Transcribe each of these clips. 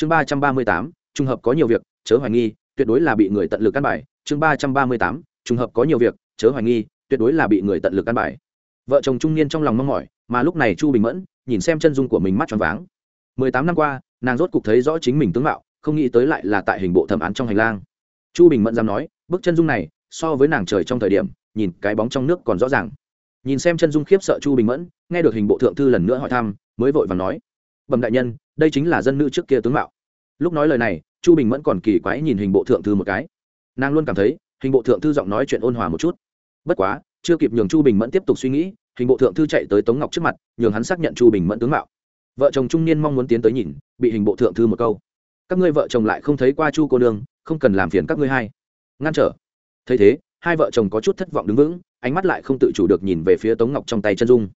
chương ba trăm ba mươi tám, trùng hợp có nhiều việc, chớ hoài nghi, tuyệt đối là bị người tận lực căn bài. Chương ba trăm ba mươi tám, trùng hợp có nhiều việc, chớ hoài nghi, tuyệt đối là bị người tận lực căn bài. Vợ chồng trung niên trong lòng mong mỏi, mà lúc này chu bình mẫn, nhìn xem chân dung của mình mắt tròn váng. Mười tám năm qua, nàng rốt cục thấy rõ chính mình tướng mạo, không nghĩ tới lại là tại hình bộ thẩm án trong hành lang. Chu bình mẫn dám nói, bức chân dung này, so với nàng trời trong thời điểm, nhìn cái bóng trong nước còn rõ ràng. Nhìn xem chân dung khiếp sợ chu bình mẫn, nghe được hình bộ thượng thư lần nữa hỏi thăm, mới vội và nói, bẩm đại nhân đây chính là dân nữ trước kia tướng mạo. Lúc nói lời này, chu bình mẫn còn kỳ quái nhìn hình bộ thượng thư một cái. Nàng luôn cảm thấy, hình bộ thượng thư giọng nói chuyện ôn hòa một chút. Bất quá, chưa kịp nhường chu bình mẫn tiếp tục suy nghĩ, hình bộ thượng thư chạy tới tống ngọc trước mặt, nhường hắn xác nhận chu bình mẫn tướng mạo. Vợ chồng trung niên mong muốn tiến tới nhìn, bị hình bộ thượng thư một câu. Các ngươi vợ chồng lại không thấy qua chu cô nương, không cần làm phiền các ngươi hai. Ngăn trở. Thấy thế, hai vợ chồng có chút thất vọng đứng vững, ánh mắt lại không tự chủ được nhìn về phía tống ngọc trong tay chân dung.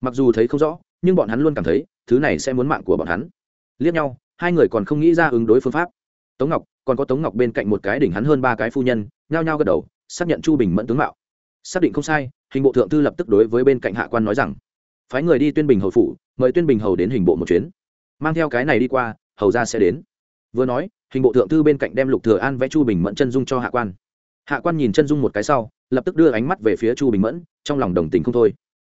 Mặc dù thấy không rõ, nhưng bọn hắn luôn cảm thấy, thứ này sẽ muốn mạng của bọn hắn liếc nhau, hai người còn không nghĩ ra ứng đối phương pháp. Tống ngọc, còn có tống ngọc bên cạnh một cái đỉnh hắn hơn ba cái phu nhân, nhao nhao gật đầu, xác nhận chu bình mẫn tướng mạo. Xác định không sai, hình bộ thượng thư lập tức đối với bên cạnh hạ quan nói rằng, phái người đi tuyên bình hầu phủ, mời tuyên bình hầu đến hình bộ một chuyến. Mang theo cái này đi qua, hầu ra sẽ đến. Vừa nói, hình bộ thượng thư bên cạnh đem lục thừa an vẽ chu bình mẫn chân dung cho hạ quan. Hạ quan nhìn chân dung một cái sau, lập tức đưa ánh mắt về phía chu bình mẫn, trong lòng đồng tình không thôi.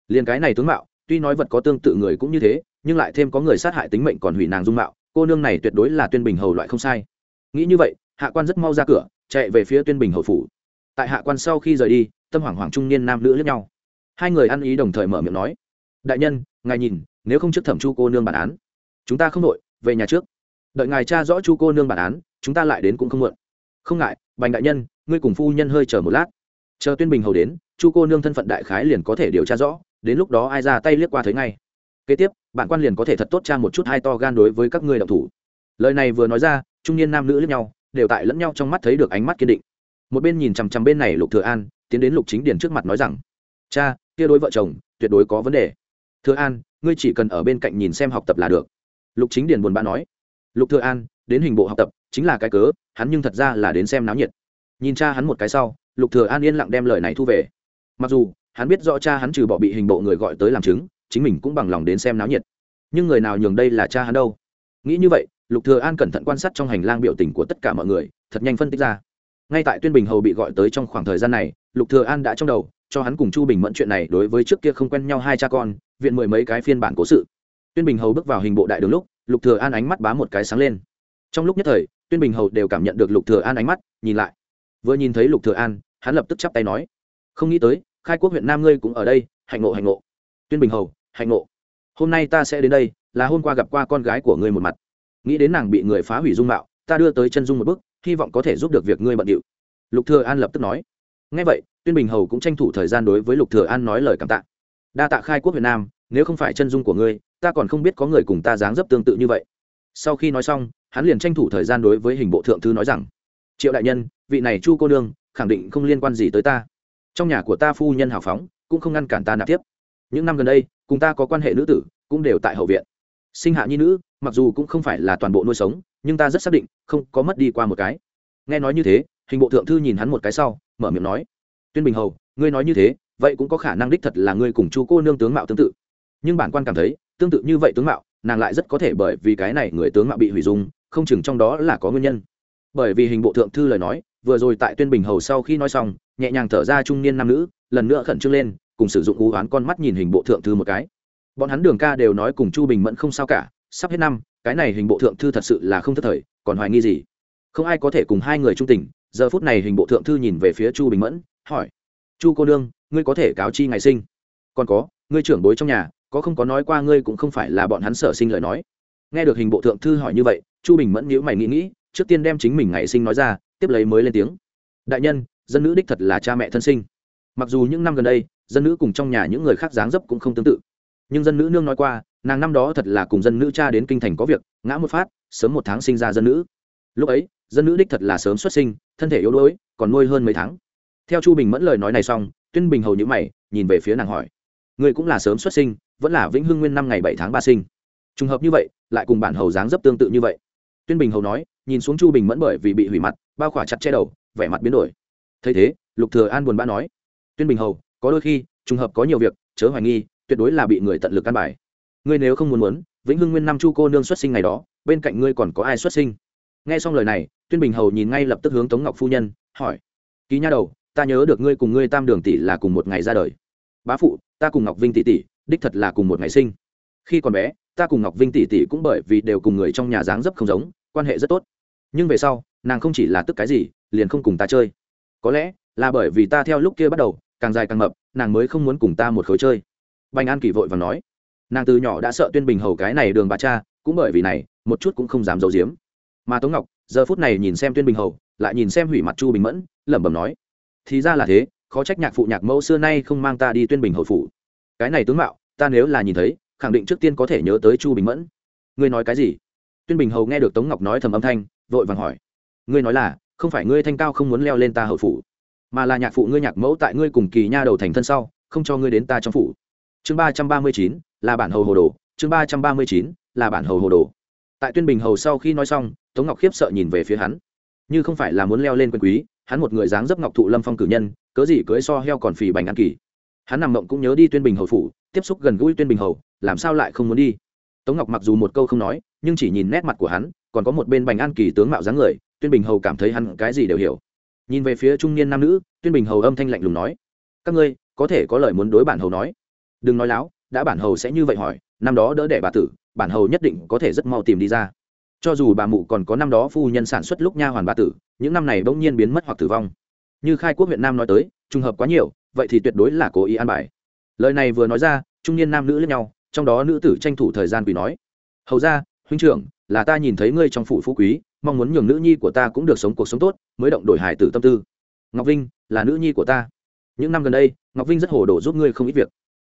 Liền cái này tướng mạo tuy nói vật có tương tự người cũng như thế, nhưng lại thêm có người sát hại tính mệnh còn hủy nàng dung mạo, cô nương này tuyệt đối là tuyên bình hầu loại không sai. Nghĩ như vậy, hạ quan rất mau ra cửa, chạy về phía tuyên bình hầu phủ. Tại hạ quan sau khi rời đi, tâm hoảng hoảng trung niên nam nữ lẫn nhau. Hai người ăn ý đồng thời mở miệng nói, đại nhân, ngài nhìn, nếu không trước thẩm chu cô nương bản án, chúng ta không đội, về nhà trước. Đợi ngài cha rõ chu cô nương bản án, chúng ta lại đến cũng không muộn. Không ngại, bành đại nhân, ngươi cùng phu nhân hơi chờ một lát. Chờ tuyên bình hầu đến, chu cô nương thân phận đại khái liền có thể điều tra rõ đến lúc đó ai ra tay liếc qua thấy ngay. Kế tiếp, bạn quan liền có thể thật tốt cha một chút hai to gan đối với các ngươi đạo thủ. Lời này vừa nói ra, trung niên nam nữ lẫn nhau, đều tại lẫn nhau trong mắt thấy được ánh mắt kiên định. Một bên nhìn chằm chằm bên này lục thừa an, tiến đến lục chính điền trước mặt nói rằng, cha, kia đối vợ chồng, tuyệt đối có vấn đề. Thừa an, ngươi chỉ cần ở bên cạnh nhìn xem học tập là được. Lục chính điền buồn bã nói. Lục thừa an, đến hình bộ học tập chính là cái cớ, hắn nhưng thật ra là đến xem náo nhiệt. Nhìn cha hắn một cái sau, lục thừa an yên lặng đem lời này thu về. Mặc dù hắn biết rõ cha hắn trừ bỏ bị hình bộ người gọi tới làm chứng, chính mình cũng bằng lòng đến xem náo nhiệt. Nhưng người nào nhường đây là cha hắn đâu? Nghĩ như vậy, lục thừa an cẩn thận quan sát trong hành lang biểu tình của tất cả mọi người, thật nhanh phân tích ra. Ngay tại tuyên bình hầu bị gọi tới trong khoảng thời gian này, lục thừa an đã trong đầu, cho hắn cùng chu bình mẫn chuyện này đối với trước kia không quen nhau hai cha con, viện mười mấy cái phiên bản cố sự. Tuyên bình hầu bước vào hình bộ đại đường lúc, lục thừa an ánh mắt bá một cái sáng lên. Trong lúc nhất thời, tuyên bình hầu đều cảm nhận được lục thừa an ánh mắt, nhìn lại. Vừa nhìn thấy lục thừa an, hắn lập tức chắp tay nói, không nghĩ tới khai quốc huyện nam ngươi cũng ở đây, hạnh ngộ hạnh ngộ. Tuyên bình hầu, hạnh ngộ. Hôm nay ta sẽ đến đây, là hôm qua gặp qua con gái của ngươi một mặt. Nghĩ đến nàng bị người phá hủy dung mạo, ta đưa tới chân dung một bước, hy vọng có thể giúp được việc ngươi bận điệu. Lục thừa an lập tức nói. Nghe vậy, tuyên bình hầu cũng tranh thủ thời gian đối với lục thừa an nói lời cảm tạ. Đa tạ khai quốc việt nam, nếu không phải chân dung của ngươi, ta còn không biết có người cùng ta dáng dấp tương tự như vậy. Sau khi nói xong, hắn liền tranh thủ thời gian đối với hình bộ thượng thư nói rằng, triệu đại nhân, vị này chu cô nương, khẳng định không liên quan gì tới ta trong nhà của ta phu nhân hào phóng, cũng không ngăn cản ta nạp tiếp. Những năm gần đây, cùng ta có quan hệ nữ tử, cũng đều tại hậu viện. Sinh hạ nhi nữ, mặc dù cũng không phải là toàn bộ nuôi sống, nhưng ta rất xác định, không có mất đi qua một cái. Nghe nói như thế, hình bộ thượng thư nhìn hắn một cái sau, mở miệng nói, tuyên bình hầu, ngươi nói như thế, vậy cũng có khả năng đích thật là ngươi cùng chu cô nương tướng mạo tương tự. Nhưng bản quan cảm thấy, tương tự như vậy tướng mạo, nàng lại rất có thể bởi vì cái này người tướng mạo bị hủy dung, không chừng trong đó là có nguyên nhân. Bởi vì hình bộ thượng thư lời nói, vừa rồi tại tuyên bình hầu sau khi nói xong nhẹ nhàng thở ra trung niên nam nữ, lần nữa khẩn trương lên, cùng sử dụng ú oán con mắt nhìn hình bộ thượng thư một cái. Bọn hắn đường ca đều nói cùng chu bình mẫn không sao cả, sắp hết năm, cái này hình bộ thượng thư thật sự là không thất thời, còn hoài nghi gì? Không ai có thể cùng hai người trung tình, giờ phút này hình bộ thượng thư nhìn về phía chu bình mẫn, hỏi, chu cô đương ngươi có thể cáo chi ngày sinh? Còn có, ngươi trưởng bối trong nhà, có không có nói qua ngươi cũng không phải là bọn hắn sở sinh lời nói? Nghe được hình bộ thượng thư hỏi như vậy, chu bình mẫn nhữ mày nghĩ nghĩ, trước tiên đem chính mình ngày sinh nói ra, tiếp lấy mới lên tiếng. Đại nhân dân nữ đích thật là cha mẹ thân sinh. Mặc dù những năm gần đây, dân nữ cùng trong nhà những người khác dáng dấp cũng không tương tự. Nhưng dân nữ nương nói qua, nàng năm đó thật là cùng dân nữ cha đến kinh thành có việc, ngã một phát, sớm một tháng sinh ra dân nữ. Lúc ấy, dân nữ đích thật là sớm xuất sinh, thân thể yếu đuối, còn nuôi hơn mấy tháng. Theo chu bình mẫn lời nói này xong, tuyên bình hầu nhữ mày, nhìn về phía nàng hỏi. Người cũng là sớm xuất sinh, vẫn là vĩnh hưng nguyên năm ngày bảy tháng ba sinh. Trùng hợp như vậy, lại cùng bản hầu dáng dấp tương tự như vậy. Tuyên bình hầu nói, nhìn xuống chu bình mẫn bởi vì bị hủy mặt, bao khỏa chặt che đầu, vẻ mặt biến đổi thấy thế, lục thừa an buồn bã nói, tuyên bình hầu, có đôi khi, trùng hợp có nhiều việc, chớ hoài nghi, tuyệt đối là bị người tận lực căn bài. Ngươi nếu không muốn muốn, vĩnh hưng nguyên năm chu cô nương xuất sinh ngày đó, bên cạnh ngươi còn có ai xuất sinh? Nghe xong lời này, tuyên bình hầu nhìn ngay lập tức hướng tống ngọc phu nhân, hỏi, ký nha đầu, ta nhớ được ngươi cùng ngươi tam đường tỷ là cùng một ngày ra đời. Bá phụ, ta cùng ngọc vinh tỷ tỷ, đích thật là cùng một ngày sinh. Khi còn bé, ta cùng ngọc vinh tỷ tỷ cũng bởi vì đều cùng người trong nhà dáng dấp không giống, quan hệ rất tốt. Nhưng về sau, nàng không chỉ là tức cái gì, liền không cùng ta chơi có lẽ là bởi vì ta theo lúc kia bắt đầu, càng dài càng mập, nàng mới không muốn cùng ta một khối chơi. Bành an kỳ vội và nói. Nàng từ nhỏ đã sợ tuyên bình hầu cái này đường bà cha, cũng bởi vì này, một chút cũng không dám giấu giếm. Mà tống ngọc, giờ phút này nhìn xem tuyên bình hầu, lại nhìn xem hủy mặt chu bình mẫn, lẩm bẩm nói. Thì ra là thế, khó trách nhạc phụ nhạc mẫu xưa nay không mang ta đi tuyên bình hầu phủ. Cái này tướng mạo, ta nếu là nhìn thấy, khẳng định trước tiên có thể nhớ tới chu bình mẫn. Ngươi nói cái gì? Tuyên bình hầu nghe được tống ngọc nói thầm âm thanh, vội vàng hỏi. Ngươi nói là không phải ngươi thanh cao không muốn leo lên ta hậu phủ, mà là nhạc phụ ngươi nhạc mẫu tại ngươi cùng kỳ nha đầu thành thân sau, không cho ngươi đến ta trong phủ. Chương ba trăm ba mươi chín, là bản hầu hồ đồ. Chương ba trăm ba mươi chín, là bản hầu hồ đồ. Tại tuyên bình hầu sau khi nói xong, tống ngọc khiếp sợ nhìn về phía hắn. Như không phải là muốn leo lên quân quý, hắn một người dáng dấp ngọc thụ lâm phong cử nhân, cớ gì cưới so heo còn phì bành ăn kỳ. Hắn nằm mộng cũng nhớ đi tuyên bình hầu phủ, tiếp xúc gần gũi tuyên bình hầu, làm sao lại không muốn đi? Tống ngọc mặc dù một câu không nói, nhưng chỉ nhìn nét mặt của hắn, còn có một bên bành an kỳ tướng mạo dáng người tuyên bình hầu cảm thấy hắn cái gì đều hiểu. Nhìn về phía trung niên nam nữ, tuyên bình hầu âm thanh lạnh lùng nói, các ngươi, có thể có lời muốn đối bản hầu nói. Đừng nói láo, đã bản hầu sẽ như vậy hỏi, năm đó đỡ đẻ bà tử, bản hầu nhất định có thể rất mau tìm đi ra. Cho dù bà mụ còn có năm đó phu nhân sản xuất lúc nha hoàn bà tử, những năm này bỗng nhiên biến mất hoặc tử vong. Như khai quốc huyện nam nói tới, trùng hợp quá nhiều, vậy thì tuyệt đối là cố ý an bài. Lời này vừa nói ra, trung niên nam nữ lẫn nhau, trong đó nữ tử tranh thủ thời gian quỳ nói, hầu ra huynh trưởng, là ta nhìn thấy ngươi trong phủ phú quý mong muốn nhường nữ nhi của ta cũng được sống cuộc sống tốt, mới động đổi hải tử tâm tư. Ngọc vinh, là nữ nhi của ta. Những năm gần đây, ngọc vinh rất hồ đồ giúp ngươi không ít việc.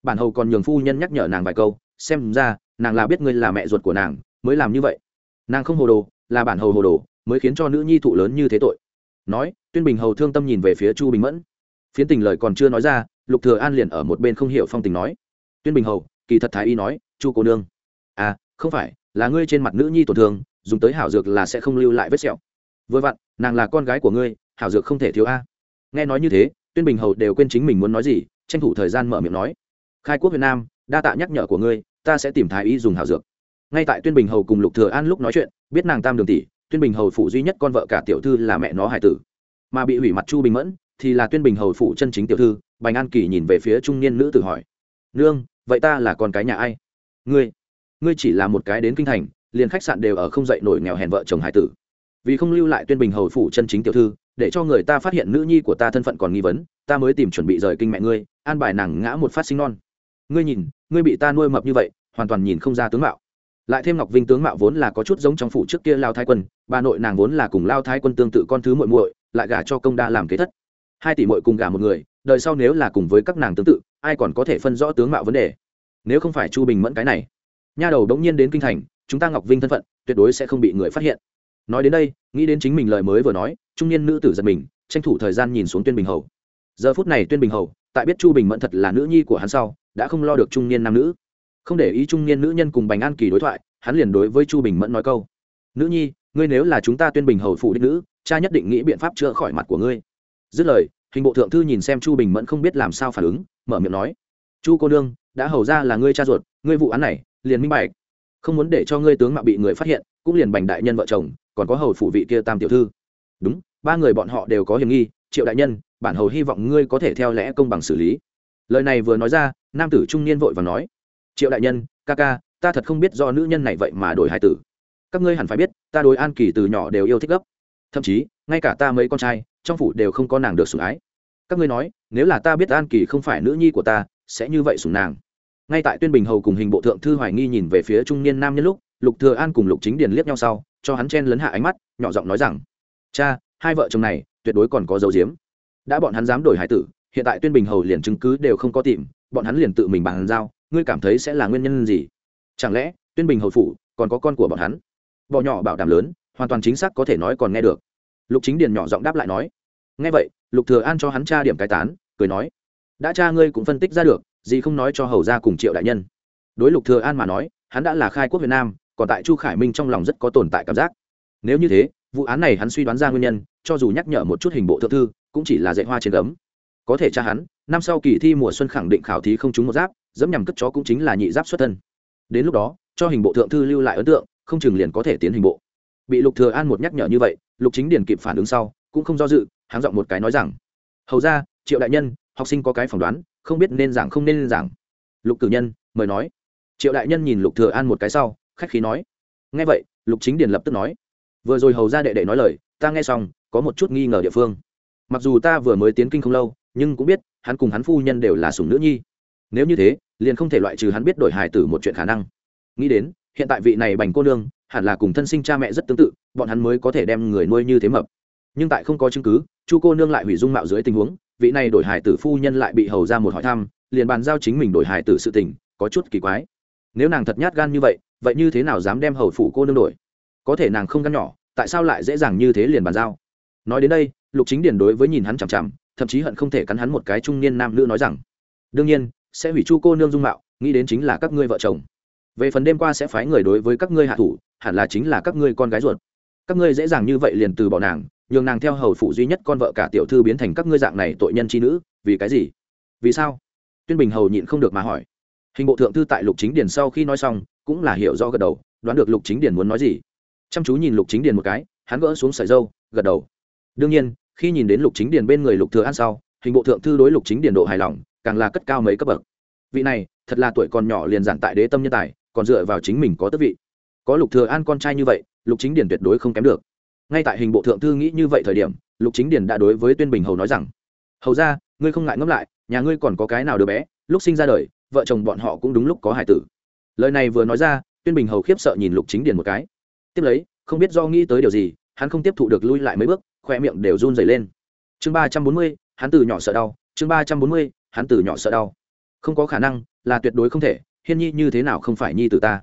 Bản hầu còn nhường phu nhân nhắc nhở nàng vài câu, xem ra, nàng là biết ngươi là mẹ ruột của nàng, mới làm như vậy. Nàng không hồ đồ, là bản hầu hồ đồ, mới khiến cho nữ nhi thụ lớn như thế tội. Nói, tuyên bình hầu thương tâm nhìn về phía chu bình mẫn. Phiến tình lời còn chưa nói ra, lục thừa an liền ở một bên không hiểu phong tình nói. Tuyên bình hầu, kỳ thật thái y nói, chu cô nương. À không phải, là ngươi trên mặt nữ nhi tổn thương dùng tới hảo dược là sẽ không lưu lại vết sẹo. Vừa vặn, nàng là con gái của ngươi, hảo dược không thể thiếu a. Nghe nói như thế, tuyên bình hầu đều quên chính mình muốn nói gì, tranh thủ thời gian mở miệng nói. Khai quốc việt nam, đa tạ nhắc nhở của ngươi, ta sẽ tìm thái y dùng hảo dược. Ngay tại tuyên bình hầu cùng lục thừa an lúc nói chuyện, biết nàng tam đường tỷ, tuyên bình hầu phụ duy nhất con vợ cả tiểu thư là mẹ nó hải tử. Mà bị hủy mặt chu bình mẫn, thì là tuyên bình hầu phụ chân chính tiểu thư, bành an kỳ nhìn về phía trung niên nữ tử hỏi. Nương, vậy ta là con cái nhà ai? Ngươi ngươi chỉ là một cái đến kinh thành liền khách sạn đều ở không dậy nổi nghèo hèn vợ chồng hải tử. Vì không lưu lại tuyên bình hầu phủ chân chính tiểu thư, để cho người ta phát hiện nữ nhi của ta thân phận còn nghi vấn, ta mới tìm chuẩn bị rời kinh mẹ ngươi, an bài nàng ngã một phát sinh non. Ngươi nhìn, ngươi bị ta nuôi mập như vậy, hoàn toàn nhìn không ra tướng mạo. Lại thêm ngọc vinh tướng mạo vốn là có chút giống trong phủ trước kia lao thái quân, bà nội nàng vốn là cùng lao thái quân tương tự con thứ muội muội, lại gả cho công đa làm kế thất. Hai tỷ muội cùng gả một người, đời sau nếu là cùng với các nàng tương tự, ai còn có thể phân rõ tướng mạo vấn đề? Nếu không phải chu bình mẫn cái này, nha đầu đống nhiên đến kinh thành chúng ta ngọc vinh thân phận, tuyệt đối sẽ không bị người phát hiện. Nói đến đây, nghĩ đến chính mình lời mới vừa nói, trung niên nữ tử giật mình, tranh thủ thời gian nhìn xuống tuyên bình hầu. Giờ phút này tuyên bình hầu, tại biết chu bình mẫn thật là nữ nhi của hắn sau, đã không lo được trung niên nam nữ. Không để ý trung niên nữ nhân cùng bành an kỳ đối thoại, hắn liền đối với chu bình mẫn nói câu, nữ nhi, ngươi nếu là chúng ta tuyên bình hầu phụ đích nữ, cha nhất định nghĩ biện pháp chữa khỏi mặt của ngươi. Dứt lời, hình bộ thượng thư nhìn xem chu bình mẫn không biết làm sao phản ứng, mở miệng nói, chu cô nương, đã hầu ra là ngươi cha ruột, ngươi vụ án này liền minh bạch không muốn để cho ngươi tướng mạo bị người phát hiện, cũng liền bành đại nhân vợ chồng, còn có hầu phủ vị kia tam tiểu thư. Đúng, ba người bọn họ đều có hiểm nghi, triệu đại nhân, bản hầu hy vọng ngươi có thể theo lẽ công bằng xử lý. Lời này vừa nói ra, nam tử trung niên vội và nói, triệu đại nhân, ca ca, ta thật không biết do nữ nhân này vậy mà đổi hai tử. Các ngươi hẳn phải biết, ta đối an kỳ từ nhỏ đều yêu thích gấp. Thậm chí, ngay cả ta mấy con trai, trong phủ đều không có nàng được sủng ái. Các ngươi nói, nếu là ta biết an kỳ không phải nữ nhi của ta, sẽ như vậy sủng nàng ngay tại tuyên bình hầu cùng hình bộ thượng thư hoài nghi nhìn về phía trung niên nam nhân lúc, lục thừa an cùng lục chính điền liếc nhau sau, cho hắn chen lấn hạ ánh mắt, nhỏ giọng nói rằng, cha, hai vợ chồng này, tuyệt đối còn có dấu diếm đã bọn hắn dám đổi hải tử, hiện tại tuyên bình hầu liền chứng cứ đều không có tìm, bọn hắn liền tự mình bàn giao, ngươi cảm thấy sẽ là nguyên nhân gì? Chẳng lẽ, tuyên bình hầu phủ, còn có con của bọn hắn? Bọ nhỏ bảo đảm lớn, hoàn toàn chính xác có thể nói còn nghe được. Lục chính điền nhỏ giọng đáp lại nói, nghe vậy, lục thừa an cho hắn tra điểm cái tán, cười nói, đã cha ngươi cũng phân tích ra được gì không nói cho hầu ra cùng triệu đại nhân. Đối lục thừa an mà nói, hắn đã là khai quốc việt nam, còn tại chu khải minh trong lòng rất có tồn tại cảm giác. Nếu như thế, vụ án này hắn suy đoán ra nguyên nhân, cho dù nhắc nhở một chút hình bộ thượng thư, cũng chỉ là dạy hoa trên gấm. Có thể cha hắn, năm sau kỳ thi mùa xuân khẳng định khảo thí không trúng một giáp, dẫm nhằm cất chó cũng chính là nhị giáp xuất thân. Đến lúc đó, cho hình bộ thượng thư lưu lại ấn tượng, không chừng liền có thể tiến hình bộ. Bị lục thừa an một nhắc nhở như vậy, lục chính điền kịp phản ứng sau, cũng không do dự, hắn giọng một cái nói rằng, hầu ra triệu đại nhân, học sinh có cái phỏng đoán không biết nên giảng không nên giảng. Lục cử nhân, mời nói. Triệu đại nhân nhìn lục thừa an một cái sau, khách khí nói. Nghe vậy, lục chính điền lập tức nói. Vừa rồi hầu ra đệ đệ nói lời, ta nghe xong, có một chút nghi ngờ địa phương. Mặc dù ta vừa mới tiến kinh không lâu, nhưng cũng biết, hắn cùng hắn phu nhân đều là sủng nữ nhi. Nếu như thế, liền không thể loại trừ hắn biết đổi hài tử một chuyện khả năng. Nghĩ đến, hiện tại vị này bành cô nương, hẳn là cùng thân sinh cha mẹ rất tương tự, bọn hắn mới có thể đem người nuôi như thế mập. Nhưng tại không có chứng cứ, chu cô nương lại hủy dung mạo dưới tình huống vị này đổi hài tử phu nhân lại bị hầu ra một hỏi thăm, liền bàn giao chính mình đổi hài tử sự tình, có chút kỳ quái. Nếu nàng thật nhát gan như vậy vậy như thế nào dám đem hầu phủ cô nương đổi? Có thể nàng không gan nhỏ, tại sao lại dễ dàng như thế liền bàn giao? Nói đến đây, lục chính điền đối với nhìn hắn chằm chằm, thậm chí hận không thể cắn hắn một cái trung niên nam nữ nói rằng, đương nhiên, sẽ hủy chu cô nương dung mạo, nghĩ đến chính là các ngươi vợ chồng. Về phần đêm qua sẽ phái người đối với các ngươi hạ thủ, hẳn là chính là các ngươi con gái ruột. Các ngươi dễ dàng như vậy liền từ bỏ nàng nhường nàng theo hầu phụ duy nhất con vợ cả tiểu thư biến thành các ngươi dạng này tội nhân chi nữ, vì cái gì? Vì sao? Tuyên bình hầu nhịn không được mà hỏi. Hình bộ thượng thư tại lục chính điền sau khi nói xong, cũng là hiểu do gật đầu, đoán được lục chính điền muốn nói gì. Chăm chú nhìn lục chính điền một cái, hắn gỡ xuống sợi dâu, gật đầu. Đương nhiên, khi nhìn đến lục chính điền bên người lục thừa an sau, hình bộ thượng thư đối lục chính điền độ hài lòng, càng là cất cao mấy cấp bậc. Vị này, thật là tuổi còn nhỏ liền giản tại đế tâm nhân tài, còn dựa vào chính mình có tước vị. Có lục thừa an con trai như vậy, lục chính điền tuyệt đối không kém được ngay tại hình bộ thượng thư nghĩ như vậy thời điểm, lục chính điền đã đối với tuyên bình hầu nói rằng, hầu ra ngươi không ngại ngẫm lại, nhà ngươi còn có cái nào đứa bé, lúc sinh ra đời, vợ chồng bọn họ cũng đúng lúc có hải tử. Lời này vừa nói ra, tuyên bình hầu khiếp sợ nhìn lục chính điền một cái. Tiếp lấy, không biết do nghĩ tới điều gì, hắn không tiếp thụ được lui lại mấy bước, khoe miệng đều run dày lên. Chương ba trăm bốn mươi, hắn từ nhỏ sợ đau. Chương ba trăm bốn mươi, hắn từ nhỏ sợ đau. Không có khả năng, là tuyệt đối không thể, hiên nhi như thế nào không phải nhi tử ta?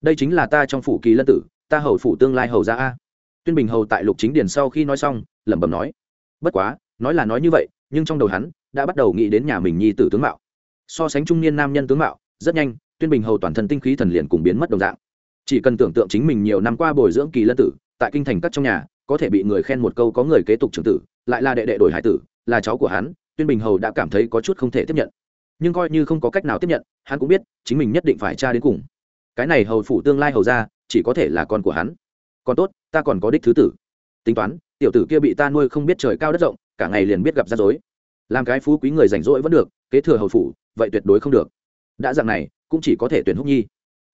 Đây chính là ta trong phủ kỳ lân tử, ta hầu phủ tương lai hầu ra a tuyên bình hầu tại lục chính điền sau khi nói xong, lẩm bẩm nói, bất quá, nói là nói như vậy, nhưng trong đầu hắn đã bắt đầu nghĩ đến nhà mình nhi tử tướng mạo. So sánh trung niên nam nhân tướng mạo, rất nhanh, tuyên bình hầu toàn thân tinh khí thần liền cùng biến mất đồng dạng. Chỉ cần tưởng tượng chính mình nhiều năm qua bồi dưỡng kỳ lân tử, tại kinh thành các trong nhà, có thể bị người khen một câu có người kế tục trưởng tử, lại là đệ đệ đổi hải tử, là cháu của hắn, tuyên bình hầu đã cảm thấy có chút không thể tiếp nhận. Nhưng coi như không có cách nào tiếp nhận, hắn cũng biết chính mình nhất định phải tra đến cùng. Cái này hầu phủ tương lai hầu ra, chỉ có thể là con của hắn còn tốt, ta còn có đích thứ tử. Tính toán, tiểu tử kia bị ta nuôi không biết trời cao đất rộng, cả ngày liền biết gặp ra dối làm cái phú quý người rảnh rỗi vẫn được, kế thừa hầu phủ, vậy tuyệt đối không được. Đã dạng này, cũng chỉ có thể tuyển húc nhi.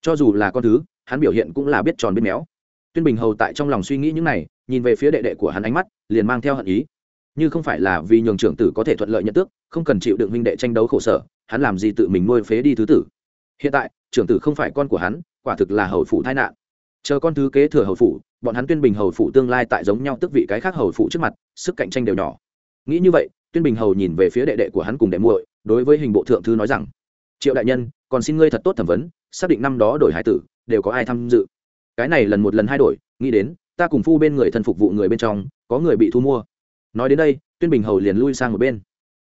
Cho dù là con thứ, hắn biểu hiện cũng là biết tròn biết méo. Tuyên bình hầu tại trong lòng suy nghĩ những này, nhìn về phía đệ đệ của hắn ánh mắt, liền mang theo hận ý. Như không phải là vì nhường trưởng tử có thể thuận lợi nhận tước, không cần chịu đựng huynh đệ tranh đấu khổ sở, hắn làm gì tự mình nuôi phế đi thứ tử. Hiện tại, trưởng tử không phải con của hắn, quả thực là hầu phủ tai nạn chờ con thứ kế thừa hầu phủ, bọn hắn tuyên bình hầu phủ tương lai tại giống nhau tức vị cái khác hầu phủ trước mặt, sức cạnh tranh đều nhỏ. Nghĩ như vậy, tuyên bình hầu nhìn về phía đệ đệ của hắn cùng đệ muội, đối với hình bộ thượng thư nói rằng, triệu đại nhân, còn xin ngươi thật tốt thẩm vấn, xác định năm đó đổi hải tử, đều có ai tham dự? Cái này lần một lần hai đổi, nghĩ đến, ta cùng phu bên người thân phục vụ người bên trong, có người bị thu mua. Nói đến đây, tuyên bình hầu liền lui sang một bên.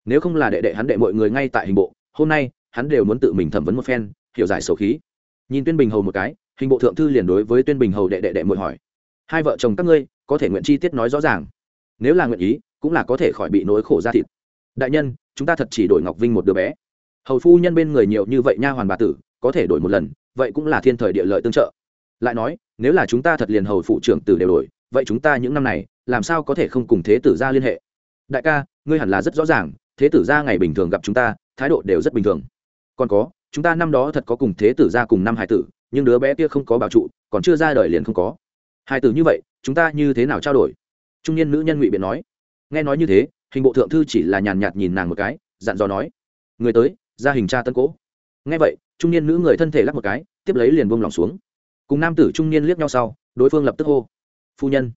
Nếu không là đệ đệ hắn đệ mọi người ngay tại hình bộ, hôm nay, hắn đều muốn tự mình thẩm vấn một phen, hiểu giải sầu khí. Nhìn tuyên bình hầu một cái hình bộ thượng thư liền đối với tuyên bình hầu đệ đệ đệ muội hỏi, hai vợ chồng các ngươi có thể nguyện chi tiết nói rõ ràng? Nếu là nguyện ý, cũng là có thể khỏi bị nỗi khổ ra thịt. Đại nhân, chúng ta thật chỉ đổi ngọc vinh một đứa bé. Hầu phu nhân bên người nhiều như vậy nha hoàn bà tử, có thể đổi một lần, vậy cũng là thiên thời địa lợi tương trợ. Lại nói, nếu là chúng ta thật liền hầu phụ trưởng tử đều đổi, vậy chúng ta những năm này, làm sao có thể không cùng thế tử gia liên hệ? Đại ca, ngươi hẳn là rất rõ ràng, thế tử gia ngày bình thường gặp chúng ta, thái độ đều rất bình thường. Còn có, chúng ta năm đó thật có cùng thế tử gia cùng năm hải tử nhưng đứa bé kia không có bảo trụ, còn chưa ra đời liền không có. Hai từ như vậy, chúng ta như thế nào trao đổi? Trung niên nữ nhân ngụy biện nói. Nghe nói như thế, hình bộ thượng thư chỉ là nhàn nhạt nhìn nàng một cái, dặn dò nói. Người tới, ra hình tra tân cỗ nghe vậy, trung niên nữ người thân thể lắp một cái, tiếp lấy liền buông lỏng xuống. Cùng nam tử trung niên liếc nhau sau, đối phương lập tức hô. Phu nhân.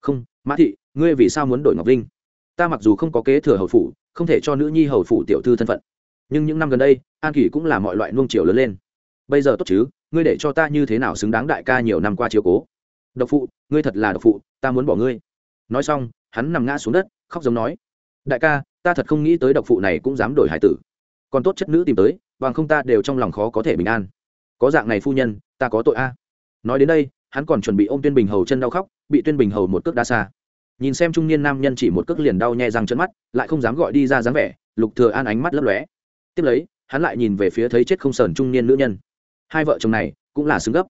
Không, mã thị, ngươi vì sao muốn đổi ngọc linh ta mặc dù không có kế thừa hầu phủ, không thể cho nữ nhi hầu phủ tiểu thư thân phận. Nhưng những năm gần đây, an kỷ cũng là mọi loại nuông chiều lớn lên bây giờ tốt chứ, ngươi để cho ta như thế nào xứng đáng đại ca nhiều năm qua chiếu cố? Độc phụ, ngươi thật là độc phụ, ta muốn bỏ ngươi. Nói xong, hắn nằm ngã xuống đất, khóc giống nói. Đại ca, ta thật không nghĩ tới độc phụ này cũng dám đổi hải tử. Còn tốt chất nữ tìm tới, bằng không ta đều trong lòng khó có thể bình an. Có dạng này phu nhân, ta có tội a. Nói đến đây, hắn còn chuẩn bị ôm tuyên bình hầu chân đau khóc, bị tuyên bình hầu một cước đa xa. Nhìn xem trung niên nam nhân chỉ một cước liền đau nhẹ răng chân mắt, lại không dám gọi đi ra dáng vẻ, lục thừa an ánh mắt lấp lóe. Tiếp lấy, hắn lại nhìn về phía thấy chết không sờn trung niên nữ nhân hai vợ chồng này cũng là xứng gấp.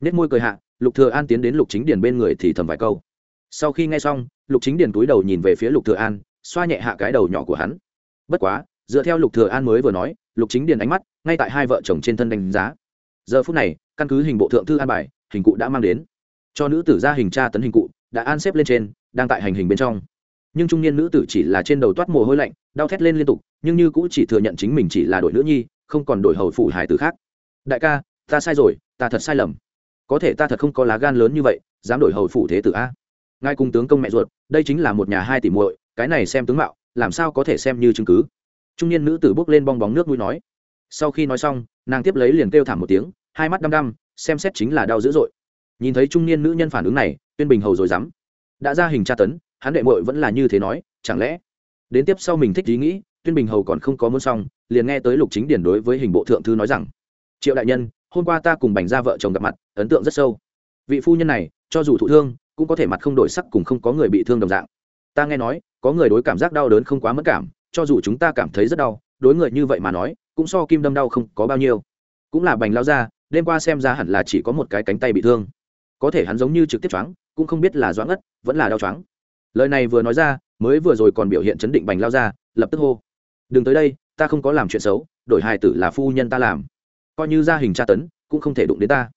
Nết môi cười hạ, lục thừa an tiến đến lục chính điền bên người thì thầm vài câu. Sau khi nghe xong, lục chính điền túi đầu nhìn về phía lục thừa an, xoa nhẹ hạ cái đầu nhỏ của hắn. Bất quá, dựa theo lục thừa an mới vừa nói, lục chính điền ánh mắt ngay tại hai vợ chồng trên thân đánh giá. Giờ phút này, căn cứ hình bộ thượng thư an bài, hình cụ đã mang đến. Cho nữ tử ra hình tra tấn hình cụ, đã an xếp lên trên, đang tại hành hình bên trong. Nhưng trung niên nữ tử chỉ là trên đầu toát mồ hôi lạnh, đau thét lên liên tục, nhưng như cũng chỉ thừa nhận chính mình chỉ là đội nữ nhi, không còn đổi hầu phụ hải tử khác đại ca, ta sai rồi, ta thật sai lầm. Có thể ta thật không có lá gan lớn như vậy, dám đổi hầu phụ thế tử a. Ngài cùng tướng công mẹ ruột, đây chính là một nhà hai tỷ muội, cái này xem tướng mạo, làm sao có thể xem như chứng cứ? Trung niên nữ tử bước lên bong bóng nước mũi nói. Sau khi nói xong, nàng tiếp lấy liền kêu thảm một tiếng, hai mắt đăm đăm, xem xét chính là đau dữ dội. Nhìn thấy trung niên nữ nhân phản ứng này, tuyên bình hầu rồi dám. Đã ra hình tra tấn, hắn đệ muội vẫn là như thế nói, chẳng lẽ? Đến tiếp sau mình thích ý nghĩ, tuyên bình hầu còn không có muốn xong, liền nghe tới lục chính điển đối với hình bộ thượng thư nói rằng triệu đại nhân, hôm qua ta cùng bành ra vợ chồng gặp mặt, ấn tượng rất sâu. Vị phu nhân này, cho dù thụ thương, cũng có thể mặt không đổi sắc cùng không có người bị thương đồng dạng. Ta nghe nói, có người đối cảm giác đau đớn không quá mất cảm, cho dù chúng ta cảm thấy rất đau, đối người như vậy mà nói, cũng so kim đâm đau không có bao nhiêu. Cũng là bành lao ra đêm qua xem ra hẳn là chỉ có một cái cánh tay bị thương. Có thể hắn giống như trực tiếp choáng, cũng không biết là doãn ất vẫn là đau choáng. Lời này vừa nói ra, mới vừa rồi còn biểu hiện chấn định bành lao ra lập tức hô. Đừng tới đây, ta không có làm chuyện xấu, đổi hài tử là phu nhân ta làm coi như gia hình tra tấn, cũng không thể đụng đến ta.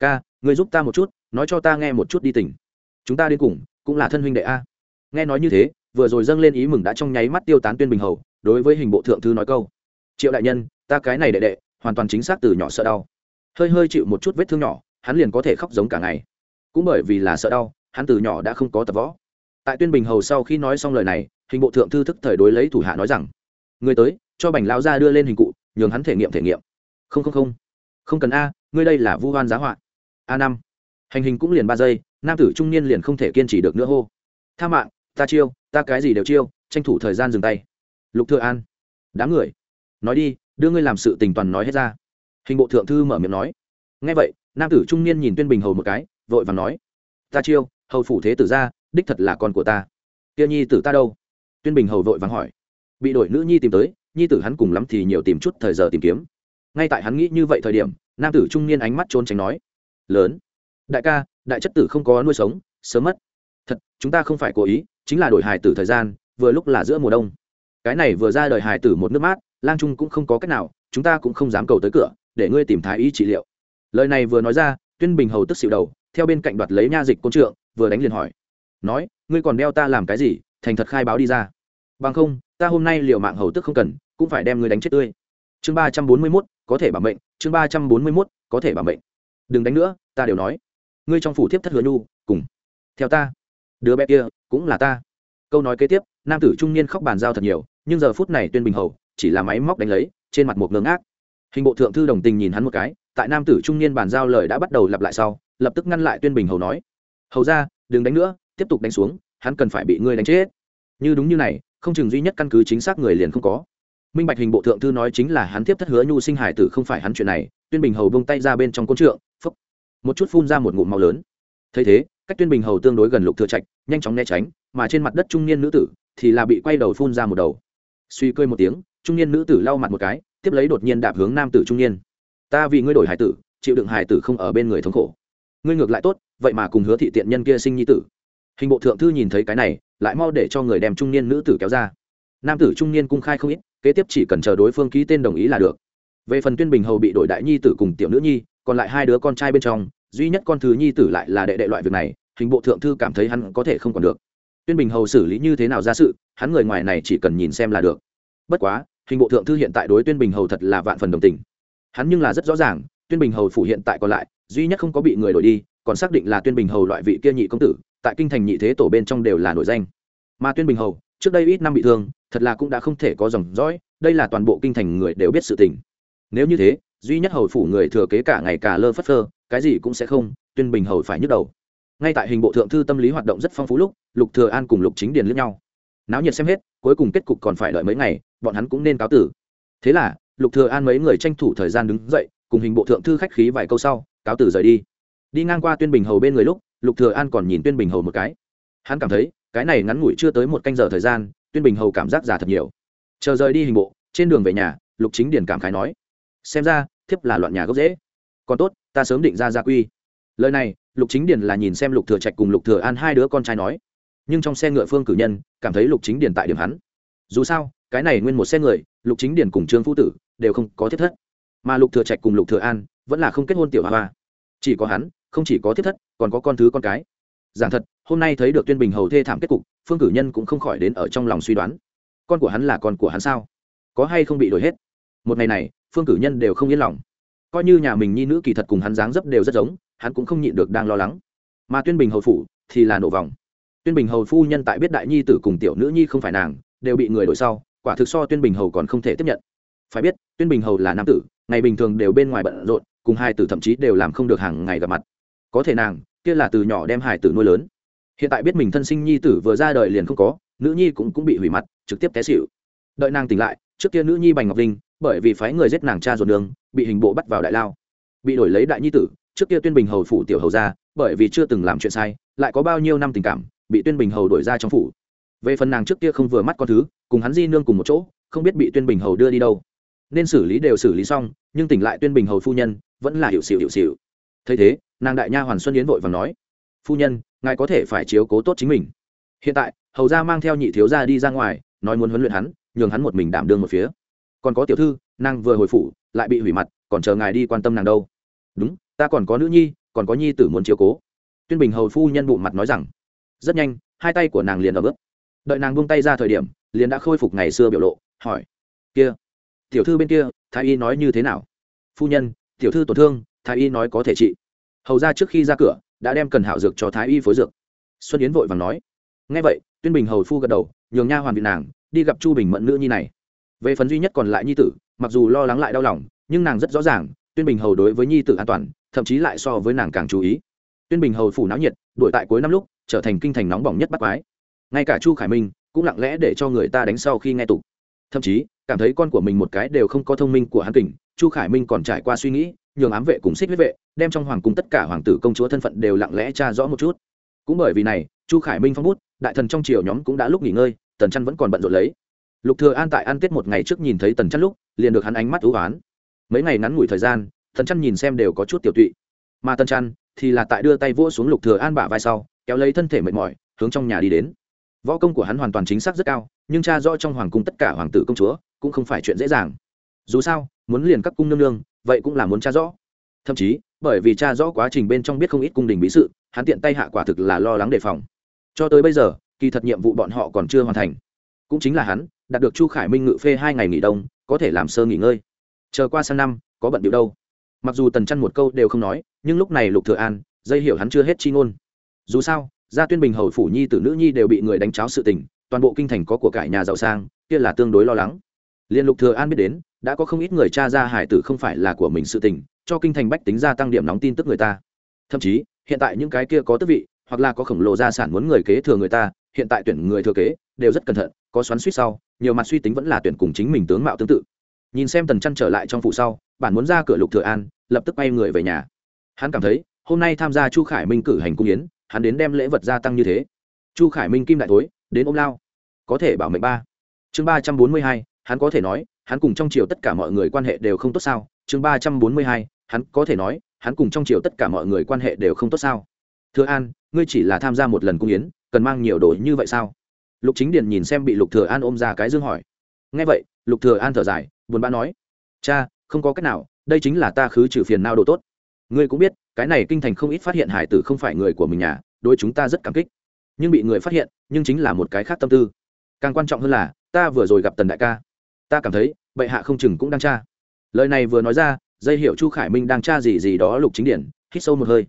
Ca người giúp ta một chút, nói cho ta nghe một chút đi tỉnh chúng ta đến cùng, cũng là thân huynh đệ a. Nghe nói như thế, vừa rồi dâng lên ý mừng đã trong nháy mắt tiêu tán tuyên bình hầu, đối với hình bộ thượng thư nói câu. Triệu đại nhân, ta cái này đệ đệ, hoàn toàn chính xác từ nhỏ sợ đau. Hơi hơi chịu một chút vết thương nhỏ, hắn liền có thể khóc giống cả ngày. Cũng bởi vì là sợ đau, hắn từ nhỏ đã không có tập võ. Tại tuyên bình hầu sau khi nói xong lời này, hình bộ thượng thư thức thời đối lấy thủ hạ nói rằng người tới, cho bành lão ra đưa lên hình cụ, nhường hắn thể nghiệm thể nghiệm không không không. Không cần a, ngươi đây là vu hoan giá họa. A năm. Hành hình cũng liền ba giây, nam tử trung niên liền không thể kiên trì được nữa hô. Tha mạng, ta chiêu, ta cái gì đều chiêu, tranh thủ thời gian dừng tay. Lục thừa an. Đám người. Nói đi, đưa ngươi làm sự tình toàn nói hết ra. Hình bộ thượng thư mở miệng nói. Nghe vậy, nam tử trung niên nhìn tuyên bình hầu một cái, vội vàng nói. Ta chiêu, hầu phủ thế tử gia đích thật là con của ta. Kia nhi tử ta đâu? Tuyên bình hầu vội vàng hỏi. Bị đổi nữ nhi tìm tới, nhi tử hắn cùng lắm thì nhiều tìm chút thời giờ tìm kiếm ngay tại hắn nghĩ như vậy thời điểm, nam tử trung niên ánh mắt trốn tránh nói, lớn, đại ca, đại chất tử không có nuôi sống, sớm mất. Thật, chúng ta không phải cố ý, chính là đổi hài tử thời gian, vừa lúc là giữa mùa đông. Cái này vừa ra đời hài tử một nước mát lang trung cũng không có cách nào, chúng ta cũng không dám cầu tới cửa, để ngươi tìm thái y trị liệu. Lời này vừa nói ra, tuyên bình hầu tức xịu đầu, theo bên cạnh đoạt lấy nha dịch côn trượng, vừa đánh liền hỏi, nói, ngươi còn đeo ta làm cái gì, thành thật khai báo đi ra. Bằng không, ta hôm nay liều mạng hầu tức không cần, cũng phải đem ngươi đánh chết tươi chương ba trăm bốn mươi mốt, có thể bảo mệnh, chương ba trăm bốn mươi mốt, có thể bảo mệnh. Đừng đánh nữa, ta đều nói. Ngươi trong phủ thiếp thất hứa nhu, cùng. Theo ta. Đứa bé kia, cũng là ta. Câu nói kế tiếp, nam tử trung niên khóc bàn giao thật nhiều, nhưng giờ phút này tuyên bình hầu, chỉ là máy móc đánh lấy, trên mặt một ngưỡng ác hình bộ thượng thư đồng tình nhìn hắn một cái, tại nam tử trung niên bàn giao lời đã bắt đầu lặp lại sau, lập tức ngăn lại tuyên bình hầu nói. Hầu ra, đừng đánh nữa, tiếp tục đánh xuống, hắn cần phải bị ngươi đánh chết. Như đúng như này, không chừng duy nhất căn cứ chính xác người liền không có minh bạch hình bộ thượng thư nói chính là hắn tiếp thất hứa nhu sinh hải tử không phải hắn chuyện này, tuyên bình hầu bông tay ra bên trong côn trượng phúc một chút phun ra một ngụm màu lớn. Thấy thế, cách tuyên bình hầu tương đối gần lục thừa trạch, nhanh chóng né tránh, mà trên mặt đất trung niên nữ tử thì là bị quay đầu phun ra một đầu. Suy cười một tiếng, trung niên nữ tử lau mặt một cái, tiếp lấy đột nhiên đạp hướng nam tử trung niên. Ta vì ngươi đổi hải tử, chịu đựng hải tử không ở bên người thống khổ. Ngươi ngược lại tốt, vậy mà cùng hứa thị tiện nhân kia sinh nhi tử. Hình bộ thượng thư nhìn thấy cái này, lại mau để cho người đem trung niên nữ tử kéo ra. Nam tử trung niên cung khai không ít kế tiếp chỉ cần chờ đối phương ký tên đồng ý là được. Về phần tuyên bình hầu bị đổi đại nhi tử cùng tiểu nữ nhi, còn lại hai đứa con trai bên trong, duy nhất con thứ nhi tử lại là đệ đệ loại việc này, hình bộ thượng thư cảm thấy hắn có thể không còn được. Tuyên bình hầu xử lý như thế nào ra sự, hắn người ngoài này chỉ cần nhìn xem là được. Bất quá, hình bộ thượng thư hiện tại đối tuyên bình hầu thật là vạn phần đồng tình. Hắn nhưng là rất rõ ràng, tuyên bình hầu phủ hiện tại còn lại, duy nhất không có bị người đổi đi, còn xác định là tuyên bình hầu loại vị kia nhị công tử, tại kinh thành nhị thế tổ bên trong đều là nổi danh. Mà tuyên bình hầu, trước đây ít năm bị thương thật là cũng đã không thể có dòng dõi, đây là toàn bộ kinh thành người đều biết sự tình. Nếu như thế, duy nhất hầu phủ người thừa kế cả ngày cả lơ phất phơ, cái gì cũng sẽ không, tuyên bình hầu phải nhức đầu. Ngay tại hình bộ thượng thư tâm lý hoạt động rất phong phú lúc, lục thừa an cùng lục chính điền lướt nhau. Náo nhiệt xem hết, cuối cùng kết cục còn phải đợi mấy ngày, bọn hắn cũng nên cáo tử. Thế là, lục thừa an mấy người tranh thủ thời gian đứng dậy, cùng hình bộ thượng thư khách khí vài câu sau, cáo tử rời đi. Đi ngang qua tuyên bình hầu bên người lúc, lục thừa an còn nhìn tuyên bình hầu một cái. Hắn cảm thấy, cái này ngắn ngủi chưa tới một canh giờ thời gian tuyên bình hầu cảm giác già thật nhiều. Chờ rời đi hình bộ, trên đường về nhà, lục chính điền cảm khái nói, xem ra, thiếp là loạn nhà gốc dễ. Còn tốt, ta sớm định ra gia quy. Lời này, lục chính điền là nhìn xem lục thừa trạch cùng lục thừa an hai đứa con trai nói. Nhưng trong xe ngựa phương cử nhân, cảm thấy lục chính điền tại điểm hắn. Dù sao, cái này nguyên một xe người, lục chính điền cùng trương phu tử đều không có thiết thất. Mà lục thừa trạch cùng lục thừa an vẫn là không kết hôn tiểu hoa hoa. Chỉ có hắn, không chỉ có thiết thất, còn có con thứ con cái giảng thật, hôm nay thấy được tuyên bình hầu thê thảm kết cục, phương cử nhân cũng không khỏi đến ở trong lòng suy đoán. Con của hắn là con của hắn sao? Có hay không bị đổi hết? Một ngày này, phương cử nhân đều không yên lòng. Coi như nhà mình nhi nữ kỳ thật cùng hắn dáng dấp đều rất giống, hắn cũng không nhịn được đang lo lắng. Mà tuyên bình hầu phủ thì là nổ vòng. Tuyên bình hầu phu nhân tại biết đại nhi tử cùng tiểu nữ nhi không phải nàng, đều bị người đổi sau, quả thực so tuyên bình hầu còn không thể tiếp nhận. Phải biết, tuyên bình hầu là nam tử, ngày bình thường đều bên ngoài bận rộn, cùng hai tử thậm chí đều làm không được hàng ngày gặp mặt. Có thể nàng kia là từ nhỏ đem hải tử nuôi lớn. Hiện tại biết mình thân sinh nhi tử vừa ra đời liền không có, nữ nhi cũng cũng bị hủy mặt, trực tiếp té xịu đợi nàng tỉnh lại, trước kia nữ nhi bành ngọc linh, bởi vì phái người giết nàng cha ruột đường bị hình bộ bắt vào đại lao. Bị đổi lấy đại nhi tử, trước kia tuyên bình hầu phủ tiểu hầu ra, bởi vì chưa từng làm chuyện sai, lại có bao nhiêu năm tình cảm, bị tuyên bình hầu đổi ra trong phủ. Về phần nàng trước kia không vừa mắt con thứ, cùng hắn di nương cùng một chỗ, không biết bị tuyên bình hầu đưa đi đâu. Nên xử lý đều xử lý xong, nhưng tỉnh lại tuyên bình hầu phu nhân, vẫn là hiệu xịu hiệu xịu thấy thế nàng đại nha hoàn xuân yến vội và nói, phu nhân, ngài có thể phải chiếu cố tốt chính mình. Hiện tại, hầu gia mang theo nhị thiếu gia đi ra ngoài, nói muốn huấn luyện hắn, nhường hắn một mình đảm đương một phía. Còn có tiểu thư, nàng vừa hồi phủ, lại bị hủy mặt, còn chờ ngài đi quan tâm nàng đâu. Đúng, ta còn có nữ nhi, còn có nhi tử muốn chiếu cố. Tuyên bình hầu phu nhân bụng mặt nói rằng, rất nhanh, hai tay của nàng liền ở bước đợi nàng buông tay ra thời điểm, liền đã khôi phục ngày xưa biểu lộ, hỏi, kia, tiểu thư bên kia, thái y nói như thế nào? Phu nhân, tiểu thư tổn thương, thái y nói có thể trị hầu ra trước khi ra cửa, đã đem cần hảo dược cho thái y phối dược. Xuân yến vội vàng nói ngay vậy, tuyên bình hầu phu gật đầu, nhường nha hoàn vị nàng, đi gặp chu bình mẫn nữ nhi này. Về phần duy nhất còn lại nhi tử, mặc dù lo lắng lại đau lòng, nhưng nàng rất rõ ràng, tuyên bình hầu đối với nhi tử an toàn, thậm chí lại so với nàng càng chú ý. Tuyên bình hầu phủ náo nhiệt, đuổi tại cuối năm lúc, trở thành kinh thành nóng bỏng nhất bắt quái. Ngay cả chu khải minh, cũng lặng lẽ để cho người ta đánh sau khi nghe tục thậm chí, cảm thấy con của mình một cái đều không có thông minh của hắn kình, chu khải minh còn trải qua suy nghĩ nhường ám vệ cùng xích huyết vệ, đem trong hoàng cung tất cả hoàng tử công chúa thân phận đều lặng lẽ tra rõ một chút. Cũng bởi vì này, chu khải minh phong bút, đại thần trong triều nhóm cũng đã lúc nghỉ ngơi, tần chăn vẫn còn bận rộn lấy. Lục thừa an tại ăn tết một ngày trước nhìn thấy tần chăn lúc, liền được hắn ánh mắt ưu ái mấy ngày ngắn ngủi thời gian, tần chăn nhìn xem đều có chút tiểu tụy. Mà tần chăn thì là tại đưa tay vỗ xuống lục thừa an bả vai sau, kéo lấy thân thể mệt mỏi, hướng trong nhà đi đến. Võ công của hắn hoàn toàn chính xác rất cao, nhưng cha rõ trong hoàng cung tất cả hoàng tử công chúa cũng không phải chuyện dễ dàng. Dù sao, muốn liền các cung nương nương vậy cũng là muốn cha rõ. Thậm chí, bởi vì cha rõ quá trình bên trong biết không ít cung đình bí sự, hắn tiện tay hạ quả thực là lo lắng đề phòng. Cho tới bây giờ, kỳ thật nhiệm vụ bọn họ còn chưa hoàn thành. Cũng chính là hắn, đạt được chu khải minh ngự phê hai ngày nghỉ đông, có thể làm sơ nghỉ ngơi. Chờ qua sang năm, có bận điệu đâu. Mặc dù tần chăn một câu đều không nói, nhưng lúc này lục thừa an, dây hiểu hắn chưa hết chi ngôn. Dù sao, gia tuyên bình hầu phủ nhi tử nữ nhi đều bị người đánh cháo sự tình, toàn bộ kinh thành có của cải nhà giàu sang, kia là tương đối lo lắng. Liên lục thừa an biết đến đã có không ít người cha ra hải tử không phải là của mình sự tình, cho kinh thành bách tính gia tăng điểm nóng tin tức người ta. Thậm chí, hiện tại những cái kia có tước vị, hoặc là có khổng lồ gia sản muốn người kế thừa người ta, hiện tại tuyển người thừa kế, đều rất cẩn thận, có xoắn suýt sau, nhiều mặt suy tính vẫn là tuyển cùng chính mình tướng mạo tương tự. Nhìn xem tần chăn trở lại trong phụ sau, bản muốn ra cửa lục thừa an, lập tức bay người về nhà. Hắn cảm thấy, hôm nay tham gia chu khải minh cử hành cung yến, hắn đến đem lễ vật gia tăng như thế. Chu khải minh kim đại thối, đến ôm lao. Có thể bảo mệnh ba. Chương ba trăm bốn mươi hai, hắn có thể nói hắn cùng trong triều tất cả mọi người quan hệ đều không tốt sao? Chương ba trăm bốn mươi hai, hắn có thể nói, hắn cùng trong triều tất cả mọi người quan hệ đều không tốt sao? Thưa an, ngươi chỉ là tham gia một lần cung yến, cần mang nhiều đồ như vậy sao? Lục chính điền nhìn xem bị lục thừa an ôm ra cái dương hỏi. Nghe vậy, lục thừa an thở dài, buồn bã nói. Cha, không có cách nào, đây chính là ta khứ trừ phiền nao đồ tốt. Ngươi cũng biết, cái này kinh thành không ít phát hiện hải tử không phải người của mình nhà, đối chúng ta rất cảm kích. Nhưng bị người phát hiện, nhưng chính là một cái khác tâm tư. Càng quan trọng hơn là, ta vừa rồi gặp tần đại ca ta cảm thấy, bệ hạ không chừng cũng đang tra. Lời này vừa nói ra, dây hiệu chu khải minh đang tra gì gì đó lục chính điển, hít sâu một hơi.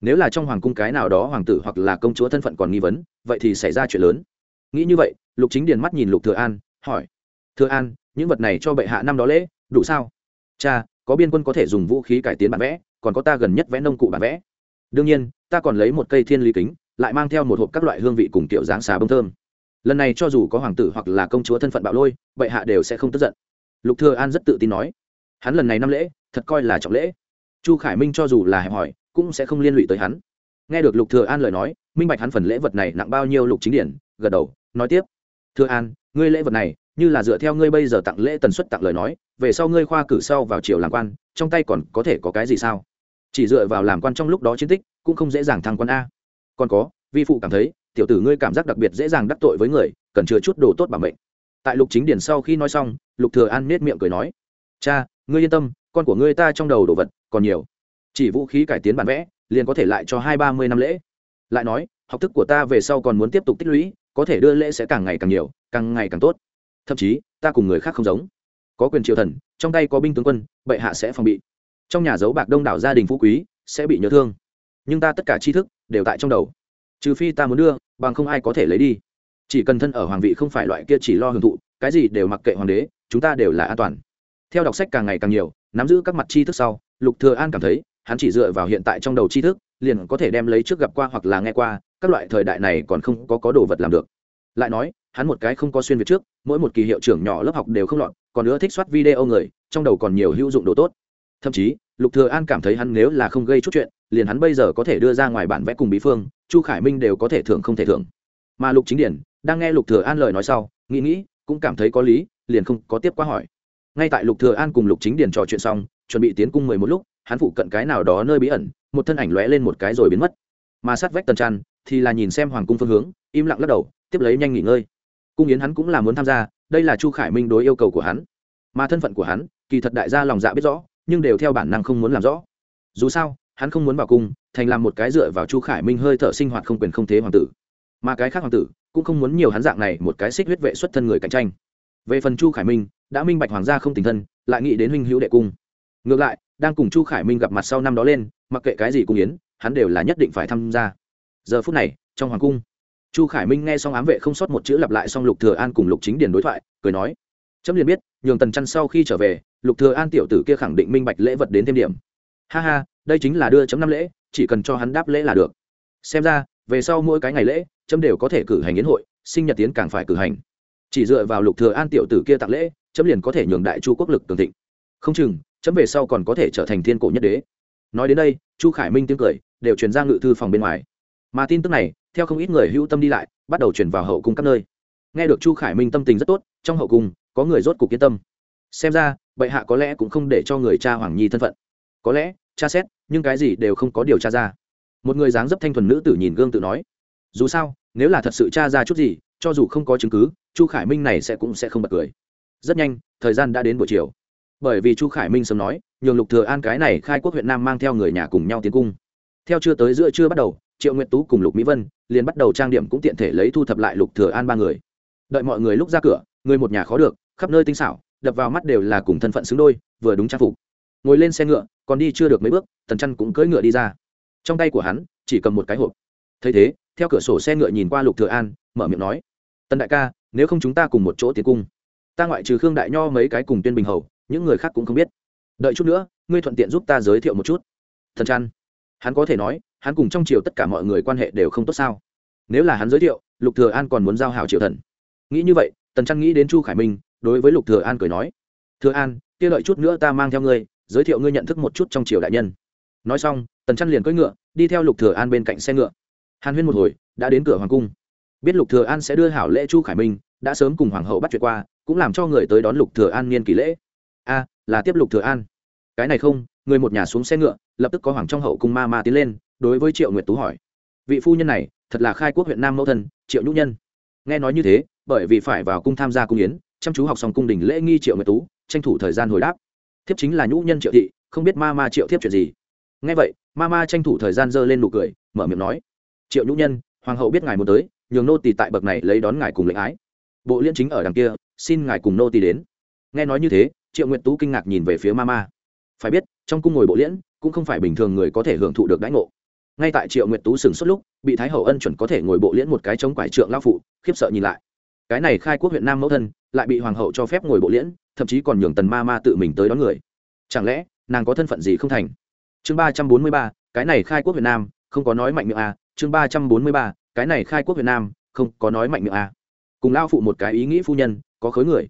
Nếu là trong hoàng cung cái nào đó hoàng tử hoặc là công chúa thân phận còn nghi vấn, vậy thì xảy ra chuyện lớn. Nghĩ như vậy, lục chính điền mắt nhìn lục thừa an, hỏi. Thừa an, những vật này cho bệ hạ năm đó lễ, đủ sao? Cha, có biên quân có thể dùng vũ khí cải tiến bản vẽ, còn có ta gần nhất vẽ nông cụ bản vẽ. Đương nhiên, ta còn lấy một cây thiên lý kính, lại mang theo một hộp các loại hương vị cùng kiểu dáng xà bông thơm lần này cho dù có hoàng tử hoặc là công chúa thân phận bạo lôi, bệ hạ đều sẽ không tức giận. Lục thừa an rất tự tin nói, hắn lần này năm lễ, thật coi là trọng lễ. Chu khải minh cho dù là hẹp hỏi cũng sẽ không liên lụy tới hắn. Nghe được lục thừa an lời nói, minh bạch hắn phần lễ vật này nặng bao nhiêu lục chính điển, gật đầu, nói tiếp. Thừa an, ngươi lễ vật này, như là dựa theo ngươi bây giờ tặng lễ tần suất tặng lời nói, về sau ngươi khoa cử sau vào triều làm quan, trong tay còn có thể có cái gì sao? Chỉ dựa vào làm quan trong lúc đó chiến tích, cũng không dễ dàng thăng quan a. Còn có, vi phụ cảm thấy tiểu tử ngươi cảm giác đặc biệt dễ dàng đắc tội với người, cần chứa chút đồ tốt bảo mệnh. Tại lục chính điển sau khi nói xong, lục thừa an nết miệng cười nói, cha, ngươi yên tâm, con của ngươi ta trong đầu đồ vật còn nhiều. Chỉ vũ khí cải tiến bản vẽ, liền có thể lại cho hai ba mươi năm lễ. Lại nói, học thức của ta về sau còn muốn tiếp tục tích lũy, có thể đưa lễ sẽ càng ngày càng nhiều, càng ngày càng tốt. Thậm chí, ta cùng người khác không giống. Có quyền triều thần, trong tay có binh tướng quân, bệ hạ sẽ phòng bị. Trong nhà giấu bạc đông đảo gia đình phú quý, sẽ bị nhớ thương. Nhưng ta tất cả tri thức đều tại trong đầu trừ phi ta muốn đưa, bằng không ai có thể lấy đi. Chỉ cần thân ở hoàng vị không phải loại kia chỉ lo hưởng thụ, cái gì đều mặc kệ hoàng đế, chúng ta đều là an toàn. Theo đọc sách càng ngày càng nhiều, nắm giữ các mặt tri thức sau, lục thừa an cảm thấy, hắn chỉ dựa vào hiện tại trong đầu tri thức, liền có thể đem lấy trước gặp qua hoặc là nghe qua, các loại thời đại này còn không có có đồ vật làm được. Lại nói, hắn một cái không có xuyên việt trước, mỗi một kỳ hiệu trưởng nhỏ lớp học đều không lọt, còn nữa thích soát video người, trong đầu còn nhiều hữu dụng đồ tốt. Thậm chí, lục thừa an cảm thấy hắn nếu là không gây chút chuyện liền hắn bây giờ có thể đưa ra ngoài bản vẽ cùng bí phương, chu khải minh đều có thể thưởng không thể thưởng. Mà lục chính điển, đang nghe lục thừa an lời nói sau, nghĩ nghĩ, cũng cảm thấy có lý, liền không có tiếp qua hỏi. Ngay tại lục thừa an cùng lục chính điển trò chuyện xong, chuẩn bị tiến cung mười một lúc, hắn phụ cận cái nào đó nơi bí ẩn, một thân ảnh lóe lên một cái rồi biến mất. Mà sát vách tần trăn thì là nhìn xem hoàng cung phương hướng, im lặng lắc đầu, tiếp lấy nhanh nghỉ ngơi. Cung yến hắn cũng là muốn tham gia, đây là chu khải minh đối yêu cầu của hắn. Mà thân phận của hắn, kỳ thật đại gia lòng dạ biết rõ, nhưng đều theo bản năng không muốn làm rõ. Dù sao hắn không muốn vào cung, thành làm một cái dựa vào chu khải minh hơi thở sinh hoạt không quyền không thế hoàng tử. Mà cái khác hoàng tử cũng không muốn nhiều hắn dạng này một cái xích huyết vệ xuất thân người cạnh tranh. Về phần chu khải minh, đã minh bạch hoàng gia không tình thân, lại nghĩ đến huynh hữu đệ cung. Ngược lại, đang cùng chu khải minh gặp mặt sau năm đó lên, mặc kệ cái gì cung yến, hắn đều là nhất định phải tham gia. Giờ phút này, trong hoàng cung, chu khải minh nghe xong ám vệ không sót một chữ lặp lại xong lục thừa an cùng lục chính điền đối thoại, cười nói, chấm liền biết, nhường tần chăn sau khi trở về, lục thừa an tiểu tử kia khẳng định minh bạch lễ vật đến thêm điểm. Ha ha đây chính là đưa chấm năm lễ, chỉ cần cho hắn đáp lễ là được. Xem ra, về sau mỗi cái ngày lễ, chấm đều có thể cử hành yến hội, sinh nhật tiến càng phải cử hành. Chỉ dựa vào lục thừa an tiểu tử kia tặng lễ, chấm liền có thể nhường đại chu quốc lực cường thịnh. Không chừng, chấm về sau còn có thể trở thành thiên cổ nhất đế. Nói đến đây, chu khải minh tiếng cười đều truyền ra ngự thư phòng bên ngoài. Mà tin tức này, theo không ít người hữu tâm đi lại, bắt đầu truyền vào hậu cung các nơi. Nghe được chu khải minh tâm tình rất tốt, trong hậu cung, có người rốt cục yên tâm. Xem ra, bệ hạ có lẽ cũng không để cho người cha hoàng nhi thân phận. Có lẽ tra xét, nhưng cái gì đều không có điều tra ra. Một người dáng dấp thanh thuần nữ tử nhìn gương tự nói, dù sao, nếu là thật sự tra ra chút gì, cho dù không có chứng cứ, chu khải minh này sẽ cũng sẽ không bật cười. Rất nhanh, thời gian đã đến buổi chiều. Bởi vì chu khải minh sớm nói, nhường lục thừa an cái này khai quốc huyện nam mang theo người nhà cùng nhau tiến cung. Theo chưa tới giữa trưa bắt đầu, triệu nguyệt tú cùng lục mỹ vân liền bắt đầu trang điểm cũng tiện thể lấy thu thập lại lục thừa an ba người. Đợi mọi người lúc ra cửa, người một nhà khó được, khắp nơi tinh xảo, đập vào mắt đều là cùng thân phận xứng đôi, vừa đúng trang phục. Ngồi lên xe ngựa còn đi chưa được mấy bước, tần chăn cũng cưỡi ngựa đi ra. Trong tay của hắn, chỉ cầm một cái hộp. Thấy thế, theo cửa sổ xe ngựa nhìn qua lục thừa an, mở miệng nói, tần đại ca, nếu không chúng ta cùng một chỗ tiến cung, ta ngoại trừ khương đại nho mấy cái cùng tuyên bình hầu, những người khác cũng không biết. Đợi chút nữa, ngươi thuận tiện giúp ta giới thiệu một chút. Thần chăn hắn có thể nói, hắn cùng trong triều tất cả mọi người quan hệ đều không tốt sao. Nếu là hắn giới thiệu, lục thừa an còn muốn giao hảo triều thần. Nghĩ như vậy, tần chăn nghĩ đến chu khải minh, đối với lục thừa an cười nói, thừa an, kia đợi chút nữa ta mang theo ngươi giới thiệu ngươi nhận thức một chút trong triều đại nhân. Nói xong, tần chăn liền cưỡi ngựa, đi theo lục thừa an bên cạnh xe ngựa. Hàn huyên một hồi, đã đến cửa hoàng cung. Biết lục thừa an sẽ đưa hảo lễ chu khải minh, đã sớm cùng hoàng hậu bắt chuyện qua, cũng làm cho người tới đón lục thừa an niên kỳ lễ. A, là tiếp lục thừa an. Cái này không, người một nhà xuống xe ngựa, lập tức có hoàng trong hậu cung ma ma tiến lên, đối với triệu nguyệt tú hỏi. Vị phu nhân này, thật là khai quốc huyện nam mẫu thân, triệu nhũ nhân. Nghe nói như thế, bởi vì phải vào cung tham gia cung yến, chăm chú học xong cung đình lễ nghi triệu nguyệt tú, tranh thủ thời gian hồi đáp thiếp chính là nhũ nhân triệu thị, không biết ma ma triệu thiếp chuyện gì. Nghe vậy, ma ma tranh thủ thời gian giơ lên nụ cười, mở miệng nói, triệu nhũ nhân, hoàng hậu biết ngài muốn tới, nhường nô tỳ tại bậc này lấy đón ngài cùng lệnh ái. Bộ liên chính ở đằng kia, xin ngài cùng nô tỳ đến. Nghe nói như thế, triệu nguyện tú kinh ngạc nhìn về phía ma ma. Phải biết, trong cung ngồi bộ liễn, cũng không phải bình thường người có thể hưởng thụ được đãi ngộ. Ngay tại triệu nguyện tú sừng suốt lúc, bị thái hậu ân chuẩn có thể ngồi bộ liễn một cái chống quải trượng lao phụ, khiếp sợ nhìn lại cái này khai quốc huyện nam mẫu thân, lại bị hoàng hậu cho phép ngồi bộ liễn, thậm chí còn nhường tần ma ma tự mình tới đón người. Chẳng lẽ, nàng có thân phận gì không thành? Chương ba trăm bốn mươi ba, cái này khai quốc việt nam, không có nói mạnh miệng à. chương ba trăm bốn mươi ba, cái này khai quốc việt nam, không có nói mạnh miệng à. cùng lao phụ một cái ý nghĩ phu nhân, có khối người.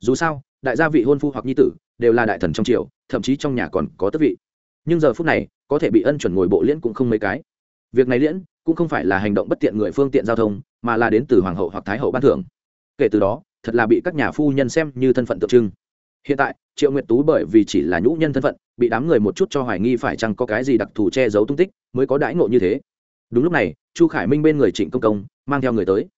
Dù sao, đại gia vị hôn phu hoặc nhi tử, đều là đại thần trong triều, thậm chí trong nhà còn có tước vị. Nhưng giờ phút này, có thể bị ân chuẩn ngồi bộ liễn cũng không mấy cái. Việc này liễn, cũng không phải là hành động bất tiện người phương tiện giao thông, mà là đến từ hoàng hậu hoặc thái hậu ban thưởng kể từ đó, thật là bị các nhà phu nhân xem như thân phận tượng trưng. Hiện tại, triệu nguyệt tú bởi vì chỉ là nhũ nhân thân phận, bị đám người một chút cho hoài nghi phải chăng có cái gì đặc thù che giấu tung tích, mới có đãi ngộ như thế. Đúng lúc này, chu khải minh bên người trịnh công công mang theo người tới.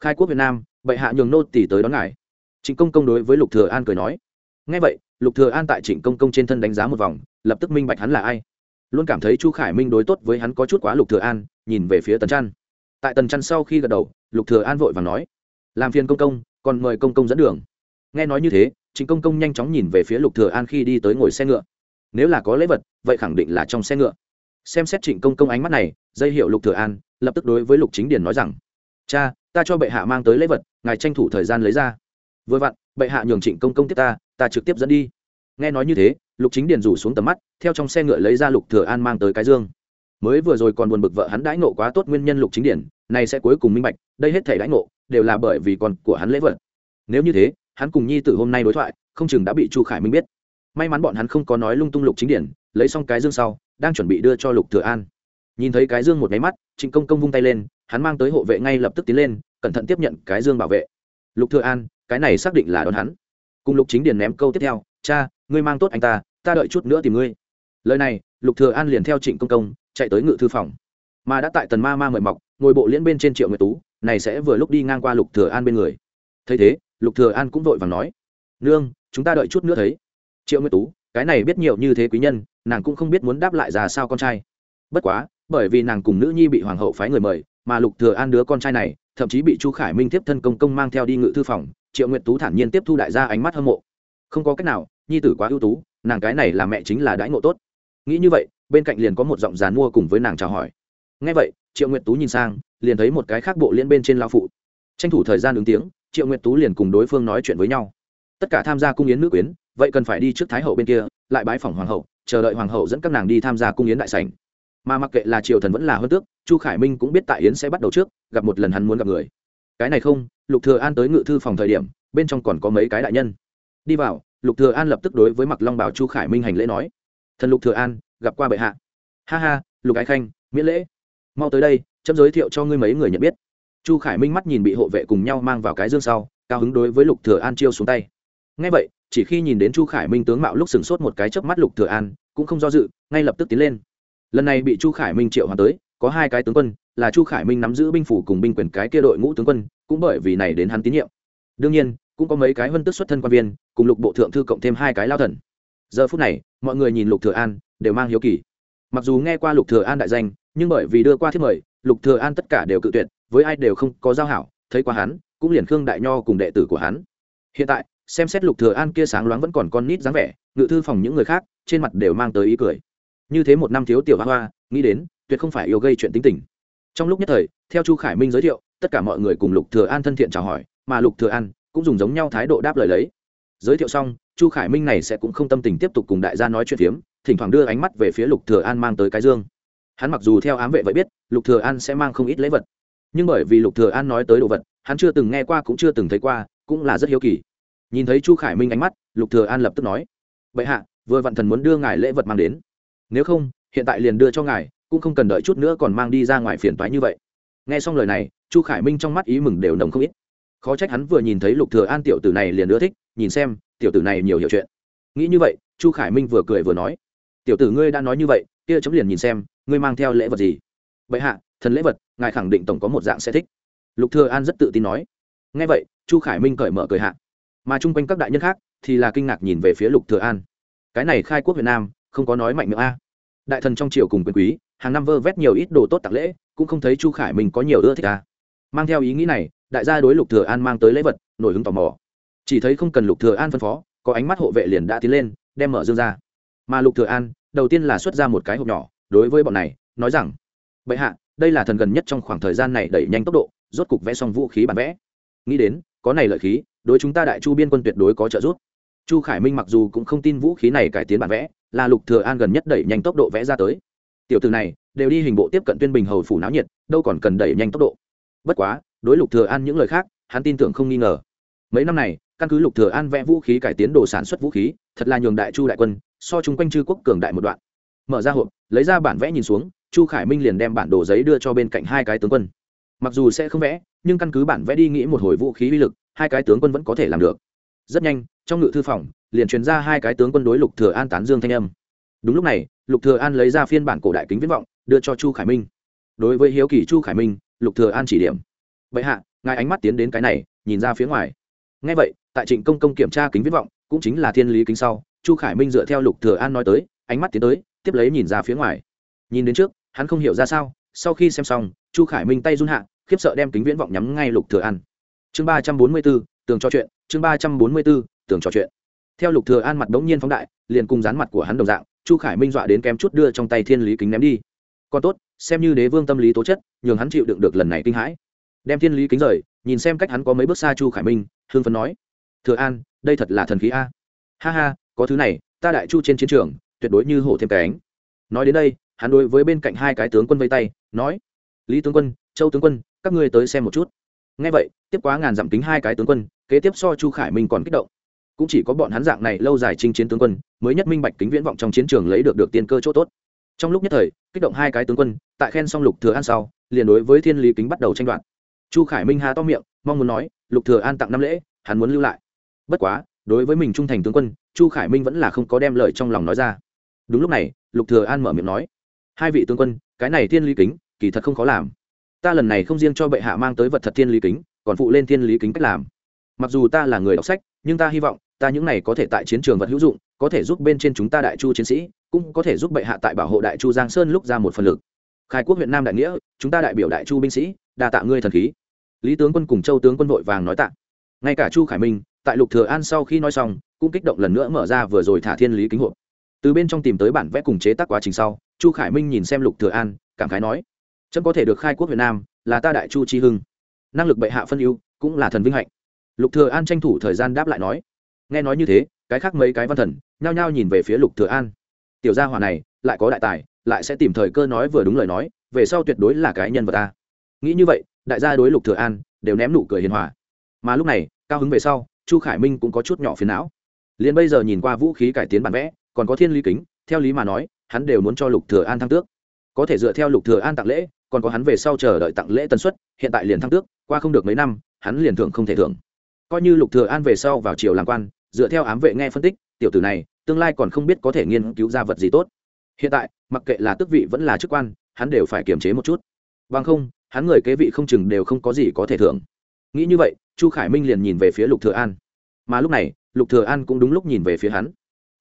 Khai quốc việt nam, bệ hạ nhường nô tỷ tới đón ngài. Trịnh công công đối với lục thừa an cười nói. Nghe vậy, lục thừa an tại trịnh công công trên thân đánh giá một vòng, lập tức minh bạch hắn là ai. Luôn cảm thấy chu khải minh đối tốt với hắn có chút quá lục thừa an, nhìn về phía tần trăn. Tại tần trăn sau khi gật đầu, lục thừa an vội vàng nói làm phiền công công, còn mời công công dẫn đường. Nghe nói như thế trịnh công công nhanh chóng nhìn về phía lục thừa an khi đi tới ngồi xe ngựa. Nếu là có lễ vật, vậy khẳng định là trong xe ngựa. Xem xét trịnh công công ánh mắt này, dây hiệu lục thừa an lập tức đối với lục chính điền nói rằng, cha, ta cho bệ hạ mang tới lễ vật, ngài tranh thủ thời gian lấy ra. Vừa vặn, bệ hạ nhường trịnh công công tiếp ta ta trực tiếp dẫn đi. Nghe nói như thế, lục chính điền rủ xuống tầm mắt, theo trong xe ngựa lấy ra lục thừa an mang tới cái dương. Mới vừa rồi còn buồn bực vợ hắn đãi nộ quá tốt nguyên nhân lục chính điển này sẽ cuối cùng minh bạch, đây hết thể đãi ngộ, đều là bởi vì con của hắn lễ vật. Nếu như thế, hắn cùng nhi tử hôm nay đối thoại, không chừng đã bị chu khải minh biết. May mắn bọn hắn không có nói lung tung lục chính điển, lấy xong cái dương sau, đang chuẩn bị đưa cho lục thừa an. Nhìn thấy cái dương một máy mắt, trịnh công công vung tay lên, hắn mang tới hộ vệ ngay lập tức tiến lên, cẩn thận tiếp nhận cái dương bảo vệ. Lục thừa an, cái này xác định là đón hắn. Cùng lục chính điển ném câu tiếp theo, cha, ngươi mang tốt anh ta ta đợi chút nữa tìm ngươi. Lời này, lục thừa an liền theo trịnh công công chạy tới ngự thư phòng. Mà đã tại tần ma ma mời mọc ngồi bộ liễn bên trên triệu nguyệt tú, này sẽ vừa lúc đi ngang qua lục thừa an bên người. Thấy thế, lục thừa an cũng vội vàng nói, nương, chúng ta đợi chút nữa thấy. Triệu nguyệt tú, cái này biết nhiều như thế quý nhân, nàng cũng không biết muốn đáp lại ra sao con trai. Bất quá, bởi vì nàng cùng nữ nhi bị hoàng hậu phái người mời, mà lục thừa an đứa con trai này, thậm chí bị chu khải minh tiếp thân công công mang theo đi ngự thư phòng, triệu nguyệt tú thản nhiên tiếp thu đại gia ánh mắt hâm mộ. Không có cách nào, nhi tử quá ưu tú, nàng cái này là mẹ chính là đãi ngộ tốt. Nghĩ như vậy, bên cạnh liền có một giọng dàn mua cùng với nàng chào hỏi. Nghe vậy triệu nguyệt tú nhìn sang, liền thấy một cái khác bộ liên bên trên lao phụ. Tranh thủ thời gian ứng tiếng, triệu nguyệt tú liền cùng đối phương nói chuyện với nhau. Tất cả tham gia cung yến nữ quyến, vậy cần phải đi trước thái hậu bên kia, lại bái phỏng hoàng hậu, chờ đợi hoàng hậu dẫn các nàng đi tham gia cung yến đại sảnh. Mà mặc kệ là triều thần vẫn là hơn tước, chu khải minh cũng biết tại yến sẽ bắt đầu trước, gặp một lần hắn muốn gặp người. Cái này không, lục thừa an tới ngự thư phòng thời điểm, bên trong còn có mấy cái đại nhân. Đi vào, lục thừa an lập tức đối với mặc long bảo chu khải minh hành lễ nói. Thần lục thừa an, gặp qua bệ hạ. Ha ha, lục ái khanh, miễn lễ mau tới đây, chấm giới thiệu cho ngươi mấy người nhận biết. Chu khải minh mắt nhìn bị hộ vệ cùng nhau mang vào cái dương sau, cao hứng đối với lục thừa an chiêu xuống tay. Ngay vậy, chỉ khi nhìn đến chu khải minh tướng mạo lúc sừng sốt một cái chớp mắt lục thừa an, cũng không do dự, ngay lập tức tiến lên. Lần này bị chu khải minh triệu hoàn tới, có hai cái tướng quân, là chu khải minh nắm giữ binh phủ cùng binh quyền cái kia đội ngũ tướng quân, cũng bởi vì này đến hắn tín nhiệm. Đương nhiên, cũng có mấy cái vân tức xuất thân quan viên, cùng lục bộ thượng thư cộng thêm hai cái lao thần. Giờ phút này, mọi người nhìn lục thừa an, đều mang hiếu kỳ. Mặc dù nghe qua lục thừa an đại danh nhưng bởi vì đưa qua thiết mời, lục thừa an tất cả đều cự tuyệt, với ai đều không có giao hảo, thấy qua hắn, cũng liền khương đại nho cùng đệ tử của hắn. Hiện tại, xem xét lục thừa an kia sáng loáng vẫn còn con nít dáng vẻ, ngự thư phòng những người khác, trên mặt đều mang tới ý cười. Như thế một năm thiếu tiểu hoa hoa, nghĩ đến, tuyệt không phải yêu gây chuyện tính tình. Trong lúc nhất thời, theo chu khải minh giới thiệu, tất cả mọi người cùng lục thừa an thân thiện chào hỏi, mà lục thừa an cũng dùng giống nhau thái độ đáp lời lấy. Giới thiệu xong, chu khải minh này sẽ cũng không tâm tình tiếp tục cùng đại gia nói chuyện phiếm, thỉnh thoảng đưa ánh mắt về phía lục thừa an mang tới cái dương hắn mặc dù theo ám vệ vậy biết, lục thừa an sẽ mang không ít lễ vật. Nhưng bởi vì lục thừa an nói tới đồ vật, hắn chưa từng nghe qua cũng chưa từng thấy qua, cũng là rất hiếu kỳ. Nhìn thấy chu khải minh ánh mắt, lục thừa an lập tức nói, bệ hạ, vừa vạn thần muốn đưa ngài lễ vật mang đến. Nếu không, hiện tại liền đưa cho ngài, cũng không cần đợi chút nữa còn mang đi ra ngoài phiền toái như vậy. Nghe xong lời này, chu khải minh trong mắt ý mừng đều nồng không ít. Khó trách hắn vừa nhìn thấy lục thừa an tiểu tử này liền ưa thích, nhìn xem, tiểu tử này nhiều hiểu chuyện. Nghĩ như vậy, chu khải minh vừa cười vừa nói, tiểu tử ngươi đã nói như vậy, kia chấm liền nhìn xem ngươi mang theo lễ vật gì? Vậy hạ, thần lễ vật, ngài khẳng định tổng có một dạng sẽ thích. Lục thừa an rất tự tin nói. Nghe vậy, chu khải minh cởi mở cười hạ. Mà chung quanh các đại nhân khác thì là kinh ngạc nhìn về phía lục thừa an. Cái này khai quốc việt nam, không có nói mạnh miệng a. Đại thần trong triều cùng quyền quý, hàng năm vơ vét nhiều ít đồ tốt tặng lễ, cũng không thấy chu khải minh có nhiều ưa thích a. Mang theo ý nghĩ này, đại gia đối lục thừa an mang tới lễ vật, nổi hứng tò mò. Chỉ thấy không cần lục thừa an phân phó, có ánh mắt hộ vệ liền đã tiến lên, đem mở dương ra. Mà lục thừa an, đầu tiên là xuất ra một cái hộp nhỏ đối với bọn này, nói rằng, bệ hạ, đây là thần gần nhất trong khoảng thời gian này đẩy nhanh tốc độ, rốt cục vẽ xong vũ khí bản vẽ. Nghĩ đến, có này lợi khí, đối chúng ta đại chu biên quân tuyệt đối có trợ giúp. Chu khải minh mặc dù cũng không tin vũ khí này cải tiến bản vẽ, là lục thừa an gần nhất đẩy nhanh tốc độ vẽ ra tới. Tiểu tử này, đều đi hình bộ tiếp cận tuyên bình hầu phủ náo nhiệt, đâu còn cần đẩy nhanh tốc độ. Bất quá, đối lục thừa an những lời khác, hắn tin tưởng không nghi ngờ. Mấy năm này, căn cứ lục thừa an vẽ vũ khí cải tiến đồ sản xuất vũ khí, thật là nhường đại chu đại quân, so chung quanh chư quốc cường đại một đoạn. Mở ra hộp lấy ra bản vẽ nhìn xuống, chu khải minh liền đem bản đồ giấy đưa cho bên cạnh hai cái tướng quân. Mặc dù sẽ không vẽ, nhưng căn cứ bản vẽ đi nghĩ một hồi vũ khí uy lực, hai cái tướng quân vẫn có thể làm được. Rất nhanh, trong ngự thư phòng, liền truyền ra hai cái tướng quân đối lục thừa an tán dương thanh âm. Đúng lúc này, lục thừa an lấy ra phiên bản cổ đại kính viễn vọng, đưa cho chu khải minh. Đối với hiếu kỳ chu khải minh, lục thừa an chỉ điểm. Vậy hạ, ngài ánh mắt tiến đến cái này, nhìn ra phía ngoài. Ngay vậy, tại trịnh công công kiểm tra kính viễn vọng, cũng chính là thiên lý kính sau, chu khải minh dựa theo lục thừa an nói tới, ánh mắt tiến tới tiếp lấy nhìn ra phía ngoài. Nhìn đến trước hắn không hiểu ra sao sau khi xem xong chu khải minh tay run hạ khiếp sợ đem kính viễn vọng nhắm ngay lục thừa an. Chương ba trăm bốn mươi 344, tường trò chuyện chương ba trăm bốn mươi 344, tường trò chuyện. Theo lục thừa an mặt đống nhiên phóng đại liền cùng dán mặt của hắn đồng dạng chu khải minh dọa đến kém chút đưa trong tay thiên lý kính ném đi. Còn tốt xem như đế vương tâm lý tố chất nhường hắn chịu đựng được lần này kinh hãi. Đem thiên lý kính rời nhìn xem cách hắn có mấy bước xa chu khải minh hương phấn nói thừa an đây thật là thần khí a. Ha ha có thứ này ta đại chu trên chiến trường tuyệt đối như hổ thêm cánh nói đến đây, hắn đối với bên cạnh hai cái tướng quân vây tay, nói, lý tướng quân, châu tướng quân, các ngươi tới xem một chút. Ngay vậy, tiếp quá ngàn dặm kính hai cái tướng quân, kế tiếp so chu khải minh còn kích động. Cũng chỉ có bọn hắn dạng này lâu dài chinh chiến tướng quân, mới nhất minh bạch kính viễn vọng trong chiến trường lấy được được tiên cơ chỗ tốt. Trong lúc nhất thời, kích động hai cái tướng quân, tại khen xong lục thừa an sau, liền đối với thiên lý kính bắt đầu tranh đoạt. Chu khải minh hà to miệng, mong muốn nói, lục thừa an tặng năm lễ, hắn muốn lưu lại. Bất quá, đối với mình trung thành tướng quân, chu khải minh vẫn là không có đem lời trong lòng nói ra đúng lúc này, lục thừa an mở miệng nói, hai vị tướng quân, cái này thiên lý kính, kỳ thật không khó làm. Ta lần này không riêng cho bệ hạ mang tới vật thật thiên lý kính, còn phụ lên thiên lý kính cách làm. Mặc dù ta là người đọc sách, nhưng ta hy vọng, ta những này có thể tại chiến trường vật hữu dụng, có thể giúp bên trên chúng ta đại chu chiến sĩ, cũng có thể giúp bệ hạ tại bảo hộ đại chu giang sơn lúc ra một phần lực. Khai quốc huyện nam đại nghĩa, chúng ta đại biểu đại chu binh sĩ, đa tạ ngươi thần khí. Lý tướng quân cùng châu tướng quân vội vàng nói tạ. Ngay cả chu khải minh, tại lục thừa an sau khi nói xong, cũng kích động lần nữa mở ra vừa rồi thả thiên lý kính hộp từ bên trong tìm tới bản vẽ cùng chế tác quá trình sau, chu khải minh nhìn xem lục thừa an, cảm khái nói trẫm có thể được khai quốc việt nam, là ta đại chu chi hưng. Năng lực bệ hạ phân ưu, cũng là thần vinh hạnh. Lục thừa an tranh thủ thời gian đáp lại nói, nghe nói như thế, cái khác mấy cái văn thần, nhao nhao nhìn về phía lục thừa an. Tiểu gia hỏa này, lại có đại tài, lại sẽ tìm thời cơ nói vừa đúng lời nói, về sau tuyệt đối là cái nhân vật ta. Nghĩ như vậy, đại gia đối lục thừa an đều ném nụ cười hiền hòa. Mà lúc này, cao hứng về sau, chu khải minh cũng có chút nhỏ phiền não. Liền bây giờ nhìn qua vũ khí cải tiến bản vẽ còn có thiên lý kính, theo lý mà nói, hắn đều muốn cho lục thừa an thăng tước. Có thể dựa theo lục thừa an tặng lễ, còn có hắn về sau chờ đợi tặng lễ tần suất, hiện tại liền thăng tước, qua không được mấy năm, hắn liền thưởng không thể thưởng. Coi như lục thừa an về sau vào triều làm quan, dựa theo ám vệ nghe phân tích, tiểu tử này, tương lai còn không biết có thể nghiên cứu ra vật gì tốt. Hiện tại, mặc kệ là tước vị vẫn là chức quan, hắn đều phải kiềm chế một chút. Bằng không, hắn người kế vị không chừng đều không có gì có thể thưởng. Nghĩ như vậy, chu khải minh liền nhìn về phía lục thừa an. Mà lúc này, lục thừa an cũng đúng lúc nhìn về phía hắn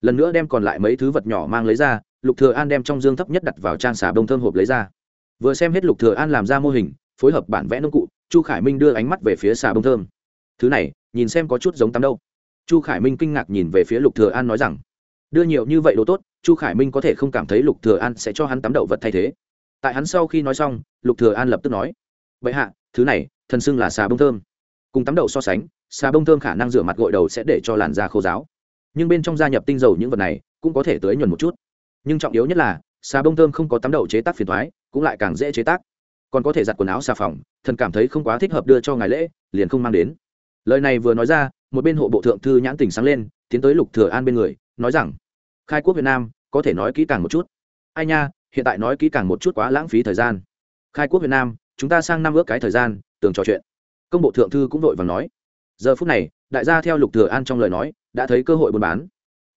lần nữa đem còn lại mấy thứ vật nhỏ mang lấy ra, lục thừa an đem trong dương thấp nhất đặt vào trang xà bông thơm hộp lấy ra. Vừa xem hết lục thừa an làm ra mô hình, phối hợp bản vẽ nông cụ, chu khải minh đưa ánh mắt về phía xà bông thơm. Thứ này, nhìn xem có chút giống tắm đâu. Chu khải minh kinh ngạc nhìn về phía lục thừa an nói rằng, đưa nhiều như vậy đồ tốt, chu khải minh có thể không cảm thấy lục thừa an sẽ cho hắn tắm đậu vật thay thế. Tại hắn sau khi nói xong, lục thừa an lập tức nói vậy hạ, thứ này, thần xưng là xà bông thơm. Cùng tắm đậu so sánh, xà bông thơm khả năng rửa mặt gội đầu sẽ để cho làn da khô ráo nhưng bên trong gia nhập tinh dầu những vật này cũng có thể tới nhuần một chút. Nhưng trọng yếu nhất là, xà bông thơm không có tắm đậu chế tác phiền thoái, cũng lại càng dễ chế tác. Còn có thể giặt quần áo xà phòng, thần cảm thấy không quá thích hợp đưa cho ngài lễ, liền không mang đến. Lời này vừa nói ra, một bên hộ bộ thượng thư nhãn tình sáng lên, tiến tới lục thừa an bên người, nói rằng, khai quốc việt nam, có thể nói kỹ càng một chút. Ai nha, hiện tại nói kỹ càng một chút quá lãng phí thời gian. Khai quốc việt nam, chúng ta sang năm ước cái thời gian, tường trò chuyện. Công bộ thượng thư cũng vội vàng nói giờ phút này, đại gia theo lục thừa an trong lời nói, đã thấy cơ hội buôn bán.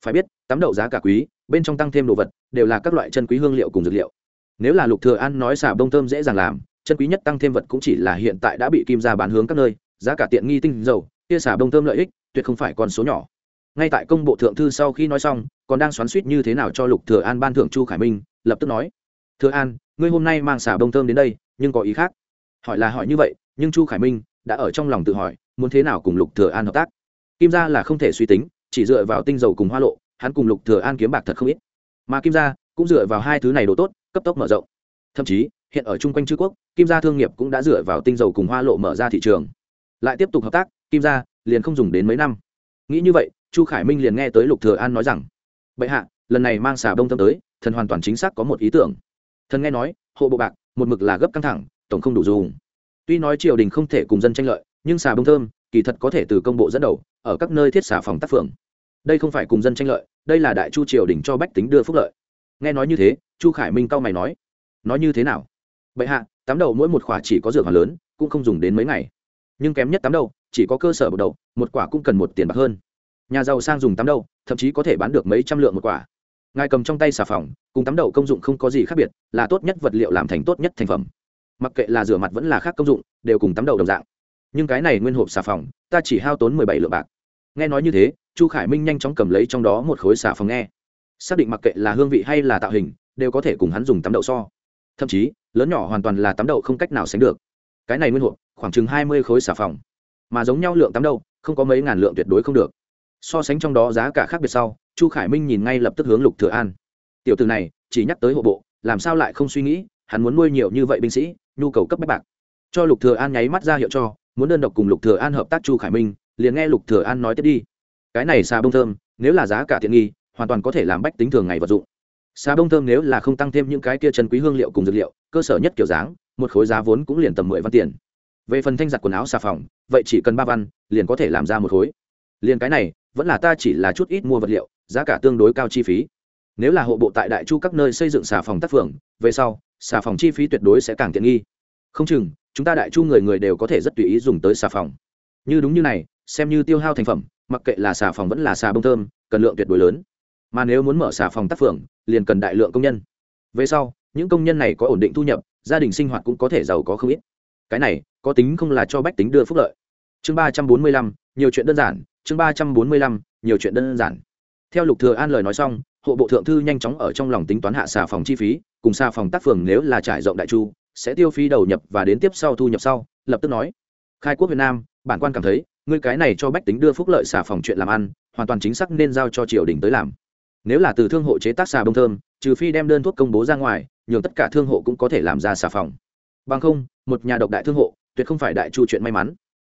Phải biết, tắm đậu giá cả quý, bên trong tăng thêm đồ vật, đều là các loại chân quý hương liệu cùng dược liệu. Nếu là lục thừa an nói xả bông thơm dễ dàng làm, chân quý nhất tăng thêm vật cũng chỉ là hiện tại đã bị kim gia bán hướng các nơi, giá cả tiện nghi tinh dầu, kia xả bông thơm lợi ích, tuyệt không phải con số nhỏ. Ngay tại công bộ thượng thư sau khi nói xong, còn đang xoắn suýt như thế nào cho lục thừa an ban thưởng chu khải minh, lập tức nói, thừa an, ngươi hôm nay mang xả bông thơm đến đây, nhưng có ý khác. Hỏi là hỏi như vậy, nhưng chu khải minh đã ở trong lòng tự hỏi muốn thế nào cùng lục thừa an hợp tác? Kim gia là không thể suy tính, chỉ dựa vào tinh dầu cùng hoa lộ, hắn cùng lục thừa an kiếm bạc thật không ít. Mà kim gia cũng dựa vào hai thứ này đồ tốt, cấp tốc mở rộng. Thậm chí, hiện ở chung quanh chư quốc, kim gia thương nghiệp cũng đã dựa vào tinh dầu cùng hoa lộ mở ra thị trường. Lại tiếp tục hợp tác, kim gia liền không dùng đến mấy năm. Nghĩ như vậy, chu khải minh liền nghe tới lục thừa an nói rằng, bệ hạ, lần này mang xà đông tâm tới, thần hoàn toàn chính xác có một ý tưởng. Thần nghe nói, hộ bộ bạc, một mực là gấp căng thẳng, tổng không đủ dùng. Tuy nói triều đình không thể cùng dân tranh lợi nhưng xà bông thơm kỳ thật có thể từ công bộ dẫn đầu ở các nơi thiết xà phòng tác phường. Đây không phải cùng dân tranh lợi đây là đại chu triều đình cho bách tính đưa phúc lợi. Nghe nói như thế chu khải minh cao mày nói nói như thế nào? Bệ hạ tám đầu mỗi một khỏa chỉ có dược hoàn lớn cũng không dùng đến mấy ngày. Nhưng kém nhất tám đầu chỉ có cơ sở bột đầu một quả cũng cần một tiền bạc hơn. Nhà giàu sang dùng tắm đầu, thậm chí có thể bán được mấy trăm lượng một quả. Ngài cầm trong tay xà phòng cùng tắm đậu công dụng không có gì khác biệt là tốt nhất vật liệu làm thành tốt nhất thành phẩm. Mặc kệ là rửa mặt vẫn là khác công dụng đều cùng tắm đậu đồng dạng nhưng cái này nguyên hộp xà phòng, ta chỉ hao tốn mười bảy lượng bạc. Nghe nói như thế, chu khải minh nhanh chóng cầm lấy trong đó một khối xà phòng nghe. Xác định mặc kệ là hương vị hay là tạo hình, đều có thể cùng hắn dùng tắm đậu so. Thậm chí, lớn nhỏ hoàn toàn là tắm đậu không cách nào sánh được. Cái này nguyên hộp, khoảng chừng hai mươi khối xà phòng. Mà giống nhau lượng tắm đậu, không có mấy ngàn lượng tuyệt đối không được. So sánh trong đó giá cả khác biệt sau, chu khải minh nhìn ngay lập tức hướng lục thừa an. Tiểu từ này, chỉ nhắc tới hộ bộ, làm sao lại không suy nghĩ, hắn muốn nuôi nhiều như vậy binh sĩ, nhu cầu cấp bách bạc. Cho lục thừa an nháy mắt ra hiệu cho muốn đơn độc cùng lục thừa an hợp tác chu khải minh, liền nghe lục thừa an nói tiếp đi. Cái này xà bông thơm, nếu là giá cả tiện nghi, hoàn toàn có thể làm bách tính thường ngày vật dụng. Xà bông thơm nếu là không tăng thêm những cái kia chân quý hương liệu cùng dược liệu, cơ sở nhất kiểu dáng, một khối giá vốn cũng liền tầm mười văn tiền. Về phần thanh giặt quần áo xà phòng, vậy chỉ cần ba văn, liền có thể làm ra một khối. Liền cái này, vẫn là ta chỉ là chút ít mua vật liệu, giá cả tương đối cao chi phí. Nếu là hộ bộ tại đại chu các nơi xây dựng xà phòng tác phường, về sau, xà phòng chi phí tuyệt đối sẽ càng tiện nghi. Không chừng chúng ta đại chu người người đều có thể rất tùy ý dùng tới xà phòng. Như đúng như này, xem như tiêu hao thành phẩm, mặc kệ là xà phòng vẫn là xà bông thơm, cần lượng tuyệt đối lớn. Mà nếu muốn mở xà phòng tác phường, liền cần đại lượng công nhân. Về sau, những công nhân này có ổn định thu nhập, gia đình sinh hoạt cũng có thể giàu có không ít. Cái này, có tính không là cho bách tính đưa phúc lợi. Chương ba trăm bốn mươi lăm, nhiều chuyện đơn giản. Chương ba trăm bốn mươi lăm, nhiều chuyện đơn giản. Theo lục thừa an lời nói xong, hộ bộ thượng thư nhanh chóng ở trong lòng tính toán hạ xà phòng chi phí, cùng xà phòng tác phường nếu là trải rộng đại chu sẽ tiêu phí đầu nhập và đến tiếp sau thu nhập sau, lập tức nói. Khai quốc việt nam, bản quan cảm thấy, ngươi cái này cho bách tính đưa phúc lợi xà phòng chuyện làm ăn, hoàn toàn chính xác nên giao cho triều đình tới làm. Nếu là từ thương hộ chế tác xà bông thơm, trừ phi đem đơn thuốc công bố ra ngoài, nhường tất cả thương hộ cũng có thể làm ra xà phòng. Bằng không, một nhà độc đại thương hộ, tuyệt không phải đại chu chuyện may mắn.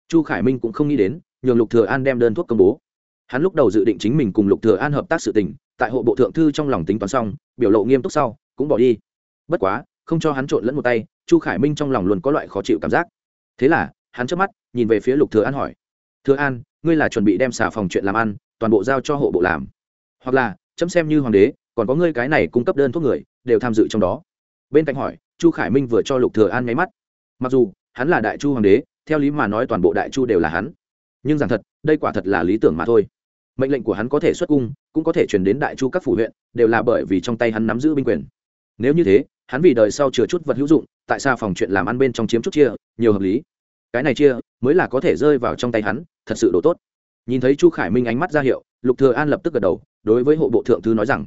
Chu khải minh cũng không nghĩ đến, nhường lục thừa an đem đơn thuốc công bố. Hắn lúc đầu dự định chính mình cùng lục thừa an hợp tác sự tình, tại hộ bộ thượng thư trong lòng tính toán xong, biểu lộ nghiêm túc sau, cũng bỏ đi. Bất quá không cho hắn trộn lẫn một tay, chu khải minh trong lòng luôn có loại khó chịu cảm giác. Thế là, hắn trước mắt, nhìn về phía lục thừa an hỏi, thừa an, ngươi là chuẩn bị đem xả phòng chuyện làm ăn, toàn bộ giao cho hộ bộ làm? Hoặc là, chấm xem như hoàng đế, còn có ngươi cái này cung cấp đơn thuốc người, đều tham dự trong đó. Bên cạnh hỏi, chu khải minh vừa cho lục thừa an nháy mắt. Mặc dù, hắn là đại chu hoàng đế, theo lý mà nói toàn bộ đại chu đều là hắn. Nhưng rằng thật, đây quả thật là lý tưởng mà thôi. Mệnh lệnh của hắn có thể xuất cung, cũng có thể truyền đến đại chu các phủ huyện, đều là bởi vì trong tay hắn nắm giữ binh quyền. Nếu như thế hắn vì đời sau chừa chút vật hữu dụng, tại sao phòng chuyện làm ăn bên trong chiếm chút chia, nhiều hợp lý. Cái này chia mới là có thể rơi vào trong tay hắn, thật sự đồ tốt. Nhìn thấy chu khải minh ánh mắt ra hiệu, lục thừa an lập tức gật đầu, đối với hộ bộ thượng thư nói rằng,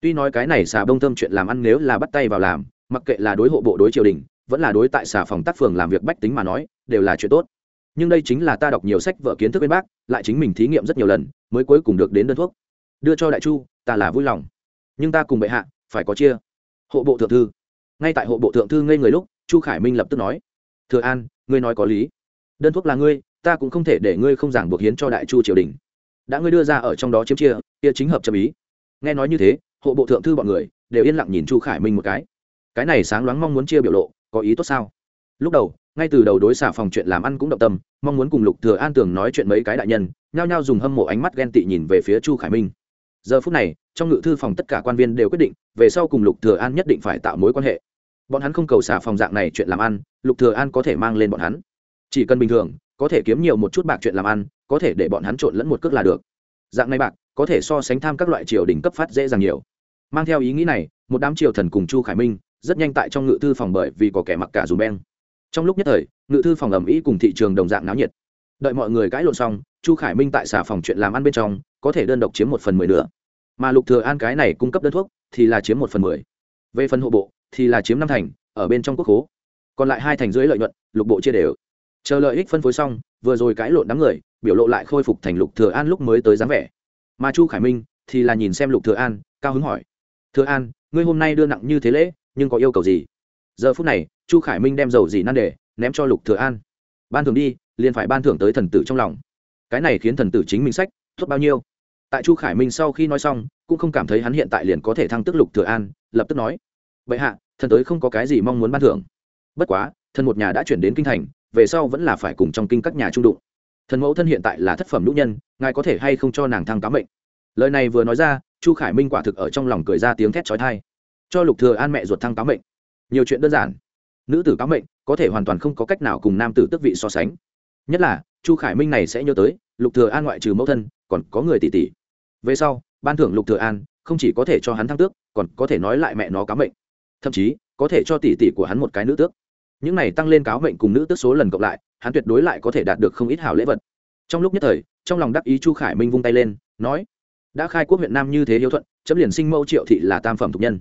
tuy nói cái này xà bông thơm chuyện làm ăn nếu là bắt tay vào làm, mặc kệ là đối hộ bộ đối triều đình, vẫn là đối tại xà phòng tác phường làm việc bách tính mà nói, đều là chuyện tốt. Nhưng đây chính là ta đọc nhiều sách vợ kiến thức bên bác, lại chính mình thí nghiệm rất nhiều lần, mới cuối cùng được đến đơn thuốc. Đưa cho đại chu, ta là vui lòng. Nhưng ta cùng bệ hạ, phải có chia. Hộ bộ thượng thư ngay tại hộ bộ thượng thư ngây người lúc, chu khải minh lập tức nói, thừa an, ngươi nói có lý. Đơn thuốc là ngươi, ta cũng không thể để ngươi không giảng buộc hiến cho đại chu triều đình. Đã ngươi đưa ra ở trong đó chiếm chia, kia chính hợp châm ý. Nghe nói như thế, hộ bộ thượng thư bọn người đều yên lặng nhìn chu khải minh một cái. Cái này sáng loáng mong muốn chia biểu lộ, có ý tốt sao? Lúc đầu, ngay từ đầu đối xả phòng chuyện làm ăn cũng động tâm, mong muốn cùng lục thừa an tường nói chuyện mấy cái đại nhân, nhao nhao dùng hâm mộ ánh mắt ghen tị nhìn về phía chu khải minh. Giờ phút này, trong ngự thư phòng tất cả quan viên đều quyết định, về sau cùng lục thừa an nhất định phải tạo mối quan hệ bọn hắn không cầu xả phòng dạng này chuyện làm ăn, lục thừa an có thể mang lên bọn hắn. Chỉ cần bình thường, có thể kiếm nhiều một chút bạc chuyện làm ăn, có thể để bọn hắn trộn lẫn một cước là được. Dạng này bạc, có thể so sánh tham các loại triều đình cấp phát dễ dàng nhiều. Mang theo ý nghĩ này, một đám triều thần cùng chu khải minh, rất nhanh tại trong ngự thư phòng bởi vì có kẻ mặc cả dù beng. Trong lúc nhất thời, ngự thư phòng ẩm ý cùng thị trường đồng dạng náo nhiệt. Đợi mọi người cãi lộn xong, chu khải minh tại xà phòng chuyện làm ăn bên trong, có thể đơn độc chiếm một phần mười nữa mà lục thừa an cái này cung cấp đơn thuốc, thì là chiếm một phần mười. Về phần hộ bộ thì là chiếm năm thành, ở bên trong quốc khố. Còn lại hai thành dưới lợi nhuận, lục bộ chia đều. Chờ lợi ích phân phối xong, vừa rồi cãi lộn đám người, biểu lộ lại khôi phục thành lục thừa an lúc mới tới dáng vẻ. Mà chu khải minh thì là nhìn xem lục thừa an, cao hứng hỏi. Thừa an, ngươi hôm nay đưa nặng như thế lễ, nhưng có yêu cầu gì? Giờ phút này, chu khải minh đem dầu gì nan đề, ném cho lục thừa an. Ban thưởng đi, liền phải ban thưởng tới thần tử trong lòng. Cái này khiến thần tử chính mình sách, tốt bao nhiêu? Tại chu khải minh sau khi nói xong, cũng không cảm thấy hắn hiện tại liền có thể thăng tức lục thừa an, lập tức nói. Vậy hạ thần tới không có cái gì mong muốn ban thưởng. Bất quá, thần một nhà đã chuyển đến kinh thành, về sau vẫn là phải cùng trong kinh các nhà trung đụng. Thần mẫu thân hiện tại là thất phẩm nữ nhân, ngài có thể hay không cho nàng thăng cáo mệnh? Lời này vừa nói ra, chu khải minh quả thực ở trong lòng cười ra tiếng thét chói tai. Cho lục thừa an mẹ ruột thăng cáo mệnh. Nhiều chuyện đơn giản. Nữ tử cáo mệnh, có thể hoàn toàn không có cách nào cùng nam tử tước vị so sánh. Nhất là, chu khải minh này sẽ nhớ tới, lục thừa an ngoại trừ mẫu thân, còn có người tỷ tỷ. Về sau, ban thưởng lục thừa an, không chỉ có thể cho hắn thăng tước, còn có thể nói lại mẹ nó cáo mệnh thậm chí có thể cho tỷ tỷ của hắn một cái nữ tước. Những này tăng lên cáo mệnh cùng nữ tước số lần cộng lại, hắn tuyệt đối lại có thể đạt được không ít hảo lễ vật. Trong lúc nhất thời, trong lòng đắc ý chu khải minh vung tay lên, nói, đã khai quốc huyện nam như thế hiếu thuận, chấm liền sinh mẫu triệu thị là tam phẩm thục nhân.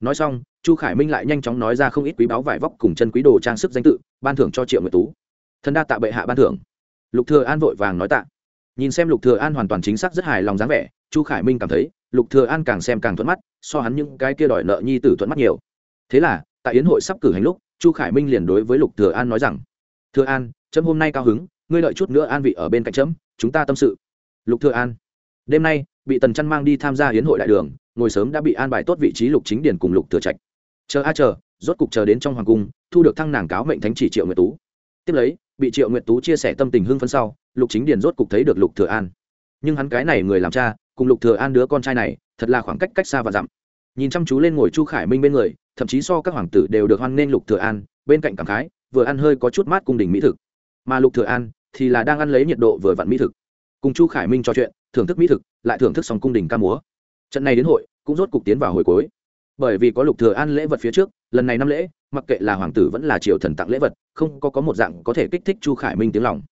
Nói xong, chu khải minh lại nhanh chóng nói ra không ít quý báu vải vóc cùng chân quý đồ trang sức danh tự, ban thưởng cho triệu nguyệt tú. Thân đa tạ bệ hạ ban thưởng. Lục thừa an vội vàng nói tạ. Nhìn xem lục thừa an hoàn toàn chính xác rất hài lòng dáng vẻ, chu khải minh cảm thấy, lục thừa an càng xem càng thuận mắt, so hắn những cái kia đòi nợ nhi tử thuận mắt nhiều thế là tại yến hội sắp cử hành lúc chu khải minh liền đối với lục thừa an nói rằng thừa an trẫm hôm nay cao hứng ngươi đợi chút nữa an vị ở bên cạnh trẫm, chúng ta tâm sự. Lục thừa an đêm nay bị tần chân mang đi tham gia hiến hội đại đường ngồi sớm đã bị an bài tốt vị trí lục chính điển cùng lục thừa trạch. Chờ a chờ rốt cục chờ đến trong hoàng cung thu được thăng nàng cáo mệnh thánh chỉ triệu nguyệt tú. Tiếp lấy bị triệu nguyệt tú chia sẻ tâm tình hưng phấn sau lục chính điển rốt cục thấy được lục thừa an. Nhưng hắn cái này người làm cha cùng lục thừa an đứa con trai này thật là khoảng cách cách xa và dặm. Nhìn chăm chú lên ngồi chu khải minh bên người thậm chí so các hoàng tử đều được hoan nghênh lục thừa an, bên cạnh cảm khái, vừa ăn hơi có chút mát cung đình mỹ thực. Mà lục thừa an thì là đang ăn lấy nhiệt độ vừa vặn mỹ thực. Cùng chu khải minh trò chuyện, thưởng thức mỹ thực, lại thưởng thức xong cung đình ca múa. Trận này đến hội, cũng rốt cục tiến vào hồi cuối. Bởi vì có lục thừa an lễ vật phía trước, lần này năm lễ, mặc kệ là hoàng tử vẫn là triều thần tặng lễ vật, không có có một dạng có thể kích thích chu khải minh tiếng lòng.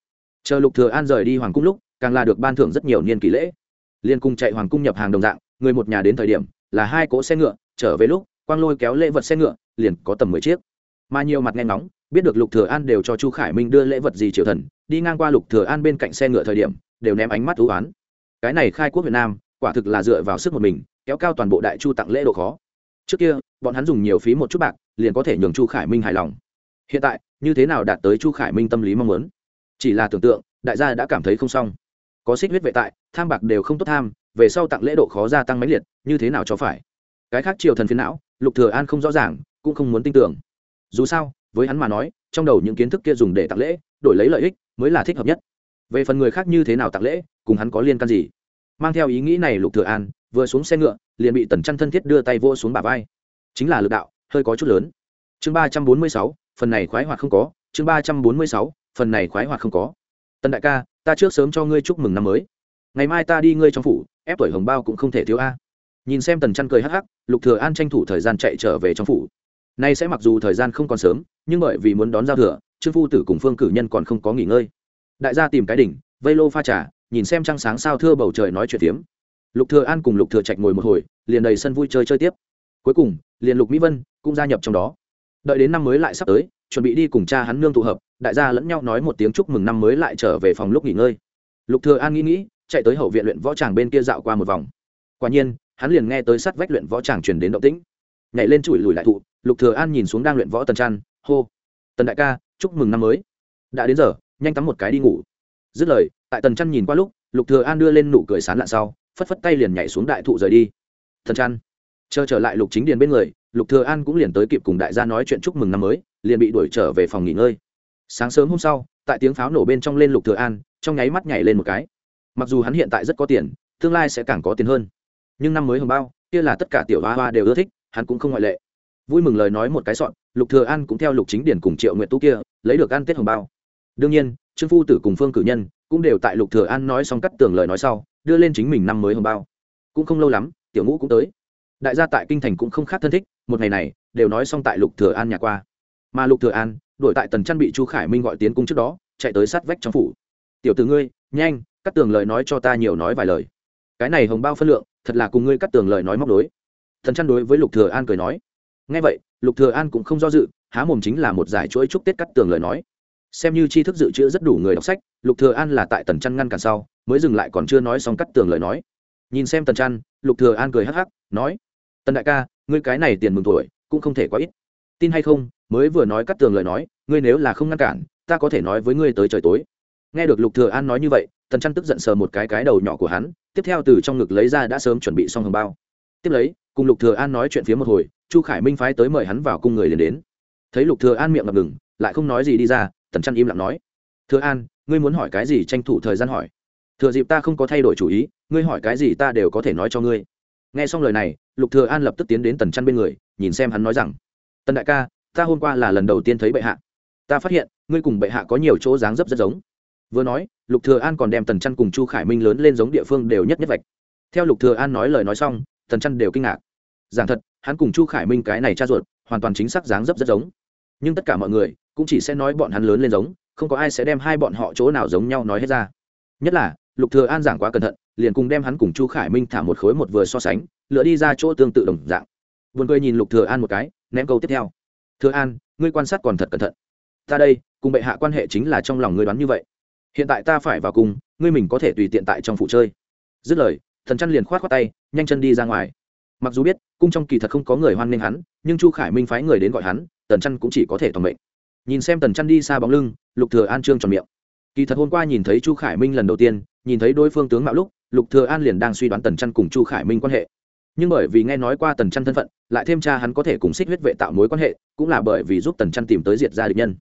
Chờ lục thừa an rời đi hoàng cung lúc, càng là được ban thưởng rất nhiều niên kỷ lễ. Liên cung chạy hoàng cung nhập hàng đồng dạng, người một nhà đến thời điểm là hai cỗ xe ngựa, trở về lúc quang lôi kéo lễ vật xe ngựa, liền có tầm mười chiếc. Mà nhiều mặt nghe ngóng, biết được lục thừa an đều cho chu khải minh đưa lễ vật gì triều thần, đi ngang qua lục thừa an bên cạnh xe ngựa thời điểm, đều ném ánh mắt thú oán. Cái này khai quốc việt nam, quả thực là dựa vào sức một mình, kéo cao toàn bộ đại chu tặng lễ độ khó. Trước kia, bọn hắn dùng nhiều phí một chút bạc, liền có thể nhường chu khải minh hài lòng. Hiện tại, như thế nào đạt tới chu khải minh tâm lý mong muốn? Chỉ là tưởng tượng, đại gia đã cảm thấy không xong. Có xích huyết vệ tại, tham bạc đều không tốt tham, về sau tặng lễ độ khó gia tăng mãnh liệt, như thế nào cho phải? Cái khác triều thần phiến não lục thừa an không rõ ràng, cũng không muốn tin tưởng. Dù sao, với hắn mà nói, trong đầu những kiến thức kia dùng để tặng lễ, đổi lấy lợi ích mới là thích hợp nhất. Về phần người khác như thế nào tặng lễ, cùng hắn có liên can gì? Mang theo ý nghĩ này lục thừa an, vừa xuống xe ngựa, liền bị tần chăn thân thiết đưa tay vô xuống bả vai. Chính là lực đạo, hơi có chút lớn. Chương ba trăm bốn mươi sáu, phần này khoái hoạt không có. Chương ba trăm bốn mươi sáu, phần này khoái hoạt không có. Tần đại ca, ta trước sớm cho ngươi chúc mừng năm mới. Ngày mai ta đi ngươi trong phủ, ép tuổi hồng bao cũng không thể thiếu a nhìn xem tần chăn cười hắc hắc, lục thừa an tranh thủ thời gian chạy trở về trong phủ. Nay sẽ mặc dù thời gian không còn sớm, nhưng bởi vì muốn đón giao thừa, trương phu tử cùng phương cử nhân còn không có nghỉ ngơi. Đại gia tìm cái đỉnh, vây lô pha trà, nhìn xem trăng sáng sao thưa bầu trời nói chuyện tiếm lục thừa an cùng lục thừa trạch ngồi một hồi, liền đầy sân vui chơi chơi tiếp. Cuối cùng, liền lục mỹ vân cũng gia nhập trong đó. Đợi đến năm mới lại sắp tới, chuẩn bị đi cùng cha hắn nương tụ hợp, đại gia lẫn nhau nói một tiếng chúc mừng năm mới lại trở về phòng lúc nghỉ ngơi. Lục thừa an nghĩ nghĩ, chạy tới hậu viện luyện võ tràng bên kia dạo qua một vòng. Quả nhiên hắn liền nghe tới sát vách luyện võ tràng truyền đến động tĩnh. Nhảy lên chùi lùi lại thụ, lục thừa an nhìn xuống đang luyện võ tần trăn, hô, tần đại ca, chúc mừng năm mới. Đã đến giờ, nhanh tắm một cái đi ngủ. Dứt lời, tại tần trăn nhìn qua lúc, lục thừa an đưa lên nụ cười sán lạ sau, phất phất tay liền nhảy xuống đại thụ rời đi. Tần trăn. Chờ trở lại lục chính điền bên người, lục thừa an cũng liền tới kịp cùng đại gia nói chuyện chúc mừng năm mới, liền bị đuổi trở về phòng nghỉ ngơi. Sáng sớm hôm sau, tại tiếng pháo nổ bên trong lên lục thừa an, trong nháy mắt nhảy lên một cái. Mặc dù hắn hiện tại rất có tiền, tương lai sẽ càng có tiền hơn nhưng năm mới hồng bao, kia là tất cả tiểu hoa hoa đều ưa thích, hắn cũng không ngoại lệ. Vui mừng lời nói một cái sọn lục thừa an cũng theo lục chính điển cùng triệu nguyện tú kia, lấy được ăn tết hồng bao. Đương nhiên, trương phu tử cùng phương cử nhân cũng đều tại lục thừa an nói xong cắt tường lời nói sau, đưa lên chính mình năm mới hồng bao. Cũng không lâu lắm, tiểu ngũ cũng tới. Đại gia tại kinh thành cũng không khác thân thích, một ngày này, đều nói xong tại lục thừa an nhà qua. Mà lục thừa an đuổi tại tần chân bị chu khải minh gọi tiến cung trước đó, chạy tới sát vách trong phủ. Tiểu tử ngươi, nhanh, cắt tường lời nói cho ta nhiều nói vài lời. Cái này hồng bao phân lượng thật là cùng ngươi cắt tường lời nói móc đối thần chăn đối với lục thừa an cười nói. Nghe vậy, lục thừa an cũng không do dự, há mồm chính là một giải chuỗi chúc tết cắt tường lời nói. Xem như tri thức dự trữ rất đủ người đọc sách, lục thừa an là tại tần chăn ngăn cản sau, mới dừng lại còn chưa nói xong cắt tường lời nói. Nhìn xem tần chăn, lục thừa an cười hắc hắc, nói, tần đại ca, ngươi cái này tiền mừng tuổi, cũng không thể quá ít. Tin hay không, mới vừa nói cắt tường lời nói, ngươi nếu là không ngăn cản, ta có thể nói với ngươi tới trời tối. Nghe được lục thừa an nói như vậy, tần chăn tức giận sờ một cái cái đầu nhỏ của hắn tiếp theo từ trong ngực lấy ra đã sớm chuẩn bị xong hồng bao. Tiếp lấy, cùng lục thừa an nói chuyện phía một hồi, chu khải minh phái tới mời hắn vào cung người liền đến. Thấy lục thừa an miệng ngập ngừng, lại không nói gì đi ra, tần chăn im lặng nói, thừa an, ngươi muốn hỏi cái gì tranh thủ thời gian hỏi. Thừa dịp ta không có thay đổi chủ ý, ngươi hỏi cái gì ta đều có thể nói cho ngươi. Nghe xong lời này, lục thừa an lập tức tiến đến tần chăn bên người, nhìn xem hắn nói rằng, tần đại ca, ta hôm qua là lần đầu tiên thấy bệ hạ. Ta phát hiện, ngươi cùng bệ hạ có nhiều chỗ dáng dấp rất giống vừa nói, lục thừa an còn đem tần chăn cùng chu khải minh lớn lên giống địa phương đều nhất nhất vạch. Theo lục thừa an nói lời nói xong, tần chăn đều kinh ngạc. Giảng thật, hắn cùng chu khải minh cái này cha ruột, hoàn toàn chính xác dáng dấp rất giống. Nhưng tất cả mọi người cũng chỉ sẽ nói bọn hắn lớn lên giống, không có ai sẽ đem hai bọn họ chỗ nào giống nhau nói hết ra. Nhất là, lục thừa an giảng quá cẩn thận, liền cùng đem hắn cùng chu khải minh thả một khối một vừa so sánh, lựa đi ra chỗ tương tự đồng dạng. Buồn cười nhìn lục thừa an một cái, ném câu tiếp theo. Thừa an, ngươi quan sát còn thật cẩn thận. Ta đây, cùng bệ hạ quan hệ chính là trong lòng ngươi đoán như vậy hiện tại ta phải vào cùng, ngươi mình có thể tùy tiện tại trong phủ chơi. Dứt lời, thần chăn liền khoát khoát tay, nhanh chân đi ra ngoài. Mặc dù biết, cung trong kỳ thật không có người hoan nghênh hắn, nhưng chu khải minh phái người đến gọi hắn tần chăn cũng chỉ có thể toàn mệnh. Nhìn xem tần chăn đi xa bóng lưng, lục thừa an trương tròn miệng. Kỳ thật hôm qua nhìn thấy chu khải minh lần đầu tiên, nhìn thấy đối phương tướng mạo lúc, lục thừa an liền đang suy đoán tần chăn cùng chu khải minh quan hệ. Nhưng bởi vì nghe nói qua tần chăn thân phận, lại thêm cha hắn có thể cùng xích huyết vệ tạo mối quan hệ, cũng là bởi vì giúp tần chăn tìm tới diệt gia địch nhân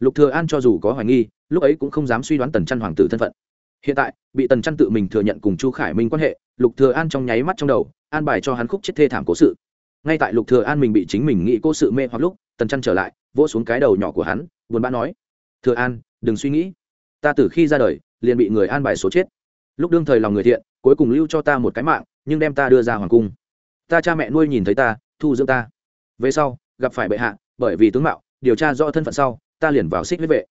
lục thừa an cho dù có hoài nghi, lúc ấy cũng không dám suy đoán tần chăn hoàng tử thân phận. Hiện tại, bị tần chăn tự mình thừa nhận cùng chu khải minh quan hệ, lục thừa an trong nháy mắt trong đầu, an bài cho hắn khúc chết thê thảm cố sự. Ngay tại lục thừa an mình bị chính mình nghĩ cố sự mê hoặc lúc, tần chăn trở lại, vỗ xuống cái đầu nhỏ của hắn, buồn bã nói, thừa an, đừng suy nghĩ. Ta từ khi ra đời, liền bị người an bài số chết. Lúc đương thời lòng người thiện, cuối cùng lưu cho ta một cái mạng, nhưng đem ta đưa ra hoàng cung. Ta cha mẹ nuôi nhìn thấy ta, thu dưỡng ta. Về sau, gặp phải bệ hạ, bởi vì tướng mạo, điều tra rõ thân phận sau ta liền vào xích huyết vệ.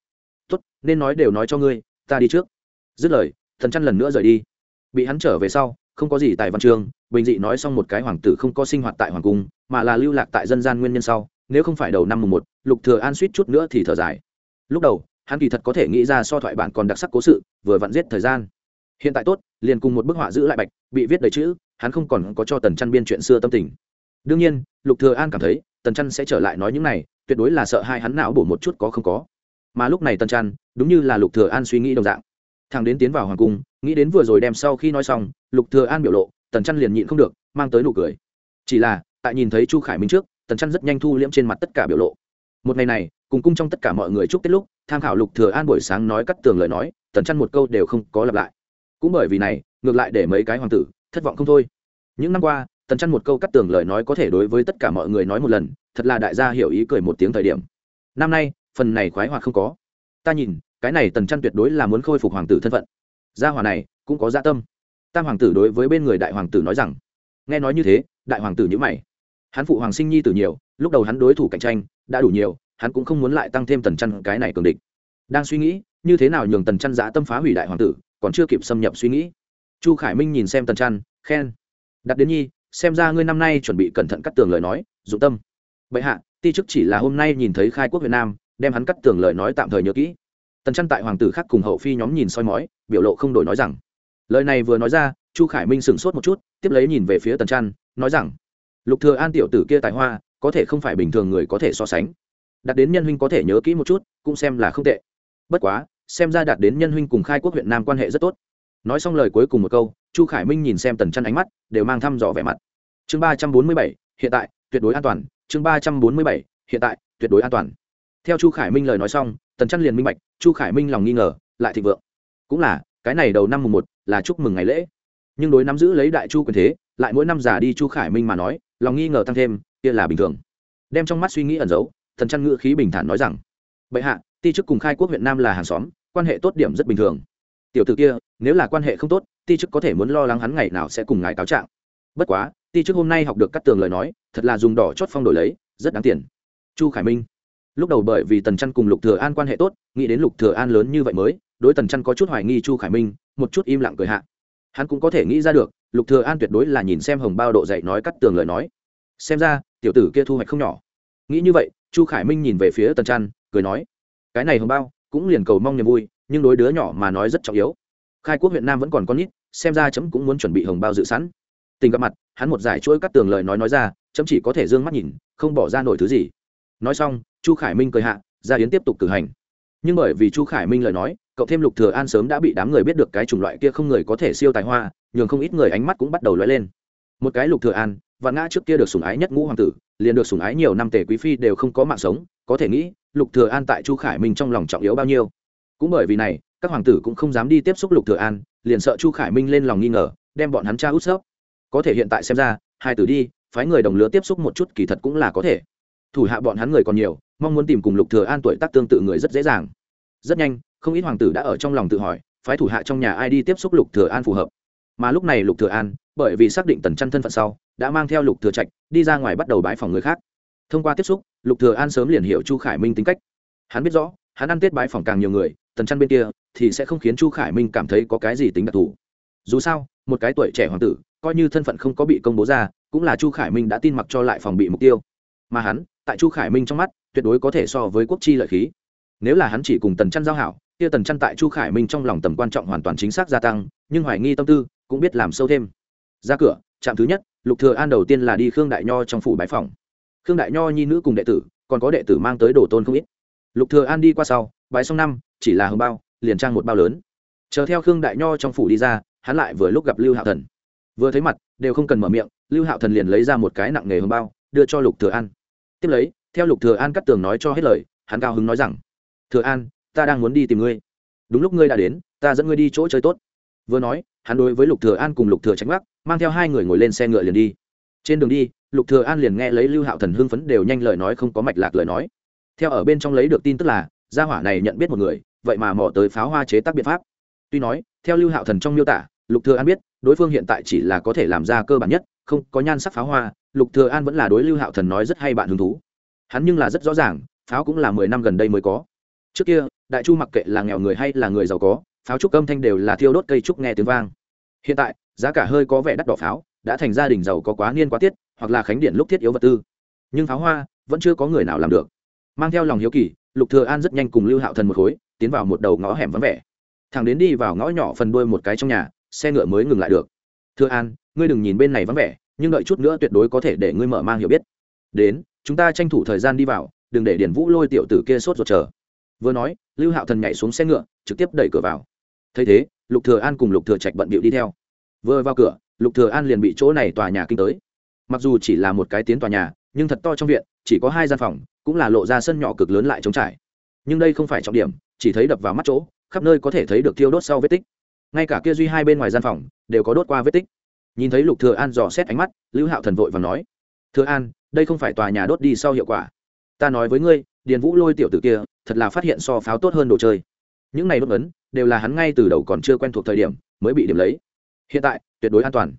Tốt, nên nói đều nói cho ngươi, ta đi trước. Dứt lời, thần chăn lần nữa rời đi. Bị hắn trở về sau, không có gì tại văn trường bình dị nói xong một cái hoàng tử không có sinh hoạt tại hoàng cung, mà là lưu lạc tại dân gian nguyên nhân sau, nếu không phải đầu năm mùng một, lục thừa an suýt chút nữa thì thở dài. Lúc đầu, hắn kỳ thật có thể nghĩ ra so thoại bản còn đặc sắc cố sự, vừa vặn giết thời gian. Hiện tại tốt, liền cùng một bức họa giữ lại bạch, bị viết đầy chữ, hắn không còn có cho tần chăn biên chuyện xưa tâm tình. Đương nhiên, lục thừa an cảm thấy, tần chăn sẽ trở lại nói những này tuyệt đối là sợ hai hắn não bổ một chút có không có. Mà lúc này tần trăn, đúng như là lục thừa an suy nghĩ đồng dạng. Thằng đến tiến vào hoàng cung, nghĩ đến vừa rồi đem sau khi nói xong, lục thừa an biểu lộ, tần trăn liền nhịn không được, mang tới nụ cười. Chỉ là, tại nhìn thấy chu khải minh trước, tần trăn rất nhanh thu liễm trên mặt tất cả biểu lộ. Một ngày này, cùng cung trong tất cả mọi người chúc tết lúc, tham khảo lục thừa an buổi sáng nói cắt tường lời nói, tần trăn một câu đều không có lặp lại. Cũng bởi vì này, ngược lại để mấy cái hoàng tử thất vọng không thôi. Những năm qua tần chăn một câu cắt tường lời nói có thể đối với tất cả mọi người nói một lần, thật là đại gia hiểu ý cười một tiếng thời điểm. Năm nay, phần này khoái hoạt không có. Ta nhìn, cái này tần chăn tuyệt đối là muốn khôi phục hoàng tử thân phận. Gia hòa này, cũng có gia tâm. Tam hoàng tử đối với bên người đại hoàng tử nói rằng, nghe nói như thế, đại hoàng tử nhữ mày. Hắn phụ hoàng sinh nhi tử nhiều, lúc đầu hắn đối thủ cạnh tranh đã đủ nhiều, hắn cũng không muốn lại tăng thêm tần chăn cái này cường địch. Đang suy nghĩ, như thế nào nhường tần chăn giã tâm phá hủy đại hoàng tử, còn chưa kịp xâm nhập suy nghĩ. Chu khải minh nhìn xem tần chăn, khen. Đặt đến nhi xem ra ngươi năm nay chuẩn bị cẩn thận cắt tường lời nói, dụng tâm. Bệ hạ, ti chức chỉ là hôm nay nhìn thấy khai quốc việt nam, đem hắn cắt tường lời nói tạm thời nhớ kỹ. Tần chăn tại hoàng tử khác cùng hậu phi nhóm nhìn soi mói, biểu lộ không đổi nói rằng. Lời này vừa nói ra, chu khải minh sửng sốt một chút, tiếp lấy nhìn về phía tần chăn nói rằng, lục thừa an tiểu tử kia tài hoa, có thể không phải bình thường người có thể so sánh. Đạt đến nhân huynh có thể nhớ kỹ một chút, cũng xem là không tệ. Bất quá, xem ra đạt đến nhân huynh cùng khai quốc huyện nam quan hệ rất tốt. Nói xong lời cuối cùng một câu chu khải minh nhìn xem tần chăn ánh mắt, đều mang thăm dò vẻ mặt. Chương ba trăm bốn mươi bảy, hiện tại, tuyệt đối an toàn. Chương ba trăm bốn mươi bảy, hiện tại, tuyệt đối an toàn. Theo chu khải minh lời nói xong, tần chăn liền minh bạch, chu khải minh lòng nghi ngờ, lại thịnh vượng. Cũng là, cái này đầu năm mùng một là chúc mừng ngày lễ. Nhưng đối nắm giữ lấy đại chu quyền thế, lại mỗi năm già đi chu khải minh mà nói, lòng nghi ngờ tăng thêm, kia là bình thường. Đem trong mắt suy nghĩ ẩn giấu thần chăn ngự khí bình thản nói rằng, bệ hạ, ti chức cùng khai quốc huyện nam là hàng xóm, quan hệ tốt điểm rất bình thường tiểu t ử kia, nếu là quan hệ không tốt, ti chức có thể muốn lo lắng hắn ngày nào sẽ cùng ngài cáo trạng. Bất quá, ti chức hôm nay học được cắt tường lời nói, thật là dùng đỏ chót phong đổi lấy, rất đáng tiền. Chu khải minh. Lúc đầu bởi vì tần chăn cùng lục thừa an quan hệ tốt, nghĩ đến lục thừa an lớn như vậy mới, đối tần chăn có chút hoài nghi chu khải minh, một chút im lặng cười hạ. Hắn cũng có thể nghĩ ra được, lục thừa an tuyệt đối là nhìn xem hồng bao độ dạy nói cắt tường lời nói. Xem ra, tiểu tử kia thu hoạch không nhỏ. Nghĩ như vậy, chu khải minh nhìn về phía tần trăn, cười nói, cái này hồng bao, cũng liền cầu mong niềm vui nhưng đối đứa nhỏ mà nói rất trọng yếu. Khai quốc huyện nam vẫn còn con nít, xem ra chấm cũng muốn chuẩn bị hồng bao dự sẵn. Tình gặp mặt, hắn một giải chuỗi cắt tường lời nói nói ra, chấm chỉ có thể d ư ơ n g mắt nhìn, không bỏ ra nổi thứ gì. Nói xong, chu khải minh cười hạ gia yến tiếp tục cử hành. Nhưng bởi vì chu khải minh lời nói, cậu thêm lục thừa an sớm đã bị đám người biết được cái chủng loại kia không người có thể siêu tài hoa, nhường không ít người ánh mắt cũng bắt đầu lóe lên. Một cái lục thừa an, và ngã trước kia được sủng ái nhất ngũ hoàng tử, liền được sủng ái nhiều năm tề quý phi đều không có mạng sống, có thể nghĩ, lục thừa an tại chu khải minh trong lòng trọng yếu bao nhiêu cũng bởi vì này, các hoàng tử cũng không dám đi tiếp xúc lục thừa an, liền sợ chu khải minh lên lòng nghi ngờ, đem bọn hắn cha út sấp có thể hiện tại xem ra, hai tử đi, phái người đồng lứa tiếp xúc một chút kỳ thật cũng là có thể. Thủ hạ bọn hắn người còn nhiều, mong muốn tìm cùng lục thừa an tuổi tác tương tự người rất dễ dàng. Rất nhanh, không ít hoàng tử đã ở trong lòng tự hỏi, phái thủ hạ trong nhà ai đi tiếp xúc lục thừa an phù hợp. Mà lúc này lục thừa an, bởi vì xác định tần chân thân phận sau, đã mang theo lục thừa trạch, đi ra ngoài bắt đầu bãi phòng người khác. Thông qua tiếp xúc, lục thừa an sớm liền hiểu chu khải minh tính cách. Hắn biết rõ, hắn ăn tết bãi phòng càng nhiều người tần chăn bên kia, thì sẽ không khiến chu khải minh cảm thấy có cái gì tính đặc thù. Dù sao, một cái tuổi trẻ hoàng tử, coi như thân phận không có bị công bố ra, cũng là chu khải minh đã tin mặc cho lại phòng bị mục tiêu. Mà hắn, tại chu khải minh trong mắt, tuyệt đối có thể so với quốc chi lợi khí. Nếu là hắn chỉ cùng tần chăn giao hảo, kia tần chăn tại chu khải minh trong lòng tầm quan trọng hoàn toàn chính xác gia tăng, nhưng hoài nghi tâm tư, cũng biết làm sâu thêm. Ra cửa, trạm thứ nhất, lục thừa an đầu tiên là đi khương đại nho trong phủ bái phòng. Khương đại nho nhi nữ cùng đệ tử, còn có đệ tử mang tới đồ tôn không ít. Lục thừa an đi qua sau bái xong năm, chỉ là hương bao, liền trang một bao lớn. Chờ theo khương đại nho trong phủ đi ra, hắn lại vừa lúc gặp lưu hạo thần. Vừa thấy mặt, đều không cần mở miệng, lưu hạo thần liền lấy ra một cái nặng nghề hương bao, đưa cho lục thừa an. Tiếp lấy, theo lục thừa an cắt tường nói cho hết lời, hắn cao hứng nói rằng, thừa an, ta đang muốn đi tìm ngươi. Đúng lúc ngươi đã đến, ta dẫn ngươi đi chỗ chơi tốt. Vừa nói, hắn đối với lục thừa an cùng lục thừa tránh gác mang theo hai người ngồi lên xe ngựa liền đi. Trên đường đi, lục thừa an liền nghe lấy lưu hạo thần hưng phấn đều nhanh lời nói không có mạch lạc lời nói. Theo ở bên trong lấy được tin tức là gia hỏa này nhận biết một người, vậy mà mò tới pháo hoa chế tác biện pháp. Tuy nói, theo lưu hạo thần trong miêu tả, lục thừa an biết, đối phương hiện tại chỉ là có thể làm ra cơ bản nhất, không có nhan sắc pháo hoa, lục thừa an vẫn là đối lưu hạo thần nói rất hay bạn hứng thú. Hắn nhưng là rất rõ ràng, pháo cũng là mười năm gần đây mới có. Trước kia, đại chu mặc kệ là nghèo người hay là người giàu có, pháo trúc âm thanh đều là thiêu đốt cây trúc nghe tiếng vang. Hiện tại, giá cả hơi có vẻ đắt đỏ pháo, đã thành gia đình giàu có quá niên quá tiết, hoặc là khánh điện lúc thiết yếu vật tư. Nhưng pháo hoa, vẫn chưa có người nào làm được. Mang theo lòng hiếu kỳ lục thừa an rất nhanh cùng lưu hạo thần một khối, tiến vào một đầu ngõ hẻm vắng vẻ. Thằng đến đi vào ngõ nhỏ phần đuôi một cái trong nhà, xe ngựa mới ngừng lại được. Thừa an, ngươi đừng nhìn bên này vắng vẻ, nhưng đợi chút nữa tuyệt đối có thể để ngươi mở mang hiểu biết. Đến, chúng ta tranh thủ thời gian đi vào, đừng để điển vũ lôi tiểu tử kia sốt ruột chờ. Vừa nói, lưu hạo thần nhảy xuống xe ngựa, trực tiếp đẩy cửa vào. Thấy thế, lục thừa an cùng lục thừa trạch bận bịu đi theo. Vừa vào cửa, lục thừa an liền bị chỗ này tòa nhà kinh tới. Mặc dù chỉ là một cái tiến tòa nhà, nhưng thật to trong viện, chỉ có hai gian phòng cũng là lộ ra sân nhỏ cực lớn lại trống trải. Nhưng đây không phải trọng điểm, chỉ thấy đập vào mắt chỗ, khắp nơi có thể thấy được thiêu đốt sau vết tích. Ngay cả kia duy hai bên ngoài gian phòng, đều có đốt qua vết tích. Nhìn thấy lục thừa an dò xét ánh mắt, lưu hạo thần vội và nói, thừa an, đây không phải tòa nhà đốt đi sau hiệu quả. Ta nói với ngươi, điền vũ lôi tiểu tử kia, thật là phát hiện so pháo tốt hơn đồ chơi. Những này đốt ấn, đều là hắn ngay từ đầu còn chưa quen thuộc thời điểm, mới bị điểm lấy. Hiện tại, tuyệt đối an toàn.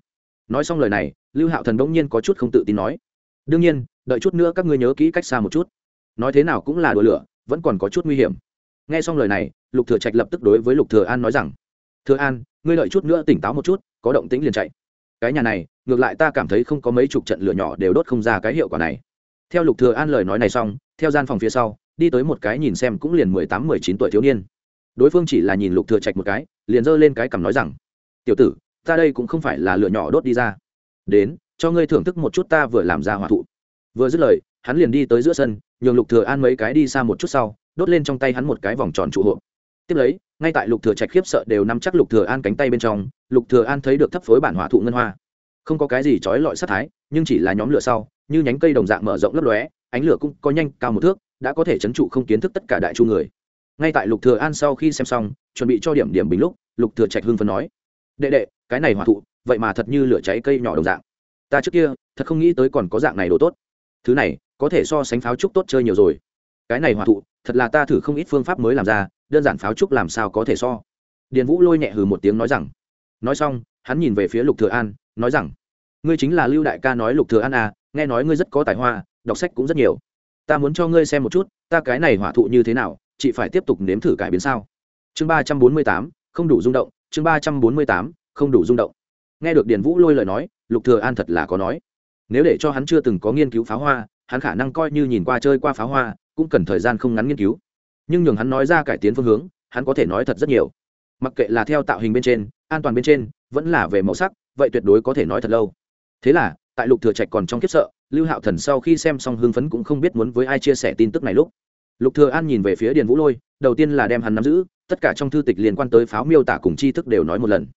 Nói xong lời này, lưu hạo thần bỗng nhiên có chút không tự tin nói, đương nhiên, đợi chút nữa các ngươi nhớ kỹ cách xa một chút nói thế nào cũng là đùa lửa, vẫn còn có chút nguy hiểm. Nghe xong lời này, lục thừa trạch lập tức đối với lục thừa an nói rằng, thừa an, ngươi đợi chút nữa tỉnh táo một chút, có động tĩnh liền chạy. Cái nhà này, ngược lại ta cảm thấy không có mấy chục trận lửa nhỏ đều đốt không ra cái hiệu quả này. Theo lục thừa an lời nói này xong, theo gian phòng phía sau, đi tới một cái nhìn xem cũng liền mười tám, mười chín tuổi thiếu niên. Đối phương chỉ là nhìn lục thừa trạch một cái, liền giơ lên cái cằm nói rằng, tiểu tử, ta đây cũng không phải là lửa nhỏ đốt đi ra. Đến, cho ngươi thưởng thức một chút ta vừa làm ra hỏa thụ. Vừa dứt lời hắn liền đi tới giữa sân, nhường lục thừa an mấy cái đi xa một chút sau, đốt lên trong tay hắn một cái vòng tròn trụ hộ tiếp lấy, ngay tại lục thừa trạch khiếp sợ đều nắm chắc lục thừa an cánh tay bên trong, lục thừa an thấy được thấp phối bản hỏa thụ ngân hoa. Không có cái gì chói lọi sát thái, nhưng chỉ là nhóm lửa sau, như nhánh cây đồng dạng mở rộng lấp lóe, ánh lửa cũng có nhanh cao một thước, đã có thể chấn trụ không kiến thức tất cả đại chu người. Ngay tại lục thừa an sau khi xem xong, chuẩn bị cho điểm điểm bình lúc, lục thừa trạch hưng phấn nói, đệ đệ, cái này hỏa thụ, vậy mà thật như lửa cháy cây nhỏ đồng dạng. Ta trước kia, thật không nghĩ tới còn có dạng này đồ tốt. Thứ này có thể so sánh pháo trúc tốt chơi nhiều rồi. Cái này hỏa thụ, thật là ta thử không ít phương pháp mới làm ra, đơn giản pháo trúc làm sao có thể so. Điền vũ lôi nhẹ hừ một tiếng nói rằng, nói xong, hắn nhìn về phía lục thừa an, nói rằng, ngươi chính là lưu đại ca nói lục thừa an à nghe nói ngươi rất có tài hoa, đọc sách cũng rất nhiều. Ta muốn cho ngươi xem một chút, ta cái này hỏa thụ như thế nào, chị phải tiếp tục nếm thử cải biến sao? Chương ba trăm bốn mươi tám, không đủ rung động, chương ba trăm bốn mươi tám, không đủ rung động. Nghe được điền vũ lôi lời nói, lục thừa an thật là có nói. Nếu để cho hắn chưa từng có nghiên cứu pháo hoa hắn khả năng coi như nhìn qua chơi qua pháo hoa, cũng cần thời gian không ngắn nghiên cứu. Nhưng nhường hắn nói ra cải tiến phương hướng, hắn có thể nói thật rất nhiều. Mặc kệ là theo tạo hình bên trên, an toàn bên trên, vẫn là về màu sắc, vậy tuyệt đối có thể nói thật lâu. Thế là, tại lục thừa trạch còn trong kiếp sợ, lưu hạo thần sau khi xem xong hưng phấn cũng không biết muốn với ai chia sẻ tin tức này lúc. Lục thừa an nhìn về phía điền vũ lôi, đầu tiên là đem hắn nắm giữ, tất cả trong thư tịch liên quan tới pháo miêu tả cùng tri thức đều nói một lần.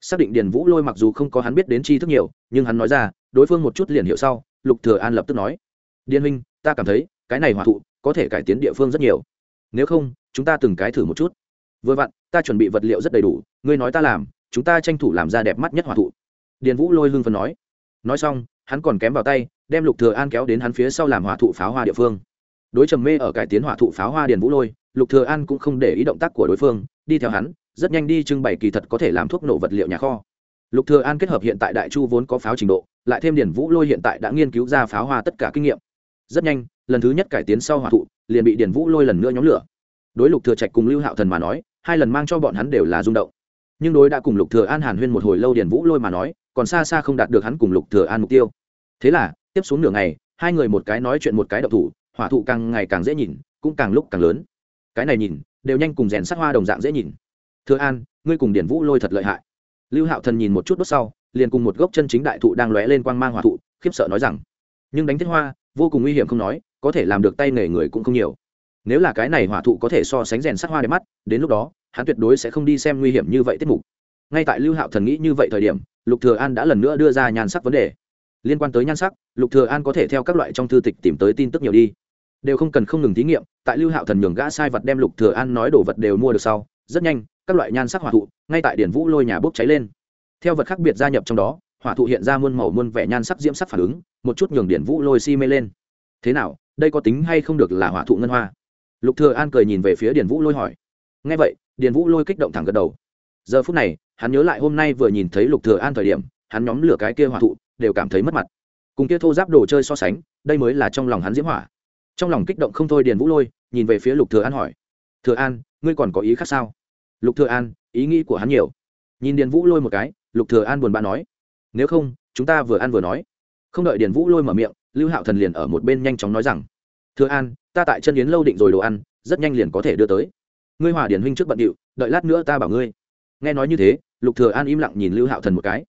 Xác định điền vũ lôi mặc dù không có hắn biết đến tri thức nhiều, nhưng hắn nói ra, đối phương một chút liền hiểu sau, lục thừa an lập tức nói điền huynh, ta cảm thấy, cái này hỏa thụ, có thể cải tiến địa phương rất nhiều. Nếu không, chúng ta từng cái thử một chút. Vừa vặn, ta chuẩn bị vật liệu rất đầy đủ, ngươi nói ta làm, chúng ta tranh thủ làm ra đẹp mắt nhất hỏa thụ. Điền vũ lôi hương phần nói. Nói xong, hắn còn kém vào tay, đem lục thừa an kéo đến hắn phía sau làm hỏa thụ pháo hoa địa phương. Đối trầm mê ở cải tiến hỏa thụ pháo hoa điền vũ lôi, lục thừa an cũng không để ý động tác của đối phương, đi theo hắn, rất nhanh đi trưng bày kỳ thật có thể làm thuốc nổ vật liệu nhà kho. Lục thừa an kết hợp hiện tại đại chu vốn có pháo trình độ, lại thêm Điền vũ lôi hiện tại đã nghiên cứu ra pháo hoa tất cả kinh nghiệm rất nhanh, lần thứ nhất cải tiến sau hỏa thụ, liền bị điển vũ lôi lần nữa nhóm lửa. Đối lục thừa trạch cùng lưu hạo thần mà nói, hai lần mang cho bọn hắn đều là rung động. Nhưng đối đã cùng lục thừa an hàn huyên một hồi lâu điển vũ lôi mà nói, còn xa xa không đạt được hắn cùng lục thừa an mục tiêu. Thế là, tiếp xuống nửa ngày, hai người một cái nói chuyện một cái động thủ, hỏa thụ càng ngày càng dễ nhìn, cũng càng lúc càng lớn. Cái này nhìn, đều nhanh cùng rèn sắc hoa đồng dạng dễ nhìn. Thừa an, ngươi cùng điển vũ lôi thật lợi hại. Lưu hạo thần nhìn một chút đốt sau, liền cùng một gốc chân chính đại thụ đang lóe lên quang mang hỏa thụ, khiếp sợ nói rằng, nhưng đánh thiết hoa vô cùng nguy hiểm không nói, có thể làm được tay nghề người cũng không nhiều. Nếu là cái này hỏa thụ có thể so sánh rèn sắt hoa đẹp mắt, đến lúc đó, hắn tuyệt đối sẽ không đi xem nguy hiểm như vậy tiết mục. Ngay tại lưu hạo thần nghĩ như vậy thời điểm, lục thừa an đã lần nữa đưa ra nhan sắc vấn đề. Liên quan tới nhan sắc, lục thừa an có thể theo các loại trong thư tịch tìm tới tin tức nhiều đi. Đều không cần không ngừng thí nghiệm, tại lưu hạo thần nhường gã sai vật đem lục thừa an nói đồ vật đều mua được sau, rất nhanh, các loại nhan sắc hỏa thụ, ngay tại điển vũ lôi nhà bốc cháy lên. Theo vật khác biệt gia nhập trong đó hỏa thụ hiện ra muôn màu muôn vẻ nhan sắc diễm sắc phản ứng, một chút nhường điển vũ lôi si mê lên. Thế nào, đây có tính hay không được là hỏa thụ ngân hoa? Lục thừa an cười nhìn về phía điển vũ lôi hỏi. Nghe vậy, điển vũ lôi kích động thẳng gật đầu. Giờ phút này, hắn nhớ lại hôm nay vừa nhìn thấy lục thừa an thời điểm, hắn nhóm lửa cái kia hỏa thụ đều cảm thấy mất mặt. Cùng kia thô giáp đồ chơi so sánh, đây mới là trong lòng hắn diễm hỏa. Trong lòng kích động không thôi điền vũ lôi, nhìn về phía lục thừa an hỏi. Thừa an, ngươi còn có ý khác sao? Lục thừa an, ý nghĩ của hắn nhiều. Nhìn điền vũ lôi một cái, lục thừa an buồn bã nói nếu không, chúng ta vừa ăn vừa nói. Không đợi điền vũ lôi mở miệng, lưu hạo thần liền ở một bên nhanh chóng nói rằng thừa an, ta tại chân yến lâu định rồi đồ ăn, rất nhanh liền có thể đưa tới. Ngươi hòa điền huynh trước bận điệu, đợi lát nữa ta bảo ngươi. Nghe nói như thế, lục thừa an im lặng nhìn lưu hạo thần một cái.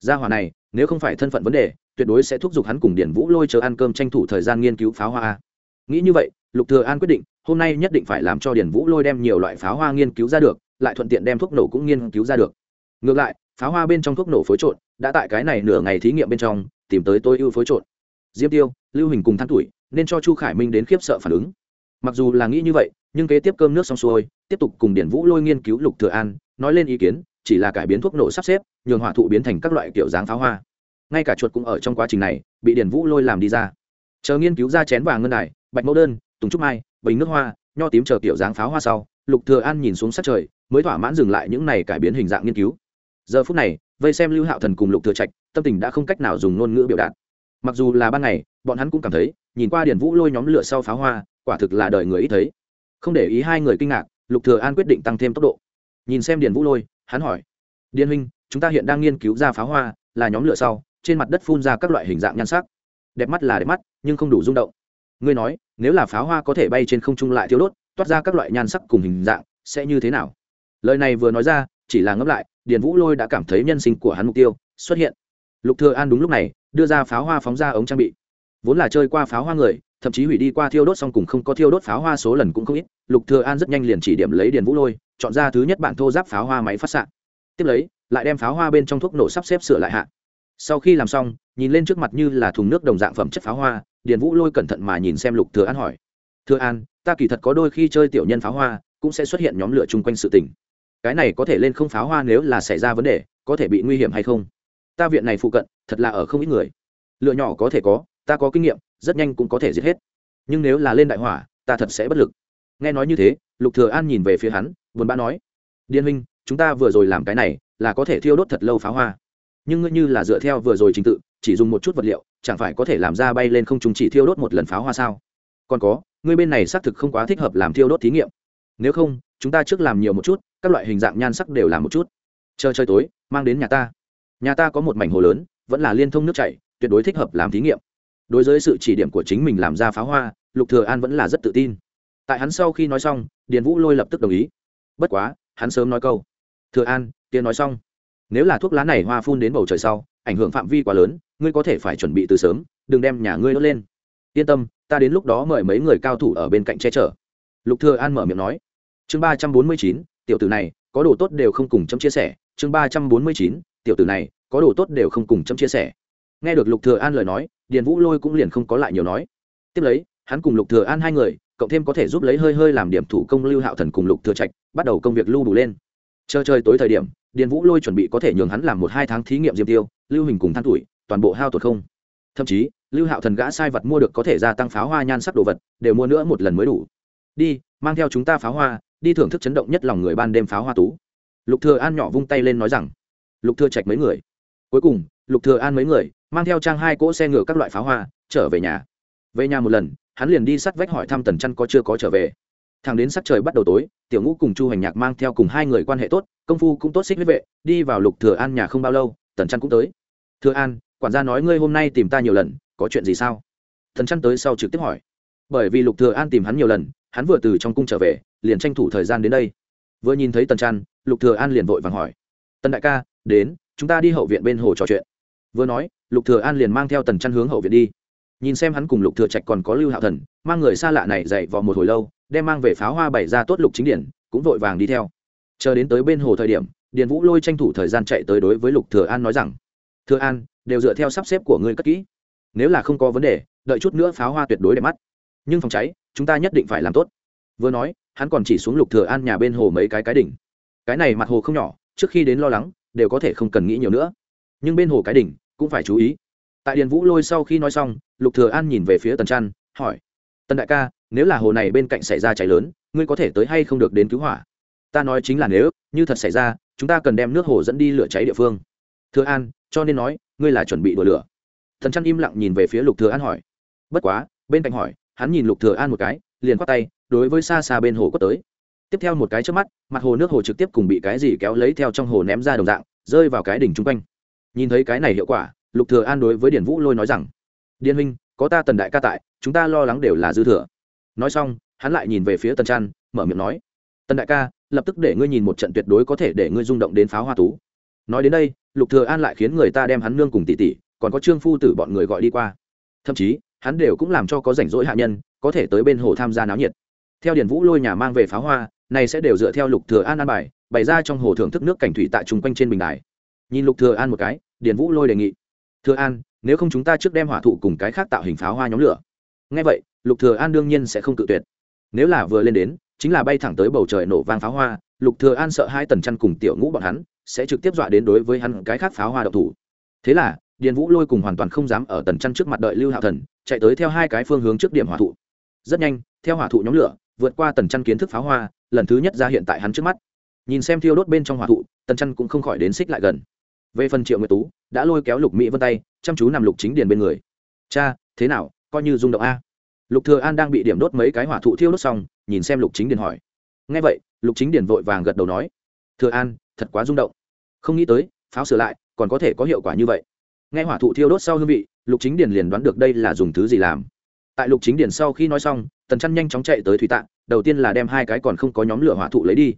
Gia hỏa này, nếu không phải thân phận vấn đề, tuyệt đối sẽ thúc giục hắn cùng điền vũ lôi chờ ăn cơm tranh thủ thời gian nghiên cứu pháo hoa nghĩ như vậy, lục thừa an quyết định, hôm nay nhất định phải làm cho điền vũ lôi đem nhiều loại pháo hoa nghiên cứu ra được, lại thuận tiện đem thuốc nổ cũng nghiên cứu ra được. Ngược lại, pháo hoa bên trong thuốc nổ phối trộn đã tại cái này nửa ngày thí nghiệm bên trong, tìm tới tôi ưu phối trộn. Diêm tiêu, lưu hình cùng than tuổi, nên cho chu khải minh đến khiếp sợ phản ứng. Mặc dù là nghĩ như vậy, nhưng kế tiếp cơm nước xong xuôi, tiếp tục cùng điển vũ lôi nghiên cứu lục thừa an, nói lên ý kiến, chỉ là cải biến thuốc nổ sắp xếp, nhường hỏa thụ biến thành các loại kiểu dáng pháo hoa. Ngay cả chuột cũng ở trong quá trình này, bị điển vũ lôi làm đi ra. Chờ nghiên cứu ra chén vàng ngân đài, bạch mẫu đơn, tùng trúc mai, bình nước hoa, nho tím chờ kiểu dáng pháo hoa sau, lục thừa an nhìn xuống sát trời, mới thỏa mãn dừng lại những này cải biến hình dạng nghiên cứu. Giờ phút này vây xem lưu hạo thần cùng lục thừa trạch, tâm tình đã không cách nào dùng ngôn ngữ biểu đạt. Mặc dù là ban ngày, bọn hắn cũng cảm thấy, nhìn qua điển vũ lôi nhóm lửa sau pháo hoa, quả thực là đời người ít thấy. Không để ý hai người kinh ngạc, lục thừa an quyết định tăng thêm tốc độ. Nhìn xem điển vũ lôi, hắn hỏi, điền huynh, chúng ta hiện đang nghiên cứu ra pháo hoa, là nhóm lửa sau, trên mặt đất phun ra các loại hình dạng nhan sắc. Đẹp mắt là đẹp mắt, nhưng không đủ rung động. Ngươi nói, nếu là pháo hoa có thể bay trên không trung lại thiếu đốt, toát ra các loại nhan sắc cùng hình dạng, sẽ như thế nào? Lời này vừa nói ra, chỉ là ngẫm lại điền vũ lôi đã cảm thấy nhân sinh của hắn mục tiêu xuất hiện. Lục thừa an đúng lúc này đưa ra pháo hoa phóng ra ống trang bị. Vốn là chơi qua pháo hoa người, thậm chí hủy đi qua thiêu đốt xong cùng không có thiêu đốt pháo hoa số lần cũng không ít, lục thừa an rất nhanh liền chỉ điểm lấy điền vũ lôi, chọn ra thứ nhất bản thô giáp pháo hoa máy phát sạc tiếp lấy, lại đem pháo hoa bên trong thuốc nổ sắp xếp sửa lại hạ. Sau khi làm xong, nhìn lên trước mặt như là thùng nước đồng dạng phẩm chất pháo hoa, điền vũ lôi cẩn thận mà nhìn xem lục thừa an hỏi. Thừa an, ta kỳ thật có đôi khi chơi tiểu nhân pháo hoa cũng sẽ xuất hiện nhóm lửa chung quanh sự tình cái này có thể lên không pháo hoa nếu là xảy ra vấn đề, có thể bị nguy hiểm hay không? Ta viện này phụ cận, thật là ở không ít người. Lựa nhỏ có thể có, ta có kinh nghiệm, rất nhanh cũng có thể giết hết. Nhưng nếu là lên đại hỏa, ta thật sẽ bất lực. Nghe nói như thế, lục thừa an nhìn về phía hắn, buồn bã nói điên minh chúng ta vừa rồi làm cái này, là có thể thiêu đốt thật lâu pháo hoa. Nhưng ngươi như là dựa theo vừa rồi trình tự, chỉ dùng một chút vật liệu, chẳng phải có thể làm ra bay lên không trung chỉ thiêu đốt một lần pháo hoa sao? Còn có, ngươi bên này xác thực không quá thích hợp làm thiêu đốt thí nghiệm nếu không, chúng ta trước làm nhiều một chút, các loại hình dạng nhan sắc đều làm một chút. Chờ chơi tối, mang đến nhà ta. Nhà ta có một mảnh hồ lớn, vẫn là liên thông nước chảy, tuyệt đối thích hợp làm thí nghiệm. Đối với sự chỉ điểm của chính mình làm ra pháo hoa, lục thừa an vẫn là rất tự tin. Tại hắn sau khi nói xong, điền vũ lôi lập tức đồng ý. Bất quá, hắn sớm nói câu. Thừa an tiên nói xong. Nếu là thuốc lá này hoa phun đến bầu trời sau, ảnh hưởng phạm vi quá lớn, ngươi có thể phải chuẩn bị từ sớm, đừng đem nhà ngươi đốt lên. Yên tâm, ta đến lúc đó mời mấy người cao thủ ở bên cạnh che chở. Lục thừa an mở miệng nói chương ba trăm bốn mươi chín, tiểu tử này, có đồ tốt đều không cùng chấm chia sẻ. Chương ba trăm bốn mươi chín, tiểu tử này, có đồ tốt đều không cùng chấm chia sẻ. Nghe được lục thừa an lời nói, điền vũ lôi cũng liền không có lại nhiều nói. Tiếp lấy, hắn cùng lục thừa an hai người, cộng thêm có thể giúp lấy hơi hơi làm điểm thủ công lưu hạo thần cùng lục thừa trạch, bắt đầu công việc lưu đủ lên. Chờ chơi tối thời điểm, điền vũ lôi chuẩn bị có thể nhường hắn làm một hai tháng thí nghiệm diêm tiêu, lưu hình cùng than tuổi, toàn bộ hao tổn không. Thậm chí, lưu hạo thần gã sai vật mua được có thể gia tăng pháo hoa nhan sắc đồ vật, đều mua nữa một lần mới đủ. Đi, mang theo chúng ta pháo hoa đi thưởng thức chấn động nhất lòng người ban đêm pháo hoa tú. Lục thừa an nhỏ vung tay lên nói rằng, lục thừa trạch mấy người? Cuối cùng, lục thừa an mấy người, mang theo trang hai cỗ xe ngựa các loại pháo hoa, trở về nhà. Về nhà một lần, hắn liền đi sát vách hỏi thăm tần chân có chưa có trở về. Thằng đến sắc trời bắt đầu tối, tiểu ngũ cùng chu hành nhạc mang theo cùng hai người quan hệ tốt, công phu cũng tốt xích huyết vệ, đi vào lục thừa an nhà không bao lâu, tần chân cũng tới. Thừa an, quản gia nói ngươi hôm nay tìm ta nhiều lần, có chuyện gì sao? Tần chân tới sau trực tiếp hỏi. Bởi vì lục thừa an tìm hắn nhiều lần, hắn vừa từ trong cung trở về liền tranh thủ thời gian đến đây. Vừa nhìn thấy tần trăn, lục thừa an liền vội vàng hỏi tần đại ca đến chúng ta đi hậu viện bên hồ trò chuyện. Vừa nói lục thừa an liền mang theo tần trăn hướng hậu viện đi. Nhìn xem hắn cùng lục thừa trạch còn có lưu hạo thần mang người xa lạ này dậy vào một hồi lâu đem mang về pháo hoa bày ra tốt lục chính điển cũng vội vàng đi theo. Chờ đến tới bên hồ thời điểm điền vũ lôi tranh thủ thời gian chạy tới đối với lục thừa an nói rằng thừa an đều dựa theo sắp xếp của ngươi cất kỹ. Nếu là không có vấn đề đợi chút nữa pháo hoa tuyệt đối đẹp mắt. Nhưng phòng cháy chúng ta nhất định phải làm tốt vừa nói, hắn còn chỉ xuống lục thừa an nhà bên hồ mấy cái cái đỉnh. Cái này mặt hồ không nhỏ, trước khi đến lo lắng, đều có thể không cần nghĩ nhiều nữa. Nhưng bên hồ cái đỉnh cũng phải chú ý. Tại điền vũ lôi sau khi nói xong, lục thừa an nhìn về phía tần trăn, hỏi, tần đại ca, nếu là hồ này bên cạnh xảy ra cháy lớn, ngươi có thể tới hay không được đến cứu hỏa? Ta nói chính là nếu như thật xảy ra, chúng ta cần đem nước hồ dẫn đi lửa cháy địa phương. Thừa an, cho nên nói, ngươi là chuẩn bị đùa lửa. Thần trăn im lặng nhìn về phía lục thừa an hỏi. Bất quá, bên cạnh hỏi, hắn nhìn lục thừa an một cái, liền quát tay đối với xa xa bên hồ quất tới. Tiếp theo một cái trước mắt, mặt hồ nước hồ trực tiếp cùng bị cái gì kéo lấy theo trong hồ ném ra đồng dạng, rơi vào cái đỉnh trung quanh. Nhìn thấy cái này hiệu quả, lục thừa an đối với điển vũ lôi nói rằng, điền huynh, có ta tần đại ca tại, chúng ta lo lắng đều là dư thừa. Nói xong, hắn lại nhìn về phía tần trăn mở miệng nói, tần đại ca, lập tức để ngươi nhìn một trận tuyệt đối có thể để ngươi rung động đến pháo hoa tú. Nói đến đây, lục thừa an lại khiến người ta đem hắn nương cùng tỷ tỷ, còn có trương phu tử bọn người gọi đi qua. Thậm chí, hắn đều cũng làm cho có rảnh rỗi hạ nhân, có thể tới bên hồ tham gia náo nhiệt theo điển vũ lôi nhà mang về pháo hoa, này sẽ đều dựa theo lục thừa an an bài, bày ra trong hồ thưởng thức nước cảnh thủy tại trung quanh trên bình đài. Nhìn lục thừa an một cái điển vũ lôi đề nghị. Thừa an, nếu không chúng ta trước đem hỏa thụ cùng cái khác tạo hình pháo hoa nhóm lửa. Nghe vậy, lục thừa an đương nhiên sẽ không tự tuyệt. Nếu là vừa lên đến, chính là bay thẳng tới bầu trời nổ vang pháo hoa, lục thừa an sợ hai tần chăn cùng tiểu ngũ bọn hắn sẽ trực tiếp dọa đến đối với hắn cái khác pháo hoa độc thủ. Thế là, điền vũ lôi cùng hoàn toàn không dám ở tần chăn trước mặt đợi lưu hạo thần, chạy tới theo hai cái phương hướng trước điểm hỏa thụ. Rất nhanh, theo hỏa thụ nhóm lửa vượt qua tần chăn kiến thức pháo hoa, lần thứ nhất ra hiện tại hắn trước mắt. Nhìn xem thiêu đốt bên trong hỏa thụ, tần chăn cũng không khỏi đến xích lại gần. Về phần triệu nguyệt tú, đã lôi kéo lục mỹ vân tay, chăm chú nằm lục chính điền bên người. Cha, thế nào? Coi như rung động a. Lục thừa an đang bị điểm đốt mấy cái hỏa thụ thiêu đốt xong, nhìn xem lục chính điền hỏi. Nghe vậy, lục chính điền vội vàng gật đầu nói. Thừa an, thật quá rung động. Không nghĩ tới, pháo sửa lại, còn có thể có hiệu quả như vậy. Nghe hỏa thụ thiêu đốt sau hương vị, lục chính điền liền đoán được đây là dùng thứ gì làm tại lục chính điển sau khi nói xong, tần chăn nhanh chóng chạy tới thủy tạng, đầu tiên là đem hai cái còn không có nhóm lửa hỏa thụ lấy đi.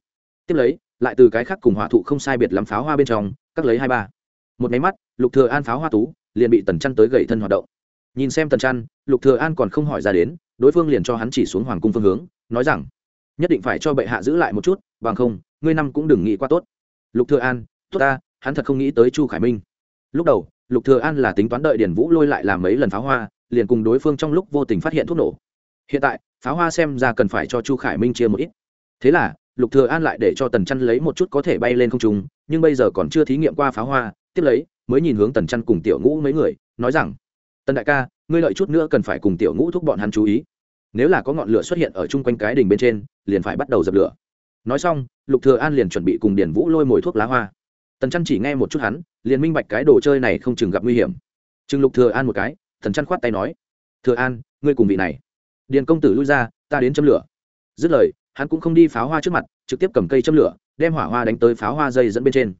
Tiếp lấy, lại từ cái khác cùng hỏa thụ không sai biệt lắm pháo hoa bên trong cắt lấy hai ba. Một máy mắt, lục thừa an pháo hoa tú, liền bị tần chăn tới gậy thân hoạt động. Nhìn xem tần chăn lục thừa an còn không hỏi ra đến, đối phương liền cho hắn chỉ xuống hoàng cung phương hướng, nói rằng, nhất định phải cho bệ hạ giữ lại một chút, bằng không, ngươi năm cũng đừng nghĩ quá tốt. Lục thừa an, tốt ta, hắn thật không nghĩ tới chu khải minh. Lúc đầu, lục thừa an là tính toán đợi điển vũ lôi lại làm mấy lần pháo hoa liền cùng đối phương trong lúc vô tình phát hiện thuốc nổ. Hiện tại, pháo hoa xem ra cần phải cho chu khải minh chia một ít. Thế là, lục thừa an lại để cho tần chăn lấy một chút có thể bay lên không trung, nhưng bây giờ còn chưa thí nghiệm qua pháo hoa, tiếp lấy, mới nhìn hướng tần chăn cùng tiểu ngũ mấy người, nói rằng, tần đại ca, ngươi lợi chút nữa cần phải cùng tiểu ngũ thúc bọn hắn chú ý. Nếu là có ngọn lửa xuất hiện ở chung quanh cái đỉnh bên trên, liền phải bắt đầu dập lửa. Nói xong, lục thừa an liền chuẩn bị cùng điển vũ lôi mồi thuốc lá hoa. Tần chăn chỉ nghe một chút hắn, liền minh bạch cái đồ chơi này không chừng gặp nguy hiểm. Chừng lục thừa an một cái thần chăn khoát tay nói, thừa an, ngươi cùng vị này. Điền công tử lui ra, ta đến châm lửa. Dứt lời, hắn cũng không đi pháo hoa trước mặt, trực tiếp cầm cây châm lửa, đem hỏa hoa đánh tới pháo hoa dây dẫn bên trên.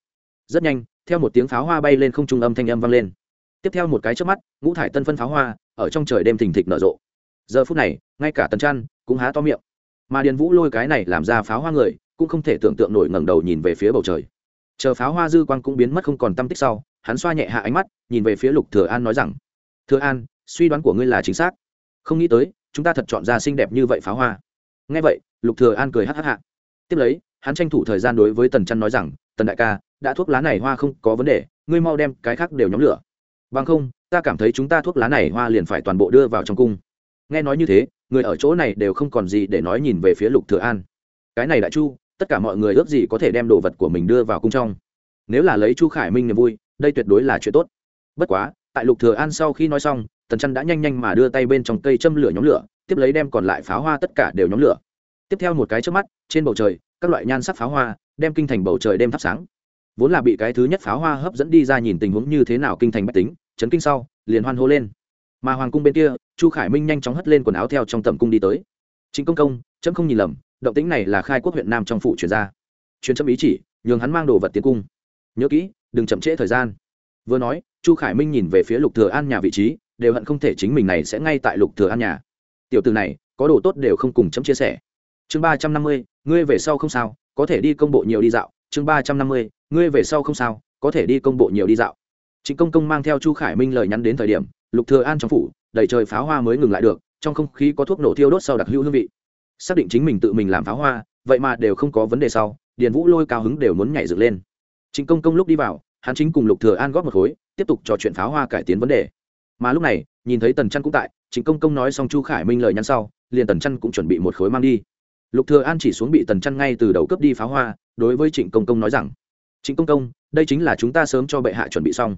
Rất nhanh, theo một tiếng pháo hoa bay lên không trung âm thanh âm vang lên. Tiếp theo một cái trước mắt, ngũ thải tân phân pháo hoa ở trong trời đêm thình thịch nở rộ. Giờ phút này, ngay cả tần chăn cũng há to miệng. Mà điền vũ lôi cái này làm ra pháo hoa người, cũng không thể tưởng tượng nổi ngẩng đầu nhìn về phía bầu trời. Chờ pháo hoa dư quang cũng biến mất không còn tâm tích sau, hắn xoa nhẹ hạ ánh mắt, nhìn về phía lục thừa an nói rằng thừa an, suy đoán của ngươi là chính xác. Không nghĩ tới, chúng ta thật chọn ra xinh đẹp như vậy pháo hoa. Nghe vậy, lục thừa an cười hắt hắt hạ. Tiếp lấy, hắn tranh thủ thời gian đối với tần chăn nói rằng, tần đại ca, đã thuốc lá này hoa không có vấn đề, ngươi mau đem cái khác đều nhóm lửa. Bằng không, ta cảm thấy chúng ta thuốc lá này hoa liền phải toàn bộ đưa vào trong cung. Nghe nói như thế, người ở chỗ này đều không còn gì để nói nhìn về phía lục thừa an. Cái này đại chu, tất cả mọi người ước gì có thể đem đồ vật của mình đưa vào cung trong. Nếu là lấy chu khải minh niềm vui, đây tuyệt đối là chuyện tốt. Bất quá tại lục thừa an sau khi nói xong, tần chân đã nhanh nhanh mà đưa tay bên trong cây châm lửa nhóm lửa, tiếp lấy đem còn lại pháo hoa tất cả đều nhóm lửa. Tiếp theo một cái trước mắt, trên bầu trời, các loại nhan sắc pháo hoa đem kinh thành bầu trời đêm thắp sáng. Vốn là bị cái thứ nhất pháo hoa hấp dẫn đi ra nhìn tình huống như thế nào kinh thành bách tính, chấn kinh sau, liền hoan hô lên. Mà hoàng cung bên kia, chu khải minh nhanh chóng hất lên quần áo theo trong tầm cung đi tới. Chính công công, chấm không nhìn lầm, động tĩnh này là khai quốc huyện nam trong phủ chuyển ra. Chuyến chấm ý chỉ, nhường hắn mang đồ vật tiến cung. Nhớ kỹ, đừng chậm trễ thời gian vừa nói, chu khải minh nhìn về phía lục thừa an nhà vị trí, đều hận không thể chính mình này sẽ ngay tại lục thừa an nhà. Tiểu tử này, có đồ tốt đều không cùng chấm chia sẻ. Chương ba trăm năm mươi, ngươi về sau không sao, có thể đi công bộ nhiều đi dạo. Chương ba trăm năm mươi, ngươi về sau không sao, có thể đi công bộ nhiều đi dạo. Chính công công mang theo chu khải minh lời nhắn đến thời điểm, lục thừa an trong phủ, đầy trời pháo hoa mới ngừng lại được, trong không khí có thuốc nổ thiêu đốt sau đặc hữu hương vị. Xác định chính mình tự mình làm pháo hoa, vậy mà đều không có vấn đề sau, điền vũ lôi cao hứng đều muốn nhảy dựng lên. Chính công công lúc đi vào hắn chính cùng lục thừa an góp một khối, tiếp tục trò chuyện pháo hoa cải tiến vấn đề. Mà lúc này, nhìn thấy tần trăn cũng tại chính công công nói xong chu khải minh lời nhắn sau, liền tần trăn cũng chuẩn bị một khối mang đi. Lục thừa an chỉ xuống bị tần trăn ngay từ đầu cướp đi pháo hoa, đối với trịnh công công nói rằng, trịnh công công, đây chính là chúng ta sớm cho bệ hạ chuẩn bị xong.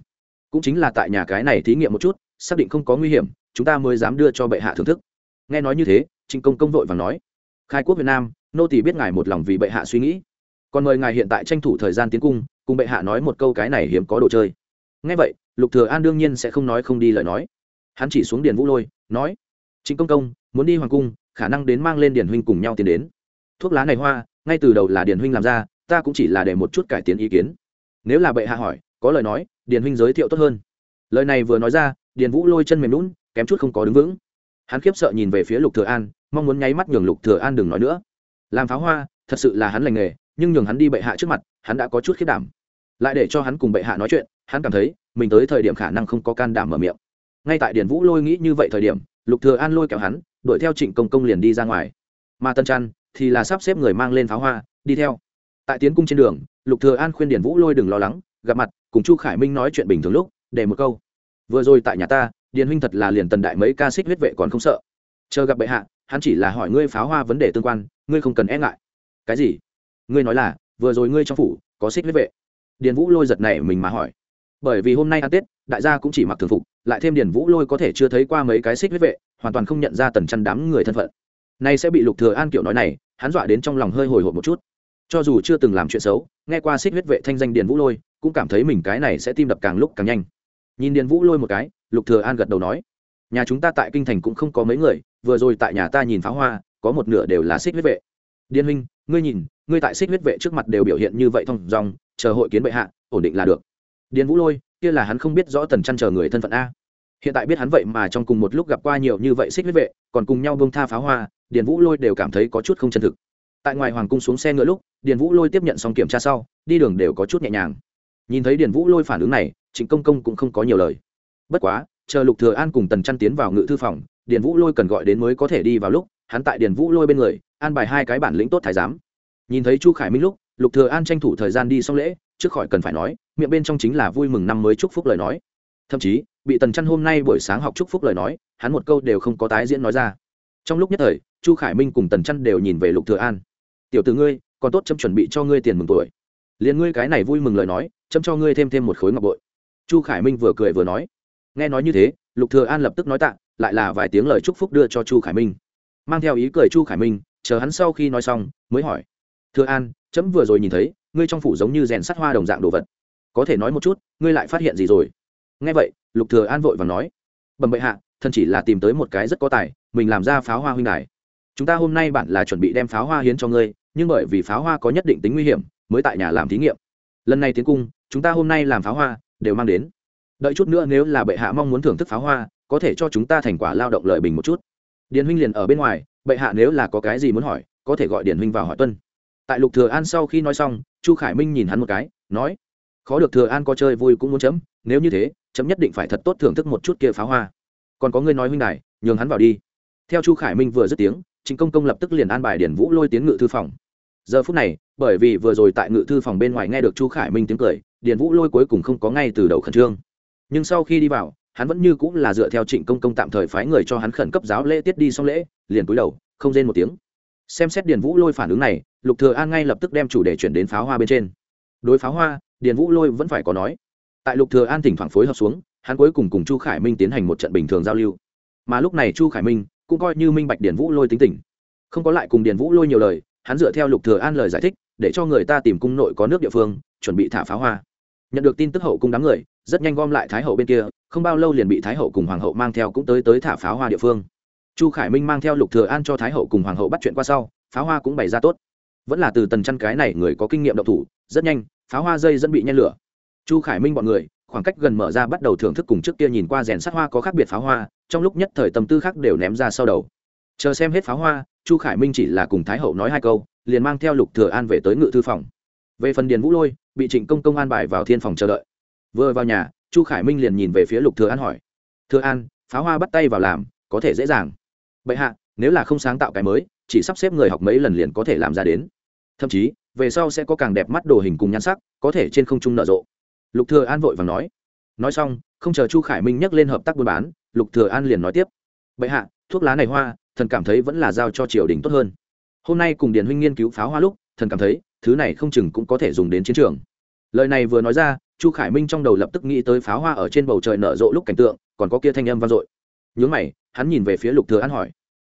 Cũng chính là tại nhà cái này thí nghiệm một chút, xác định không có nguy hiểm, chúng ta mới dám đưa cho bệ hạ thưởng thức. Nghe nói như thế, trịnh công công vội vàng nói, khai quốc việt nam, nô tỳ biết ngài một lòng vì bệ hạ suy nghĩ. Còn mời ngài hiện tại tranh thủ thời gian tiến cung cùng bệ hạ nói một câu cái này hiếm có đồ chơi. Nghe vậy, lục thừa an đương nhiên sẽ không nói không đi lời nói. Hắn chỉ xuống điền vũ lôi, nói, trịnh công công, muốn đi hoàng cung, khả năng đến mang lên điền huynh cùng nhau tiến đến. Thuốc lá này hoa, ngay từ đầu là điền huynh làm ra, ta cũng chỉ là để một chút cải tiến ý kiến. Nếu là bệ hạ hỏi, có lời nói, điền huynh giới thiệu tốt hơn. Lời này vừa nói ra, điền vũ lôi chân mềm lún kém chút không có đứng vững. Hắn khiếp sợ nhìn về phía lục thừa an, mong muốn nháy mắt nhường lục thừa an đừng nói nữa. Làm pháo hoa, thật sự là hắn lành nghề, nhưng nhường hắn đi bệ hạ trước mặt, hắn đã có chút khiếp đảm lại để cho hắn cùng bệ hạ nói chuyện, hắn cảm thấy mình tới thời điểm khả năng không có can đảm mở miệng. Ngay tại điền vũ lôi nghĩ như vậy thời điểm, lục thừa an lôi kéo hắn, đuổi theo trịnh công công liền đi ra ngoài. Mà tân trăn thì là sắp xếp người mang lên pháo hoa, đi theo. Tại tiến cung trên đường, lục thừa an khuyên điền vũ lôi đừng lo lắng, gặp mặt, cùng chu khải minh nói chuyện bình thường lúc, để một câu. Vừa rồi tại nhà ta, điền huynh thật là liền tần đại mấy ca xích huyết vệ còn không sợ. Chờ gặp bệ hạ, hắn chỉ là hỏi ngươi pháo hoa vấn đề tương quan, ngươi không cần e ngại. Cái gì? Ngươi nói là, vừa rồi ngươi trong phủ có xích huyết vệ điền vũ lôi giật này mình mà hỏi. Bởi vì hôm nay ăn tết, đại gia cũng chỉ mặc thường phục, lại thêm điền vũ lôi có thể chưa thấy qua mấy cái xích huyết vệ, hoàn toàn không nhận ra tần chăn đám người thân phận. Nay sẽ bị lục thừa an kiểu nói này, hắn dọa đến trong lòng hơi hồi hộp một chút. Cho dù chưa từng làm chuyện xấu, nghe qua xích huyết vệ thanh danh điền vũ lôi, cũng cảm thấy mình cái này sẽ tim đập càng lúc càng nhanh. Nhìn điền vũ lôi một cái, lục thừa an gật đầu nói, nhà chúng ta tại kinh thành cũng không có mấy người, vừa rồi tại nhà ta nhìn pháo hoa, có một nửa đều là xích huyết vệ. Điền huynh, ngươi nhìn ngươi tại xích huyết vệ trước mặt đều biểu hiện như vậy thông dòng chờ hội kiến bệ hạ, ổn định là được. Điền vũ lôi, kia là hắn không biết rõ tần chăn chờ người thân phận a. Hiện tại biết hắn vậy mà trong cùng một lúc gặp qua nhiều như vậy xích huyết vệ, còn cùng nhau bông tha pháo hoa, điền vũ lôi đều cảm thấy có chút không chân thực. Tại ngoài hoàng cung xuống xe ngựa lúc, điền vũ lôi tiếp nhận xong kiểm tra sau, đi đường đều có chút nhẹ nhàng. Nhìn thấy điền vũ lôi phản ứng này, trịnh công công cũng không có nhiều lời. Bất quá, chờ lục thừa an cùng tần chăn tiến vào ngự thư phòng, điền vũ lôi cần gọi đến mới có thể đi vào lúc, hắn tại điền vũ lôi bên người, an bài hai cái bản lĩnh tốt thái giám nhìn thấy chu khải minh lúc, lục thừa an tranh thủ thời gian đi xong lễ, trước khỏi cần phải nói, miệng bên trong chính là vui mừng năm mới chúc phúc lời nói. Thậm chí, bị tần chăn hôm nay buổi sáng học chúc phúc lời nói, hắn một câu đều không có tái diễn nói ra. Trong lúc nhất thời, chu khải minh cùng tần chăn đều nhìn về lục thừa an. Tiểu tử ngươi, còn tốt chấm chuẩn bị cho ngươi tiền mừng tuổi. Liền ngươi cái này vui mừng lời nói, chấm cho ngươi thêm thêm một khối ngọc bội. Chu khải minh vừa cười vừa nói. Nghe nói như thế, lục thừa an lập tức nói tạ, lại là vài tiếng lời chúc phúc đưa cho chu khải minh. Mang theo ý cười chu khải minh, chờ hắn sau khi nói xong, mới hỏi thừa an, chấm vừa rồi nhìn thấy, ngươi trong phủ giống như rèn sắt hoa đồng dạng đồ vật. Có thể nói một chút, ngươi lại phát hiện gì rồi? Nghe vậy, lục thừa an vội vàng nói, bẩm bệ hạ thân chỉ là tìm tới một cái rất có tài, mình làm ra pháo hoa huynh đài. Chúng ta hôm nay bản là chuẩn bị đem pháo hoa hiến cho ngươi, nhưng bởi vì pháo hoa có nhất định tính nguy hiểm, mới tại nhà làm thí nghiệm. Lần này tiến cung, chúng ta hôm nay làm pháo hoa, đều mang đến. Đợi chút nữa nếu là bệ hạ mong muốn thưởng thức pháo hoa, có thể cho chúng ta thành quả lao động lợi bình một chút. Điền huynh liền ở bên ngoài, bệ hạ nếu là có cái gì muốn hỏi, có thể gọi điền huynh vào hỏi tuân tại lục thừa an sau khi nói xong, chu khải minh nhìn hắn một cái, nói, khó được thừa an có chơi vui cũng muốn chấm, nếu như thế, chấm nhất định phải thật tốt thưởng thức một chút kia pháo hoa. Còn có người nói huynh đài, nhường hắn vào đi. Theo chu khải minh vừa dứt tiếng, trịnh công công lập tức liền an bài điển vũ lôi tiến ngự thư phòng. Giờ phút này, bởi vì vừa rồi tại ngự thư phòng bên ngoài nghe được chu khải minh tiếng cười điển vũ lôi cuối cùng không có ngay từ đầu khẩn trương. Nhưng sau khi đi vào, hắn vẫn như cũng là dựa theo trịnh công công tạm thời phái người cho hắn khẩn cấp giáo lễ tiết đi xong lễ, liền cúi đầu, không rên một tiếng. Xem xét điển vũ lôi phản ứng này lục thừa an ngay lập tức đem chủ đề chuyển đến pháo hoa bên trên. Đối pháo hoa, điền vũ lôi vẫn phải có nói. Tại lục thừa an thỉnh thoảng phối hợp xuống, hắn cuối cùng cùng chu khải minh tiến hành một trận bình thường giao lưu. Mà lúc này chu khải minh cũng coi như minh bạch điền vũ lôi tính tình. Không có lại cùng điền vũ lôi nhiều lời, hắn dựa theo lục thừa an lời giải thích, để cho người ta tìm cung nội có nước địa phương, chuẩn bị thả pháo hoa. Nhận được tin tức hậu cung đám người, rất nhanh gom lại thái hậu bên kia, không bao lâu liền bị thái hậu cùng hoàng hậu mang theo cũng tới tới thả pháo hoa địa phương. Chu khải minh mang theo lục thừa an cho thái hậu cùng hoàng hậu bắt chuyện qua sau, pháo hoa cũng bày ra tốt vẫn là từ tần chăn cái này người có kinh nghiệm độc thủ, rất nhanh, pháo hoa dây dẫn bị nhen lửa. Chu khải minh bọn người, khoảng cách gần mở ra bắt đầu thưởng thức cùng trước kia nhìn qua rèn sắt hoa có khác biệt pháo hoa, trong lúc nhất thời tâm tư khác đều ném ra sau đầu. Chờ xem hết pháo hoa, chu khải minh chỉ là cùng thái hậu nói hai câu, liền mang theo lục thừa an về tới ngự thư phòng. Về phần điền vũ lôi, bị trịnh công công an bài vào thiên phòng chờ đợi. Vừa vào nhà, chu khải minh liền nhìn về phía lục thừa an hỏi, thừa an, pháo hoa bắt tay vào làm, có thể dễ dàng. Bệ hạ, nếu là không sáng tạo cái mới chỉ sắp xếp người học mấy lần liền có thể làm ra đến. Thậm chí, về sau sẽ có càng đẹp mắt đồ hình cùng nhan sắc, có thể trên không trung nở rộ. Lục thừa an vội vàng nói. Nói xong, không chờ chu khải minh nhắc lên hợp tác buôn bán, lục thừa an liền nói tiếp. Bệ hạ, thuốc lá này hoa, thần cảm thấy vẫn là giao cho triều đình tốt hơn. Hôm nay cùng điền huynh nghiên cứu pháo hoa lúc, thần cảm thấy, thứ này không chừng cũng có thể dùng đến chiến trường. Lời này vừa nói ra, chu khải minh trong đầu lập tức nghĩ tới pháo hoa ở trên bầu trời nở rộ lúc cảnh tượng, còn có kia thanh âm vang dội. Nhướng mày, hắn nhìn về phía lục thừa an hỏi.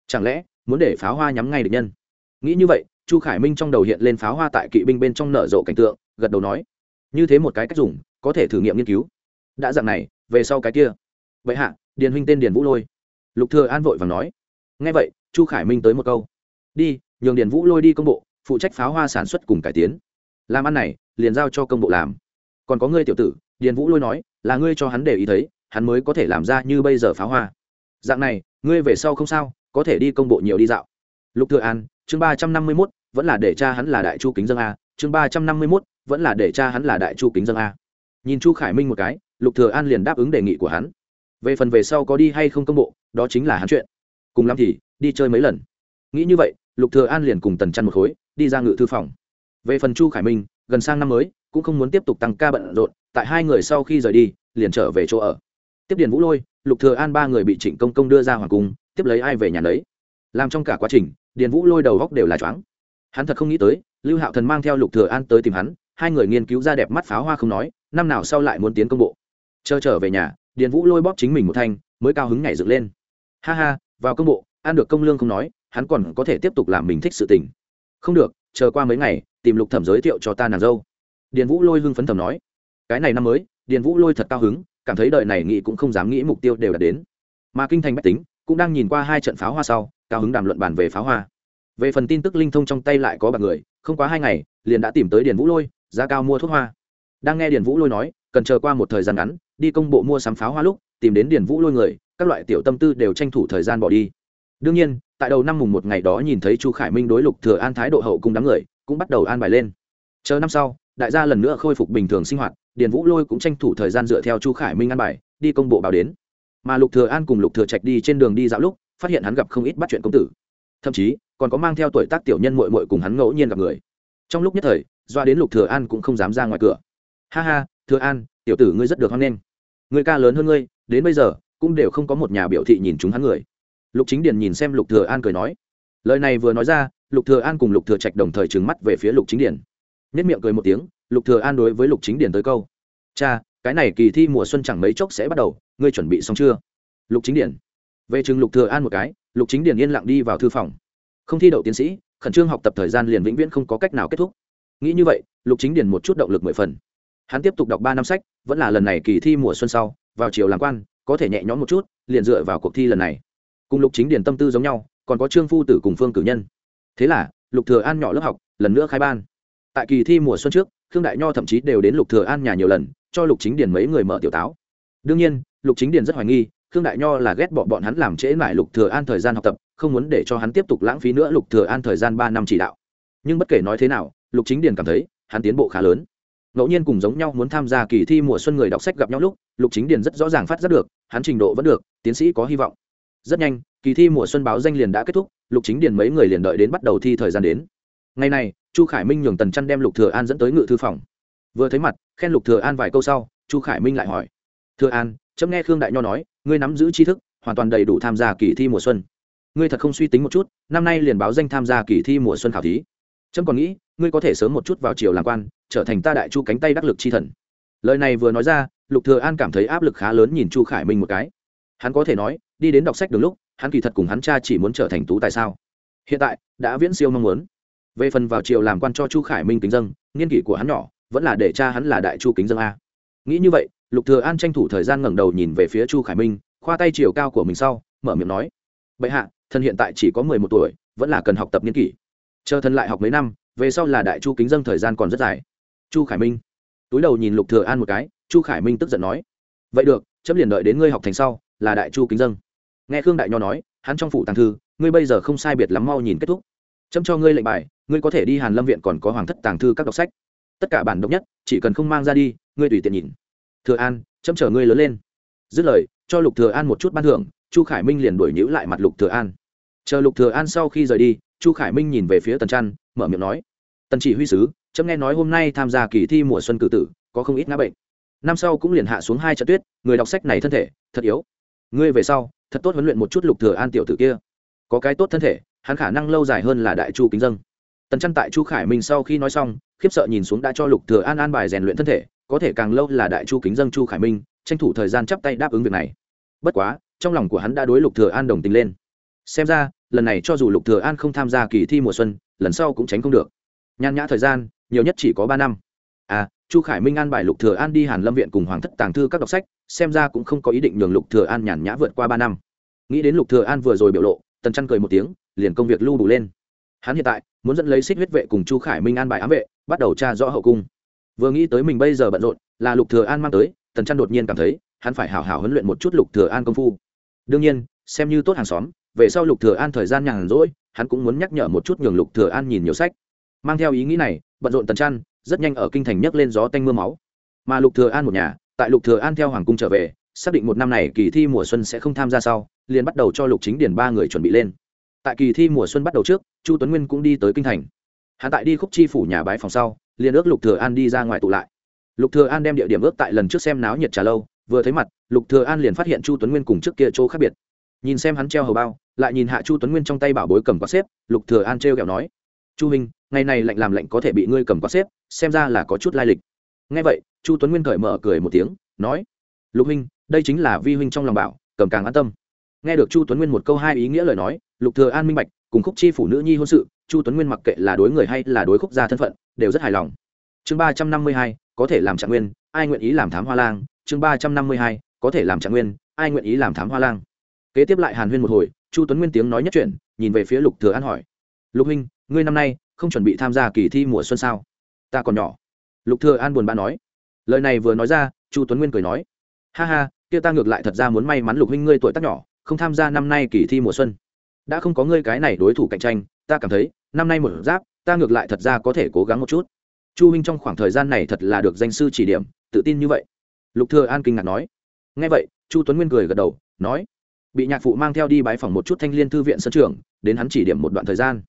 Chẳng lẽ muốn để pháo hoa nhắm ngay địch nhân. Nghĩ như vậy, chu khải minh trong đầu hiện lên pháo hoa tại kỵ binh bên trong nở rộ cảnh tượng, gật đầu nói, như thế một cái cách dùng, có thể thử nghiệm nghiên cứu. Đã dạng này, về sau cái kia. Vậy hạ, điền huynh tên điền vũ lôi. Lục thừa an vội vàng nói. Nghe vậy, chu khải minh tới một câu. Đi, nhường điền vũ lôi đi công bộ, phụ trách pháo hoa sản xuất cùng cải tiến. Làm ăn này, liền giao cho công bộ làm. Còn có ngươi tiểu tử, điền vũ lôi nói, là ngươi cho hắn để ý thấy, hắn mới có thể làm ra như bây giờ pháo hoa. Dạng này, ngươi về sau không sao có thể đi công bộ nhiều đi dạo. Lục thừa an chương ba trăm năm mươi 351, vẫn là để cha hắn là đại chu kính dân a chương ba trăm năm mươi 351, vẫn là để cha hắn là đại chu kính dân a. Nhìn chu khải minh một cái lục thừa an liền đáp ứng đề nghị của hắn. Về phần về sau có đi hay không công bộ đó chính là hắn chuyện. Cùng lắm thì đi chơi mấy lần. Nghĩ như vậy lục thừa an liền cùng tần chăn một khối đi ra ngự thư phòng. Về phần chu khải minh gần sang năm mới cũng không muốn tiếp tục tăng ca bận rộn tại hai người sau khi rời đi liền trở về chỗ ở. Tiếp điền vũ lôi lục thừa an ba người bị trịnh công công đưa ra hoàng cung tiếp lấy ai về nhà lấy làm trong cả quá trình, điền vũ lôi đầu góc đều là choáng. Hắn thật không nghĩ tới, lưu hạo thần mang theo lục thừa an tới tìm hắn, hai người nghiên cứu ra đẹp mắt pháo hoa không nói, năm nào sau lại muốn tiến công bộ. Chờ trở về nhà, điền vũ lôi bóp chính mình một thanh, mới cao hứng nhảy dựng lên. Ha ha, vào công bộ, ăn được công lương không nói, hắn còn có thể tiếp tục làm mình thích sự tình. Không được, chờ qua mấy ngày, tìm lục thẩm giới thiệu cho ta nàng dâu. Điền vũ lôi hưng phấn thầm nói. Cái này năm mới, điền vũ lôi thật cao hứng, cảm thấy đời này nghĩ cũng không dám nghĩ mục tiêu đều đạt đến. Mà kinh thành bách tính cũng đang nhìn qua hai trận pháo hoa sau, cao hứng đàm luận bàn về pháo hoa. Về phần tin tức linh thông trong tay lại có bạc người, không quá hai ngày, liền đã tìm tới điền vũ lôi, giá cao mua thuốc hoa. Đang nghe điền vũ lôi nói, cần chờ qua một thời gian ngắn, đi công bộ mua sắm pháo hoa lúc, tìm đến điền vũ lôi người, các loại tiểu tâm tư đều tranh thủ thời gian bỏ đi. Đương nhiên, tại đầu năm mùng một ngày đó nhìn thấy chu khải minh đối lục thừa an thái độ hậu cung đám người, cũng bắt đầu an bài lên. Chờ năm sau, đại gia lần nữa khôi phục bình thường sinh hoạt, điền vũ lôi cũng tranh thủ thời gian dựa theo chu khải minh an bài, đi công bộ báo đến mà lục thừa an cùng lục thừa trạch đi trên đường đi dạo lúc, phát hiện hắn gặp không ít bắt chuyện công tử. Thậm chí, còn có mang theo tuổi tác tiểu nhân muội muội cùng hắn ngẫu nhiên gặp người. Trong lúc nhất thời, doa đến lục thừa an cũng không dám ra ngoài cửa. Ha ha, thừa an, tiểu tử ngươi rất được hoan nghênh. Ngươi ca lớn hơn ngươi, đến bây giờ, cũng đều không có một nhà biểu thị nhìn chúng hắn người. Lục chính điền nhìn xem lục thừa an cười nói. Lời này vừa nói ra, lục thừa an cùng lục thừa trạch đồng thời trừng mắt về phía lục chính điền. Nhất miệng cười một tiếng, lục thừa an đối với lục chính điền tới câu. Cha cái này kỳ thi mùa xuân chẳng mấy chốc sẽ bắt đầu, ngươi chuẩn bị xong chưa? Lục chính điền về chừng lục thừa an một cái, lục chính điền yên lặng đi vào thư phòng. Không thi đậu tiến sĩ, khẩn trương học tập thời gian liền vĩnh viễn không có cách nào kết thúc. Nghĩ như vậy, lục chính điền một chút động lực mười phần. Hắn tiếp tục đọc ba năm sách, vẫn là lần này kỳ thi mùa xuân sau, vào chiều làm quan, có thể nhẹ nhõm một chút, liền dựa vào cuộc thi lần này. Cùng lục chính điền tâm tư giống nhau, còn có trương phu tử cùng phương cử nhân. Thế là, lục thừa an nhỏ lớp học, lần nữa khai ban. Tại kỳ thi mùa xuân trước, khương đại nho thậm chí đều đến lục thừa an nhà nhiều lần cho lục chính điền mấy người mở tiểu táo. Đương nhiên, lục chính điền rất hoài nghi, khương đại nho là ghét bỏ bọn hắn làm trễ mãi lục thừa an thời gian học tập, không muốn để cho hắn tiếp tục lãng phí nữa lục thừa an thời gian ba năm chỉ đạo. Nhưng bất kể nói thế nào, lục chính điền cảm thấy, hắn tiến bộ khá lớn. Ngẫu nhiên cùng giống nhau muốn tham gia kỳ thi mùa xuân người đọc sách gặp nhau lúc, lục chính điền rất rõ ràng phát giác được, hắn trình độ vẫn được, tiến sĩ có hy vọng. Rất nhanh, kỳ thi mùa xuân báo danh liền đã kết thúc, lục chính điền mấy người liền đợi đến bắt đầu thi thời gian đến. Ngày này, chu khải minh nhường tần chăn đem lục thừa an dẫn tới ngự thư phòng vừa thấy mặt, khen lục thừa an vài câu sau, chu khải minh lại hỏi, thừa an, chấm nghe khương đại nho nói, ngươi nắm giữ tri thức, hoàn toàn đầy đủ tham gia kỳ thi mùa xuân. Ngươi thật không suy tính một chút, năm nay liền báo danh tham gia kỳ thi mùa xuân khảo thí. Trâm còn nghĩ, ngươi có thể sớm một chút vào triều làm quan, trở thành ta đại chu cánh tay đắc lực chi thần. Lời này vừa nói ra, lục thừa an cảm thấy áp lực khá lớn nhìn chu khải minh một cái. Hắn có thể nói, đi đến đọc sách đúng lúc, hắn kỳ thật cùng hắn cha chỉ muốn trở thành tú tại sao. Hiện tại, đã viễn siêu mong muốn. Về phần vào triều làm quan cho chu khải minh kính dân nghiên kỷ của hắn nhỏ vẫn là để cha hắn là đại chu kính dân a. Nghĩ như vậy, lục thừa an tranh thủ thời gian ngẩng đầu nhìn về phía chu khải minh, khoa tay chiều cao của mình sau, mở miệng nói, bệ hạ, thần hiện tại chỉ có mười một tuổi, vẫn là cần học tập niên kỷ. Chờ thần lại học mấy năm, về sau là đại chu kính dân thời gian còn rất dài. Chu khải minh túi đầu nhìn lục thừa an một cái, chu khải minh tức giận nói, vậy được, chấm liền đợi đến ngươi học thành sau, là đại chu kính dân. Nghe khương đại nho nói, hắn trong phủ tàng thư, ngươi bây giờ không sai biệt lắm mau nhìn kết thúc. Chấm cho ngươi lệnh bài, ngươi có thể đi hàn lâm viện còn có hoàng thất tàng thư các đọc sách tất cả bản độc nhất, chỉ cần không mang ra đi, ngươi tùy tiện nhìn. Thừa an, chấm chờ ngươi lớn lên. Dứt lời, cho lục thừa an một chút ban thưởng, chu khải minh liền đuổi nhữ lại mặt lục thừa an. Chờ lục thừa an sau khi rời đi, chu khải minh nhìn về phía tần trăn, mở miệng nói, tần chỉ huy sứ, chấm nghe nói hôm nay tham gia kỳ thi mùa xuân cử tử, có không ít ngã bệnh. Năm sau cũng liền hạ xuống hai trận tuyết, người đọc sách này thân thể, thật yếu. Ngươi về sau, thật tốt huấn luyện một chút lục thừa an tiểu tử kia. Có cái tốt thân thể, hắn khả năng lâu dài hơn là đại chu kính dân. Tần trăn tại chu khải minh sau khi nói xong khiếp sợ nhìn xuống đã cho lục thừa an an bài rèn luyện thân thể, có thể càng lâu là đại chu kính dân chu khải minh, tranh thủ thời gian chắp tay đáp ứng việc này. Bất quá, trong lòng của hắn đã đối lục thừa an đồng tình lên. Xem ra, lần này cho dù lục thừa an không tham gia kỳ thi mùa xuân, lần sau cũng tránh không được. Nhan nhã thời gian, nhiều nhất chỉ có ba năm. À chu khải minh an bài lục thừa an đi hàn lâm viện cùng hoàng thất tàng thư các đọc sách, xem ra cũng không có ý định nhường lục thừa an nhàn nhã vượt qua ba năm. Nghĩ đến lục thừa an vừa rồi biểu lộ, tần Trăn cười một tiếng, liền công việc lưu đủ lên hắn hiện tại muốn dẫn lấy xích huyết vệ cùng chu khải minh an bài ám vệ, bắt đầu tra rõ hậu cung. Vừa nghĩ tới mình bây giờ bận rộn, là lục thừa an mang tới, tần trăn đột nhiên cảm thấy, hắn phải hảo hảo huấn luyện một chút lục thừa an công phu. Đương nhiên, xem như tốt hàng xóm, về sau lục thừa an thời gian nhàn rỗi, hắn cũng muốn nhắc nhở một chút nhường lục thừa an nhìn nhiều sách. Mang theo ý nghĩ này, bận rộn tần trăn rất nhanh ở kinh thành nhấc lên gió tanh mưa máu. Mà lục thừa an một nhà, tại lục thừa an theo hoàng cung trở về, xác định một năm này kỳ thi mùa xuân sẽ không tham gia sau, liền bắt đầu cho lục chính Điền ba người chuẩn bị lên tại kỳ thi mùa xuân bắt đầu trước, chu tuấn nguyên cũng đi tới kinh thành. Hạ tại đi khúc chi phủ nhà bái phòng sau, liền ước lục thừa an đi ra ngoài tụ lại. Lục thừa an đem địa điểm ước tại lần trước xem náo nhiệt trà lâu, vừa thấy mặt, lục thừa an liền phát hiện chu tuấn nguyên cùng trước kia chỗ khác biệt. Nhìn xem hắn treo hầu bao, lại nhìn hạ chu tuấn nguyên trong tay bảo bối cầm quạt xếp, lục thừa an treo kẹo nói, chu hình ngày này lạnh làm lạnh có thể bị ngươi cầm quạt xếp, xem ra là có chút lai lịch. Nghe vậy, chu tuấn nguyên cởi mở cười một tiếng, nói, lục huynh, đây chính là vi huynh trong lòng bảo, cầm càng an tâm nghe được chu tuấn nguyên một câu hai ý nghĩa lời nói, lục thừa an minh bạch, cùng khúc chi phủ nữ nhi hôn sự, chu tuấn nguyên mặc kệ là đối người hay là đối khúc gia thân phận, đều rất hài lòng. Chương ba trăm năm mươi hai, có thể làm trạng nguyên, ai nguyện ý làm thám hoa lang? Chương ba trăm năm mươi hai, có thể làm trạng nguyên, ai nguyện ý làm thám hoa lang? Kế tiếp lại hàn huyên một hồi, chu tuấn nguyên tiếng nói nhất chuyện nhìn về phía lục thừa an hỏi. Lục huynh, ngươi năm nay không chuẩn bị tham gia kỳ thi mùa xuân sao? Ta còn nhỏ. Lục thừa an buồn bã nói. Lời này vừa nói ra, chu tuấn nguyên cười nói. Ha ha, kia ta ngược lại thật ra muốn may mắn lục huynh ngươi tuổi tác nhỏ không tham gia năm nay kỳ thi mùa xuân. Đã không có ngươi cái này đối thủ cạnh tranh, ta cảm thấy, năm nay một giáp, ta ngược lại thật ra có thể cố gắng một chút. Chu huynh trong khoảng thời gian này thật là được danh sư chỉ điểm, tự tin như vậy. Lục thừa an kinh ngạc nói. Nghe vậy, chu tuấn nguyên cười gật đầu, nói, bị nhạc phụ mang theo đi bái phòng một chút thanh liên thư viện sân trường, đến hắn chỉ điểm một đoạn thời gian.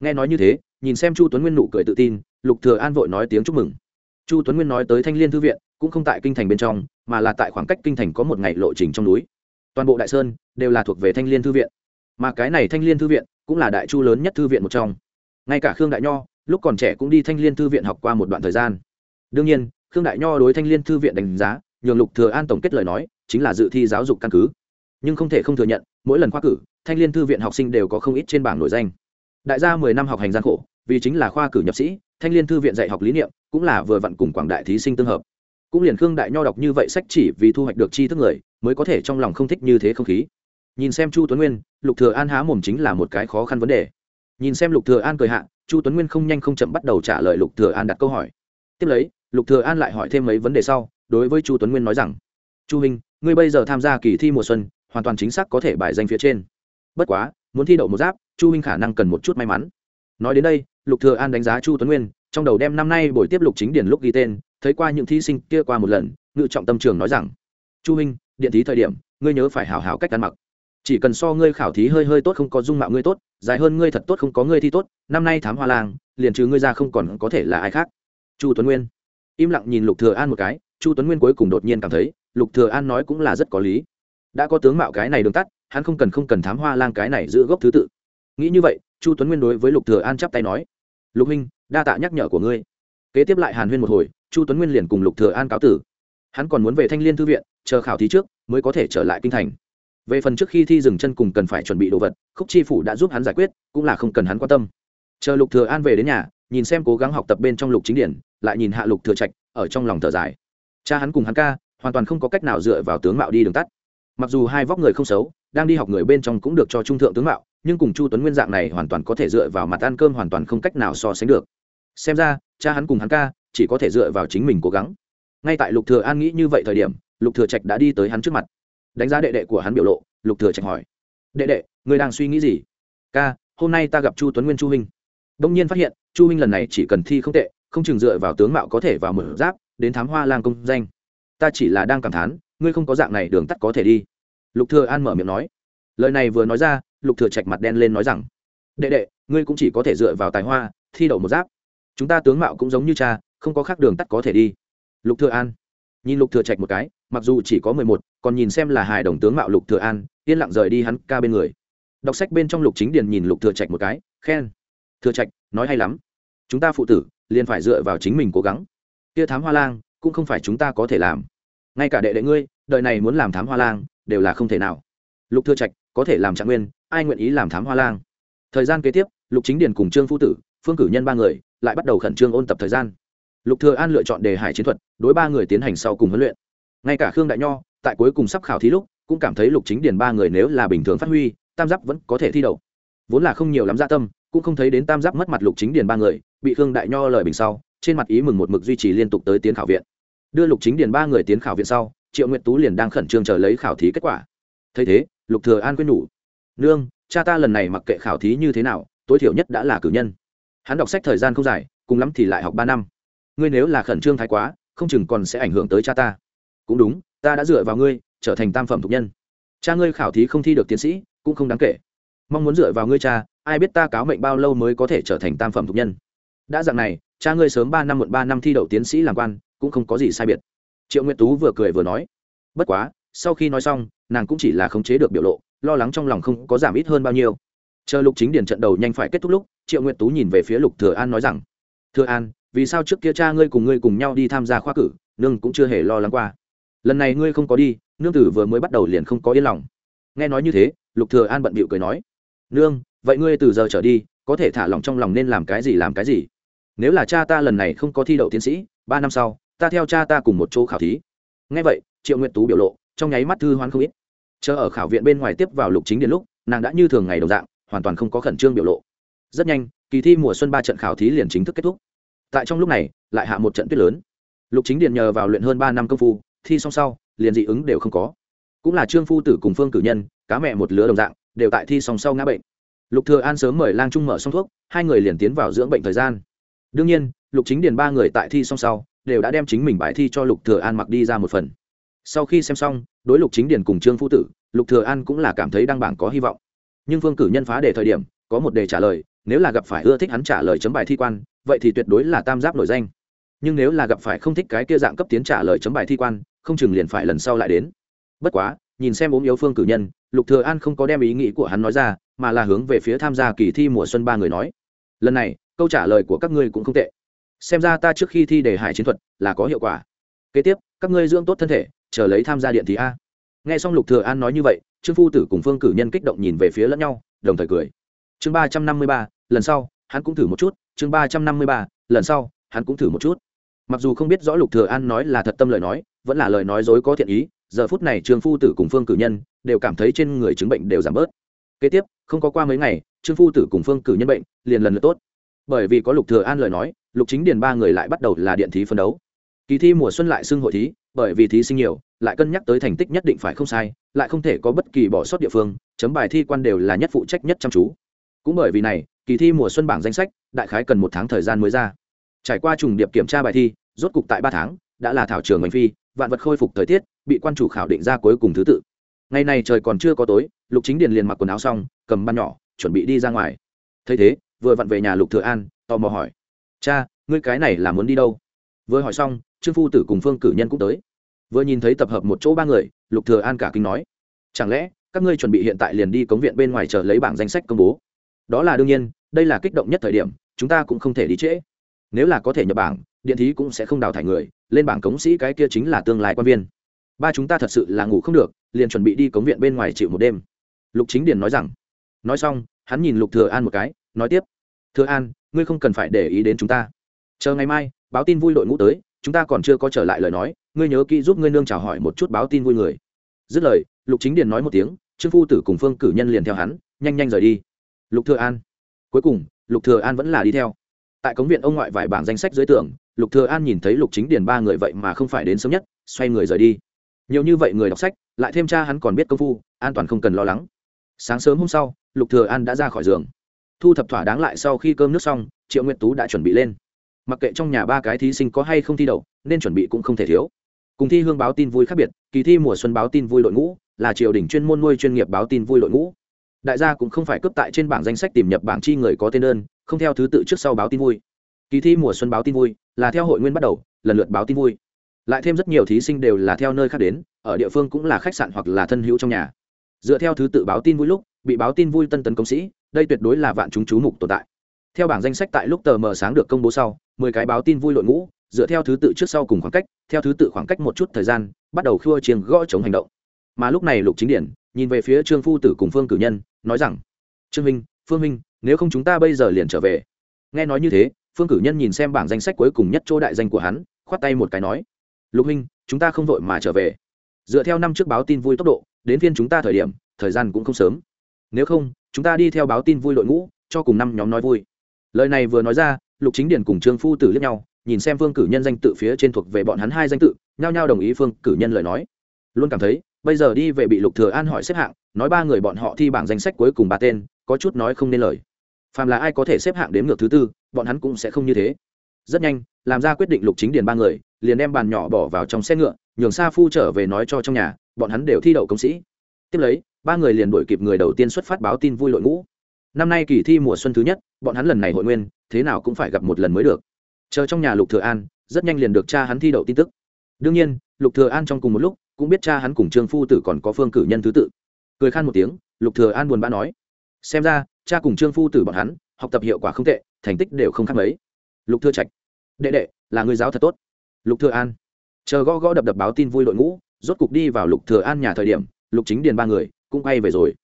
Nghe nói như thế, nhìn xem chu tuấn nguyên nụ cười tự tin, lục thừa an vội nói tiếng chúc mừng. Chu tuấn nguyên nói tới thanh liên thư viện, cũng không tại kinh thành bên trong, mà là tại khoảng cách kinh thành có một ngày lộ trình trong núi toàn bộ đại sơn đều là thuộc về thanh liên thư viện mà cái này thanh liên thư viện cũng là đại chu lớn nhất thư viện một trong ngay cả khương đại nho lúc còn trẻ cũng đi thanh liên thư viện học qua một đoạn thời gian đương nhiên khương đại nho đối thanh liên thư viện đánh giá nhường lục thừa an tổng kết lời nói chính là dự thi giáo dục căn cứ nhưng không thể không thừa nhận mỗi lần khoa cử thanh liên thư viện học sinh đều có không ít trên bảng nổi danh đại gia mười năm học hành gian khổ vì chính là khoa cử nhập sĩ thanh liên thư viện dạy học lý niệm cũng là vừa vặn cùng quảng đại thí sinh tương hợp cũng liền khương đại nho đọc như vậy sách chỉ vì thu hoạch được tri thức người, mới có thể trong lòng không thích như thế không khí. Nhìn xem chu tuấn nguyên, lục thừa an há mồm chính là một cái khó khăn vấn đề. Nhìn xem lục thừa an cười hạ, chu tuấn nguyên không nhanh không chậm bắt đầu trả lời lục thừa an đặt câu hỏi. Tiếp lấy, lục thừa an lại hỏi thêm mấy vấn đề sau, đối với chu tuấn nguyên nói rằng, chu huynh, ngươi bây giờ tham gia kỳ thi mùa xuân, hoàn toàn chính xác có thể bài danh phía trên. Bất quá, muốn thi đậu một giáp, chu huynh khả năng cần một chút may mắn. Nói đến đây, lục thừa an đánh giá chu tuấn nguyên, trong đầu đem năm nay buổi tiếp lục chính điển lúc ghi tên thấy qua những thí sinh kia qua một lần, ngự trọng tâm trường nói rằng, chu huynh, điện thí thời điểm, ngươi nhớ phải hảo hảo cách ăn mặc. Chỉ cần so ngươi khảo thí hơi hơi tốt không có dung mạo ngươi tốt, dài hơn ngươi thật tốt không có ngươi thi tốt, năm nay thám hoa lang, liền trừ ngươi ra không còn có thể là ai khác. Chu tuấn nguyên im lặng nhìn lục thừa an một cái, chu tuấn nguyên cuối cùng đột nhiên cảm thấy, lục thừa an nói cũng là rất có lý. Đã có tướng mạo cái này đường tắt, hắn không cần không cần thám hoa lang cái này giữ gốc thứ tự. Nghĩ như vậy, chu tuấn nguyên đối với lục thừa an chắp tay nói, lục huynh, đa tạ nhắc nhở của ngươi. Kế tiếp lại hàn huyên một hồi chu tuấn nguyên liền cùng lục thừa an cáo tử. Hắn còn muốn về thanh liên thư viện, chờ khảo thí trước, mới có thể trở lại kinh thành. Về phần trước khi thi dừng chân cùng cần phải chuẩn bị đồ vật, khúc chi phủ đã giúp hắn giải quyết, cũng là không cần hắn quan tâm. Chờ lục thừa an về đến nhà, nhìn xem cố gắng học tập bên trong lục chính điển, lại nhìn hạ lục thừa trạch, ở trong lòng thở dài. Cha hắn cùng hắn ca, hoàn toàn không có cách nào dựa vào tướng mạo đi đường tắt. Mặc dù hai vóc người không xấu, đang đi học người bên trong cũng được cho trung thượng tướng mạo, nhưng cùng chu tuấn nguyên dạng này hoàn toàn có thể dựa vào mặt ăn cơm hoàn toàn không cách nào so sánh được. Xem ra, cha hắn cùng hắn ca chỉ có thể dựa vào chính mình cố gắng. Ngay tại lục thừa an nghĩ như vậy thời điểm, lục thừa trạch đã đi tới hắn trước mặt. Đánh giá đệ đệ của hắn biểu lộ, lục thừa trạch hỏi. Đệ đệ, ngươi đang suy nghĩ gì? Ca, hôm nay ta gặp chu tuấn nguyên chu huynh. Đông nhiên phát hiện, chu huynh lần này chỉ cần thi không tệ, không chừng dựa vào tướng mạo có thể vào mở giáp, đến thám hoa lang công danh. Ta chỉ là đang cảm thán, ngươi không có dạng này đường tắt có thể đi. Lục thừa an mở miệng nói. Lời này vừa nói ra, lục thừa trạch mặt đen lên nói rằng, đệ đệ, ngươi cũng chỉ có thể dựa vào tài hoa, thi đậu một giáp. Chúng ta tướng mạo cũng giống như cha không có khác đường tắt có thể đi. Lục thừa an. Nhìn lục thừa trạch một cái mặc dù chỉ có mười một, còn nhìn xem là hài đồng tướng mạo lục thừa an yên lặng rời đi hắn ca bên người. Đọc sách bên trong lục chính điền nhìn lục thừa trạch một cái khen. Thừa trạch nói hay lắm. Chúng ta phụ tử liền phải dựa vào chính mình cố gắng. Kia thám hoa lang cũng không phải chúng ta có thể làm. Ngay cả đệ đệ ngươi đời này muốn làm thám hoa lang đều là không thể nào. Lục thừa trạch có thể làm trạng nguyên ai nguyện ý làm thám hoa lang? Thời gian kế tiếp lục chính điền cùng trương phu tử phương cử nhân ba người lại bắt đầu khẩn trương ôn tập thời gian lục thừa an lựa chọn đề hải chiến thuật, đối ba người tiến hành sau cùng huấn luyện. Ngay cả khương đại nho, tại cuối cùng sắp khảo thí lúc, cũng cảm thấy lục chính điền ba người nếu là bình thường phát huy, tam giáp vẫn có thể thi đậu. Vốn là không nhiều lắm dạ tâm, cũng không thấy đến tam giáp mất mặt lục chính điền ba người, bị khương đại nho lời bình sau, trên mặt ý mừng một mực duy trì liên tục tới tiến khảo viện. Đưa lục chính điền ba người tiến khảo viện sau, triệu nguyện tú liền đang khẩn trương chờ lấy khảo thí kết quả. Thấy thế, lục thừa an quyết nhủ, nương, cha ta lần này mặc kệ khảo thí như thế nào, tối thiểu nhất đã là cử nhân. Hắn đọc sách thời gian không dài, cùng lắm thì lại học ba năm ngươi nếu là khẩn trương thái quá, không chừng còn sẽ ảnh hưởng tới cha ta. Cũng đúng, ta đã dựa vào ngươi, trở thành tam phẩm thục nhân. Cha ngươi khảo thí không thi được tiến sĩ, cũng không đáng kể. Mong muốn dựa vào ngươi cha, ai biết ta cáo mệnh bao lâu mới có thể trở thành tam phẩm thục nhân. Đã dạng này, cha ngươi sớm ba năm muộn ba năm thi đậu tiến sĩ làm quan, cũng không có gì sai biệt. Triệu nguyệt tú vừa cười vừa nói. Bất quá, sau khi nói xong, nàng cũng chỉ là khống chế được biểu lộ, lo lắng trong lòng không có giảm ít hơn bao nhiêu. Chờ lục chính điển trận đầu nhanh phải kết thúc lúc, triệu nguyệt tú nhìn về phía lục thừa an nói rằng, thừa an vì sao trước kia cha ngươi cùng ngươi cùng nhau đi tham gia khoa cử, nương cũng chưa hề lo lắng qua. Lần này ngươi không có đi, nương tử vừa mới bắt đầu liền không có yên lòng. Nghe nói như thế, lục thừa an bận bịu cười nói, nương, vậy ngươi từ giờ trở đi, có thể thả lòng trong lòng nên làm cái gì làm cái gì. Nếu là cha ta lần này không có thi đậu tiến sĩ, ba năm sau, ta theo cha ta cùng một chỗ khảo thí. Nghe vậy, triệu nguyện tú biểu lộ, trong nháy mắt thư hoán không ít. Chờ ở khảo viện bên ngoài tiếp vào lục chính điện lúc, nàng đã như thường ngày đồng dạng, hoàn toàn không có khẩn trương biểu lộ. Rất nhanh, kỳ thi mùa xuân ba trận khảo thí liền chính thức kết thúc tại trong lúc này, lại hạ một trận tuyết lớn. Lục chính điện nhờ vào luyện hơn ba năm công phu, thi xong sau, liền dị ứng đều không có. Cũng là trương phu tử cùng phương cử nhân, cá mẹ một lứa đồng dạng, đều tại thi xong sau ngã bệnh. Lục thừa an sớm mời lang trung mở xong thuốc, hai người liền tiến vào dưỡng bệnh thời gian. Đương nhiên, lục chính điền ba người tại thi xong sau, đều đã đem chính mình bài thi cho lục thừa an mặc đi ra một phần. Sau khi xem xong, đối lục chính điền cùng trương phu tử, lục thừa an cũng là cảm thấy đăng bảng có hy vọng. Nhưng phương cử nhân phá đề thời điểm, có một đề trả lời, nếu là gặp phải ưa thích hắn trả lời chấm bài thi quan vậy thì tuyệt đối là tam giáp nổi danh. Nhưng nếu là gặp phải không thích cái kia dạng cấp tiến trả lời chấm bài thi quan, không chừng liền phải lần sau lại đến. Bất quá, nhìn xem ốm yếu phương cử nhân, lục thừa an không có đem ý nghĩ của hắn nói ra, mà là hướng về phía tham gia kỳ thi mùa xuân ba người nói, lần này, câu trả lời của các ngươi cũng không tệ. Xem ra ta trước khi thi đề hải chiến thuật là có hiệu quả. Kế tiếp, các ngươi dưỡng tốt thân thể, chờ lấy tham gia điện thì a. Nghe xong lục thừa an nói như vậy, trương phu tử cùng phương cử nhân kích động nhìn về phía lẫn nhau, đồng thời cười. Chương ba trăm năm mươi ba, lần sau hắn cũng thử một chút, chương ba trăm năm mươi ba, lần sau, hắn cũng thử một chút. Mặc dù không biết rõ lục thừa an nói là thật tâm lời nói, vẫn là lời nói dối có thiện ý, giờ phút này trương phu tử cùng phương cử nhân đều cảm thấy trên người chứng bệnh đều giảm bớt. Kế tiếp, không có qua mấy ngày, trương phu tử cùng phương cử nhân bệnh liền lần lượt tốt. Bởi vì có lục thừa an lời nói, lục chính điền ba người lại bắt đầu là điện thí phân đấu. Kỳ thi mùa xuân lại xưng hội thí, bởi vì thí sinh nhiều, lại cân nhắc tới thành tích nhất định phải không sai, lại không thể có bất kỳ bỏ sót địa phương, chấm bài thi quan đều là nhất phụ trách nhất chăm chú cũng bởi vì này, kỳ thi mùa xuân bảng danh sách, đại khái cần một tháng thời gian mới ra. Trải qua trùng điệp kiểm tra bài thi, rốt cục tại ba tháng, đã là thảo trường ngành phi, vạn vật khôi phục thời tiết, bị quan chủ khảo định ra cuối cùng thứ tự. Ngày này trời còn chưa có tối, lục chính điền liền mặc quần áo xong, cầm ban nhỏ, chuẩn bị đi ra ngoài. Thấy thế, vừa vặn về nhà lục thừa an, tò mò hỏi, cha, ngươi cái này là muốn đi đâu? Vừa hỏi xong, trương phu tử cùng phương cử nhân cũng tới. Vừa nhìn thấy tập hợp một chỗ ba người, lục thừa an cả kinh nói, chẳng lẽ các ngươi chuẩn bị hiện tại liền đi cống viện bên ngoài chờ lấy bảng danh sách công bố? Đó là đương nhiên, đây là kích động nhất thời điểm, chúng ta cũng không thể đi trễ. Nếu là có thể nhập bảng, điện thí cũng sẽ không đào thải người, lên bảng cống sĩ cái kia chính là tương lai quan viên. Ba chúng ta thật sự là ngủ không được, liền chuẩn bị đi cống viện bên ngoài chịu một đêm. Lục chính điền nói rằng. Nói xong, hắn nhìn lục thừa an một cái, nói tiếp. Thừa an, ngươi không cần phải để ý đến chúng ta. Chờ ngày mai, báo tin vui đội ngũ tới, chúng ta còn chưa có trở lại lời nói, ngươi nhớ kỹ giúp ngươi nương chào hỏi một chút báo tin vui người. Dứt lời, lục chính điền nói một tiếng, trương phu tử cùng phương cử nhân liền theo hắn, nhanh nhanh rời đi lục thừa an. Cuối cùng, lục thừa an vẫn là đi theo. Tại cống viện ông ngoại vài bảng danh sách dưới tưởng lục thừa an nhìn thấy lục chính điền ba người vậy mà không phải đến sớm nhất, xoay người rời đi. Nhiều như vậy người đọc sách, lại thêm cha hắn còn biết công phu, an toàn không cần lo lắng. Sáng sớm hôm sau, lục thừa an đã ra khỏi giường. Thu thập thỏa đáng lại sau khi cơm nước xong, triệu nguyệt tú đã chuẩn bị lên. Mặc kệ trong nhà ba cái thí sinh có hay không thi đậu, nên chuẩn bị cũng không thể thiếu. Cùng thi hương báo tin vui khác biệt, kỳ thi mùa xuân báo tin vui đội ngũ, là triều đình chuyên môn nuôi chuyên nghiệp báo tin vui đội ngũ đại gia cũng không phải cấp tại trên bảng danh sách tìm nhập bảng chi người có tên đơn, không theo thứ tự trước sau báo tin vui. Kỳ thi mùa xuân báo tin vui là theo hội nguyên bắt đầu, lần lượt báo tin vui. Lại thêm rất nhiều thí sinh đều là theo nơi khác đến, ở địa phương cũng là khách sạn hoặc là thân hữu trong nhà. Dựa theo thứ tự báo tin vui lúc, bị báo tin vui tân tấn công sĩ, đây tuyệt đối là vạn chúng chú mục tồn tại. Theo bảng danh sách tại lúc tờ mờ sáng được công bố sau, mười cái báo tin vui đội ngũ, dựa theo thứ tự trước sau cùng khoảng cách, theo thứ tự khoảng cách một chút thời gian, bắt đầu khua chiêng gõ chống hành động mà lúc này lục chính điển nhìn về phía trương phu tử cùng phương cử nhân, nói rằng, trương minh phương minh nếu không chúng ta bây giờ liền trở về. Nghe nói như thế, phương cử nhân nhìn xem bảng danh sách cuối cùng nhất chỗ đại danh của hắn, khoát tay một cái nói, lục minh chúng ta không vội mà trở về. Dựa theo năm trước báo tin vui tốc độ, đến phiên chúng ta thời điểm, thời gian cũng không sớm. Nếu không, chúng ta đi theo báo tin vui đội ngũ, cho cùng năm nhóm nói vui. Lời này vừa nói ra, lục chính điển cùng trương phu tử liếc nhau, nhìn xem phương cử nhân danh tự phía trên thuộc về bọn hắn hai danh tự, nhao nhao đồng ý phương cử nhân lời nói luôn cảm thấy, bây giờ đi về bị lục thừa an hỏi xếp hạng, nói ba người bọn họ thi bảng danh sách cuối cùng ba tên, có chút nói không nên lời. Phàm là ai có thể xếp hạng đến ngược thứ tư, bọn hắn cũng sẽ không như thế. Rất nhanh, làm ra quyết định lục chính điền ba người, liền đem bàn nhỏ bỏ vào trong xe ngựa, nhường sa phu trở về nói cho trong nhà, bọn hắn đều thi đậu công sĩ. Tiếp lấy, ba người liền đuổi kịp người đầu tiên xuất phát báo tin vui đội ngũ. Năm nay kỳ thi mùa xuân thứ nhất, bọn hắn lần này hội nguyên, thế nào cũng phải gặp một lần mới được. Chờ trong nhà lục thừa an, rất nhanh liền được cha hắn thi đậu tin tức. Đương nhiên lục thừa an trong cùng một lúc, cũng biết cha hắn cùng trương phu tử còn có phương cử nhân thứ tự. Cười khan một tiếng, lục thừa an buồn bã nói, xem ra, cha cùng trương phu tử bọn hắn, học tập hiệu quả không tệ, thành tích đều không khác mấy. Lục thừa trạch, đệ đệ, là người giáo thật tốt. Lục thừa an, chờ gõ gõ đập đập báo tin vui đội ngũ, rốt cục đi vào lục thừa an nhà thời điểm, lục chính điền ba người cũng quay về rồi.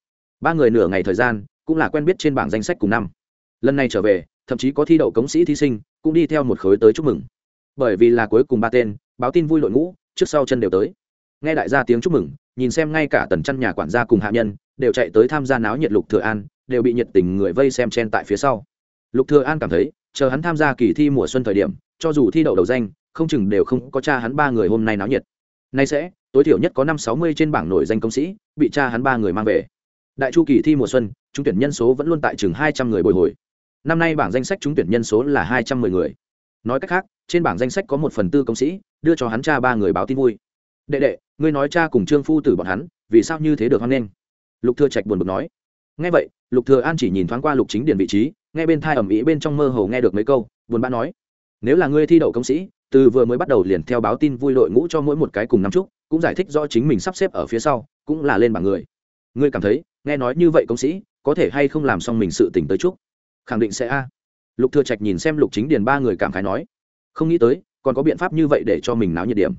Ba người nửa ngày thời gian, cũng là quen biết trên bảng danh sách cùng năm. Lần này trở về, thậm chí có thi đậu cống sĩ thí sinh, cũng đi theo một khối tới chúc mừng. Bởi vì là cuối cùng ba tên, báo tin vui đội ngũ trước sau chân đều tới. Nghe đại gia tiếng chúc mừng, nhìn xem ngay cả tần chăn nhà quản gia cùng hạ nhân, đều chạy tới tham gia náo nhiệt lục thừa an, đều bị nhiệt tình người vây xem chen tại phía sau. Lục thừa an cảm thấy, chờ hắn tham gia kỳ thi mùa xuân thời điểm, cho dù thi đậu đầu danh, không chừng đều không có cha hắn ba người hôm nay náo nhiệt. Nay sẽ, tối thiểu nhất có năm sáu mươi trên bảng nổi danh công sĩ, bị cha hắn ba người mang về. Đại chu kỳ thi mùa xuân, trúng tuyển nhân số vẫn luôn tại chừng hai trăm người bồi hồi. Năm nay bảng danh sách trúng tuyển nhân số là hai trăm mười người. Nói cách khác trên bảng danh sách có một phần tư công sĩ, đưa cho hắn cha ba người báo tin vui. Đệ đệ, ngươi nói cha cùng trương phu tử bọn hắn, vì sao như thế được hoan nghênh? Lục thừa trạch buồn bực nói. Nghe vậy, lục thừa an chỉ nhìn thoáng qua lục chính điển vị trí, nghe bên thai ẩm ý bên trong mơ hồ nghe được mấy câu, buồn bã nói. Nếu là ngươi thi đậu công sĩ, từ vừa mới bắt đầu liền theo báo tin vui đội ngũ cho mỗi một cái cùng năm chúc, cũng giải thích rõ chính mình sắp xếp ở phía sau, cũng là lên bảng người. Ngươi cảm thấy, nghe nói như vậy công sĩ, có thể hay không làm xong mình sự tình tới chúc? Khẳng định sẽ a. Lục thừa trạch nhìn xem lục chính điền ba người cảm khái nói không nghĩ tới, còn có biện pháp như vậy để cho mình náo nhiệt điểm.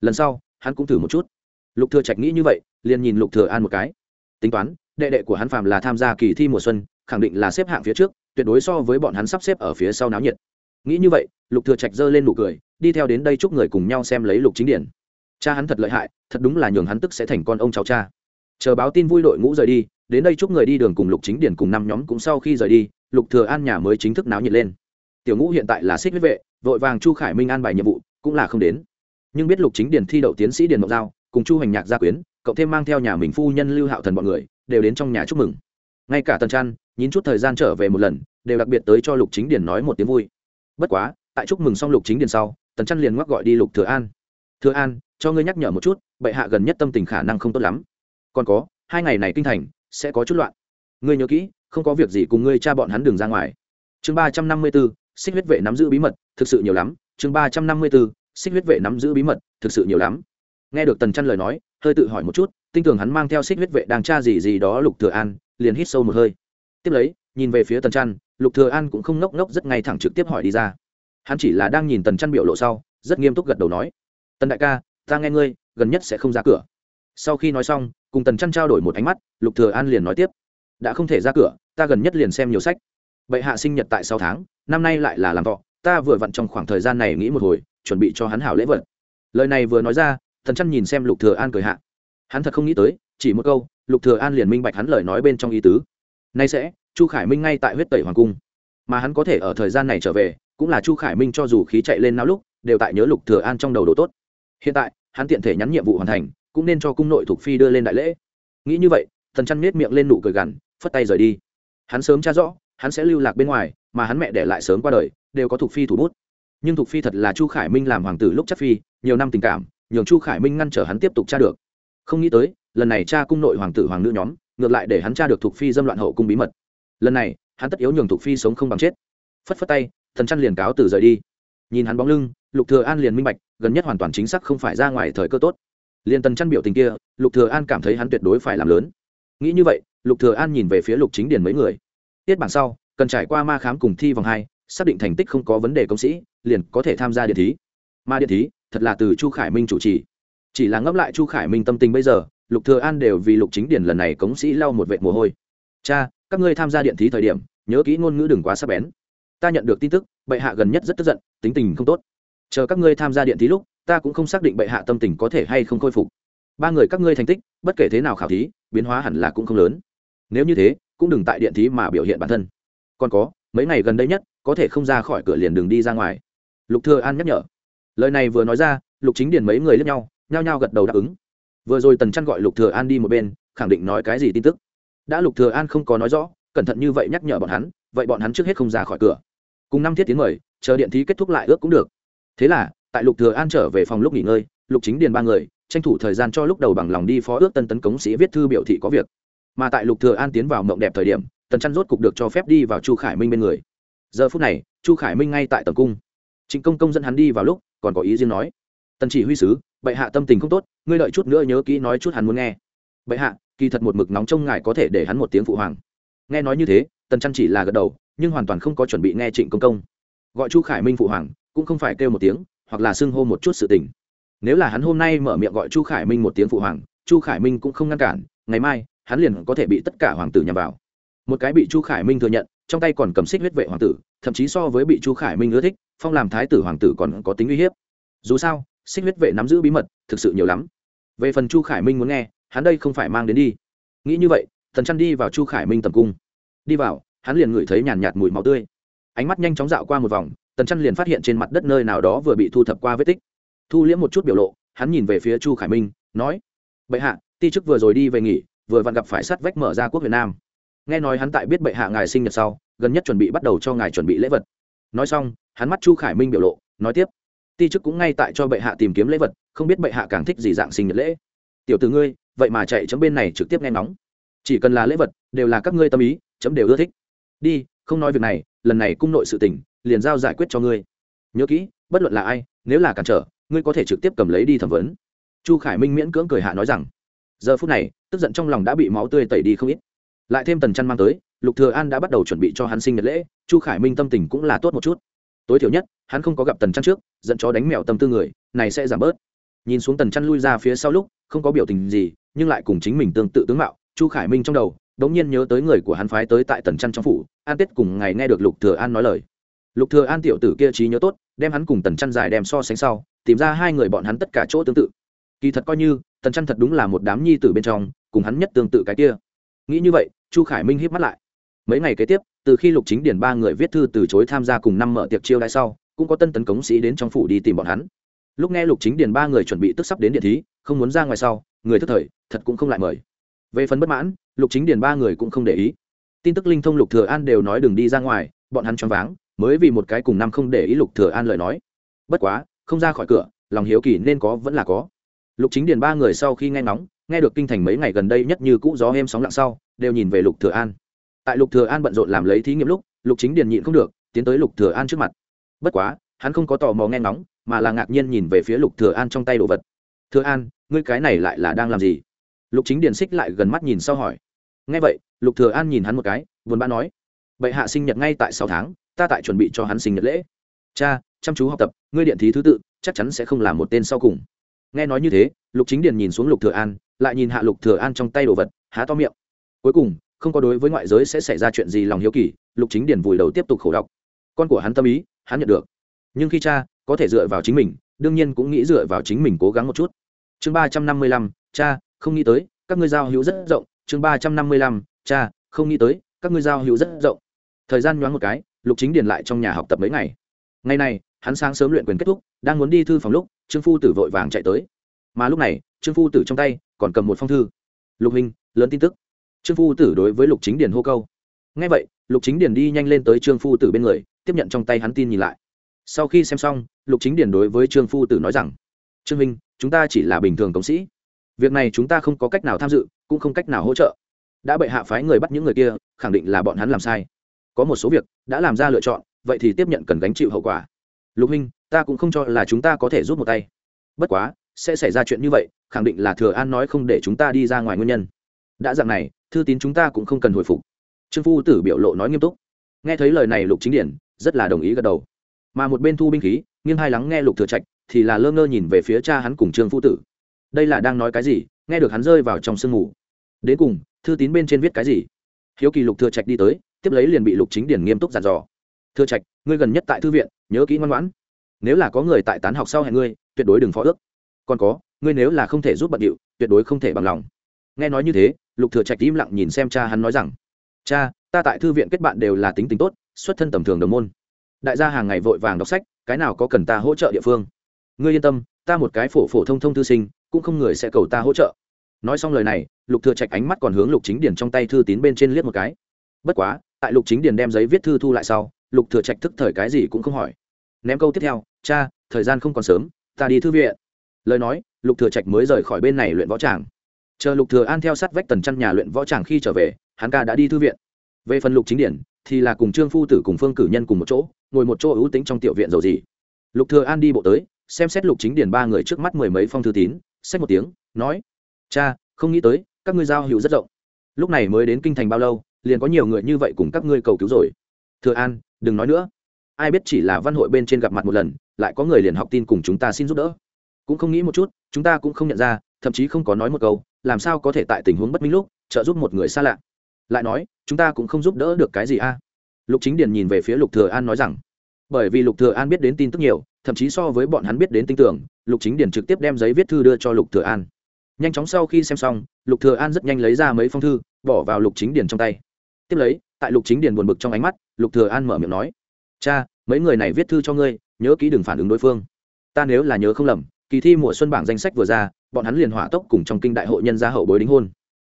Lần sau, hắn cũng thử một chút. Lục thừa trạch nghĩ như vậy, liền nhìn lục thừa an một cái. Tính toán, đệ đệ của hắn phàm là tham gia kỳ thi mùa xuân, khẳng định là xếp hạng phía trước, tuyệt đối so với bọn hắn sắp xếp ở phía sau náo nhiệt. Nghĩ như vậy, lục thừa trạch giơ lên nụ cười, đi theo đến đây chúc người cùng nhau xem lấy lục chính điển. Cha hắn thật lợi hại, thật đúng là nhường hắn tức sẽ thành con ông cháu cha. Chờ báo tin vui đội ngũ rời đi, đến đây chúc người đi đường cùng lục chính điển cùng năm nhóm cũng sau khi rời đi, lục thừa an nhà mới chính thức náo nhiệt lên. Tiểu ngũ hiện tại là xích huyết vệ vội vàng chu khải minh an bài nhiệm vụ, cũng là không đến. Nhưng biết lục chính điền thi đậu tiến sĩ điền mộc giao, cùng chu hành nhạc gia quyến cậu thêm mang theo nhà mình phu nhân lưu hạo thần bọn người, đều đến trong nhà chúc mừng. Ngay cả tần trăn, nhín chút thời gian trở về một lần, đều đặc biệt tới cho lục chính điền nói một tiếng vui. Bất quá, tại chúc mừng xong lục chính điền sau, tần trăn liền ngoắc gọi đi lục thừa an. Thừa an, cho ngươi nhắc nhở một chút, bệ hạ gần nhất tâm tình khả năng không tốt lắm. Còn có, hai ngày này kinh thành, sẽ có chút loạn. Ngươi nhớ kỹ, không có việc gì cùng ngươi cha bọn hắn đường ra ngoài. Chương ba trăm năm mươi bốn xích huyết vệ nắm giữ bí mật, thực sự nhiều lắm. Chương ba trăm năm mươi bốn xích huyết vệ nắm giữ bí mật, thực sự nhiều lắm. Nghe được tần chăn lời nói, hơi tự hỏi một chút, tinh tưởng hắn mang theo xích huyết vệ đang tra gì gì đó lục thừa an, liền hít sâu một hơi. Tiếp lấy, nhìn về phía tần chăn lục thừa an cũng không ngốc ngốc rất ngay thẳng trực tiếp hỏi đi ra. Hắn chỉ là đang nhìn tần chăn biểu lộ sau, rất nghiêm túc gật đầu nói, tần đại ca, ta nghe ngươi, gần nhất sẽ không ra cửa. Sau khi nói xong, cùng tần chăn trao đổi một ánh mắt, lục thừa an liền nói tiếp, đã không thể ra cửa, ta gần nhất liền xem nhiều sách. Bệ hạ sinh nhật tại sáu tháng năm nay lại là làm thọ, ta vừa vặn trong khoảng thời gian này nghĩ một hồi, chuẩn bị cho hắn hảo lễ vật. Lời này vừa nói ra thần chăn nhìn xem lục thừa an cười hạ. Hắn thật không nghĩ tới, chỉ một câu, lục thừa an liền minh bạch hắn lời nói bên trong ý tứ. Nay sẽ, chu khải minh ngay tại huyết tẩy hoàng cung. Mà hắn có thể ở thời gian này trở về, cũng là chu khải minh cho dù khí chạy lên não lúc, đều tại nhớ lục thừa an trong đầu đồ tốt. Hiện tại, hắn tiện thể nhắn nhiệm vụ hoàn thành, cũng nên cho cung nội thuộc phi đưa lên đại lễ. Nghĩ như vậy thần chăn nết miệng lên nụ cười gằn, phất tay rời đi. Hắn sớm tra rõ hắn sẽ lưu lạc bên ngoài, mà hắn mẹ để lại sớm qua đời, đều có thuộc phi thủ bút. Nhưng thuộc phi thật là chu khải minh làm hoàng tử lúc chắc phi, nhiều năm tình cảm, nhường chu khải minh ngăn trở hắn tiếp tục tra được. Không nghĩ tới, lần này cha cung nội hoàng tử hoàng nữ nhóm, ngược lại để hắn tra được thuộc phi dâm loạn hậu cung bí mật. Lần này, hắn tất yếu nhường thuộc phi sống không bằng chết. Phất phất tay, thần chăn liền cáo từ rời đi. Nhìn hắn bóng lưng, lục thừa an liền minh bạch, gần nhất hoàn toàn chính xác không phải ra ngoài thời cơ tốt. Liền tần chăn biểu tình kia, lục thừa an cảm thấy hắn tuyệt đối phải làm lớn. Nghĩ như vậy, lục thừa an nhìn về phía lục chính điền mấy người tiết bảng sau, cần trải qua ma khám cùng thi vòng hai, xác định thành tích không có vấn đề công sĩ, liền có thể tham gia điện thí. Ma điện thí, thật là từ chu khải minh chủ trì. Chỉ là ngấp lại chu khải minh tâm tình bây giờ, lục thừa an đều vì lục chính điển lần này cống sĩ lau một vệt mồ hôi. Cha, các ngươi tham gia điện thí thời điểm, nhớ kỹ ngôn ngữ đừng quá sắc bén. Ta nhận được tin tức, bệ hạ gần nhất rất tức giận, tính tình không tốt. Chờ các ngươi tham gia điện thí lúc, ta cũng không xác định bệ hạ tâm tình có thể hay không khôi phục. Ba người các ngươi thành tích, bất kể thế nào khảo thí, biến hóa hẳn là cũng không lớn nếu như thế, cũng đừng tại điện thí mà biểu hiện bản thân. Còn có, mấy ngày gần đây nhất, có thể không ra khỏi cửa liền đường đi ra ngoài. Lục thừa an nhắc nhở. Lời này vừa nói ra, lục chính điền mấy người lướt nhau, nhao nhao gật đầu đáp ứng. Vừa rồi tần trăn gọi lục thừa an đi một bên, khẳng định nói cái gì tin tức. Đã lục thừa an không có nói rõ, cẩn thận như vậy nhắc nhở bọn hắn, vậy bọn hắn trước hết không ra khỏi cửa. Cùng năm thiết tiến mời, chờ điện thí kết thúc lại ước cũng được. Thế là, tại lục thừa an trở về phòng lúc nghỉ ngơi, lục chính điền ba người, tranh thủ thời gian cho lúc đầu bằng lòng đi phó ước tân tấn cống sĩ viết thư biểu thị có việc mà tại lục thừa an tiến vào mộng đẹp thời điểm, tần chăn rốt cục được cho phép đi vào chu khải minh bên người. Giờ phút này, chu khải minh ngay tại tầm cung. Trịnh công công dẫn hắn đi vào lúc, còn có ý riêng nói. Tần chỉ huy sứ, bệ hạ tâm tình không tốt, ngươi đợi chút nữa nhớ kỹ nói chút hắn muốn nghe. Bệ hạ, kỳ thật một mực nóng trong ngài có thể để hắn một tiếng phụ hoàng. Nghe nói như thế, tần chăn chỉ là gật đầu, nhưng hoàn toàn không có chuẩn bị nghe trịnh công công. Gọi chu khải minh phụ hoàng, cũng không phải kêu một tiếng, hoặc là xưng hô một chút sự tình. Nếu là hắn hôm nay mở miệng gọi chu khải minh một tiếng phụ hoàng, chu khải minh cũng không ngăn cản, ngày mai hắn liền có thể bị tất cả hoàng tử nhằm vào. Một cái bị chu khải minh thừa nhận, trong tay còn cầm xích huyết vệ hoàng tử, thậm chí so với bị chu khải minh ưa thích, phong làm thái tử hoàng tử còn có tính uy hiếp. Dù sao, xích huyết vệ nắm giữ bí mật, thực sự nhiều lắm. Về phần chu khải minh muốn nghe, hắn đây không phải mang đến đi. Nghĩ như vậy thần chăn đi vào chu khải minh tầm cung. Đi vào, hắn liền ngửi thấy nhàn nhạt mùi máu tươi. Ánh mắt nhanh chóng dạo qua một vòng, tần chăn liền phát hiện trên mặt đất nơi nào đó vừa bị thu thập qua vết tích. Thu liễm một chút biểu lộ, hắn nhìn về phía chu khải minh, nói, bệ hạ, ti chức vừa rồi đi về nghỉ vừa vặn gặp phải sát vách mở ra quốc việt nam. Nghe nói hắn tại biết bệ hạ ngài sinh nhật sau, gần nhất chuẩn bị bắt đầu cho ngài chuẩn bị lễ vật. Nói xong, hắn mắt chu khải minh biểu lộ, nói tiếp. Ti chức cũng ngay tại cho bệ hạ tìm kiếm lễ vật, không biết bệ hạ càng thích gì dạng sinh nhật lễ. Tiểu tử ngươi, vậy mà chạy chấm bên này trực tiếp nghe ngóng. Chỉ cần là lễ vật, đều là các ngươi tâm ý, chấm đều ưa thích. Đi, không nói việc này, lần này cung nội sự tỉnh liền giao giải quyết cho ngươi. Nhớ kỹ, bất luận là ai, nếu là cản trở, ngươi có thể trực tiếp cầm lấy đi thẩm vấn. Chu khải minh miễn cưỡng cười hạ nói rằng giờ phút này, tức giận trong lòng đã bị máu tươi tẩy đi không ít. Lại thêm tần chăn mang tới, lục thừa an đã bắt đầu chuẩn bị cho hắn sinh nhật lễ, chu khải minh tâm tình cũng là tốt một chút. Tối thiểu nhất, hắn không có gặp tần chăn trước dẫn chó đánh mèo tâm tư người, này sẽ giảm bớt. Nhìn xuống tần chăn lui ra phía sau lúc, không có biểu tình gì, nhưng lại cùng chính mình tương tự tướng mạo, chu khải minh trong đầu, đống nhiên nhớ tới người của hắn phái tới tại tần chăn trong phủ, an tết cùng ngày nghe được lục thừa an nói lời. Lục thừa an tiểu tử kia trí nhớ tốt, đem hắn cùng tần chăn dài đem so sánh sau, tìm ra hai người bọn hắn tất cả chỗ tương tự. Kỳ thật coi như tần chăn thật đúng là một đám nhi tử bên trong, cùng hắn nhất tương tự cái kia. Nghĩ như vậy, chu khải minh hít mắt lại. Mấy ngày kế tiếp, từ khi lục chính điển ba người viết thư từ chối tham gia cùng năm mở tiệc chiêu đãi sau, cũng có tân tấn cống sĩ đến trong phủ đi tìm bọn hắn. Lúc nghe lục chính điển ba người chuẩn bị tức sắp đến điện thí, không muốn ra ngoài sau, người thức thời, thật cũng không lại mời. Về phần bất mãn, lục chính điển ba người cũng không để ý. Tin tức linh thông lục thừa an đều nói đừng đi ra ngoài, bọn hắn choáng váng, mới vì một cái cùng năm không để ý lục thừa an lời nói. Bất quá, không ra khỏi cửa, lòng hiếu kỳ nên có vẫn là có lục chính điền ba người sau khi nghe ngóng, nghe được kinh thành mấy ngày gần đây nhất như cũ gió êm sóng lặng sau, đều nhìn về lục thừa an. Tại lục thừa an bận rộn làm lấy thí nghiệm lúc, lục chính điền nhịn không được, tiến tới lục thừa an trước mặt. Bất quá, hắn không có tò mò nghe ngóng, mà là ngạc nhiên nhìn về phía lục thừa an trong tay đồ vật. Thừa an, ngươi cái này lại là đang làm gì? Lục chính điền xích lại gần mắt nhìn sau hỏi. Nghe vậy, lục thừa an nhìn hắn một cái, buồn bã nói, bệ hạ sinh nhật ngay tại sáu tháng, ta tại chuẩn bị cho hắn sinh nhật lễ. Cha, chăm chú học tập, ngươi điện thí thứ tự, chắc chắn sẽ không là một tên sau cùng nghe nói như thế, lục chính điền nhìn xuống lục thừa an, lại nhìn hạ lục thừa an trong tay đồ vật, há to miệng. Cuối cùng, không có đối với ngoại giới sẽ xảy ra chuyện gì lòng hiếu kỳ, lục chính điền vùi đầu tiếp tục khổ đọc. Con của hắn tâm ý, hắn nhận được. Nhưng khi cha có thể dựa vào chính mình, đương nhiên cũng nghĩ dựa vào chính mình cố gắng một chút. Chương ba trăm năm mươi lăm, cha, không nghĩ tới, các ngươi giao hữu rất rộng. Chương ba trăm năm mươi lăm, cha, không nghĩ tới, các ngươi giao hữu rất rộng. Thời gian nhoáng một cái, lục chính điền lại trong nhà học tập mấy ngày. Ngày này, hắn sáng sớm luyện quyền kết thúc, đang muốn đi thư phòng lúc trương phu tử vội vàng chạy tới mà lúc này trương phu tử trong tay còn cầm một phong thư lục hình lớn tin tức trương phu tử đối với lục chính điền hô câu ngay vậy lục chính điền đi nhanh lên tới trương phu tử bên người tiếp nhận trong tay hắn tin nhìn lại sau khi xem xong lục chính điền đối với trương phu tử nói rằng trương minh chúng ta chỉ là bình thường công sĩ việc này chúng ta không có cách nào tham dự cũng không cách nào hỗ trợ đã bệ hạ phái người bắt những người kia khẳng định là bọn hắn làm sai có một số việc đã làm ra lựa chọn vậy thì tiếp nhận cần gánh chịu hậu quả lục huynh ta cũng không cho là chúng ta có thể rút một tay. Bất quá, sẽ xảy ra chuyện như vậy, khẳng định là thừa an nói không để chúng ta đi ra ngoài nguyên nhân. Đã dạng này, thư tín chúng ta cũng không cần hồi phục. Trương phu tử biểu lộ nói nghiêm túc. Nghe thấy lời này lục chính điển, rất là đồng ý gật đầu. Mà một bên thu binh khí, nghiêng hai lắng nghe lục thừa trạch, thì là lơ ngơ nhìn về phía cha hắn cùng trương phu tử. Đây là đang nói cái gì? Nghe được hắn rơi vào trong sương mù. Đến cùng, thư tín bên trên viết cái gì? Hiếu kỳ lục thừa trạch đi tới, tiếp lấy liền bị lục chính điển nghiêm túc dặn dò. Thừa trạch, ngươi gần nhất tại thư viện, nhớ kỹ ngoan ngoãn nếu là có người tại tán học sau hẹn ngươi, tuyệt đối đừng phó ước. Còn có, ngươi nếu là không thể giúp bận điệu, tuyệt đối không thể bằng lòng. Nghe nói như thế, lục thừa trạch im lặng nhìn xem cha hắn nói rằng, cha, ta tại thư viện kết bạn đều là tính tình tốt, xuất thân tầm thường đồng môn. Đại gia hàng ngày vội vàng đọc sách, cái nào có cần ta hỗ trợ địa phương? Ngươi yên tâm, ta một cái phổ phổ thông thông thư sinh, cũng không người sẽ cầu ta hỗ trợ. Nói xong lời này, lục thừa trạch ánh mắt còn hướng lục chính điền trong tay thư tín bên trên liếc một cái. Bất quá, tại lục chính điền đem giấy viết thư thu lại sau, lục thừa trạch thức thời cái gì cũng không hỏi. Ném câu tiếp theo cha, thời gian không còn sớm, ta đi thư viện. Lời nói, lục thừa trạch mới rời khỏi bên này luyện võ tràng. Chờ lục thừa an theo sát vách tần chăn nhà luyện võ tràng khi trở về, hắn ca đã đi thư viện. Về phần lục chính điển, thì là cùng trương phu tử cùng phương cử nhân cùng một chỗ, ngồi một chỗ ưu tính trong tiểu viện dầu gì lục thừa an đi bộ tới, xem xét lục chính điển ba người trước mắt mười mấy phong thư tín, xách một tiếng, nói, cha, không nghĩ tới, các ngươi giao hữu rất rộng. Lúc này mới đến kinh thành bao lâu, liền có nhiều người như vậy cùng các ngươi cầu cứu rồi. Thừa an, đừng nói nữa. Ai biết chỉ là văn hội bên trên gặp mặt một lần lại có người liền học tin cùng chúng ta xin giúp đỡ. Cũng không nghĩ một chút, chúng ta cũng không nhận ra, thậm chí không có nói một câu, làm sao có thể tại tình huống bất minh lúc, trợ giúp một người xa lạ. Lại nói, chúng ta cũng không giúp đỡ được cái gì a. Lục chính điền nhìn về phía lục thừa an nói rằng, bởi vì lục thừa an biết đến tin tức nhiều, thậm chí so với bọn hắn biết đến tin tưởng, lục chính điền trực tiếp đem giấy viết thư đưa cho lục thừa an. Nhanh chóng sau khi xem xong, lục thừa an rất nhanh lấy ra mấy phong thư, bỏ vào lục chính điền trong tay. Tiếp lấy, tại lục chính điền buồn bực trong ánh mắt, lục thừa an mở miệng nói, cha mấy người này viết thư cho ngươi, nhớ kỹ đừng phản ứng đối phương. Ta nếu là nhớ không lầm, kỳ thi mùa xuân bảng danh sách vừa ra, bọn hắn liền hỏa tốc cùng trong kinh đại hội nhân gia hậu bối đính hôn.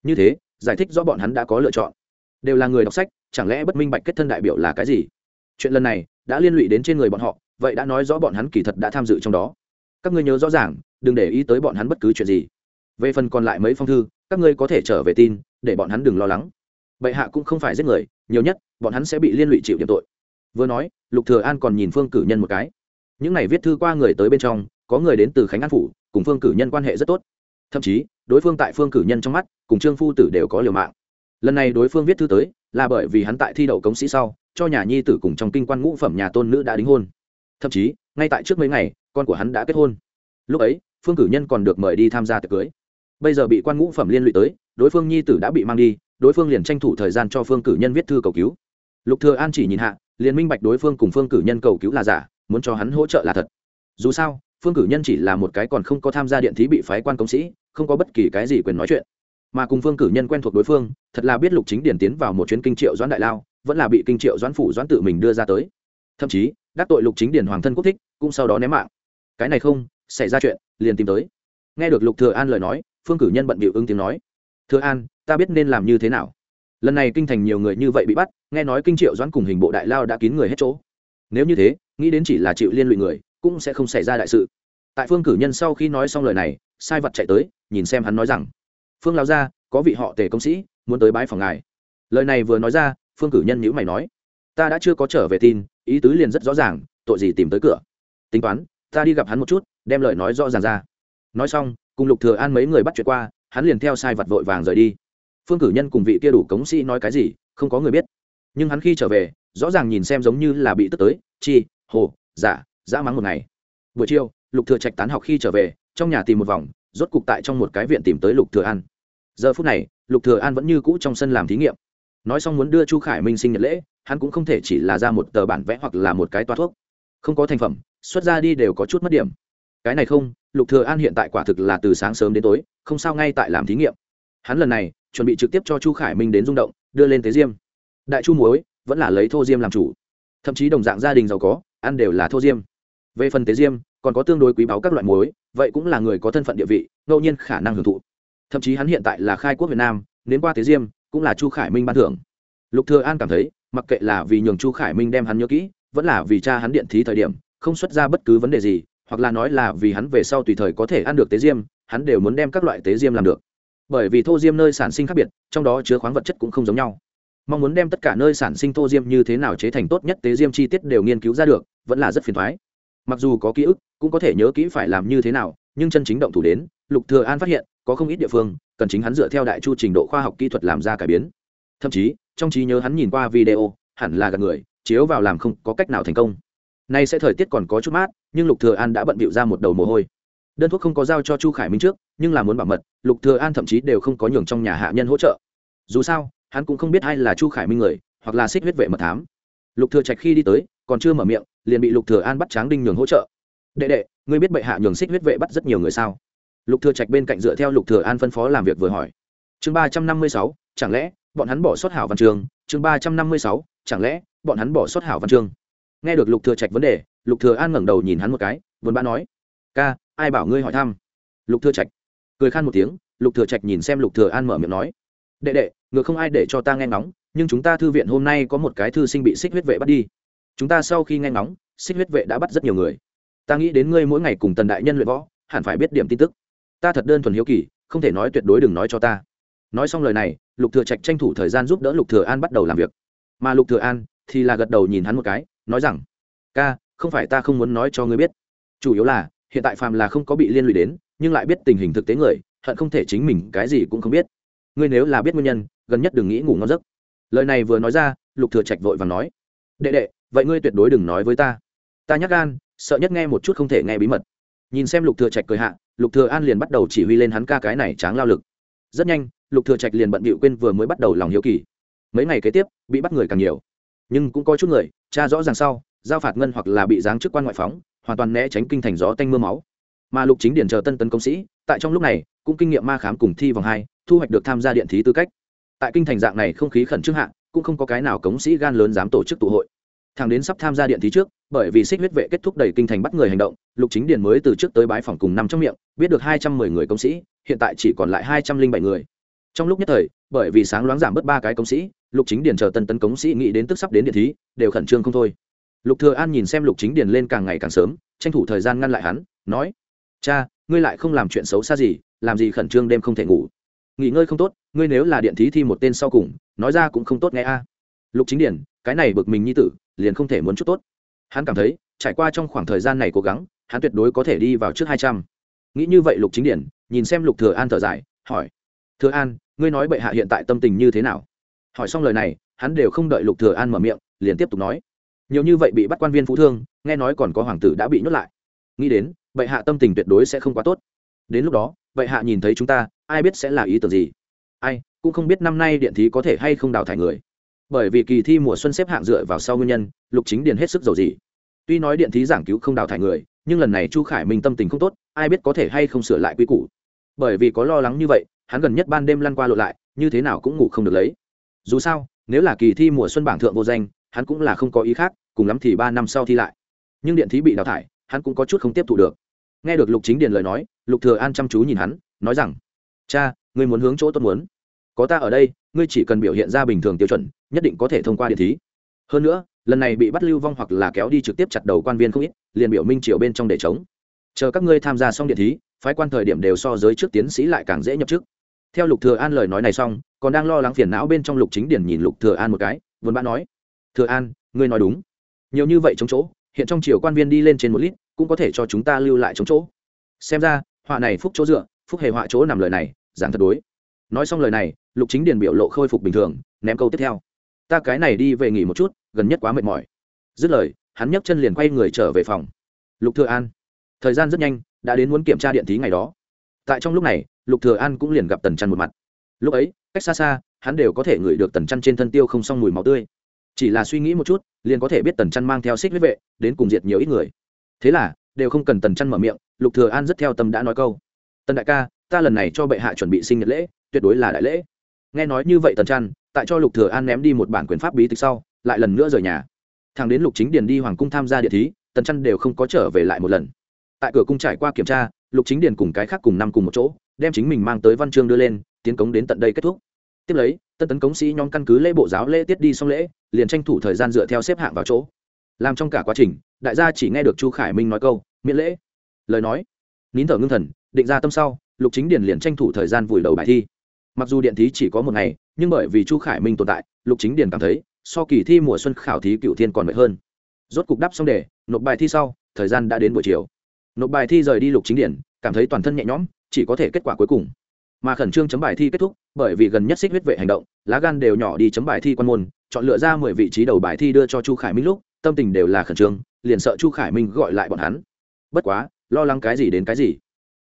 Như thế, giải thích rõ bọn hắn đã có lựa chọn. Đều là người đọc sách, chẳng lẽ bất minh bạch kết thân đại biểu là cái gì? Chuyện lần này đã liên lụy đến trên người bọn họ, vậy đã nói rõ bọn hắn kỳ thật đã tham dự trong đó. Các ngươi nhớ rõ ràng, đừng để ý tới bọn hắn bất cứ chuyện gì. Về phần còn lại mấy phong thư, các ngươi có thể trở về tin, để bọn hắn đừng lo lắng. Bệ hạ cũng không phải giết người, nhiều nhất, bọn hắn sẽ bị liên lụy chịu điểm tội vừa nói, lục thừa an còn nhìn phương cử nhân một cái. Những này viết thư qua người tới bên trong, có người đến từ khánh an phủ, cùng phương cử nhân quan hệ rất tốt. Thậm chí, đối phương tại phương cử nhân trong mắt, cùng trương phu tử đều có liều mạng. Lần này đối phương viết thư tới, là bởi vì hắn tại thi đậu cống sĩ sau, cho nhà nhi tử cùng trong kinh quan ngũ phẩm nhà tôn nữ đã đính hôn. Thậm chí, ngay tại trước mấy ngày, con của hắn đã kết hôn. Lúc ấy, phương cử nhân còn được mời đi tham gia tiệc cưới. Bây giờ bị quan ngũ phẩm liên lụy tới, đối phương nhi tử đã bị mang đi, đối phương liền tranh thủ thời gian cho phương cử nhân viết thư cầu cứu. Lục thừa an chỉ nhìn hạ liền minh bạch đối phương cùng phương cử nhân cầu cứu là giả, muốn cho hắn hỗ trợ là thật. Dù sao, phương cử nhân chỉ là một cái còn không có tham gia điện thí bị phái quan công sĩ, không có bất kỳ cái gì quyền nói chuyện. Mà cùng phương cử nhân quen thuộc đối phương, thật là biết lục chính điển tiến vào một chuyến kinh triệu doãn đại lao, vẫn là bị kinh triệu doãn phủ doãn tự mình đưa ra tới. Thậm chí, đắc tội lục chính điển hoàng thân quốc thích, cũng sau đó ném mạng. Cái này không, xảy ra chuyện, liền tìm tới. Nghe được lục thừa an lời nói, phương cử nhân bận bịu ứng tiếng nói. Thừa an, ta biết nên làm như thế nào lần này kinh thành nhiều người như vậy bị bắt, nghe nói kinh triệu doãn cùng hình bộ đại lao đã kín người hết chỗ. Nếu như thế, nghĩ đến chỉ là chịu liên lụy người, cũng sẽ không xảy ra đại sự. Tại phương cử nhân sau khi nói xong lời này, sai vật chạy tới, nhìn xem hắn nói rằng, phương lao ra có vị họ tề công sĩ, muốn tới bái phòng ngài. Lời này vừa nói ra, phương cử nhân nhữ mày nói, ta đã chưa có trở về tin, ý tứ liền rất rõ ràng, tội gì tìm tới cửa. Tính toán, ta đi gặp hắn một chút, đem lời nói rõ ràng ra. Nói xong, cùng lục thừa an mấy người bắt chuyện qua, hắn liền theo sai vật vội vàng rời đi phương cử nhân cùng vị kia đủ cống sĩ nói cái gì, không có người biết. Nhưng hắn khi trở về, rõ ràng nhìn xem giống như là bị tức tới, chi, hồ giả dã mắng một ngày. Buổi chiều, lục thừa trạch tán học khi trở về, trong nhà tìm một vòng, rốt cục tại trong một cái viện tìm tới lục thừa an. Giờ phút này, lục thừa an vẫn như cũ trong sân làm thí nghiệm. Nói xong muốn đưa chu khải minh sinh nhật lễ, hắn cũng không thể chỉ là ra một tờ bản vẽ hoặc là một cái toa thuốc. Không có thành phẩm, xuất ra đi đều có chút mất điểm. Cái này không, lục thừa an hiện tại quả thực là từ sáng sớm đến tối, không sao ngay tại làm thí nghiệm. Hắn lần này chuẩn bị trực tiếp cho chu khải minh đến rung động, đưa lên tế diêm. Đại chu muối, vẫn là lấy thô diêm làm chủ. Thậm chí đồng dạng gia đình giàu có, ăn đều là thô diêm. Về phần tế diêm, còn có tương đối quý báu các loại muối, vậy cũng là người có thân phận địa vị, ngẫu nhiên khả năng hưởng thụ. Thậm chí hắn hiện tại là khai quốc việt nam đến qua tế diêm, cũng là chu khải minh ban thưởng. Lục thừa an cảm thấy, mặc kệ là vì nhường chu khải minh đem hắn nhớ kỹ, vẫn là vì cha hắn điện thí thời điểm, không xuất ra bất cứ vấn đề gì, hoặc là nói là vì hắn về sau tùy thời có thể ăn được tế diêm, hắn đều muốn đem các loại tế diêm làm được bởi vì thô diêm nơi sản sinh khác biệt, trong đó chứa khoáng vật chất cũng không giống nhau. Mong muốn đem tất cả nơi sản sinh thô diêm như thế nào chế thành tốt nhất tế diêm chi tiết đều nghiên cứu ra được, vẫn là rất phiền thoái. Mặc dù có ký ức, cũng có thể nhớ kỹ phải làm như thế nào, nhưng chân chính động thủ đến, lục thừa an phát hiện, có không ít địa phương, cần chính hắn dựa theo đại chu trình độ khoa học kỹ thuật làm ra cải biến. Thậm chí, trong trí nhớ hắn nhìn qua video, hẳn là gần người, chiếu vào làm không có cách nào thành công. Nay sẽ thời tiết còn có chút mát, nhưng lục thừa an đã bận bịu ra một đầu mồ hôi đơn thuốc không có giao cho chu khải minh trước, nhưng là muốn bảo mật, lục thừa an thậm chí đều không có nhường trong nhà hạ nhân hỗ trợ. Dù sao, hắn cũng không biết ai là chu khải minh người, hoặc là xích huyết vệ mật thám. Lục thừa trạch khi đi tới, còn chưa mở miệng, liền bị lục thừa an bắt tráng đinh nhường hỗ trợ. Đệ đệ, ngươi biết bệ hạ nhường xích huyết vệ bắt rất nhiều người sao? Lục thừa trạch bên cạnh dựa theo lục thừa an phân phó làm việc vừa hỏi. Chương ba trăm năm mươi sáu, chẳng lẽ bọn hắn bỏ sót hảo văn trường? Chương ba trăm năm mươi sáu, chẳng lẽ bọn hắn bỏ sót hảo văn trường? Nghe được lục thừa trạch vấn đề, lục thừa an ngẩng đầu nhìn hắn một cái vốn bã nói, ca ai bảo ngươi hỏi thăm? Lục thừa trạch cười khan một tiếng, lục thừa trạch nhìn xem lục thừa an mở miệng nói, đệ đệ, ngược không ai để cho ta nghe ngóng, nhưng chúng ta thư viện hôm nay có một cái thư sinh bị xích huyết vệ bắt đi. Chúng ta sau khi nghe ngóng, xích huyết vệ đã bắt rất nhiều người. Ta nghĩ đến ngươi mỗi ngày cùng tần đại nhân luyện võ, hẳn phải biết điểm tin tức. Ta thật đơn thuần hiếu kỳ, không thể nói tuyệt đối đừng nói cho ta. Nói xong lời này, lục thừa trạch tranh thủ thời gian giúp đỡ lục thừa an bắt đầu làm việc. Mà lục thừa an thì là gật đầu nhìn hắn một cái, nói rằng, ca, không phải ta không muốn nói cho ngươi biết. Chủ yếu là hiện tại phàm là không có bị liên lụy đến, nhưng lại biết tình hình thực tế người, hận không thể chính mình cái gì cũng không biết. Ngươi nếu là biết nguyên nhân, gần nhất đừng nghĩ ngủ ngon giấc. Lời này vừa nói ra, lục thừa trạch vội vàng nói, đệ đệ, vậy ngươi tuyệt đối đừng nói với ta. Ta nhắc gan, sợ nhất nghe một chút không thể nghe bí mật. Nhìn xem lục thừa trạch cười hạ, lục thừa an liền bắt đầu chỉ huy lên hắn ca cái này tráng lao lực. Rất nhanh, lục thừa trạch liền bận bịu quên vừa mới bắt đầu lòng hiếu kỳ. Mấy ngày kế tiếp, bị bắt người càng nhiều. Nhưng cũng có chút người, cha rõ ràng sau, giao phạt ngân hoặc là bị giáng chức quan ngoại phóng hoàn toàn né tránh kinh thành gió tanh mưa máu. Mà lục chính điển chờ tân tấn công sĩ, tại trong lúc này, cũng kinh nghiệm ma khám cùng thi vòng hai, thu hoạch được tham gia điện thí tư cách. Tại kinh thành dạng này không khí khẩn trương hạ, cũng không có cái nào cống sĩ gan lớn dám tổ chức tụ hội. Thằng đến sắp tham gia điện thí trước, bởi vì xích huyết vệ kết thúc đầy kinh thành bắt người hành động, lục chính điền mới từ trước tới bái phòng cùng năm trong miệng, biết được hai trăm mười người công sĩ, hiện tại chỉ còn lại hai trăm linh bảy người. Trong lúc nhất thời, bởi vì sáng loáng giảm bớt ba cái công sĩ, lục chính điền chờ tân tấn công sĩ nghĩ đến tức sắp đến điện thí, đều khẩn trương không thôi lục thừa an nhìn xem lục chính điền lên càng ngày càng sớm, tranh thủ thời gian ngăn lại hắn, nói, cha, ngươi lại không làm chuyện xấu xa gì, làm gì khẩn trương đêm không thể ngủ. Nghỉ ngơi không tốt, ngươi nếu là điện thí thi một tên sau cùng, nói ra cũng không tốt nghe a. Lục chính điển cái này bực mình như tử, liền không thể muốn chút tốt. Hắn cảm thấy, trải qua trong khoảng thời gian này cố gắng, hắn tuyệt đối có thể đi vào trước hai trăm. Nghĩ như vậy lục chính điển nhìn xem lục thừa an thở dài, hỏi, thừa an, ngươi nói bệ hạ hiện tại tâm tình như thế nào? Hỏi xong lời này, hắn đều không đợi lục thừa an mở miệng, liền tiếp tục nói nhiều như vậy bị bắt quan viên phú thương, nghe nói còn có hoàng tử đã bị nhốt lại. Nghĩ đến vậy hạ tâm tình tuyệt đối sẽ không quá tốt. Đến lúc đó vậy hạ nhìn thấy chúng ta, ai biết sẽ là ý tưởng gì? Ai, cũng không biết năm nay điện thí có thể hay không đào thải người. Bởi vì kỳ thi mùa xuân xếp hạng dựa vào sau nguyên nhân, lục chính điền hết sức giàu gì tuy nói điện thí giảng cứu không đào thải người, nhưng lần này chu khải minh tâm tình không tốt, ai biết có thể hay không sửa lại quy củ. Bởi vì có lo lắng như vậy, hắn gần nhất ban đêm lăn qua lộ lại, như thế nào cũng ngủ không được lấy. Dù sao, nếu là kỳ thi mùa xuân bảng thượng vô danh hắn cũng là không có ý khác, cùng lắm thì ba năm sau thi lại. Nhưng điện thí bị đào thải, hắn cũng có chút không tiếp thu được. Nghe được lục chính điền lời nói, lục thừa an chăm chú nhìn hắn, nói rằng, cha, ngươi muốn hướng chỗ tốt muốn. Có ta ở đây, ngươi chỉ cần biểu hiện ra bình thường tiêu chuẩn, nhất định có thể thông qua điện thí. Hơn nữa, lần này bị bắt lưu vong hoặc là kéo đi trực tiếp chặt đầu quan viên không ít, liền biểu minh triều bên trong để chống. Chờ các ngươi tham gia xong điện thí, phái quan thời điểm đều so giới trước tiến sĩ lại càng dễ nhập chức. Theo lục thừa an lời nói này xong, còn đang lo lắng phiền não bên trong lục chính điển nhìn lục thừa an một cái vốn bã nói thừa an, ngươi nói đúng. Nhiều như vậy chống chỗ, hiện trong triều quan viên đi lên trên một lít, cũng có thể cho chúng ta lưu lại chống chỗ. Xem ra, họa này phúc chỗ dựa, phúc hề họa chỗ nằm lời này, giảng thật đối. Nói xong lời này, lục chính điền biểu lộ khôi phục bình thường, ném câu tiếp theo. Ta cái này đi về nghỉ một chút, gần nhất quá mệt mỏi. Dứt lời, hắn nhấc chân liền quay người trở về phòng. Lục thừa an. Thời gian rất nhanh, đã đến muốn kiểm tra điện thí ngày đó. Tại trong lúc này, lục thừa an cũng liền gặp tần trăn một mặt. Lúc ấy, cách xa xa, hắn đều có thể ngửi được tần chăn trên thân tiêu không xong mùi máu tươi chỉ là suy nghĩ một chút, liền có thể biết tần chăn mang theo xích huyết vệ đến cùng diệt nhiều ít người. Thế là, đều không cần tần chăn mở miệng, lục thừa an rất theo tâm đã nói câu. Tần đại ca, ta lần này cho bệ hạ chuẩn bị sinh nhật lễ, tuyệt đối là đại lễ. Nghe nói như vậy tần chăn tại cho lục thừa an ném đi một bản quyền pháp bí tịch sau, lại lần nữa rời nhà. Thằng đến lục chính điền đi hoàng cung tham gia địa thí, tần chăn đều không có trở về lại một lần. Tại cửa cung trải qua kiểm tra, lục chính điền cùng cái khác cùng năm cùng một chỗ, đem chính mình mang tới văn chương đưa lên, tiến cống đến tận đây kết thúc tiếp lấy, tân tấn cống sĩ nhóm căn cứ lễ bộ giáo lễ tiết đi xong lễ, liền tranh thủ thời gian dựa theo xếp hạng vào chỗ. Làm trong cả quá trình, đại gia chỉ nghe được chu khải minh nói câu, miễn lễ. Lời nói, nín thở ngưng thần, định ra tâm sau, lục chính điền liền tranh thủ thời gian vùi đầu bài thi. Mặc dù điện thí chỉ có một ngày, nhưng bởi vì chu khải minh tồn tại, lục chính điền cảm thấy, so kỳ thi mùa xuân khảo thí cựu thiên còn mệt hơn. Rốt cục đắp xong để nộp bài thi sau, thời gian đã đến buổi chiều. Nộp bài thi rời đi lục chính điển cảm thấy toàn thân nhẹ nhõm, chỉ có thể kết quả cuối cùng. Mà khẩn trương chấm bài thi kết thúc bởi vì gần nhất xích huyết vệ hành động, lá gan đều nhỏ đi chấm bài thi quan môn, chọn lựa ra mười vị trí đầu bài thi đưa cho chu khải minh lúc, tâm tình đều là khẩn trương, liền sợ chu khải minh gọi lại bọn hắn. Bất quá, lo lắng cái gì đến cái gì.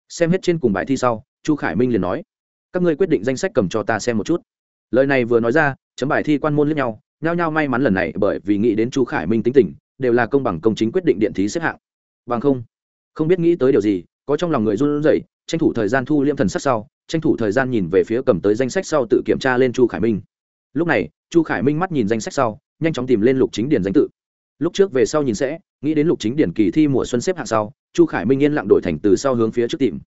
Xem hết trên cùng bài thi sau, chu khải minh liền nói, các ngươi quyết định danh sách cầm cho ta xem một chút. Lời này vừa nói ra, chấm bài thi quan môn lẫn nhau, nhao nhao may mắn lần này bởi vì nghĩ đến chu khải minh tính tình, đều là công bằng công chính quyết định điện thí xếp hạng. Bằng không không biết nghĩ tới điều gì, có trong lòng người run rẩy tranh thủ thời gian thu liêm thần sắc sau, tranh thủ thời gian nhìn về phía cầm tới danh sách sau tự kiểm tra lên chu khải minh. Lúc này, chu khải minh mắt nhìn danh sách sau, nhanh chóng tìm lên lục chính điền danh tự. Lúc trước về sau nhìn sẽ, nghĩ đến lục chính điển kỳ thi mùa xuân xếp hạng sau, chu khải minh yên lặng đổi thành từ sau hướng phía trước tìm.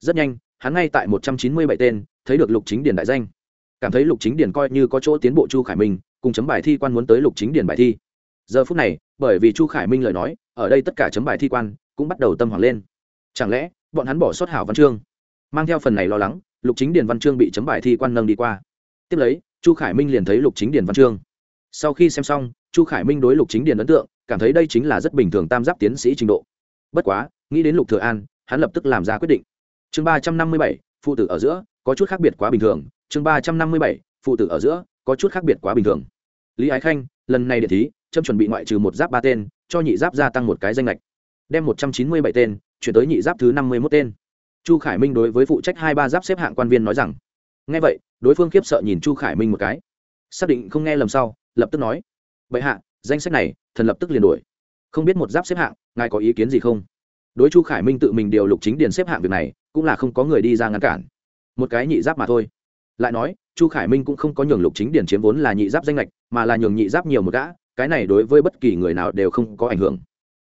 Rất nhanh, hắn ngay tại một trăm chín mươi bảy tên, thấy được lục chính điển đại danh. Cảm thấy lục chính điển coi như có chỗ tiến bộ chu khải minh, cùng chấm bài thi quan muốn tới lục chính điển bài thi. Giờ phút này, bởi vì chu khải minh lời nói, ở đây tất cả chấm bài thi quan cũng bắt đầu tâm hoảng lên. Chẳng lẽ bọn hắn bỏ sót hảo văn chương. Mang theo phần này lo lắng, lục chính điền văn chương bị chấm bài thi quan nâng đi qua. Tiếp lấy, chu khải minh liền thấy lục chính điền văn chương. Sau khi xem xong, chu khải minh đối lục chính điền ấn tượng, cảm thấy đây chính là rất bình thường tam giáp tiến sĩ trình độ. Bất quá, nghĩ đến lục thừa an, hắn lập tức làm ra quyết định. Chương ba trăm năm mươi bảy, phụ tử ở giữa, có chút khác biệt quá bình thường. Chương ba trăm năm mươi bảy, phụ tử ở giữa, có chút khác biệt quá bình thường. Lý ái khanh, lần này điện thí trâm chuẩn bị ngoại trừ một giáp ba tên, cho nhị giáp gia tăng một cái danh lệch đem một trăm chín mươi bảy tên, chuyển tới nhị giáp thứ năm mươi mốt tên. Chu khải minh đối với phụ trách hai ba giáp xếp hạng quan viên nói rằng, nghe vậy, đối phương khiếp sợ nhìn chu khải minh một cái. Xác định không nghe lầm sau, lập tức nói, bệ hạ, danh sách này, thần lập tức liền đổi không biết một giáp xếp hạng, ngài có ý kiến gì không? Đối chu khải minh tự mình điều lục chính điền xếp hạng việc này, cũng là không có người đi ra ngăn cản. Một cái nhị giáp mà thôi. Lại nói, chu khải minh cũng không có nhường lục chính điền chiếm vốn là nhị giáp danh lệch mà là nhường nhị giáp nhiều một gã, cái này đối với bất kỳ người nào đều không có ảnh hưởng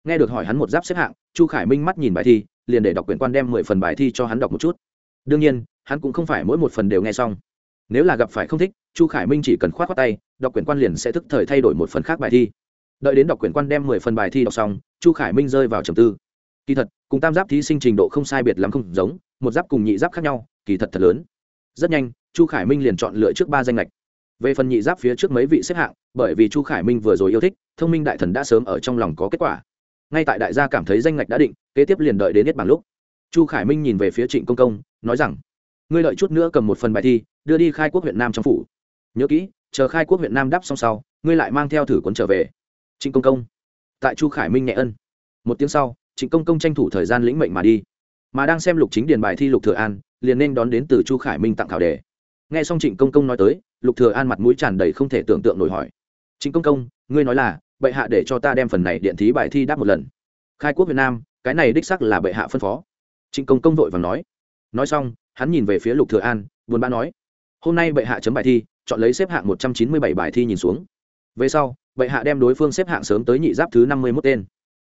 nghe được hỏi hắn một giáp xếp hạng, chu khải minh mắt nhìn bài thi, liền để đọc quyển quan đem mười phần bài thi cho hắn đọc một chút. Đương nhiên, hắn cũng không phải mỗi một phần đều nghe xong. Nếu là gặp phải không thích, chu khải minh chỉ cần k h o á t khoác tay, đọc quyển quan liền sẽ thức thời thay đổi một phần khác bài thi. Đợi đến đọc quyển quan đem mười phần bài thi đọc xong, chu khải minh rơi vào trầm tư. Kỳ thật, cùng tam giáp thí sinh trình độ không sai biệt lắm không giống, một giáp cùng nhị giáp khác nhau, kỳ thật thật lớn. Rất nhanh, chu khải minh liền chọn lựa trước ba danh lệch về phần nhị giáp phía trước mấy vị xếp hạng, bởi vì chu khải minh vừa rồi yêu thích, thông minh đại thần đã sớm ở trong lòng có kết quả ngay tại đại gia cảm thấy danh ngạch đã định, kế tiếp liền đợi đến hết bằng lúc. Chu khải minh nhìn về phía trịnh công công, nói rằng, ngươi đợi chút nữa cầm một phần bài thi, đưa đi khai quốc huyện nam trong phủ. Nhớ kỹ, chờ khai quốc huyện nam đáp xong sau, ngươi lại mang theo thử cuốn trở về. Trịnh công công. Tại chu khải minh nhẹ ân. Một tiếng sau, trịnh công công tranh thủ thời gian lĩnh mệnh mà đi. Mà đang xem lục chính điền bài thi lục thừa an, liền nên đón đến từ chu khải minh tặng thảo đề. Nghe xong trịnh công công nói tới, lục thừa an mặt mũi tràn đầy không thể tưởng tượng nổi hỏi. Trịnh công công, ngươi nói là bệ hạ để cho ta đem phần này điện thí bài thi đáp một lần. Khai quốc việt nam, cái này đích sắc là bệ hạ phân phó. Trịnh công công vội và nói. Nói xong, hắn nhìn về phía lục thừa an, buồn bã nói. Hôm nay bệ hạ chấm bài thi, chọn lấy xếp hạng một trăm chín mươi bảy bài thi nhìn xuống. Về sau, bệ hạ đem đối phương xếp hạng sớm tới nhị giáp thứ năm mươi mốt tên.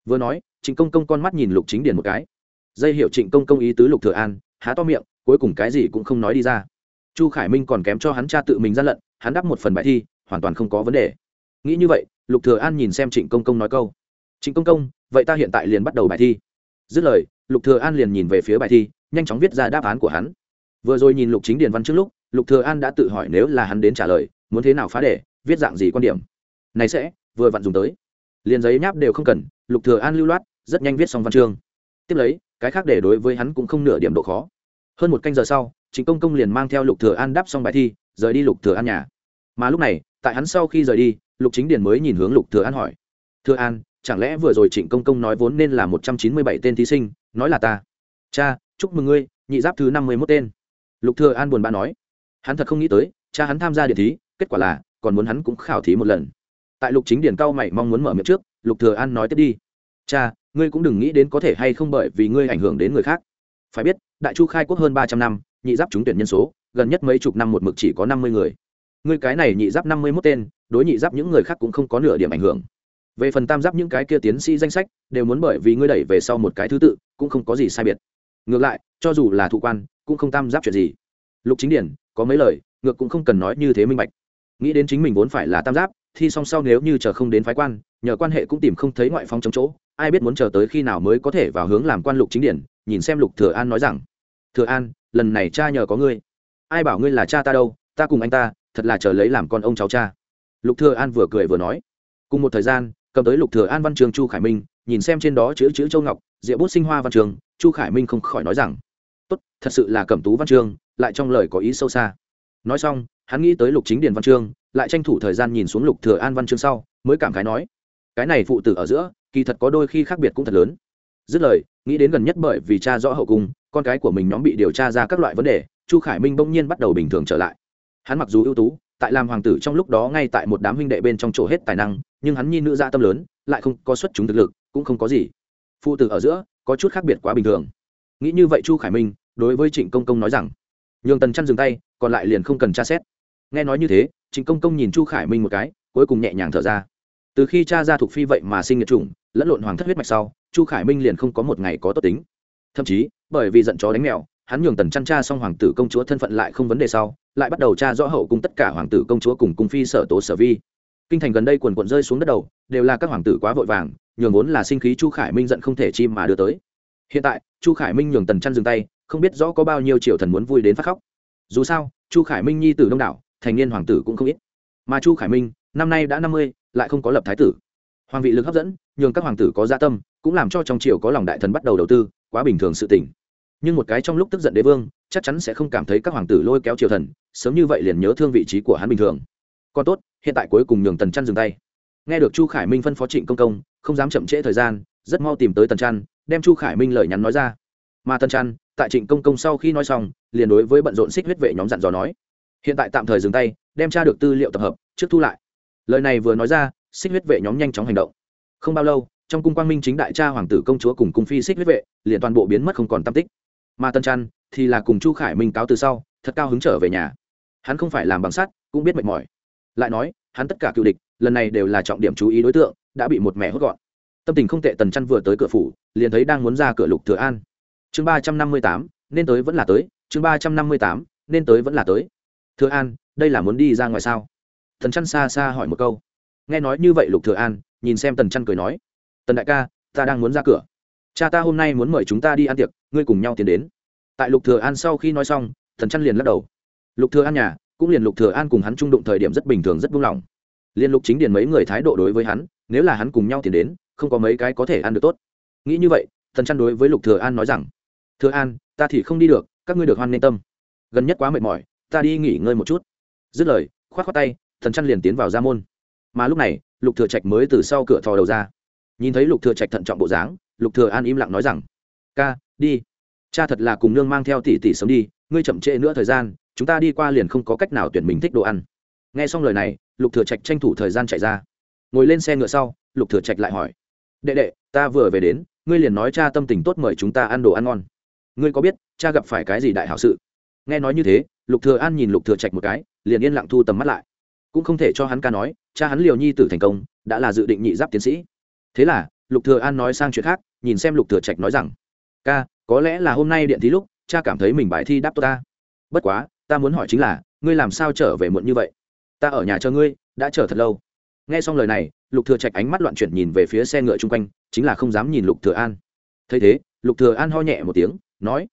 Vừa nói, trịnh công công con mắt nhìn lục chính điền một cái. Dây hiệu trịnh công công ý tứ lục thừa an, há to miệng, cuối cùng cái gì cũng không nói đi ra. Chu khải minh còn kém cho hắn cha tự mình gian lận, hắn đáp một phần bài thi, hoàn toàn không có vấn đề nghĩ như vậy, lục thừa an nhìn xem trịnh công công nói câu. Trịnh công công, vậy ta hiện tại liền bắt đầu bài thi. Dứt lời, lục thừa an liền nhìn về phía bài thi, nhanh chóng viết ra đáp án của hắn. Vừa rồi nhìn lục chính điền văn trước lúc, lục thừa an đã tự hỏi nếu là hắn đến trả lời, muốn thế nào phá đề, viết dạng gì quan điểm. Này sẽ, vừa vặn dùng tới. Liền giấy nháp đều không cần, lục thừa an lưu loát, rất nhanh viết xong văn chương. Tiếp lấy, cái khác để đối với hắn cũng không nửa điểm độ khó. Hơn một canh giờ sau, trịnh công công liền mang theo lục thừa an đáp xong bài thi, rời đi lục thừa an nhà. Mà lúc này, tại hắn sau khi rời đi lục chính điền mới nhìn hướng lục thừa an hỏi. Thừa an, chẳng lẽ vừa rồi trịnh công công nói vốn nên là một trăm chín mươi bảy tên thí sinh, nói là ta? Cha, chúc mừng ngươi, nhị giáp thứ năm mươi mốt tên. Lục thừa an buồn bã nói. Hắn thật không nghĩ tới, cha hắn tham gia điện thí, kết quả là còn muốn hắn cũng khảo thí một lần. Tại lục chính điển cao mày mong muốn mở miệng trước, lục thừa an nói tiếp đi. Cha, ngươi cũng đừng nghĩ đến có thể hay không bởi vì ngươi ảnh hưởng đến người khác. Phải biết, đại chu khai quốc hơn ba trăm năm, nhị giáp trúng tuyển nhân số, gần nhất mấy chục năm một mực chỉ có năm mươi người. Ngươi cái này nhị giáp năm mươi mốt tên đối nhị giáp những người khác cũng không có nửa điểm ảnh hưởng. Về phần tam giáp những cái kia tiến sĩ danh sách, đều muốn bởi vì ngươi đẩy về sau một cái thứ tự, cũng không có gì sai biệt. Ngược lại, cho dù là thụ quan, cũng không tam giáp chuyện gì. Lục chính điển, có mấy lời, ngược cũng không cần nói như thế minh bạch. Nghĩ đến chính mình vốn phải là tam giáp thi song sau nếu như chờ không đến phái quan, nhờ quan hệ cũng tìm không thấy ngoại phong chống chỗ, ai biết muốn chờ tới khi nào mới có thể vào hướng làm quan lục chính điển, nhìn xem lục thừa an nói rằng, thừa an, lần này cha nhờ có ngươi. Ai bảo ngươi là cha ta đâu, ta cùng anh ta, thật là chờ lấy làm con ông cháu cha lục thừa an vừa cười vừa nói. Cùng một thời gian, cầm tới lục thừa an văn trường chu khải minh, nhìn xem trên đó chữ chữ châu ngọc diệu bút sinh hoa văn trường, chu khải minh không khỏi nói rằng, tốt, thật sự là cẩm tú văn trường, lại trong lời có ý sâu xa. Nói xong, hắn nghĩ tới lục chính điền văn chương lại tranh thủ thời gian nhìn xuống lục thừa an văn chương sau, mới cảm khái nói, cái này phụ tử ở giữa, kỳ thật có đôi khi khác biệt cũng thật lớn. Dứt lời, nghĩ đến gần nhất bởi vì cha rõ hậu cung, con cái của mình nhóm bị điều tra ra các loại vấn đề, chu khải minh bỗng nhiên bắt đầu bình thường trở lại. Hắn mặc dù ưu tú tại làm hoàng tử trong lúc đó ngay tại một đám huynh đệ bên trong chỗ hết tài năng, nhưng hắn nhi nữ gia tâm lớn, lại không có xuất chúng thực lực, cũng không có gì. Phụ tử ở giữa, có chút khác biệt quá bình thường. Nghĩ như vậy chu khải minh, đối với trịnh công công nói rằng, nhường tần chăn dừng tay, còn lại liền không cần tra xét. Nghe nói như thế, trịnh công công nhìn chu khải minh một cái, cuối cùng nhẹ nhàng thở ra. Từ khi cha ra thuộc phi vậy mà sinh nghiệt chủng, lẫn lộn hoàng thất huyết mạch sau, chu khải minh liền không có một ngày có tốt tính. Thậm chí, bởi vì giận chó đánh mèo, hắn nhường tần chăn cha xong hoàng tử công chúa thân phận lại không vấn đề sau lại bắt đầu tra rõ hậu cung tất cả hoàng tử công chúa cùng cung phi sở tố sở vi. Kinh thành gần đây quần quận rơi xuống đất đầu, đều là các hoàng tử quá vội vàng, nhường vốn là sinh khí chu khải minh giận không thể chi mà đưa tới. Hiện tại, chu khải minh nhường tần chăn dừng tay, không biết rõ có bao nhiêu triệu thần muốn vui đến phát khóc. Dù sao, chu khải minh nhi tử đông đảo, thành niên hoàng tử cũng không ít. Mà chu khải minh, năm nay đã năm mươi, lại không có lập thái tử. Hoàng vị lực hấp dẫn, nhường các hoàng tử có gia tâm, cũng làm cho trong triều có lòng đại thần bắt đầu đầu tư, quá bình thường sự tỉnh nhưng một cái trong lúc tức giận đế vương, chắc chắn sẽ không cảm thấy các hoàng tử lôi kéo triều thần, sớm như vậy liền nhớ thương vị trí của hắn bình thường. Còn tốt, hiện tại cuối cùng nhường tần chăn dừng tay. Nghe được chu khải minh phân phó trịnh công công, không dám chậm trễ thời gian, rất mau tìm tới tần chăn đem chu khải minh lời nhắn nói ra. Mà tần chăn tại trịnh công công sau khi nói xong, liền đối với bận rộn xích huyết vệ nhóm dặn dò nói. Hiện tại tạm thời dừng tay, đem tra được tư liệu tập hợp, trước thu lại. Lời này vừa nói ra, xích huyết vệ nhóm nhanh chóng hành động. Không bao lâu, trong cung quang minh chính đại cha hoàng tử công chúa cùng cung phi xích huyết vệ, liền toàn bộ biến mất không còn tam tích mà tân trăn thì là cùng chu khải minh cáo từ sau, thật cao hứng trở về nhà. Hắn không phải làm bằng sắt, cũng biết mệt mỏi. Lại nói, hắn tất cả cựu địch, lần này đều là trọng điểm chú ý đối tượng, đã bị một mẹ hốt gọn. Tâm tình không tệ tần chăn vừa tới cửa phủ, liền thấy đang muốn ra cửa lục thừa an. Chương ba trăm năm mươi tám, nên tới vẫn là tới. Chương ba trăm năm mươi tám, nên tới vẫn là tới. Thừa an, đây là muốn đi ra ngoài sao? Tần chăn xa xa hỏi một câu. Nghe nói như vậy lục thừa an, nhìn xem tần chăn cười nói. Tần đại ca, ta đang muốn ra cửa cha ta hôm nay muốn mời chúng ta đi ăn tiệc, ngươi cùng nhau tiến đến. Tại lục thừa an sau khi nói xong, Thần chăn liền lắc đầu. Lục thừa an nhà, cũng liền lục thừa an cùng hắn trung đụng thời điểm rất bình thường, rất buông lỏng. Liên lục chính điền mấy người thái độ đối với hắn, nếu là hắn cùng nhau tiến đến, không có mấy cái có thể ăn được tốt. Nghĩ như vậy, Thần chăn đối với lục thừa an nói rằng, thừa an, ta thì không đi được, các ngươi được hoan nên tâm. Gần nhất quá mệt mỏi, ta đi nghỉ ngơi một chút. Dứt lời, khoát khoát tay, thần chăn liền tiến vào ra môn. Mà lúc này, lục thừa trạch mới từ sau cửa thò đầu ra. Nhìn thấy lục thừa trạch thận trọng bộ dáng lục thừa an im lặng nói rằng, ca, đi. Cha thật là cùng nương mang theo tỷ tỷ sống đi, ngươi chậm trễ nữa thời gian, chúng ta đi qua liền không có cách nào tuyển mình thích đồ ăn. Nghe xong lời này, lục thừa trạch tranh thủ thời gian chạy ra. Ngồi lên xe ngựa sau, lục thừa trạch lại hỏi, đệ đệ, ta vừa về đến, ngươi liền nói cha tâm tình tốt mời chúng ta ăn đồ ăn ngon. Ngươi có biết, cha gặp phải cái gì đại hảo sự? Nghe nói như thế, lục thừa an nhìn lục thừa trạch một cái, liền yên lặng thu tầm mắt lại. Cũng không thể cho hắn ca nói, cha hắn liều nhi tử thành công, đã là dự định nhị giáp tiến sĩ. Thế là, lục thừa an nói sang chuyện khác nhìn xem lục thừa trạch nói rằng, ca, có lẽ là hôm nay điện thí lúc, cha cảm thấy mình bài thi đáp tốt ta. Bất quá, ta muốn hỏi chính là, ngươi làm sao trở về muộn như vậy? Ta ở nhà chờ ngươi, đã chờ thật lâu. Nghe xong lời này, lục thừa trạch ánh mắt loạn chuyển nhìn về phía xe ngựa chung quanh, chính là không dám nhìn lục thừa an. Thấy thế, lục thừa an ho nhẹ một tiếng, nói,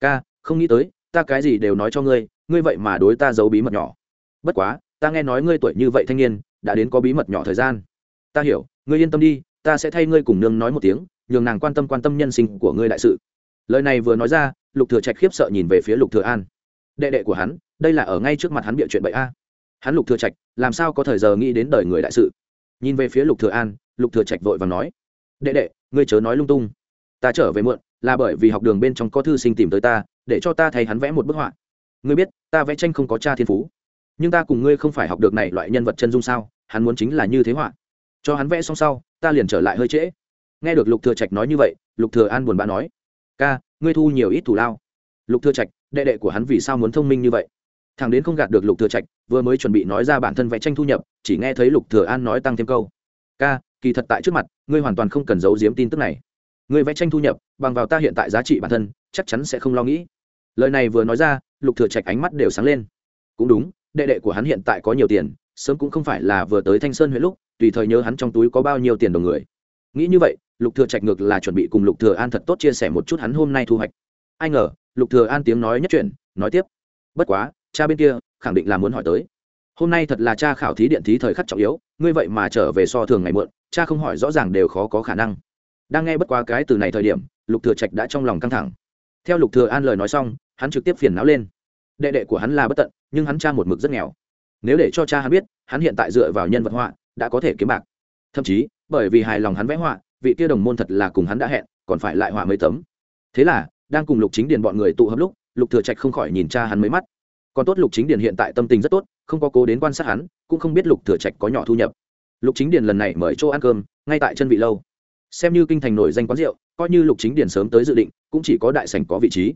ca, không nghĩ tới, ta cái gì đều nói cho ngươi ngươi vậy mà đối ta giấu bí mật nhỏ. Bất quá, ta nghe nói ngươi tuổi như vậy thanh niên, đã đến có bí mật nhỏ thời gian. Ta hiểu, ngươi yên tâm đi ta sẽ thay ngươi cùng nương nói một tiếng, nhường nàng quan tâm quan tâm nhân sinh của ngươi đại sự. Lời này vừa nói ra, lục thừa trạch khiếp sợ nhìn về phía lục thừa an. Đệ đệ của hắn, đây là ở ngay trước mặt hắn bịa chuyện bậy a. Hắn lục thừa trạch, làm sao có thời giờ nghĩ đến đời người đại sự? Nhìn về phía lục thừa an, lục thừa trạch vội vàng nói, đệ đệ, ngươi chớ nói lung tung. Ta trở về muộn, là bởi vì học đường bên trong có thư sinh tìm tới ta, để cho ta thấy hắn vẽ một bức họa. Ngươi biết, ta vẽ tranh không có cha thiên phú. Nhưng ta cùng ngươi không phải học được này loại nhân vật chân dung sao? Hắn muốn chính là như thế họa cho hắn vẽ xong sau, ta liền trở lại hơi trễ. Nghe được lục thừa trạch nói như vậy, lục thừa an buồn bã nói, ca, ngươi thu nhiều ít thủ lao. Lục thừa trạch, đệ đệ của hắn vì sao muốn thông minh như vậy? Thằng đến không gạt được lục thừa trạch, vừa mới chuẩn bị nói ra bản thân vẽ tranh thu nhập, chỉ nghe thấy lục thừa an nói tăng thêm câu, ca, kỳ thật tại trước mặt, ngươi hoàn toàn không cần giấu giếm tin tức này. Ngươi vẽ tranh thu nhập, bằng vào ta hiện tại giá trị bản thân, chắc chắn sẽ không lo nghĩ. Lời này vừa nói ra, lục thừa trạch ánh mắt đều sáng lên. Cũng đúng, đệ đệ của hắn hiện tại có nhiều tiền sớm cũng không phải là vừa tới thanh sơn huyện lúc, tùy thời nhớ hắn trong túi có bao nhiêu tiền đồng người. Nghĩ như vậy, lục thừa trạch ngược là chuẩn bị cùng lục thừa an thật tốt chia sẻ một chút hắn hôm nay thu hoạch. Ai ngờ, lục thừa an tiếng nói nhất chuyện nói tiếp. Bất quá, cha bên kia, khẳng định là muốn hỏi tới. Hôm nay thật là cha khảo thí điện thí thời khắc trọng yếu, ngươi vậy mà trở về so thường ngày muộn, cha không hỏi rõ ràng đều khó có khả năng. Đang nghe bất quá cái từ này thời điểm, lục thừa trạch đã trong lòng căng thẳng. Theo lục thừa an lời nói xong, hắn trực tiếp phiền não lên. Đệ đệ của hắn là bất tận, nhưng hắn cha một mực rất nghèo nếu để cho cha hắn biết, hắn hiện tại dựa vào nhân vật họa đã có thể kiếm bạc. Thậm chí, bởi vì hài lòng hắn vẽ họa, vị kia đồng môn thật là cùng hắn đã hẹn, còn phải lại họa mấy tấm. Thế là, đang cùng lục chính điền bọn người tụ hợp lúc, lục thừa trạch không khỏi nhìn cha hắn mấy mắt. Còn tốt lục chính điền hiện tại tâm tình rất tốt, không có cố đến quan sát hắn, cũng không biết lục thừa trạch có nhỏ thu nhập. Lục chính điền lần này mời chỗ ăn cơm, ngay tại chân vị lâu. Xem như kinh thành nổi danh quán rượu, coi như lục chính điền sớm tới dự định, cũng chỉ có đại sảnh có vị trí.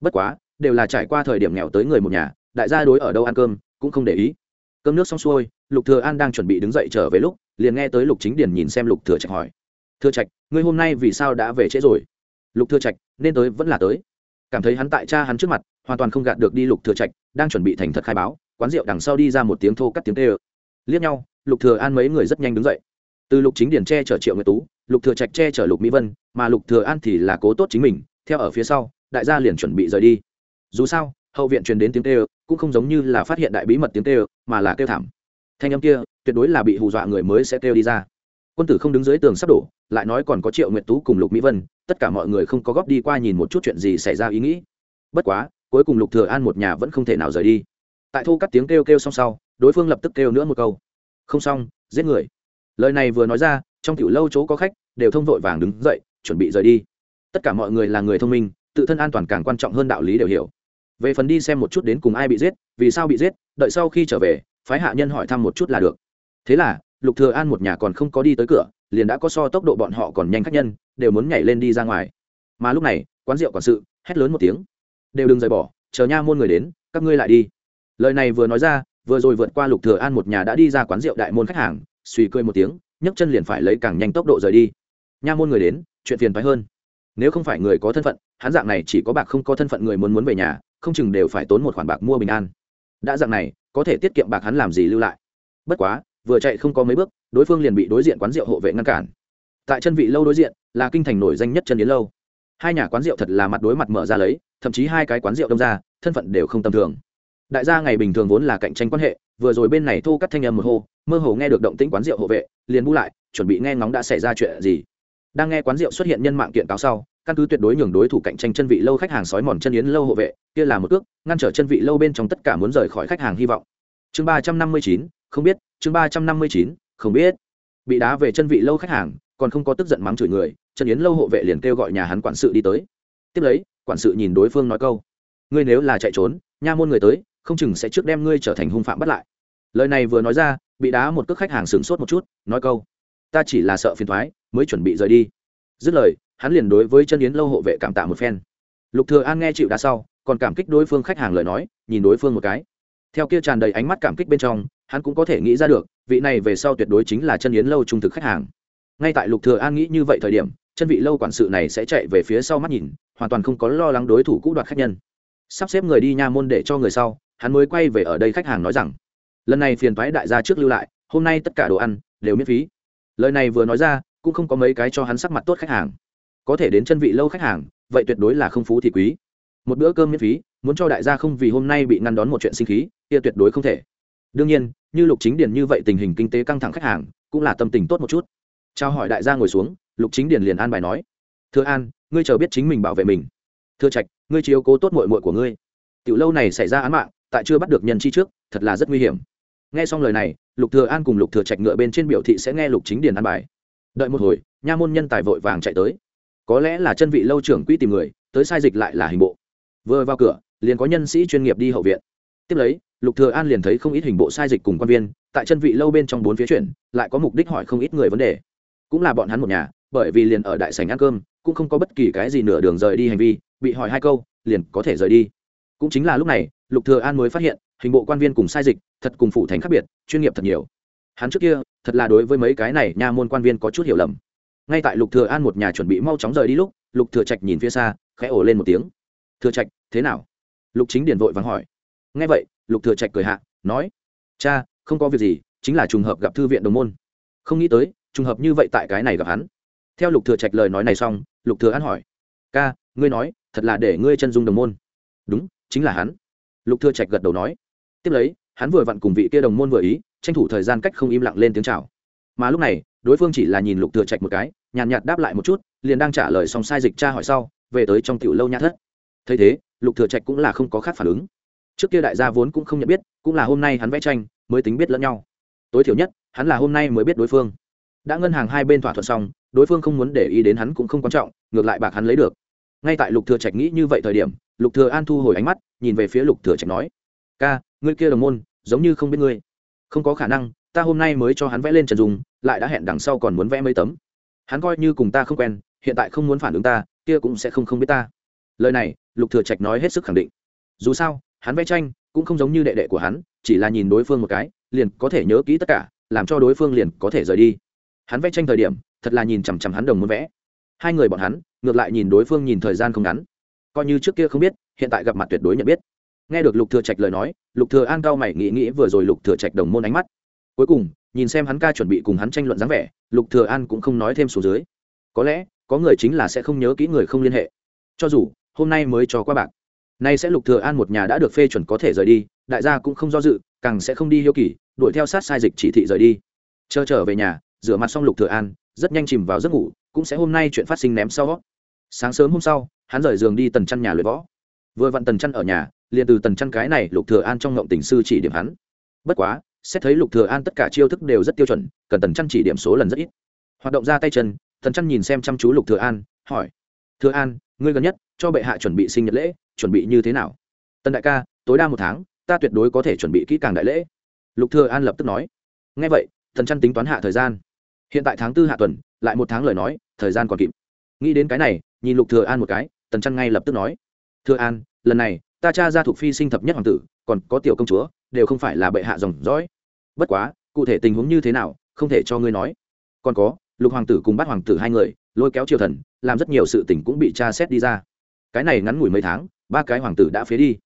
Bất quá, đều là trải qua thời điểm nghèo tới người một nhà, đại gia đối ở đâu ăn cơm, cũng không để ý cơm nước xong xuôi, lục thừa an đang chuẩn bị đứng dậy trở về lúc, liền nghe tới lục chính điền nhìn xem lục thừa trạch hỏi. Thừa trạch, ngươi hôm nay vì sao đã về trễ rồi? Lục thừa trạch, nên tới vẫn là tới. Cảm thấy hắn tại cha hắn trước mặt, hoàn toàn không gạt được đi lục thừa trạch, đang chuẩn bị thành thật khai báo, quán rượu đằng sau đi ra một tiếng thô cắt tiếng tê ơ. Liếc nhau, lục thừa an mấy người rất nhanh đứng dậy. Từ lục chính điền che chở triệu nguyệt tú, lục thừa trạch che chở lục mỹ vân, mà lục thừa an thì là cố tốt chính mình, theo ở phía sau, đại gia liền chuẩn bị rời đi. Dù sao hậu viện truyền đến tiếng tê ơ cũng không giống như là phát hiện đại bí mật tiếng tê ơ mà là kêu thảm. Thanh âm kia, tuyệt đối là bị hù dọa người mới sẽ kêu đi ra. Quân tử không đứng dưới tường sắp đổ, lại nói còn có triệu nguyệt tú cùng lục mỹ vân, tất cả mọi người không có góp đi qua nhìn một chút chuyện gì xảy ra ý nghĩ. Bất quá, cuối cùng lục thừa an một nhà vẫn không thể nào rời đi. Tại thu cắt tiếng kêu kêu xong sau, đối phương lập tức kêu nữa một câu. Không xong, giết người. Lời này vừa nói ra, trong tiểu lâu chỗ có khách, đều thông vội vàng đứng dậy, chuẩn bị rời đi. Tất cả mọi người là người thông minh, tự thân an toàn càng quan trọng hơn đạo lý đều hiểu về phần đi xem một chút đến cùng ai bị giết, vì sao bị giết, đợi sau khi trở về, phái hạ nhân hỏi thăm một chút là được. Thế là, lục thừa an một nhà còn không có đi tới cửa, liền đã có so tốc độ bọn họ còn nhanh khách nhân, đều muốn nhảy lên đi ra ngoài. Mà lúc này, quán rượu quản sự, hét lớn một tiếng. Đều đừng rời bỏ, chờ nha môn người đến, các ngươi lại đi. Lời này vừa nói ra, vừa rồi vượt qua lục thừa an một nhà đã đi ra quán rượu đại môn khách hàng, suy cười một tiếng, nhấc chân liền phải lấy càng nhanh tốc độ rời đi. Nha môn người đến, chuyện phiền phải hơn. Nếu không phải người có thân phận, hắn dạng này chỉ có bạc không có thân phận người muốn muốn về nhà không chừng đều phải tốn một khoản bạc mua bình an. Đã dạng này, có thể tiết kiệm bạc hắn làm gì lưu lại. Bất quá, vừa chạy không có mấy bước, đối phương liền bị đối diện quán rượu hộ vệ ngăn cản. Tại chân vị lâu đối diện, là kinh thành nổi danh nhất chân yến lâu. Hai nhà quán rượu thật là mặt đối mặt mở ra lấy, thậm chí hai cái quán rượu đông ra, thân phận đều không tầm thường. Đại gia ngày bình thường vốn là cạnh tranh quan hệ, vừa rồi bên này thu cắt thanh âm một hô, mơ hồ nghe được động tĩnh quán rượu hộ vệ, liền bu lại, chuẩn bị nghe ngóng đã xảy ra chuyện gì đang nghe quán rượu xuất hiện nhân mạng kiện cáo sau, căn cứ tuyệt đối nhường đối thủ cạnh tranh chân vị lâu khách hàng sói mòn chân yến lâu hộ vệ, kia là một cước, ngăn trở chân vị lâu bên trong tất cả muốn rời khỏi khách hàng hy vọng. Chương ba trăm năm mươi chín, không biết, chương ba trăm năm mươi chín, không biết. Bị đá về chân vị lâu khách hàng, còn không có tức giận mắng chửi người, chân yến lâu hộ vệ liền kêu gọi nhà hắn quản sự đi tới. Tiếp lấy, quản sự nhìn đối phương nói câu, ngươi nếu là chạy trốn, nha môn người tới, không chừng sẽ trước đem ngươi trở thành hung phạm bắt lại. Lời này vừa nói ra, bị đá một cước khách hàng sửng sốt một chút, nói câu ta chỉ là sợ phiền thoái, mới chuẩn bị rời đi. Dứt lời, hắn liền đối với chân yến lâu hộ vệ cảm tạ một phen. Lục thừa an nghe chịu đã sau, còn cảm kích đối phương khách hàng lời nói, nhìn đối phương một cái. Theo kia tràn đầy ánh mắt cảm kích bên trong, hắn cũng có thể nghĩ ra được, vị này về sau tuyệt đối chính là chân yến lâu trung thực khách hàng. Ngay tại lục thừa an nghĩ như vậy thời điểm, chân vị lâu quản sự này sẽ chạy về phía sau mắt nhìn, hoàn toàn không có lo lắng đối thủ cũ đoạt khách nhân. Sắp xếp người đi nha môn để cho người sau, hắn mới quay về ở đây khách hàng nói rằng, lần này phiền thoái đại gia trước lưu lại, hôm nay tất cả đồ ăn đều miễn phí lời này vừa nói ra, cũng không có mấy cái cho hắn sắc mặt tốt khách hàng. Có thể đến chân vị lâu khách hàng, vậy tuyệt đối là không phú thì quý. Một bữa cơm miễn phí, muốn cho đại gia không vì hôm nay bị ngăn đón một chuyện sinh khí, kia tuyệt đối không thể. Đương nhiên, như lục chính điền như vậy tình hình kinh tế căng thẳng khách hàng, cũng là tâm tình tốt một chút. Trao hỏi đại gia ngồi xuống, lục chính điền liền an bài nói. Thưa an, ngươi chờ biết chính mình bảo vệ mình. Thưa trạch, ngươi chiếu cố tốt mội mội của ngươi. Tiểu lâu này xảy ra án mạng, tại chưa bắt được nhân chi trước, thật là rất nguy hiểm. Nghe xong lời này lục thừa an cùng lục thừa trạch ngựa bên trên biểu thị sẽ nghe lục chính điền an bài. Đợi một hồi, nha môn nhân tài vội vàng chạy tới. Có lẽ là chân vị lâu trưởng quỹ tìm người, tới sai dịch lại là hình bộ. Vừa vào cửa, liền có nhân sĩ chuyên nghiệp đi hậu viện. Tiếp lấy, lục thừa an liền thấy không ít hình bộ sai dịch cùng quan viên, tại chân vị lâu bên trong bốn phía chuyển, lại có mục đích hỏi không ít người vấn đề. Cũng là bọn hắn một nhà, bởi vì liền ở đại sảnh ăn cơm, cũng không có bất kỳ cái gì nửa đường rời đi hành vi, bị hỏi hai câu, liền có thể rời đi. Cũng chính là lúc này, lục thừa an mới phát hiện hình bộ quan viên cùng sai dịch, thật cùng phụ thành khác biệt, chuyên nghiệp thật nhiều. Hắn trước kia, thật là đối với mấy cái này nha môn quan viên có chút hiểu lầm. Ngay tại lục thừa an một nhà chuẩn bị mau chóng rời đi lúc, lục thừa trạch nhìn phía xa, khẽ ồ lên một tiếng. Thừa trạch, thế nào? Lục chính điền vội vàng hỏi. Nghe vậy, lục thừa trạch cười hạ, nói, cha, không có việc gì, chính là trùng hợp gặp thư viện đồng môn. Không nghĩ tới, trùng hợp như vậy tại cái này gặp hắn. Theo lục thừa trạch lời nói này xong, lục thừa an hỏi, ca, ngươi nói, thật là để ngươi chân dung đồng môn. Đúng, chính là hắn. Lục thừa trạch gật đầu nói tiếp lấy, hắn vừa vặn cùng vị kia đồng môn vừa ý, tranh thủ thời gian cách không im lặng lên tiếng chào. Mà lúc này, đối phương chỉ là nhìn lục thừa trạch một cái, nhàn nhạt đáp lại một chút, liền đang trả lời xong sai dịch tra hỏi sau, về tới trong tiểu lâu nhã thất. Thấy thế, lục thừa trạch cũng là không có khác phản ứng. Trước kia đại gia vốn cũng không nhận biết, cũng là hôm nay hắn vẽ tranh, mới tính biết lẫn nhau. Tối thiểu nhất, hắn là hôm nay mới biết đối phương. Đã ngân hàng hai bên thỏa thuận xong, đối phương không muốn để ý đến hắn cũng không quan trọng, ngược lại bạc hắn lấy được. Ngay tại lục thừa trạch nghĩ như vậy thời điểm, lục thừa an thu hồi ánh mắt, nhìn về phía lục thừa trạch nói ca, ngươi kia đồng môn, giống như không biết ngươi. Không có khả năng, ta hôm nay mới cho hắn vẽ lên trần dùng, lại đã hẹn đằng sau còn muốn vẽ mấy tấm. Hắn coi như cùng ta không quen, hiện tại không muốn phản ứng ta, kia cũng sẽ không không biết ta. Lời này, lục thừa trạch nói hết sức khẳng định. Dù sao, hắn vẽ tranh cũng không giống như đệ đệ của hắn, chỉ là nhìn đối phương một cái, liền có thể nhớ kỹ tất cả, làm cho đối phương liền có thể rời đi. Hắn vẽ tranh thời điểm, thật là nhìn chằm chằm hắn đồng muốn vẽ. Hai người bọn hắn, ngược lại nhìn đối phương nhìn thời gian không ngắn. Coi như trước kia không biết, hiện tại gặp mặt tuyệt đối nhận biết nghe được lục thừa trạch lời nói, lục thừa an cao mày nghĩ nghĩ vừa rồi lục thừa trạch đồng môn ánh mắt. Cuối cùng, nhìn xem hắn ca chuẩn bị cùng hắn tranh luận dáng vẻ, lục thừa an cũng không nói thêm xuống dưới. Có lẽ, có người chính là sẽ không nhớ kỹ người không liên hệ. Cho dù, hôm nay mới cho qua bạc. Nay sẽ lục thừa an một nhà đã được phê chuẩn có thể rời đi, đại gia cũng không do dự, càng sẽ không đi hiếu kỳ, đuổi theo sát sai dịch chỉ thị rời đi. Chờ trở về nhà, rửa mặt xong lục thừa an, rất nhanh chìm vào giấc ngủ, cũng sẽ hôm nay chuyện phát sinh ném sau sáng sớm hôm sau, hắn rời giường đi tần chăn nhà luyện võ. Vừa vặn tần chăn ở nhà liền từ tần chăn cái này lục thừa an trong ngộng tình sư chỉ điểm hắn. Bất quá, xét thấy lục thừa an tất cả chiêu thức đều rất tiêu chuẩn, cần tần chăn chỉ điểm số lần rất ít. Hoạt động ra tay chân, tần chăn nhìn xem chăm chú lục thừa an, hỏi, thừa an, ngươi gần nhất cho bệ hạ chuẩn bị sinh nhật lễ, chuẩn bị như thế nào? Tần đại ca, tối đa một tháng, ta tuyệt đối có thể chuẩn bị kỹ càng đại lễ. Lục thừa an lập tức nói. Nghe vậy, tần chăn tính toán hạ thời gian. Hiện tại tháng tư hạ tuần, lại một tháng lời nói, thời gian còn kịp. Nghĩ đến cái này, nhìn lục thừa an một cái, tần chăn ngay lập tức nói. Thừa an, lần này ta cha ra thuộc phi sinh thập nhất hoàng tử, còn có tiểu công chúa, đều không phải là bệ hạ dòng dõi. Bất quá, cụ thể tình huống như thế nào, không thể cho ngươi nói. Còn có, lục hoàng tử cùng bát hoàng tử hai người, lôi kéo triều thần, làm rất nhiều sự tình cũng bị tra xét đi ra. Cái này ngắn ngủi mấy tháng, ba cái hoàng tử đã phế đi.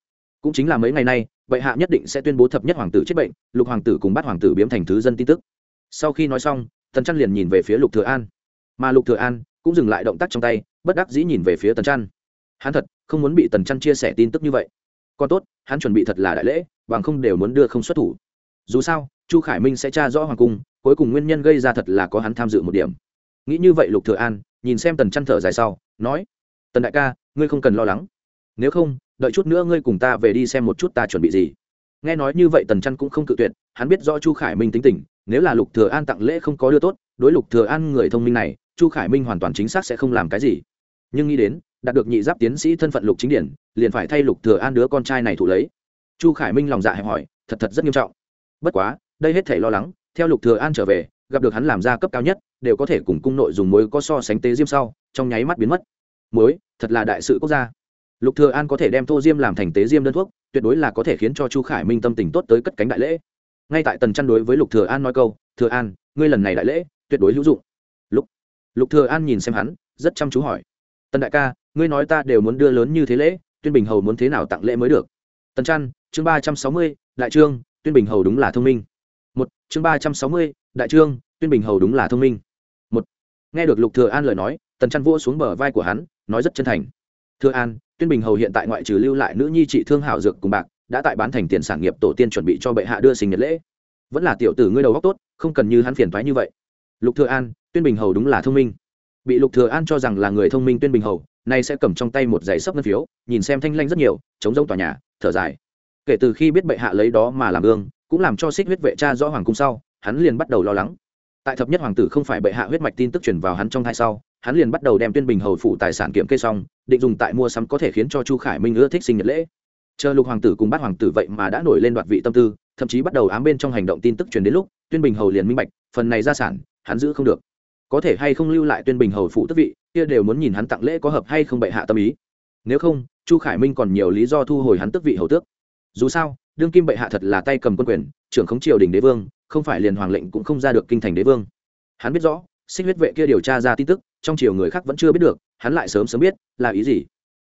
Cũng chính là mấy ngày nay, bệ hạ nhất định sẽ tuyên bố thập nhất hoàng tử chết bệnh, lục hoàng tử cùng bát hoàng tử biếm thành thứ dân tin tức. Sau khi nói xong, tần trăn liền nhìn về phía lục thừa an. Mà lục thừa an cũng dừng lại động tác trong tay, bất đắc dĩ nhìn về phía tần trăn hắn thật không muốn bị tần chăn chia sẻ tin tức như vậy. Còn tốt, hắn chuẩn bị thật là đại lễ, bằng không đều muốn đưa không xuất thủ. Dù sao, chu khải minh sẽ tra rõ hoàng cung, cuối cùng nguyên nhân gây ra thật là có hắn tham dự một điểm. Nghĩ như vậy lục thừa an, nhìn xem tần chăn thở dài sau, nói, tần đại ca, ngươi không cần lo lắng. Nếu không, đợi chút nữa ngươi cùng ta về đi xem một chút ta chuẩn bị gì. Nghe nói như vậy tần chăn cũng không cự tuyệt, hắn biết rõ chu khải minh tính tình, nếu là lục thừa an tặng lễ không có đưa tốt, đối lục thừa an người thông minh này, chu khải minh hoàn toàn chính xác sẽ không làm cái gì. Nhưng nghĩ đến đạt được nhị giáp tiến sĩ thân phận lục chính điển, liền phải thay lục thừa an đứa con trai này thủ lấy. Chu khải minh lòng dạ hẹp hỏi, thật thật rất nghiêm trọng. Bất quá, đây hết thể lo lắng, theo lục thừa an trở về, gặp được hắn làm ra cấp cao nhất, đều có thể cùng cung nội dùng muối có so sánh tế diêm sau, trong nháy mắt biến mất. Muối, thật là đại sự quốc gia. Lục thừa an có thể đem thô diêm làm thành tế diêm đơn thuốc, tuyệt đối là có thể khiến cho chu khải minh tâm tình tốt tới cất cánh đại lễ. Ngay tại tần chăn đối với lục thừa an nói câu, thừa an, ngươi lần này đại lễ, tuyệt đối hữu dụng. Lục lục thừa an nhìn xem hắn, rất chăm chú hỏi tần đại ca, ngươi nói ta đều muốn đưa lớn như thế lễ, tuyên bình hầu muốn thế nào tặng lễ mới được? Tần trăn, chương ba trăm sáu mươi, đại trương, tuyên bình hầu đúng là thông minh. Một, chương ba trăm sáu mươi, đại trương, tuyên bình hầu đúng là thông minh. Một, nghe được lục thừa an lời nói, tần trăn vua xuống bờ vai của hắn, nói rất chân thành. Thừa an, tuyên bình hầu hiện tại ngoại trừ lưu lại nữ nhi trị thương hảo dược cùng bạc, đã tại bán thành tiền sản nghiệp tổ tiên chuẩn bị cho bệ hạ đưa sinh nhật lễ. Vẫn là tiểu tử ngươi đầu góc tốt, không cần như hắn phiền thoái như vậy. Lục thừa an, tuyên bình hầu đúng là thông minh bị lục thừa an cho rằng là người thông minh tuyên bình hầu, nay sẽ cầm trong tay một giấy sấp ngân phiếu, nhìn xem thanh lanh rất nhiều, chống rông tòa nhà, thở dài. Kể từ khi biết bệ hạ lấy đó mà làm gương, cũng làm cho xích huyết vệ cha rõ hoàng cung sau, hắn liền bắt đầu lo lắng. Tại thập nhất hoàng tử không phải bệ hạ huyết mạch tin tức truyền vào hắn trong hai sau, hắn liền bắt đầu đem tuyên bình hầu phụ tài sản kiểm kê xong, định dùng tại mua sắm có thể khiến cho chu khải minh ưa thích sinh nhật lễ. Chờ lục hoàng tử cùng bát hoàng tử vậy mà đã nổi lên đoạt vị tâm tư, thậm chí bắt đầu ám bên trong hành động tin tức truyền đến lúc, tuyên bình hầu liền minh bạch, phần này gia sản, hắn giữ không được có thể hay không lưu lại tuyên bình hầu phụ tức vị, kia đều muốn nhìn hắn tặng lễ có hợp hay không bệ hạ tâm ý. Nếu không, chu khải minh còn nhiều lý do thu hồi hắn tức vị hầu tước. Dù sao, đương kim bệ hạ thật là tay cầm quân quyền, trưởng khống triều đình đế vương, không phải liền hoàng lệnh cũng không ra được kinh thành đế vương. Hắn biết rõ, xích huyết vệ kia điều tra ra tin tức, trong triều người khác vẫn chưa biết được, hắn lại sớm sớm biết, là ý gì.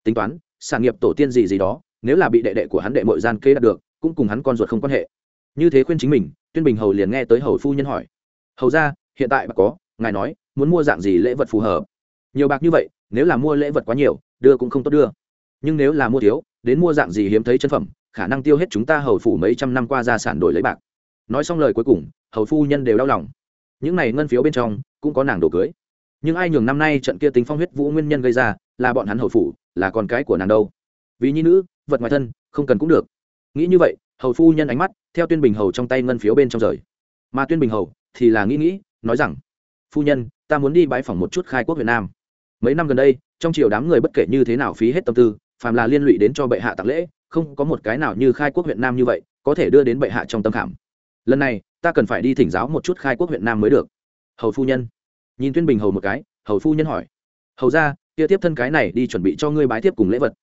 Tính toán, sản nghiệp tổ tiên gì gì đó, nếu là bị đệ đệ của hắn đệ mội gian kê đạt được, cũng cùng hắn con ruột không quan hệ. Như thế khuyên chính mình, tuyên bình hầu liền nghe tới hầu phu nhân hỏi. Hầu ra hiện tại bà có ngài nói, muốn mua dạng gì lễ vật phù hợp? Nhiều bạc như vậy, nếu là mua lễ vật quá nhiều, đưa cũng không tốt đưa. Nhưng nếu là mua thiếu, đến mua dạng gì hiếm thấy chân phẩm, khả năng tiêu hết chúng ta hầu phủ mấy trăm năm qua gia sản đổi lấy bạc. Nói xong lời cuối cùng, hầu phu nhân đều đau lòng. Những này ngân phiếu bên trong, cũng có nàng đồ cưới. Nhưng ai nhường năm nay trận kia tính phong huyết vũ nguyên nhân gây ra, là bọn hắn hầu phủ, là con cái của nàng đâu. Vì nhi nữ, vật ngoài thân, không cần cũng được. Nghĩ như vậy, hầu phu nhân ánh mắt, theo tuyên bình hầu trong tay ngân phiếu bên trong rời. Mà tuyên bình hầu thì là nghĩ nghĩ, nói rằng phu nhân, ta muốn đi bãi phỏng một chút khai quốc việt nam. Mấy năm gần đây, trong triều đám người bất kể như thế nào phí hết tâm tư, phàm là liên lụy đến cho bệ hạ tặng lễ, không có một cái nào như khai quốc huyện nam như vậy, có thể đưa đến bệ hạ trong tâm khảm. Lần này, ta cần phải đi thỉnh giáo một chút khai quốc huyện nam mới được. Hầu phu nhân. Nhìn tuyên bình hầu một cái, hầu phu nhân hỏi. Hầu ra, kia tiếp thân cái này đi chuẩn bị cho ngươi bái tiếp cùng lễ vật.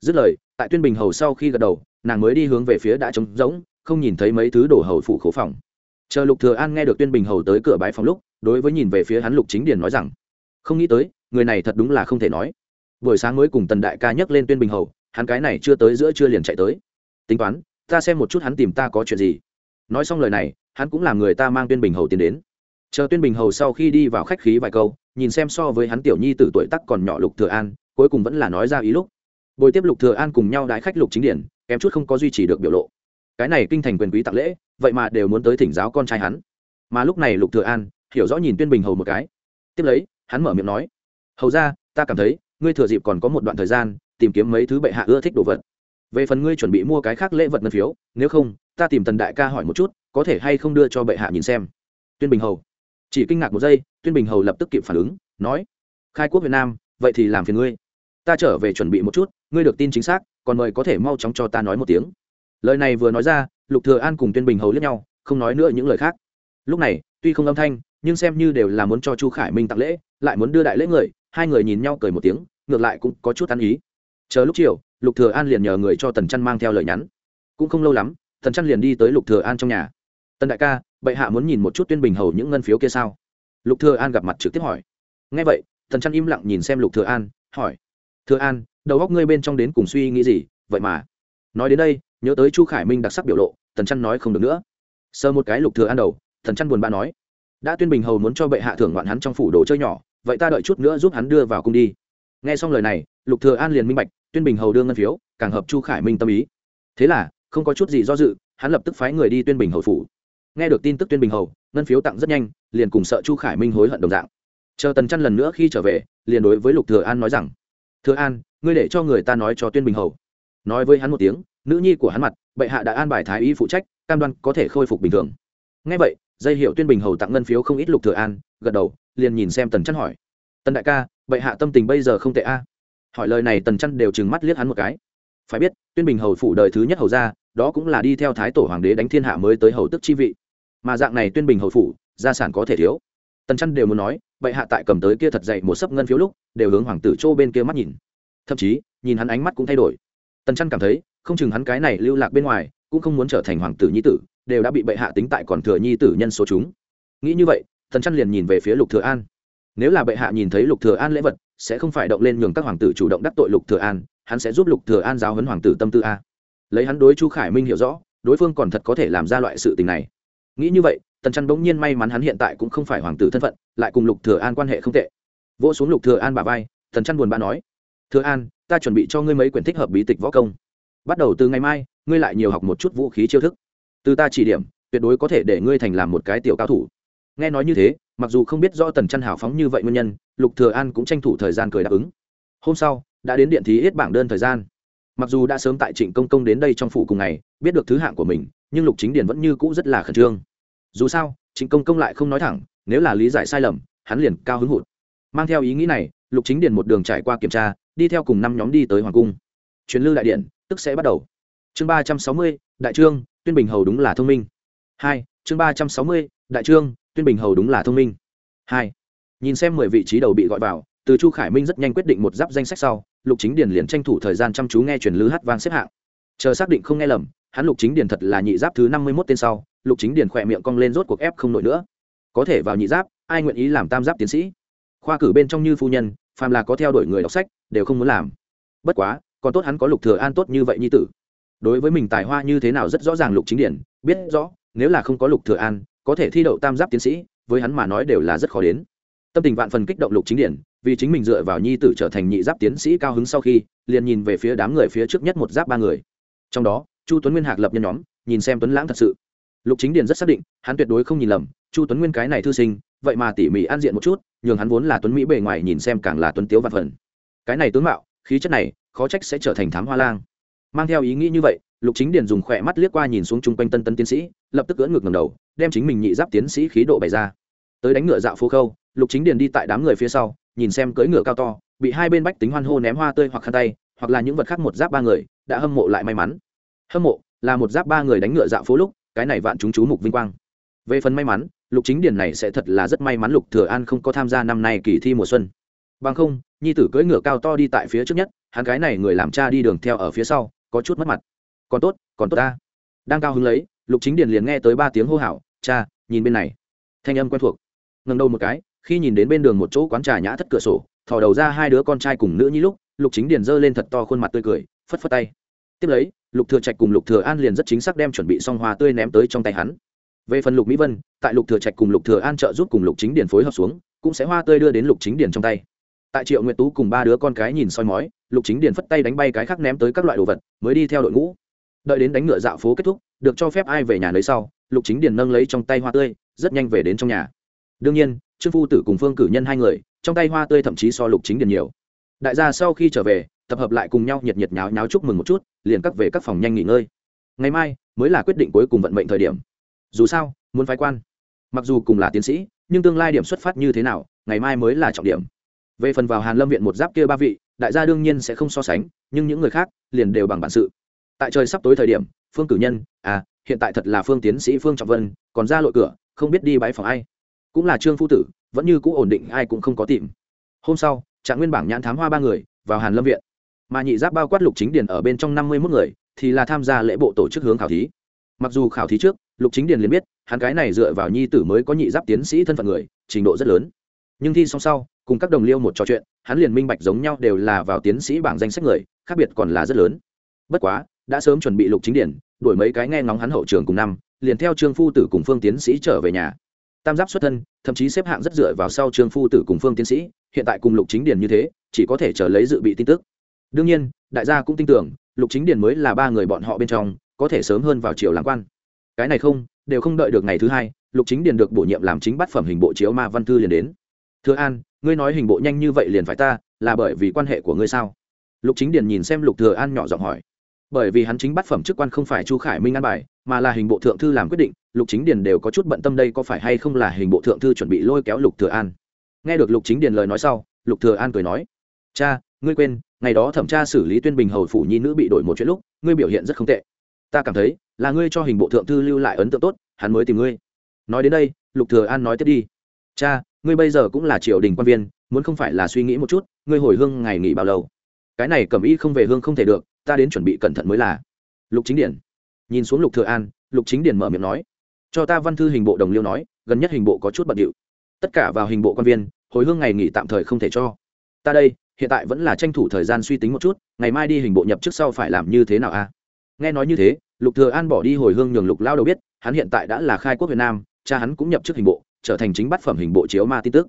Dứt lời, tại tuyên bình hầu sau khi gật đầu, nàng mới đi hướng về phía đã trống rỗng, không nhìn thấy mấy thứ đổ hầu phủ khố phòng. Chờ lục thừa an nghe được tuyên bình hầu tới cửa bái phòng lúc đối với nhìn về phía hắn lục chính điền nói rằng, không nghĩ tới, người này thật đúng là không thể nói. Buổi sáng mới cùng tần đại ca nhắc lên tuyên bình hầu, hắn cái này chưa tới giữa chưa liền chạy tới. Tính toán, ta xem một chút hắn tìm ta có chuyện gì. Nói xong lời này, hắn cũng làm người ta mang tuyên bình hầu tiến đến. Chờ tuyên bình hầu sau khi đi vào khách khí vài câu, nhìn xem so với hắn tiểu nhi từ tuổi tắc còn nhỏ lục thừa an, cuối cùng vẫn là nói ra ý lúc. Bồi tiếp lục thừa an cùng nhau đái khách lục chính điển kém chút không có duy trì được biểu lộ. Cái này kinh thành quyền quý tặng lễ, vậy mà đều muốn tới thỉnh giáo con trai hắn. Mà lúc này lục thừa an hiểu rõ nhìn tuyên bình hầu một cái. Tiếp lấy, hắn mở miệng nói, hầu ra ta cảm thấy, ngươi thừa dịp còn có một đoạn thời gian, tìm kiếm mấy thứ bệ hạ ưa thích đồ vật. Về phần ngươi chuẩn bị mua cái khác lễ vật ngân phiếu, nếu không, ta tìm tần đại ca hỏi một chút, có thể hay không đưa cho bệ hạ nhìn xem. Tuyên bình hầu chỉ kinh ngạc một giây, tuyên bình hầu lập tức kịp phản ứng, nói, khai quốc việt nam, vậy thì làm phiền ngươi. Ta trở về chuẩn bị một chút, ngươi được tin chính xác, còn mời có thể mau chóng cho ta nói một tiếng. Lời này vừa nói ra, lục thừa an cùng tuyên bình hầu liếc nhau, không nói nữa những lời khác. Lúc này, tuy không âm thanh nhưng xem như đều là muốn cho chu khải minh tặng lễ, lại muốn đưa đại lễ người, hai người nhìn nhau cười một tiếng, ngược lại cũng có chút ăn ý. Chờ lúc chiều, lục thừa an liền nhờ người cho tần chân mang theo lời nhắn. Cũng không lâu lắm, tần chân liền đi tới lục thừa an trong nhà. Tần đại ca, bệ hạ muốn nhìn một chút tuyên bình hầu những ngân phiếu kia sao? Lục thừa an gặp mặt trực tiếp hỏi. Nghe vậy, tần chân im lặng nhìn xem lục thừa an, hỏi. Thừa an, đầu óc ngươi bên trong đến cùng suy nghĩ gì? Vậy mà. Nói đến đây, nhớ tới chu khải minh đặc sắc biểu lộ, tần chân nói không được nữa. Sơ một cái lục thừa an đầu, tần chân buồn bã nói đã tuyên bình hầu muốn cho bệ hạ thưởng ngoạn hắn trong phủ đồ chơi nhỏ, vậy ta đợi chút nữa giúp hắn đưa vào cung đi. Nghe xong lời này, lục thừa an liền minh bạch, tuyên bình hầu đưa ngân phiếu, càng hợp chu khải minh tâm ý. Thế là, không có chút gì do dự, hắn lập tức phái người đi tuyên bình hầu phủ. Nghe được tin tức tuyên bình hầu, ngân phiếu tặng rất nhanh, liền cùng sợ chu khải minh hối hận đồng dạng. Chờ tần chăn lần nữa khi trở về, liền đối với lục thừa an nói rằng, thừa an, ngươi để cho người ta nói cho tuyên bình hầu. Nói với hắn một tiếng, nữ nhi của hắn mặt, bệ hạ đã an bài thái y phụ trách, cam đoan có thể khôi phục bình thường. Nghe vậy dây hiệu tuyên bình hầu tặng ngân phiếu không ít lục thừa an, gật đầu, liền nhìn xem tần chăn hỏi. Tần đại ca, bệ hạ tâm tình bây giờ không tệ a. Hỏi lời này tần chăn đều trừng mắt liếc hắn một cái. Phải biết, tuyên bình hầu phủ đời thứ nhất hầu gia, đó cũng là đi theo thái tổ hoàng đế đánh thiên hạ mới tới hầu tức chi vị. Mà dạng này tuyên bình hầu phủ, gia sản có thể thiếu. Tần chăn đều muốn nói, bệ hạ tại cầm tới kia thật dậy một sấp ngân phiếu lúc, đều hướng hoàng tử châu bên kia mắt nhìn. Thậm chí, nhìn hắn ánh mắt cũng thay đổi. Tần chăn cảm thấy, không chừng hắn cái này lưu lạc bên ngoài, cũng không muốn trở thành hoàng tử nhi tử đều đã bị bệ hạ tính tại còn thừa nhi tử nhân số chúng. Nghĩ như vậy, Thần chăn liền nhìn về phía lục thừa an. Nếu là bệ hạ nhìn thấy lục thừa an lễ vật, sẽ không phải động lên nhường các hoàng tử chủ động đắc tội lục thừa an, hắn sẽ giúp lục thừa an giáo huấn hoàng tử tâm tư a. Lấy hắn đối chu khải minh hiểu rõ, đối phương còn thật có thể làm ra loại sự tình này. Nghĩ như vậy tần chăn bỗng nhiên may mắn hắn hiện tại cũng không phải hoàng tử thân phận, lại cùng lục thừa an quan hệ không tệ. Vỗ xuống lục thừa an bả vai tần chăn buồn bã nói, thừa an, ta chuẩn bị cho ngươi mấy quyển thích hợp bí tịch võ công. Bắt đầu từ ngày mai, ngươi lại nhiều học một chút vũ khí chiêu thức từ ta chỉ điểm, tuyệt đối có thể để ngươi thành làm một cái tiểu cao thủ. Nghe nói như thế, mặc dù không biết do tần chăn hào phóng như vậy nguyên nhân, lục thừa an cũng tranh thủ thời gian cười đáp ứng. Hôm sau, đã đến điện thí hết bảng đơn thời gian. Mặc dù đã sớm tại trịnh công công đến đây trong phủ cùng ngày, biết được thứ hạng của mình, nhưng lục chính điển vẫn như cũ rất là khẩn trương. Dù sao, trịnh công công lại không nói thẳng, nếu là lý giải sai lầm, hắn liền cao hứng hụt. Mang theo ý nghĩ này, lục chính điển một đường trải qua kiểm tra, đi theo cùng năm nhóm đi tới hoàng cung. Chuyến lưu đại điện, tức sẽ bắt đầu. Chương ba trăm sáu mươi, đại trương tuyên bình hầu đúng là thông minh. Hai, chương ba trăm sáu mươi, đại trương, tuyên bình hầu đúng là thông minh. Hai, nhìn xem mười vị trí đầu bị gọi vào, từ chu khải minh rất nhanh quyết định một giáp danh sách sau, lục chính điền liền tranh thủ thời gian chăm chú nghe truyền lư hát vang xếp hạng. Chờ xác định không nghe lầm, hắn lục chính điền thật là nhị giáp thứ năm mươi mốt tên sau, lục chính điền khỏe miệng cong lên rốt cuộc ép không nổi nữa. Có thể vào nhị giáp, ai nguyện ý làm tam giáp tiến sĩ? Khoa cử bên trong như phu nhân, phàm là có theo đuổi người đọc sách, đều không muốn làm. Bất quá, còn tốt hắn có lục thừa an tốt như vậy như tử đối với mình tài hoa như thế nào rất rõ ràng lục chính điển biết rõ nếu là không có lục thừa an có thể thi đậu tam giáp tiến sĩ với hắn mà nói đều là rất khó đến. Tâm tình vạn phần kích động lục chính điển vì chính mình dựa vào nhi tử trở thành nhị giáp tiến sĩ cao hứng sau khi liền nhìn về phía đám người phía trước nhất một giáp ba người. Trong đó chu tuấn nguyên hạc lập nhân nhóm nhìn xem tuấn lãng thật sự. Lục chính điển rất xác định hắn tuyệt đối không nhìn lầm chu tuấn nguyên cái này thư sinh vậy mà tỉ mỉ an diện một chút nhường hắn vốn là tuấn mỹ bề ngoài nhìn xem càng là tuấn tiếu vạn phần. Cái này tướng mạo khí chất này khó trách sẽ trở thành thám hoa lang mang theo ý nghĩ như vậy, lục chính điền dùng khỏe mắt liếc qua nhìn xuống chung quanh tân tân tiến sĩ, lập tức cưỡn ngược ngầm đầu, đem chính mình nhị giáp tiến sĩ khí độ bày ra. Tới đánh ngựa dạo phố khâu, lục chính điền đi tại đám người phía sau, nhìn xem cưỡi ngựa cao to, bị hai bên bách tính hoan hô ném hoa tươi hoặc khăn tay, hoặc là những vật khác một giáp ba người, đã hâm mộ lại may mắn. Hâm mộ là một giáp ba người đánh ngựa dạo phố lúc, cái này vạn chúng chú mục vinh quang. Về phần may mắn, lục chính điền này sẽ thật là rất may mắn lục thừa an không có tham gia năm nay kỳ thi mùa xuân. Bằng không, nhi tử cưỡi ngựa cao to đi tại phía trước nhất, hắn cái này người làm cha đi đường theo ở phía sau có chút mất mặt. Còn tốt còn tốt ta. Đang cao hứng lấy, lục chính điền liền nghe tới ba tiếng hô hào, cha, nhìn bên này. Thanh âm quen thuộc. Ngần đầu một cái, khi nhìn đến bên đường một chỗ quán trà nhã thất cửa sổ, thò đầu ra hai đứa con trai cùng nữ nhi lúc, lục chính điền giơ lên thật to khuôn mặt tươi cười, phất phất tay. Tiếp lấy, lục thừa trạch cùng lục thừa an liền rất chính xác đem chuẩn bị xong hoa tươi ném tới trong tay hắn. Về phần lục mỹ vân, tại lục thừa trạch cùng lục thừa an trợ giúp cùng lục chính điền phối hợp xuống, cũng sẽ hoa tươi đưa đến lục chính điền trong tay tại triệu nguyệt tú cùng ba đứa con cái nhìn soi mói, lục chính điền phất tay đánh bay cái khác ném tới các loại đồ vật, mới đi theo đội ngũ. Đợi đến đánh ngựa dạo phố kết thúc, được cho phép ai về nhà lấy sau, lục chính điền nâng lấy trong tay hoa tươi, rất nhanh về đến trong nhà. Đương nhiên, trương phu tử cùng phương cử nhân hai người, trong tay hoa tươi thậm chí so lục chính điền nhiều. Đại gia sau khi trở về, tập hợp lại cùng nhau nhiệt nhiệt nháo nháo chúc mừng một chút, liền cắt về các phòng nhanh nghỉ ngơi. Ngày mai mới là quyết định cuối cùng vận mệnh thời điểm. Dù sao, muốn phái quan. Mặc dù cùng là tiến sĩ, nhưng tương lai điểm xuất phát như thế nào, ngày mai mới là trọng điểm về phần vào hàn lâm viện một giáp kia ba vị, đại gia đương nhiên sẽ không so sánh, nhưng những người khác liền đều bằng bản sự. Tại trời sắp tối thời điểm, phương cử nhân à hiện tại thật là phương tiến sĩ phương trọng vân, còn ra lội cửa, không biết đi bãi phòng ai. Cũng là trương phu tử, vẫn như cũ ổn định, ai cũng không có tìm. Hôm sau, trạng nguyên bảng nhãn thám hoa ba người, vào hàn lâm viện. Mà nhị giáp bao quát lục chính điền ở bên trong năm mươi mốt người, thì là tham gia lễ bộ tổ chức hướng khảo thí. Mặc dù khảo thí trước, lục chính điền liền biết, hắn cái này dựa vào nhi tử mới có nhị giáp tiến sĩ thân phận người, trình độ rất lớn nhưng thi xong sau, cùng các đồng liêu một trò chuyện, hắn liền minh bạch giống nhau đều là vào tiến sĩ bảng danh sách người, khác biệt còn là rất lớn. Bất quá, đã sớm chuẩn bị lục chính điển, đuổi mấy cái nghe ngóng hắn hậu trường cùng năm, liền theo trương phu tử cùng phương tiến sĩ trở về nhà. Tam giáp xuất thân, thậm chí xếp hạng rất dựa vào sau trương phu tử cùng phương tiến sĩ, hiện tại cùng lục chính điển như thế, chỉ có thể chờ lấy dự bị tin tức. Đương nhiên, đại gia cũng tin tưởng, lục chính điển mới là ba người bọn họ bên trong, có thể sớm hơn vào triều làm quan. Cái này không, đều không đợi được ngày thứ hai, lục chính điền được bổ nhiệm làm chính bát phẩm hình bộ chiếu ma văn thư liền đến thưa an, ngươi nói hình bộ nhanh như vậy liền phải ta, là bởi vì quan hệ của ngươi sao? Lục chính điền nhìn xem lục thừa an nhỏ giọng hỏi. Bởi vì hắn chính bắt phẩm chức quan không phải chu khải minh an bài, mà là hình bộ thượng thư làm quyết định, lục chính điền đều có chút bận tâm đây có phải hay không là hình bộ thượng thư chuẩn bị lôi kéo lục thừa an. Nghe được lục chính điền lời nói sau, lục thừa an cười nói, cha, ngươi quên, ngày đó thẩm tra xử lý tuyên bình hầu phủ nhi nữ bị đổi một chuyện lúc, ngươi biểu hiện rất không tệ. Ta cảm thấy, là ngươi cho hình bộ thượng thư lưu lại ấn tượng tốt, hắn mới tìm ngươi. Nói đến đây, lục thừa an nói tiếp đi, cha ngươi bây giờ cũng là triều đình quan viên, muốn không phải là suy nghĩ một chút, ngươi hồi hương ngày nghỉ bao lâu? Cái này cẩm y không về hương không thể được, ta đến chuẩn bị cẩn thận mới là. Lục chính điển. Nhìn xuống lục thừa an, lục chính điển mở miệng nói. Cho ta văn thư hình bộ đồng liêu nói, gần nhất hình bộ có chút bận điệu. Tất cả vào hình bộ quan viên, hồi hương ngày nghỉ tạm thời không thể cho. Ta đây, hiện tại vẫn là tranh thủ thời gian suy tính một chút, ngày mai đi hình bộ nhập trước sau phải làm như thế nào a? Nghe nói như thế, lục thừa an bỏ đi hồi hương nhường lục lao đầu biết, hắn hiện tại đã là khai quốc việt nam, cha hắn cũng nhập chức hình bộ trở thành chính bát phẩm hình bộ chiếu ma tin tức.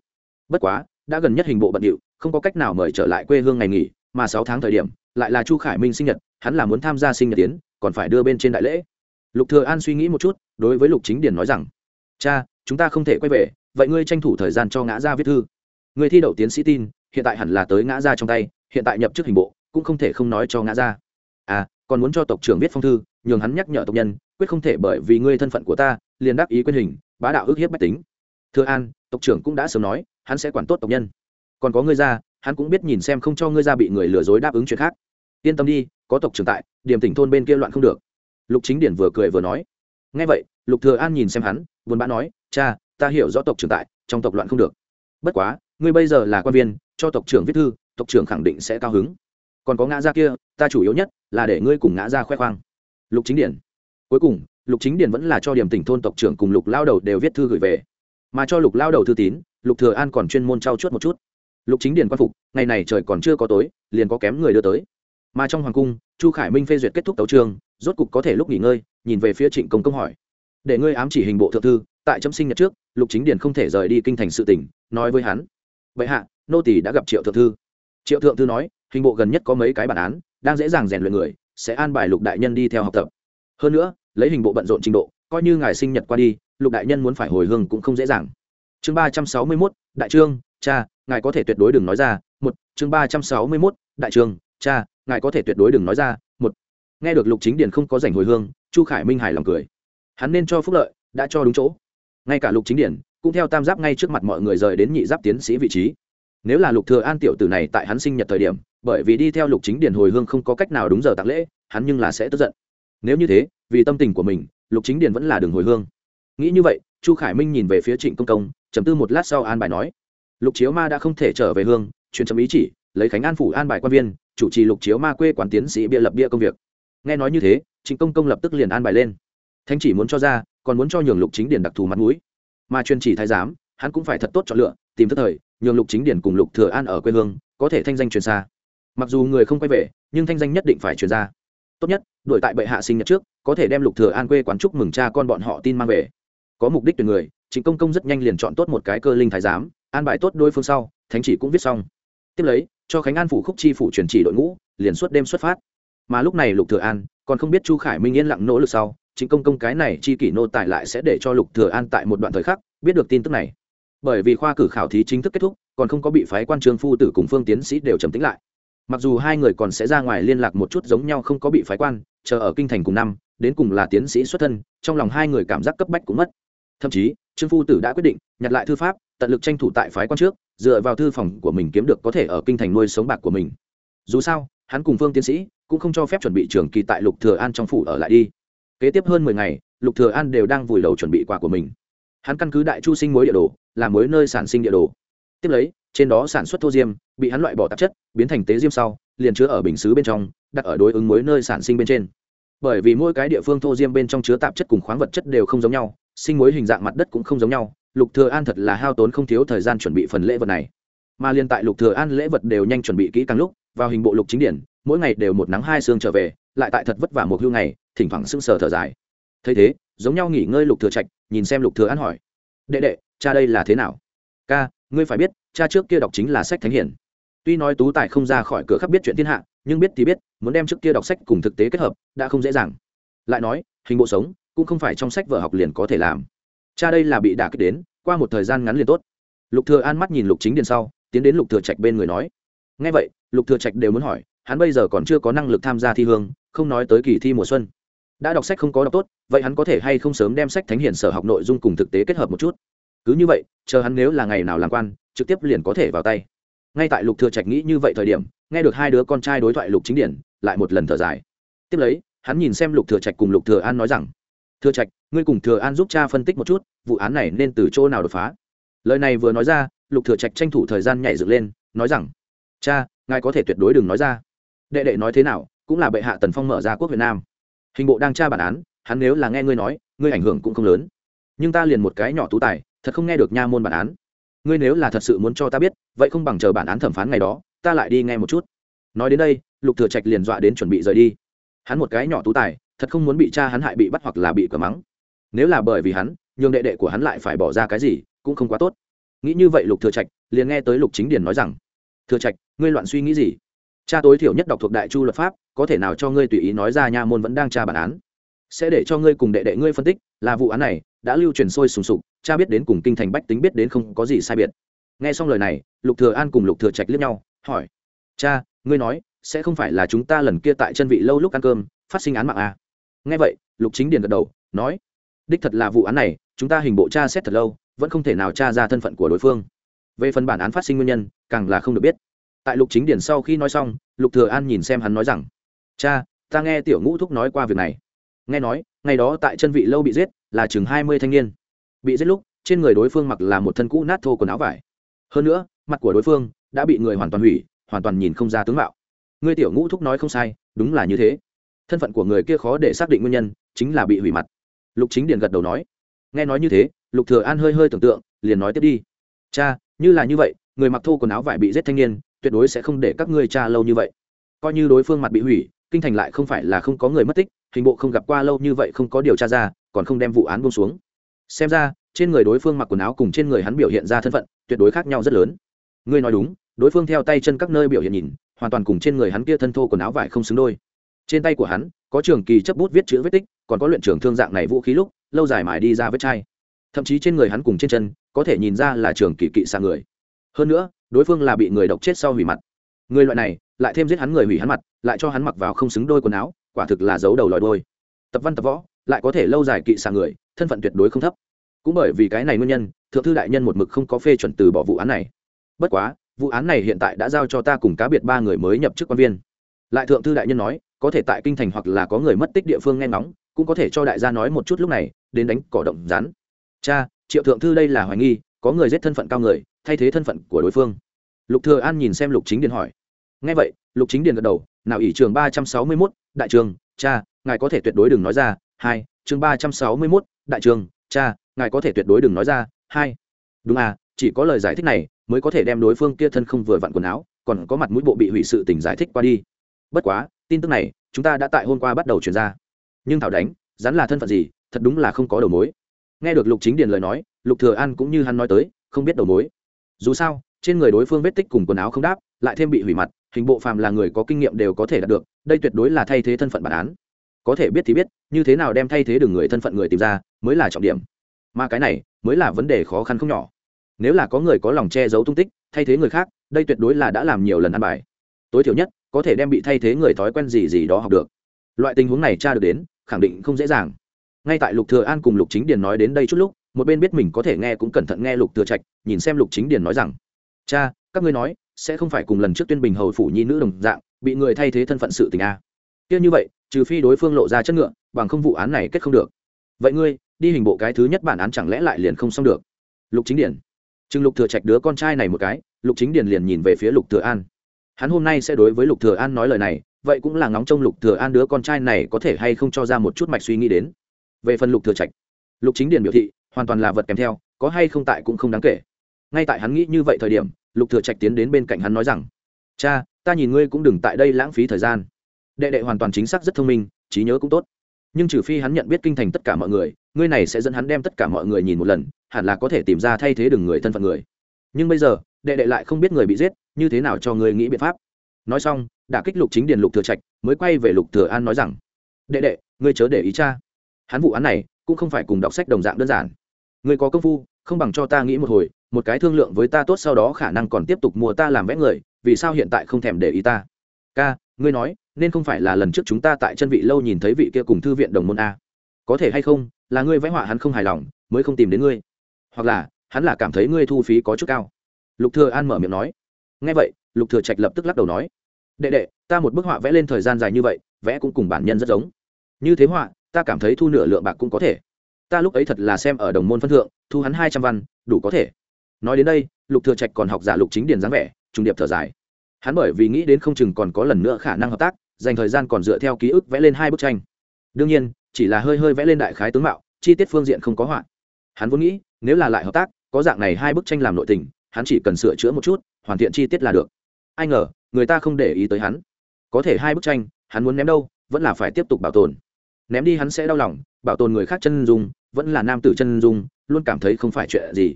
Bất quá, đã gần nhất hình bộ bận điệu, không có cách nào mời trở lại quê hương ngày nghỉ, mà sáu tháng thời điểm, lại là chu khải minh sinh nhật, hắn là muốn tham gia sinh nhật tiến còn phải đưa bên trên đại lễ. Lục thừa an suy nghĩ một chút, đối với lục chính điển nói rằng, cha, chúng ta không thể quay về, vậy ngươi tranh thủ thời gian cho ngã gia viết thư. Người thi đậu tiến sĩ tin, hiện tại hẳn là tới ngã gia trong tay, hiện tại nhập chức hình bộ, cũng không thể không nói cho ngã gia. À còn muốn cho tộc trưởng viết phong thư, nhường hắn nhắc nhở tộc nhân, quyết không thể bởi vì ngươi thân phận của ta, liền đáp ý quyền hình, bá đạo ước hiếp bách tính thưa an, tộc trưởng cũng đã sớm nói, hắn sẽ quản tốt tộc nhân. Còn có ngươi ra, hắn cũng biết nhìn xem không cho ngươi ra bị người lừa dối đáp ứng chuyện khác. Yên tâm đi, có tộc trưởng tại điểm tỉnh thôn bên kia loạn không được. Lục chính điển vừa cười vừa nói. Ngay vậy, lục thừa an nhìn xem hắn, buồn bã nói, cha, ta hiểu rõ tộc trưởng tại, trong tộc loạn không được. Bất quá, ngươi bây giờ là quan viên, cho tộc trưởng viết thư, tộc trưởng khẳng định sẽ cao hứng. Còn có ngã ra kia, ta chủ yếu nhất là để ngươi cùng ngã ra khoe khoang. Lục chính điển. Cuối cùng, lục chính điển vẫn là cho điểm tỉnh thôn tộc trưởng cùng lục lao đầu đều viết thư gửi về mà cho lục lao đầu thư tín, lục thừa an còn chuyên môn trao chuốt một chút. Lục chính điển quan phục, ngày này trời còn chưa có tối, liền có kém người đưa tới. Mà trong hoàng cung, chu khải minh phê duyệt kết thúc tấu trường rốt cục có thể lúc nghỉ ngơi, nhìn về phía trịnh công công hỏi. Để ngươi ám chỉ hình bộ thượng thư, tại chấm sinh nhật trước, lục chính điền không thể rời đi kinh thành sự tỉnh nói với hắn. Vậy hạ, nô tỷ đã gặp triệu thượng thư. Triệu thượng thư nói, hình bộ gần nhất có mấy cái bản án, đang dễ dàng rèn luyện người, sẽ an bài lục đại nhân đi theo học tập. Hơn nữa, lấy hình bộ bận rộn trình độ, coi như ngài sinh nhật qua đi lục đại nhân muốn phải hồi hương cũng không dễ dàng. Chương ba trăm sáu mươi mốt, đại trương, cha, ngài có thể tuyệt đối đừng nói ra, một, chương ba trăm sáu mươi mốt, đại trương, cha, ngài có thể tuyệt đối đừng nói ra, một. Nghe được lục chính điền không có giành hồi hương, chu khải minh hài lòng cười. Hắn nên cho phúc lợi, đã cho đúng chỗ. Ngay cả lục chính điển cũng theo tam giáp ngay trước mặt mọi người rời đến nhị giáp tiến sĩ vị trí. Nếu là lục thừa an tiểu tử này tại hắn sinh nhật thời điểm, bởi vì đi theo lục chính điển hồi hương không có cách nào đúng giờ tặng lễ, hắn nhưng là sẽ tức giận. Nếu như thế, vì tâm tình của mình, lục chính điển vẫn là đường hồi hương nghĩ như vậy, chu khải minh nhìn về phía trịnh công công, trầm tư một lát sau an bài nói, lục chiếu ma đã không thể trở về hương, truyền chấm ý chỉ, lấy khánh an phủ an bài quan viên, chủ trì lục chiếu ma quê quán tiến sĩ bia lập bia công việc. Nghe nói như thế, trịnh công công lập tức liền an bài lên. Thanh chỉ muốn cho ra, còn muốn cho nhường lục chính điển đặc thù mặt mũi. Mà truyền chỉ thái giám, hắn cũng phải thật tốt chọn lựa, tìm thức thời, nhường lục chính điển cùng lục thừa an ở quê hương, có thể thanh danh truyền xa. Mặc dù người không quay về, nhưng thanh danh nhất định phải truyền ra. Tốt nhất, đuổi tại bệ hạ sinh nhật trước, có thể đem lục thừa an quê quán chúc mừng cha con bọn họ tin mang về có mục đích tuyển người chính công công rất nhanh liền chọn tốt một cái cơ linh thái giám, an bài tốt đôi phương sau, thánh chỉ cũng viết xong. Tiếp lấy, cho khánh an phủ khúc chi phủ truyền chỉ đội ngũ, liền suốt đêm xuất phát. Mà lúc này lục thừa an còn không biết chu khải minh yên lặng nỗ lực sau chính công công cái này chi kỷ nô tài lại sẽ để cho lục thừa an tại một đoạn thời khắc biết được tin tức này. Bởi vì khoa cử khảo thí chính thức kết thúc, còn không có bị phái quan trường phu tử cùng phương tiến sĩ đều trầm tĩnh lại. Mặc dù hai người còn sẽ ra ngoài liên lạc một chút giống nhau không có bị phái quan, chờ ở kinh thành cùng năm, đến cùng là tiến sĩ xuất thân, trong lòng hai người cảm giác cấp bách cũng mất thậm chí, trương phu tử đã quyết định, nhặt lại thư pháp, tận lực tranh thủ tại phái quan trước, dựa vào thư phòng của mình kiếm được có thể ở kinh thành nuôi sống bạc của mình. Dù sao, hắn cùng phương tiến sĩ cũng không cho phép chuẩn bị trường kỳ tại lục thừa an trong phủ ở lại đi. Kế tiếp hơn mười ngày, lục thừa an đều đang vùi đầu chuẩn bị quà của mình. Hắn căn cứ đại chu sinh mối địa đồ làm mới nơi sản sinh địa đồ. Tiếp lấy, trên đó sản xuất thô diêm, bị hắn loại bỏ tạp chất, biến thành tế diêm sau, liền chứa ở bình xứ bên trong, đặt ở đối ứng mối nơi sản sinh bên trên. Bởi vì mỗi cái địa phương thô diêm bên trong chứa tạp chất cùng khoáng vật chất đều không giống nhau sinh mối hình dạng mặt đất cũng không giống nhau, lục thừa an thật là hao tốn không thiếu thời gian chuẩn bị phần lễ vật này. Mà liên tại lục thừa an lễ vật đều nhanh chuẩn bị kỹ càng lúc, vào hình bộ lục chính điển, mỗi ngày đều một nắng hai sương trở về, lại tại thật vất vả một hưu ngày, thỉnh thoảng sưng sờ thở dài. Thấy thế, giống nhau nghỉ ngơi lục thừa trạch, nhìn xem lục thừa an hỏi, đệ đệ, cha đây là thế nào? Ca, ngươi phải biết, cha trước kia đọc chính là sách thánh hiển. Tuy nói tú tài không ra khỏi cửa khắp biết chuyện thiên hạ, nhưng biết thì biết, muốn đem trước kia đọc sách cùng thực tế kết hợp, đã không dễ dàng. Lại nói, hình bộ sống cũng không phải trong sách vở học liền có thể làm. Cha đây là bị đả kích đến, qua một thời gian ngắn liền tốt. Lục thừa an mắt nhìn lục chính điền sau, tiến đến lục thừa trạch bên người nói, nghe vậy, lục thừa trạch đều muốn hỏi, hắn bây giờ còn chưa có năng lực tham gia thi hương, không nói tới kỳ thi mùa xuân. Đã đọc sách không có đọc tốt, vậy hắn có thể hay không sớm đem sách thánh hiển sở học nội dung cùng thực tế kết hợp một chút? Cứ như vậy, chờ hắn nếu là ngày nào làm quan, trực tiếp liền có thể vào tay. Ngay tại lục thừa trạch nghĩ như vậy thời điểm, nghe được hai đứa con trai đối thoại lục chính điển lại một lần thở dài. Tiếp lấy, hắn nhìn xem lục thừa trạch cùng lục thừa an nói rằng thừa trạch, ngươi cùng thừa an giúp cha phân tích một chút, vụ án này nên từ chỗ nào đột phá? Lời này vừa nói ra, lục thừa trạch tranh thủ thời gian nhảy dựng lên, nói rằng, cha, ngài có thể tuyệt đối đừng nói ra. Đệ đệ nói thế nào, cũng là bệ hạ tần phong mở ra quốc việt nam. Hình bộ đang tra bản án, hắn nếu là nghe ngươi nói, ngươi ảnh hưởng cũng không lớn. Nhưng ta liền một cái nhỏ tú tài, thật không nghe được nha môn bản án. Ngươi nếu là thật sự muốn cho ta biết, vậy không bằng chờ bản án thẩm phán ngày đó, ta lại đi nghe một chút. Nói đến đây, lục thừa trạch liền dọa đến chuẩn bị rời đi. Hắn một cái nhỏ tú tài thật không muốn bị cha hắn hại bị bắt hoặc là bị cờ mắng. Nếu là bởi vì hắn, nhường đệ đệ của hắn lại phải bỏ ra cái gì, cũng không quá tốt. Nghĩ như vậy lục thừa trạch liền nghe tới lục chính điền nói rằng, thừa trạch, ngươi loạn suy nghĩ gì? Cha tối thiểu nhất đọc thuộc đại chu luật pháp, có thể nào cho ngươi tùy ý nói ra nha môn vẫn đang tra bản án? Sẽ để cho ngươi cùng đệ đệ ngươi phân tích, là vụ án này đã lưu truyền sôi sùng sục, cha biết đến cùng kinh thành bách tính biết đến không có gì sai biệt. Nghe xong lời này, lục thừa an cùng lục thừa trạch liếc nhau, hỏi, cha, ngươi nói, sẽ không phải là chúng ta lần kia tại chân vị lâu lúc ăn cơm, phát sinh án mạng à? Nghe vậy, lục chính điền gật đầu, nói, đích thật là vụ án này, chúng ta hình bộ tra xét thật lâu, vẫn không thể nào tra ra thân phận của đối phương. Về phần bản án phát sinh nguyên nhân, càng là không được biết. Tại lục chính điển sau khi nói xong, lục thừa an nhìn xem hắn nói rằng, cha, ta nghe tiểu ngũ thúc nói qua việc này. Nghe nói, ngày đó tại chân vị lâu bị giết, là chừng hai mươi thanh niên. Bị giết lúc, trên người đối phương mặc là một thân cũ nát thô quần áo vải. Hơn nữa, mặt của đối phương đã bị người hoàn toàn hủy, hoàn toàn nhìn không ra tướng mạo. Ngươi tiểu ngũ thúc nói không sai, đúng là như thế thân phận của người kia khó để xác định nguyên nhân, chính là bị hủy mặt. Lục chính điền gật đầu nói. Nghe nói như thế, lục thừa an hơi hơi tưởng tượng, liền nói tiếp đi. Cha, như là như vậy, người mặc thô quần áo vải bị giết thanh niên, tuyệt đối sẽ không để các ngươi cha lâu như vậy. Coi như đối phương mặt bị hủy, kinh thành lại không phải là không có người mất tích, hình bộ không gặp qua lâu như vậy không có điều tra ra, còn không đem vụ án buông xuống. Xem ra, trên người đối phương mặc quần áo cùng trên người hắn biểu hiện ra thân phận, tuyệt đối khác nhau rất lớn. Ngươi nói đúng, đối phương theo tay chân các nơi biểu hiện nhìn, hoàn toàn cùng trên người hắn kia thân thô quần áo vải không xứng đôi trên tay của hắn, có trường kỳ chấp bút viết chữ vết tích, còn có luyện trưởng thương dạng này vũ khí lúc, lâu dài mài đi ra vết chai. Thậm chí trên người hắn cùng trên chân, có thể nhìn ra là trường kỳ kỵ xa người. Hơn nữa, đối phương là bị người độc chết sau hủy mặt. Người loại này, lại thêm giết hắn người hủy hắn mặt, lại cho hắn mặc vào không xứng đôi quần áo, quả thực là giấu đầu lòi đôi tập văn tập võ, lại có thể lâu dài kỵ xa người, thân phận tuyệt đối không thấp. Cũng bởi vì cái này nguyên nhân, thượng thư đại nhân một mực không có phê chuẩn từ bỏ vụ án này. Bất quá, vụ án này hiện tại đã giao cho ta cùng cá biệt ba người mới nhập chức quan viên. Lại thượng thư đại nhân nói có thể tại kinh thành hoặc là có người mất tích địa phương nghe ngóng cũng có thể cho đại gia nói một chút lúc này đến đánh cỏ động rắn. Cha triệu thượng thư đây là hoài nghi có người giết thân phận cao người thay thế thân phận của đối phương. Lục thừa an nhìn xem lục chính điền hỏi. Nghe vậy lục chính điền gật đầu nào ỷ trường ba trăm sáu mươi 361, đại trường cha ngài có thể tuyệt đối đừng nói ra hai chương ba trăm sáu mươi 361, đại trường cha ngài có thể tuyệt đối đừng nói ra hai. Đúng à chỉ có lời giải thích này mới có thể đem đối phương kia thân không vừa vặn quần áo còn có mặt mũi bộ bị hủy sự tình giải thích qua đi. Bất quá tin tức này chúng ta đã tại hôm qua bắt đầu truyền ra. Nhưng thảo đánh, rắn là thân phận gì, thật đúng là không có đầu mối. Nghe được lục chính điền lời nói, lục thừa an cũng như hắn nói tới, không biết đầu mối. Dù sao, trên người đối phương vết tích cùng quần áo không đáp, lại thêm bị hủy mặt, hình bộ phàm là người có kinh nghiệm đều có thể đạt được, đây tuyệt đối là thay thế thân phận bản án. Có thể biết thì biết, như thế nào đem thay thế được người thân phận người tìm ra, mới là trọng điểm. Mà cái này, mới là vấn đề khó khăn không nhỏ. Nếu là có người có lòng che giấu tung tích, thay thế người khác, đây tuyệt đối là đã làm nhiều lần ăn bài. Tối thiểu nhất có thể đem bị thay thế người thói quen gì gì đó học được. Loại tình huống này tra được đến, khẳng định không dễ dàng. Ngay tại lục thừa an cùng lục chính điền nói đến đây chút lúc, một bên biết mình có thể nghe cũng cẩn thận nghe lục thừa trạch, nhìn xem lục chính điền nói rằng, cha, các ngươi nói, sẽ không phải cùng lần trước tuyên bình hầu phủ nhi nữ đồng dạng, bị người thay thế thân phận sự tình a kia như vậy, trừ phi đối phương lộ ra chất ngựa, bằng không vụ án này kết không được. Vậy ngươi, đi hình bộ cái thứ nhất bản án chẳng lẽ lại liền không xong được? Lục chính điển chừng lục thừa trạch đứa con trai này một cái, lục chính điển liền nhìn về phía lục thừa an hắn hôm nay sẽ đối với lục thừa an nói lời này, vậy cũng là ngóng trông lục thừa an đứa con trai này có thể hay không cho ra một chút mạch suy nghĩ đến. Về phần lục thừa trạch, lục chính Điền biểu thị, hoàn toàn là vật kèm theo, có hay không tại cũng không đáng kể. Ngay tại hắn nghĩ như vậy thời điểm, lục thừa trạch tiến đến bên cạnh hắn nói rằng, cha, ta nhìn ngươi cũng đừng tại đây lãng phí thời gian. Đệ đệ hoàn toàn chính xác rất thông minh, trí nhớ cũng tốt. Nhưng trừ phi hắn nhận biết kinh thành tất cả mọi người, ngươi này sẽ dẫn hắn đem tất cả mọi người nhìn một lần, hẳn là có thể tìm ra thay thế đừng người thân phận người. Nhưng bây giờ, đệ đệ lại không biết người bị giết như thế nào cho ngươi nghĩ biện pháp? Nói xong đã kích lục chính điền lục thừa trạch, mới quay về lục thừa an nói rằng, đệ đệ, ngươi chớ để ý cha. Hắn vụ án này cũng không phải cùng đọc sách đồng dạng đơn giản. Ngươi có công phu, không bằng cho ta nghĩ một hồi, một cái thương lượng với ta tốt sau đó khả năng còn tiếp tục mua ta làm vẽ người, vì sao hiện tại không thèm để ý ta? Ca, ngươi nói, nên không phải là lần trước chúng ta tại chân vị lâu nhìn thấy vị kia cùng thư viện đồng môn a. Có thể hay không, là ngươi vẽ họa hắn không hài lòng, mới không tìm đến ngươi. Hoặc là, hắn là cảm thấy ngươi thu phí có chút cao. Lục thừa an mở miệng nói nghe vậy, lục thừa trạch lập tức lắc đầu nói, đệ đệ, ta một bức họa vẽ lên thời gian dài như vậy, vẽ cũng cùng bản nhân rất giống. Như thế họa, ta cảm thấy thu nửa lượng bạc cũng có thể. Ta lúc ấy thật là xem ở đồng môn phân thượng, thu hắn hai trăm văn, đủ có thể. Nói đến đây, lục thừa trạch còn học giả lục chính điền dáng vẻ, trùng điệp thở dài. Hắn bởi vì nghĩ đến không chừng còn có lần nữa khả năng hợp tác, dành thời gian còn dựa theo ký ức vẽ lên hai bức tranh. Đương nhiên, chỉ là hơi hơi vẽ lên đại khái tướng mạo, chi tiết phương diện không có họa. Hắn vốn nghĩ, nếu là lại hợp tác, có dạng này hai bức tranh làm nội tình hắn chỉ cần sửa chữa một chút, hoàn thiện chi tiết là được. Ai ngờ, người ta không để ý tới hắn. Có thể hai bức tranh, hắn muốn ném đâu, vẫn là phải tiếp tục bảo tồn. Ném đi hắn sẽ đau lòng, bảo tồn người khác chân dung, vẫn là nam tử chân dung, luôn cảm thấy không phải chuyện gì.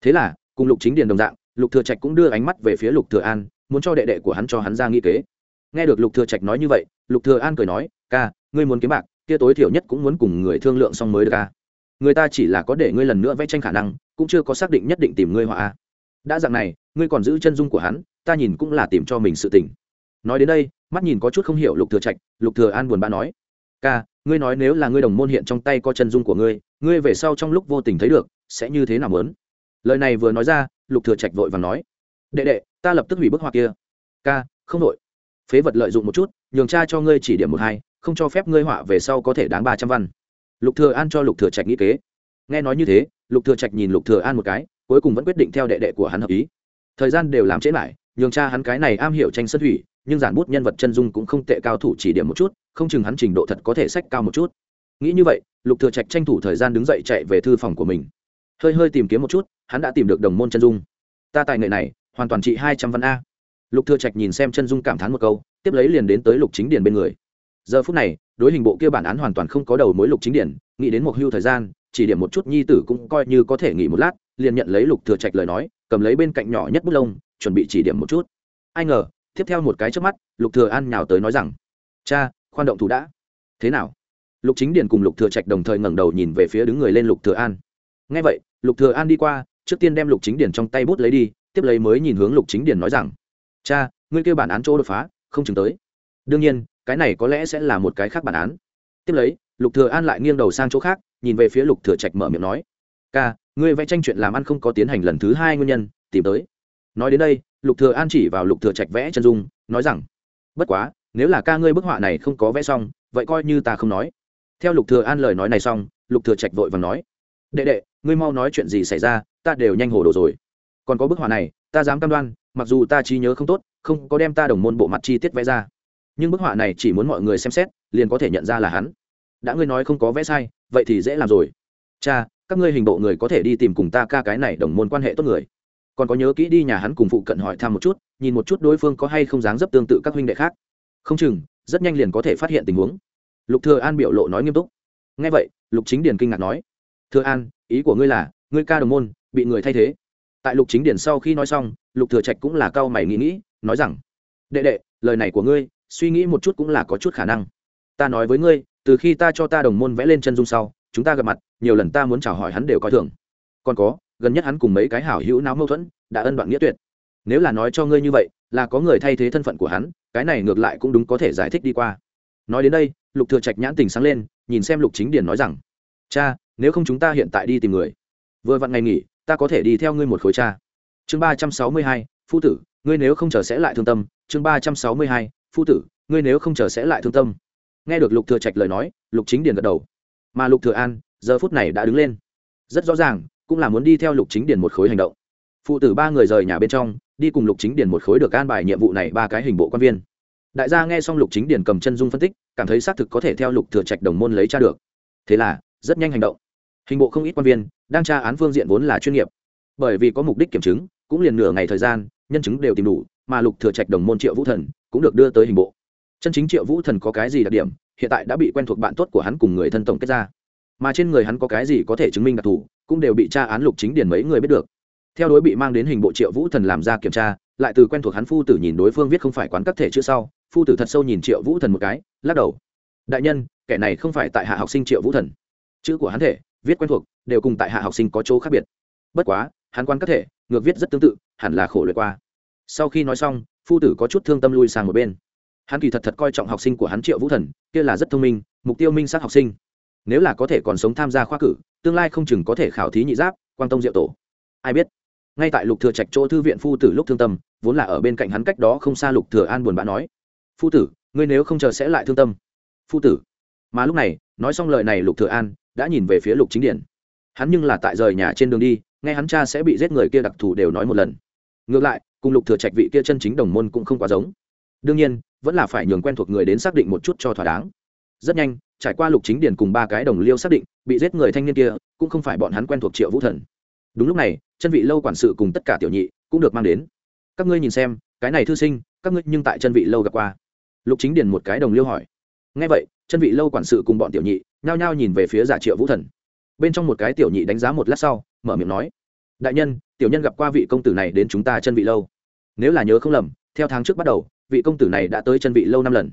Thế là, cùng lục chính điền đồng dạng, lục thừa trạch cũng đưa ánh mắt về phía lục thừa an, muốn cho đệ đệ của hắn cho hắn ra nghi kế. Nghe được lục thừa trạch nói như vậy, lục thừa an cười nói, ca, ngươi muốn kiếm bạc, kia tối thiểu nhất cũng muốn cùng người thương lượng xong mới được ca người ta chỉ là có để ngươi lần nữa vẽ tranh khả năng, cũng chưa có xác định nhất định tìm ngươi họa đã dạng này, ngươi còn giữ chân dung của hắn, ta nhìn cũng là tìm cho mình sự tình. Nói đến đây, mắt nhìn có chút không hiểu lục thừa trạch, lục thừa an buồn bã nói, ca, ngươi nói nếu là ngươi đồng môn hiện trong tay có chân dung của ngươi ngươi về sau trong lúc vô tình thấy được, sẽ như thế nào lớn lời này vừa nói ra, lục thừa trạch vội vàng nói, đệ đệ, ta lập tức hủy bức họa kia. Ca, không đội phế vật lợi dụng một chút, nhường cha cho ngươi chỉ điểm một hai, không cho phép ngươi họa về sau có thể đáng ba trăm văn. Lục thừa an cho lục thừa trạch nghĩ kế. Nghe nói như thế, lục thừa trạch nhìn lục thừa an một cái cuối cùng vẫn quyết định theo đệ đệ của hắn hợp ý. Thời gian đều làm trễ lại, nhường cha hắn cái này am hiểu tranh sân thủy, nhưng giản bút nhân vật chân dung cũng không tệ cao thủ chỉ điểm một chút, không chừng hắn trình độ thật có thể sách cao một chút. Nghĩ như vậy, lục thừa trạch tranh thủ thời gian đứng dậy chạy về thư phòng của mình. Hơi hơi tìm kiếm một chút, hắn đã tìm được đồng môn chân dung. Ta tài nghệ này, hoàn toàn trị hai trăm văn a. Lục thừa trạch nhìn xem chân dung cảm thán một câu, tiếp lấy liền đến tới lục chính điển bên người. Giờ phút này, đối hình bộ kia bản án hoàn toàn không có đầu mối lục chính điển nghĩ đến một hưu thời gian chỉ điểm một chút nhi tử cũng coi như có thể nghỉ một lát, liền nhận lấy lục thừa trạch lời nói, cầm lấy bên cạnh nhỏ nhất bút lông, chuẩn bị chỉ điểm một chút. Ai ngờ, tiếp theo một cái trước mắt, lục thừa an nhào tới nói rằng, cha, khoan động thủ đã. Thế nào? Lục chính điền cùng lục thừa trạch đồng thời ngẩng đầu nhìn về phía đứng người lên lục thừa an. Nghe vậy, lục thừa an đi qua, trước tiên đem lục chính điền trong tay bút lấy đi, tiếp lấy mới nhìn hướng lục chính điền nói rằng, cha, ngươi kêu bản án chỗ đột phá, không chừng tới. Đương nhiên, cái này có lẽ sẽ là một cái khác bản án. Tiếp lấy, lục thừa an lại nghiêng đầu sang chỗ khác nhìn về phía lục thừa trạch mở miệng nói, ca, ngươi vẽ tranh chuyện làm ăn không có tiến hành lần thứ hai nguyên nhân, tìm tới. Nói đến đây, lục thừa an chỉ vào lục thừa trạch vẽ chân dung, nói rằng, bất quá, nếu là ca ngươi bức họa này không có vẽ xong, vậy coi như ta không nói. Theo lục thừa an lời nói này xong, lục thừa trạch vội vàng nói, đệ đệ, ngươi mau nói chuyện gì xảy ra, ta đều nhanh hồ đồ rồi. Còn có bức họa này, ta dám cam đoan, mặc dù ta trí nhớ không tốt, không có đem ta đồng môn bộ mặt chi tiết vẽ ra. Nhưng bức họa này chỉ muốn mọi người xem xét, liền có thể nhận ra là hắn. Đã ngươi nói không có vẽ sai vậy thì dễ làm rồi. Cha, các ngươi hình bộ người có thể đi tìm cùng ta ca cái này đồng môn quan hệ tốt người. Còn có nhớ kỹ đi nhà hắn cùng phụ cận hỏi thăm một chút, nhìn một chút đối phương có hay không dáng dấp tương tự các huynh đệ khác. Không chừng, rất nhanh liền có thể phát hiện tình huống. Lục thừa an biểu lộ nói nghiêm túc. Nghe vậy, lục chính điền kinh ngạc nói, thừa an, ý của ngươi là, ngươi ca đồng môn, bị người thay thế. Tại lục chính điền sau khi nói xong, lục thừa trạch cũng là cao mày nghĩ nghĩ, nói rằng, đệ đệ, lời này của ngươi, suy nghĩ một chút cũng là có chút khả năng. Ta nói với ngươi từ khi ta cho ta đồng môn vẽ lên chân dung sau, chúng ta gặp mặt, nhiều lần ta muốn chào hỏi hắn đều coi thường. Còn có, gần nhất hắn cùng mấy cái hảo hữu náo mâu thuẫn, đã ân đoạn nghĩa tuyệt. Nếu là nói cho ngươi như vậy, là có người thay thế thân phận của hắn, cái này ngược lại cũng đúng có thể giải thích đi qua. Nói đến đây, lục thừa trạch nhãn tình sáng lên, nhìn xem lục chính điển nói rằng, cha, nếu không chúng ta hiện tại đi tìm người, vừa vặn ngày nghỉ, ta có thể đi theo ngươi một khối cha. Chương ba trăm sáu mươi hai, phu tử, ngươi nếu không chờ sẽ lại thương tâm. Chương ba trăm sáu mươi hai, phu tử, ngươi nếu không chờ sẽ lại thương tâm nghe được lục thừa trạch lời nói, lục chính điền gật đầu. Mà lục thừa an, giờ phút này đã đứng lên. Rất rõ ràng, cũng là muốn đi theo lục chính điền một khối hành động. Phụ tử ba người rời nhà bên trong, đi cùng lục chính điền một khối được an bài nhiệm vụ này ba cái hình bộ quan viên. Đại gia nghe xong lục chính điền cầm chân dung phân tích, cảm thấy xác thực có thể theo lục thừa trạch đồng môn lấy tra được. Thế là, rất nhanh hành động. Hình bộ không ít quan viên, đang tra án phương diện vốn là chuyên nghiệp. Bởi vì có mục đích kiểm chứng, cũng liền nửa ngày thời gian, nhân chứng đều tìm đủ, mà lục thừa trạch đồng môn triệu vũ thần cũng được đưa tới hình bộ chân chính triệu vũ thần có cái gì đặc điểm, hiện tại đã bị quen thuộc bạn tốt của hắn cùng người thân tổng kết ra. Mà trên người hắn có cái gì có thể chứng minh đặc thù, cũng đều bị tra án lục chính điền mấy người biết được. Theo đối bị mang đến hình bộ triệu vũ thần làm ra kiểm tra, lại từ quen thuộc hắn phu tử nhìn đối phương viết không phải quán các thể chữ sau, phu tử thật sâu nhìn triệu vũ thần một cái, lắc đầu. Đại nhân, kẻ này không phải tại hạ học sinh triệu vũ thần. Chữ của hắn thể, viết quen thuộc, đều cùng tại hạ học sinh có chỗ khác biệt. Bất quá, hắn quan các thể, ngược viết rất tương tự, hẳn là khổ luyện qua. Sau khi nói xong, phu tử có chút thương tâm lui sang một bên hắn kỳ thật thật coi trọng học sinh của hắn triệu vũ thần, kia là rất thông minh, mục tiêu minh sát học sinh. Nếu là có thể còn sống tham gia khoa cử, tương lai không chừng có thể khảo thí nhị giáp quan tông diệu tổ. Ai biết? Ngay tại lục thừa trạch chỗ thư viện phu tử lúc thương tâm, vốn là ở bên cạnh hắn cách đó không xa lục thừa an buồn bã nói, phu tử, ngươi nếu không chờ sẽ lại thương tâm. Phu tử? Mà lúc này, nói xong lời này lục thừa an đã nhìn về phía lục chính điển hắn nhưng là tại rời nhà trên đường đi, nghe hắn cha sẽ bị giết người kia đặc thù đều nói một lần. Ngược lại, cùng lục thừa trạch vị kia chân chính đồng môn cũng không quá giống. Đương nhiên vẫn là phải nhường quen thuộc người đến xác định một chút cho thỏa đáng. Rất nhanh, trải qua lục chính điền cùng ba cái đồng liêu xác định, bị giết người thanh niên kia, cũng không phải bọn hắn quen thuộc triệu vũ thần. Đúng lúc này, chân vị lâu quản sự cùng tất cả tiểu nhị cũng được mang đến. Các ngươi nhìn xem, cái này thư sinh, các ngươi nhưng tại chân vị lâu gặp qua. Lục chính điền một cái đồng liêu hỏi. Ngay vậy, chân vị lâu quản sự cùng bọn tiểu nhị nhao nhao nhìn về phía giả triệu vũ thần. Bên trong một cái tiểu nhị đánh giá một lát sau, mở miệng nói. Đại nhân, tiểu nhân gặp qua vị công tử này đến chúng ta chân vị lâu. Nếu là nhớ không lầm, theo tháng trước bắt đầu vị công tử này đã tới chân vị lâu năm lần.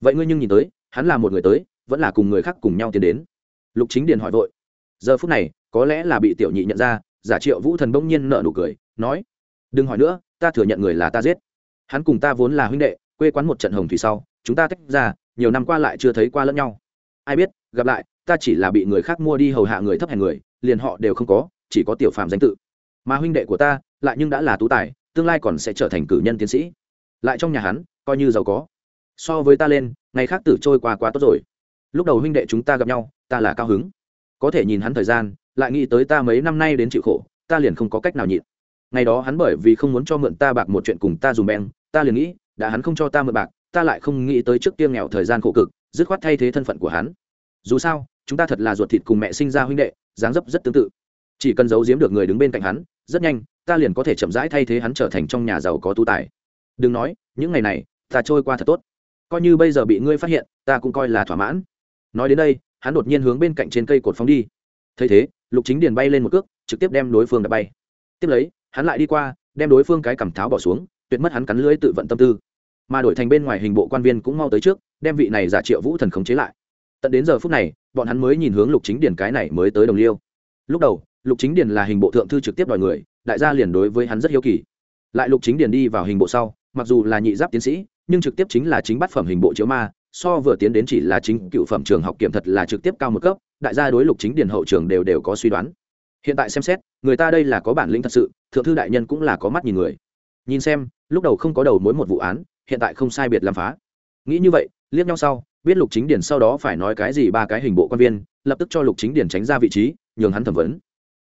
Vậy ngươi nhưng nhìn tới, hắn là một người tới, vẫn là cùng người khác cùng nhau tiến đến. Lục chính điền hỏi vội. Giờ phút này, có lẽ là bị tiểu nhị nhận ra, giả triệu vũ thần bỗng nhiên nợ nụ cười, nói, đừng hỏi nữa, ta thừa nhận người là ta giết. Hắn cùng ta vốn là huynh đệ, quê quán một trận hồng thủy sau, chúng ta tách ra, nhiều năm qua lại chưa thấy qua lẫn nhau. Ai biết, gặp lại, ta chỉ là bị người khác mua đi hầu hạ người thấp hèn người, liền họ đều không có, chỉ có tiểu phàm danh tự. Mà huynh đệ của ta, lại nhưng đã là tú tài, tương lai còn sẽ trở thành cử nhân tiến sĩ lại trong nhà hắn, coi như giàu có. So với ta lên, ngày khác tử trôi qua quá tốt rồi. Lúc đầu huynh đệ chúng ta gặp nhau, ta là cao hứng. Có thể nhìn hắn thời gian, lại nghĩ tới ta mấy năm nay đến chịu khổ, ta liền không có cách nào nhịn. Ngày đó hắn bởi vì không muốn cho mượn ta bạc một chuyện cùng ta dùng beng, ta liền nghĩ, đã hắn không cho ta mượn bạc, ta lại không nghĩ tới trước tiên nghèo thời gian khổ cực, dứt khoát thay thế thân phận của hắn. Dù sao, chúng ta thật là ruột thịt cùng mẹ sinh ra huynh đệ, dáng dấp rất tương tự. Chỉ cần giấu giếm được người đứng bên cạnh hắn, rất nhanh, ta liền có thể chậm rãi thay thế hắn trở thành trong nhà giàu có tu tài đừng nói, những ngày này, ta trôi qua thật tốt. Coi như bây giờ bị ngươi phát hiện, ta cũng coi là thỏa mãn. Nói đến đây, hắn đột nhiên hướng bên cạnh trên cây cột phóng đi. Thấy thế, lục chính điền bay lên một cước, trực tiếp đem đối phương đã bay. Tiếp lấy, hắn lại đi qua, đem đối phương cái cầm tháo bỏ xuống, tuyệt mất hắn cắn lưỡi tự vận tâm tư. Mà đổi thành bên ngoài hình bộ quan viên cũng mau tới trước, đem vị này giả triệu vũ thần khống chế lại. Tận đến giờ phút này, bọn hắn mới nhìn hướng lục chính điền cái này mới tới đồng liêu. Lúc đầu, lục chính điền là hình bộ thượng thư trực tiếp đòi người, đại gia liền đối với hắn rất hiếu kỳ. Lại lục chính điền đi vào hình bộ sau mặc dù là nhị giáp tiến sĩ, nhưng trực tiếp chính là chính bát phẩm hình bộ chiếu ma, so vừa tiến đến chỉ là chính cựu phẩm trường học kiểm thật là trực tiếp cao một cấp, đại gia đối lục chính điền hậu trường đều đều có suy đoán. Hiện tại xem xét, người ta đây là có bản lĩnh thật sự, thượng thư đại nhân cũng là có mắt nhìn người. Nhìn xem, lúc đầu không có đầu mối một vụ án, hiện tại không sai biệt làm phá. Nghĩ như vậy, liếc nhau sau, biết lục chính điển sau đó phải nói cái gì ba cái hình bộ quan viên, lập tức cho lục chính điển tránh ra vị trí, nhường hắn thẩm vấn.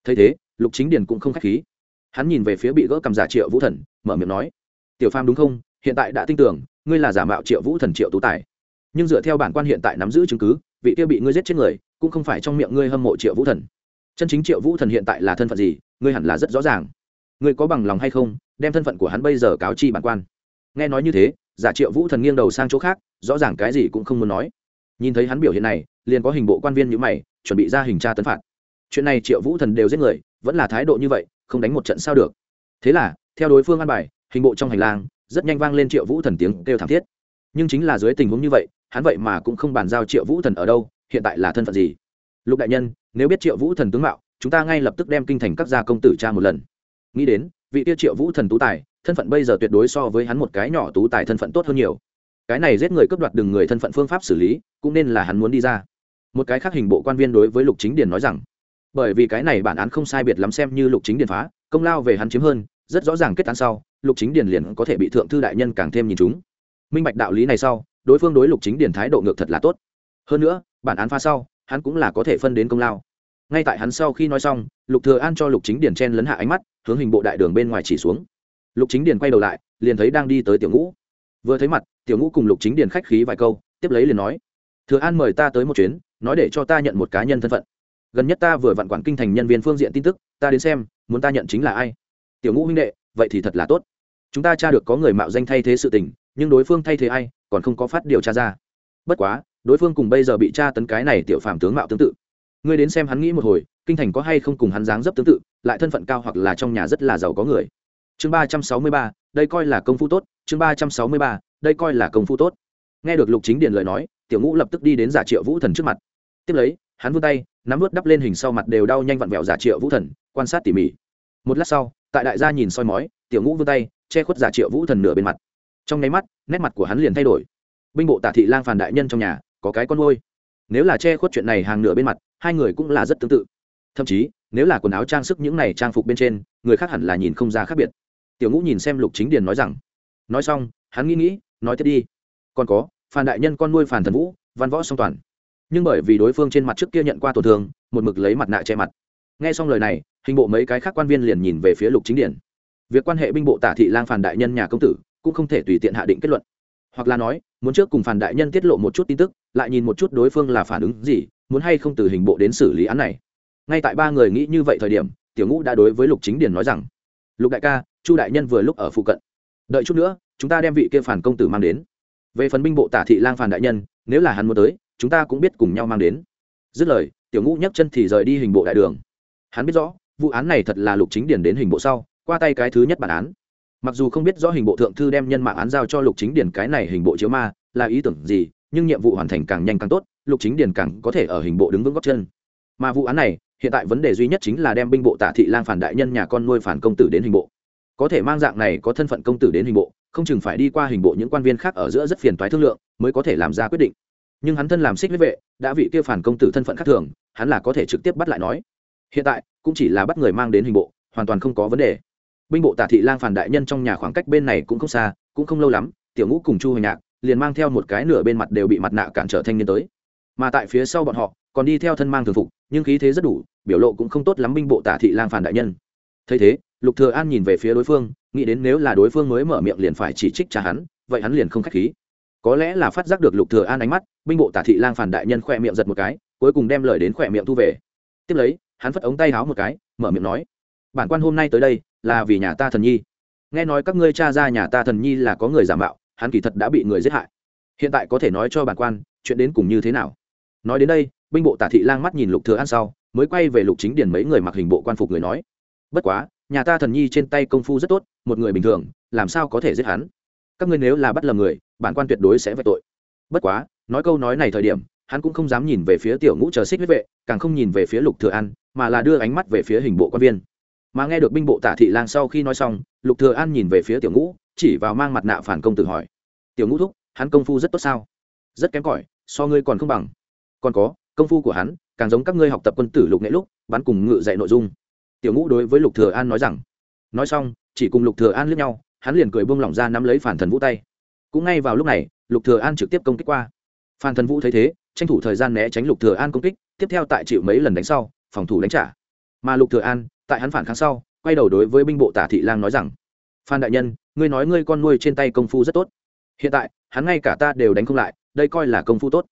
Thấy thế, lục chính điển cũng không k h á c h khí. Hắn nhìn về phía bị gỡ cầm giả triệu vũ thần, mở miệng nói tiểu phàm đúng không? Hiện tại đã tin tưởng, ngươi là giả mạo triệu vũ thần triệu tú tài. Nhưng dựa theo bản quan hiện tại nắm giữ chứng cứ, vị kia bị ngươi giết chết người, cũng không phải trong miệng ngươi hâm mộ triệu vũ thần. Chân chính triệu vũ thần hiện tại là thân phận gì, ngươi hẳn là rất rõ ràng. Ngươi có bằng lòng hay không, đem thân phận của hắn bây giờ cáo chi bản quan? Nghe nói như thế, giả triệu vũ thần nghiêng đầu sang chỗ khác, rõ ràng cái gì cũng không muốn nói. Nhìn thấy hắn biểu hiện này, liền có hình bộ quan viên như mày, chuẩn bị ra hình tra tấn phạt. Chuyện này triệu vũ thần đều giết người, vẫn là thái độ như vậy, không đánh một trận sao được. Thế là, theo đối phương an bài hình bộ trong hành lang, rất nhanh vang lên triệu vũ thần tiếng kêu thảm thiết. Nhưng chính là dưới tình huống như vậy, hắn vậy mà cũng không bàn giao triệu vũ thần ở đâu, hiện tại là thân phận gì? Lục đại nhân, nếu biết triệu vũ thần tướng mạo, chúng ta ngay lập tức đem kinh thành các gia công tử tra một lần. Nghĩ đến, vị tiêu triệu vũ thần tú tài, thân phận bây giờ tuyệt đối so với hắn một cái nhỏ tú tài thân phận tốt hơn nhiều. Cái này giết người cướp đoạt đừng người thân phận phương pháp xử lý, cũng nên là hắn muốn đi ra. Một cái khác hình bộ quan viên đối với lục chính điền nói rằng, bởi vì cái này bản án không sai biệt lắm xem như lục chính điền phá, công lao về hắn chiếm hơn, rất rõ ràng kết án sau lục chính điền liền có thể bị thượng thư đại nhân càng thêm nhìn chúng. Minh bạch đạo lý này sau, đối phương đối lục chính điền thái độ ngược thật là tốt. Hơn nữa, bản án pha sau, hắn cũng là có thể phân đến công lao. Ngay tại hắn sau khi nói xong, lục thừa an cho lục chính điền chen lấn hạ ánh mắt, hướng hình bộ đại đường bên ngoài chỉ xuống. Lục chính điền quay đầu lại, liền thấy đang đi tới tiểu ngũ. Vừa thấy mặt, tiểu ngũ cùng lục chính điền khách khí vài câu, tiếp lấy liền nói, thừa an mời ta tới một chuyến, nói để cho ta nhận một cá nhân thân phận. Gần nhất ta vừa vặn quản kinh thành nhân viên phương diện tin tức, ta đến xem, muốn ta nhận chính là ai? Tiểu ngũ huynh đệ vậy thì thật là tốt. Chúng ta tra được có người mạo danh thay thế sự tình, nhưng đối phương thay thế ai, còn không có phát điều tra ra. Bất quá, đối phương cùng bây giờ bị tra tấn cái này tiểu phàm tướng mạo tương tự. Ngươi đến xem hắn nghĩ một hồi, kinh thành có hay không cùng hắn dáng dấp tương tự, lại thân phận cao hoặc là trong nhà rất là giàu có người. Chương ba trăm sáu mươi ba, đây coi là công phu tốt. Chương ba trăm sáu mươi ba, đây coi là công phu tốt. Nghe được lục chính điền lời nói, tiểu ngũ lập tức đi đến giả triệu vũ thần trước mặt. Tiếp lấy, hắn vươn tay, nắm vớt đắp lên hình sau mặt đều đau nhanh vặn vẹo giả triệu vũ thần, quan sát tỉ mỉ. Một lát sau tại đại gia nhìn soi mói, tiểu ngũ vươn tay, che khuất giả triệu vũ thần nửa bên mặt. Trong nháy mắt, nét mặt của hắn liền thay đổi. Binh bộ tả thị lang phàn đại nhân trong nhà, có cái con ngôi nếu là che khuất chuyện này hàng nửa bên mặt, hai người cũng là rất tương tự. Thậm chí, nếu là quần áo trang sức những này trang phục bên trên, người khác hẳn là nhìn không ra khác biệt. Tiểu ngũ nhìn xem lục chính điền nói rằng, nói xong, hắn nghĩ nghĩ, nói tiếp đi. Còn có, phàn đại nhân con nuôi phàn thần vũ, văn võ song toàn. Nhưng bởi vì đối phương trên mặt trước kia nhận qua tổn thương, một mực lấy mặt nạ che mặt nghe xong lời này, hình bộ mấy cái khác quan viên liền nhìn về phía lục chính điển. Việc quan hệ binh bộ tả thị lang phản đại nhân nhà công tử, cũng không thể tùy tiện hạ định kết luận. Hoặc là nói, muốn trước cùng phản đại nhân tiết lộ một chút tin tức, lại nhìn một chút đối phương là phản ứng gì, muốn hay không từ hình bộ đến xử lý án này. Ngay tại ba người nghĩ như vậy thời điểm, tiểu ngũ đã đối với lục chính điển nói rằng, lục đại ca, chu đại nhân vừa lúc ở phụ cận. Đợi chút nữa, chúng ta đem vị kia phản công tử mang đến. Về phần binh bộ tả thị lang phản đại nhân, nếu là hắn muốn tới, chúng ta cũng biết cùng nhau mang đến. Dứt lời, tiểu ngũ nhấc chân thì rời đi hình bộ đại đường hắn biết rõ, vụ án này thật là lục chính điển đến hình bộ sau, qua tay cái thứ nhất bản án. Mặc dù không biết rõ hình bộ thượng thư đem nhân mạng án giao cho lục chính điển cái này hình bộ chiếu ma, là ý tưởng gì, nhưng nhiệm vụ hoàn thành càng nhanh càng tốt, lục chính điển càng có thể ở hình bộ đứng vững góc chân. Mà vụ án này, hiện tại vấn đề duy nhất chính là đem binh bộ tả thị lang phản đại nhân nhà con nuôi phản công tử đến hình bộ. Có thể mang dạng này có thân phận công tử đến hình bộ, không chừng phải đi qua hình bộ những quan viên khác ở giữa rất phiền toái thương lượng, mới có thể làm ra quyết định. Nhưng hắn thân làm xích huyết vệ, đã vị kia phản công tử thân phận khác thường, hắn là có thể trực tiếp bắt lại nói hiện tại, cũng chỉ là bắt người mang đến hình bộ, hoàn toàn không có vấn đề. Binh bộ tả thị lang phản đại nhân trong nhà khoảng cách bên này cũng không xa, cũng không lâu lắm, tiểu ngũ cùng chu hồi nhạc liền mang theo một cái nửa bên mặt đều bị mặt nạ cản trở thanh niên tới. Mà tại phía sau bọn họ, còn đi theo thân mang thường phục, nhưng khí thế rất đủ, biểu lộ cũng không tốt lắm binh bộ tả thị lang phản đại nhân. Thấy thế, lục thừa an nhìn về phía đối phương, nghĩ đến nếu là đối phương mới mở miệng liền phải chỉ trích trả hắn, vậy hắn liền không khách khí. Có lẽ là phát giác được lục thừa an ánh mắt, binh bộ tả thị lang phản đại nhân khoe miệng giật một cái, cuối cùng đem lời đến khoe miệng thu về. Tiếp lấy hắn phất ống tay háo một cái, mở miệng nói, bản quan hôm nay tới đây là vì nhà ta thần nhi. Nghe nói các ngươi cha ra nhà ta thần nhi là có người giả mạo, hắn kỳ thật đã bị người giết hại. Hiện tại có thể nói cho bản quan, chuyện đến cùng như thế nào? Nói đến đây, binh bộ tả thị lang mắt nhìn lục thừa an sau, mới quay về lục chính điển mấy người mặc hình bộ quan phục người nói, bất quá, nhà ta thần nhi trên tay công phu rất tốt, một người bình thường, làm sao có thể giết hắn? Các ngươi nếu là bắt lầm người, bản quan tuyệt đối sẽ phải tội. Bất quá, nói câu nói này thời điểm hắn cũng không dám nhìn về phía tiểu ngũ chờ xích huyết vệ, càng không nhìn về phía lục thừa an, mà là đưa ánh mắt về phía hình bộ quan viên. Mà nghe được binh bộ tả thị lang sau khi nói xong, lục thừa an nhìn về phía tiểu ngũ, chỉ vào mang mặt nạ phản công tử hỏi, tiểu ngũ thúc, hắn công phu rất tốt sao? Rất kém cỏi, so ngươi còn không bằng. Còn có, công phu của hắn, càng giống các ngươi học tập quân tử lục nghệ lúc, bắn cùng ngự dạy nội dung. Tiểu ngũ đối với lục thừa an nói rằng. Nói xong, chỉ cùng lục thừa an liếc nhau, hắn liền cười buông lỏng ra nắm lấy phản thần vũ tay. Cũng ngay vào lúc này, lục thừa an trực tiếp công kích qua phan thần vũ thấy thế, tranh thủ thời gian né tránh lục thừa an công kích, tiếp theo tại chịu mấy lần đánh sau, phòng thủ đánh trả. Mà lục thừa an, tại hắn phản kháng sau, quay đầu đối với binh bộ tả thị lang nói rằng, phan đại nhân, ngươi nói ngươi con nuôi trên tay công phu rất tốt. Hiện tại, hắn ngay cả ta đều đánh không lại, đây coi là công phu tốt.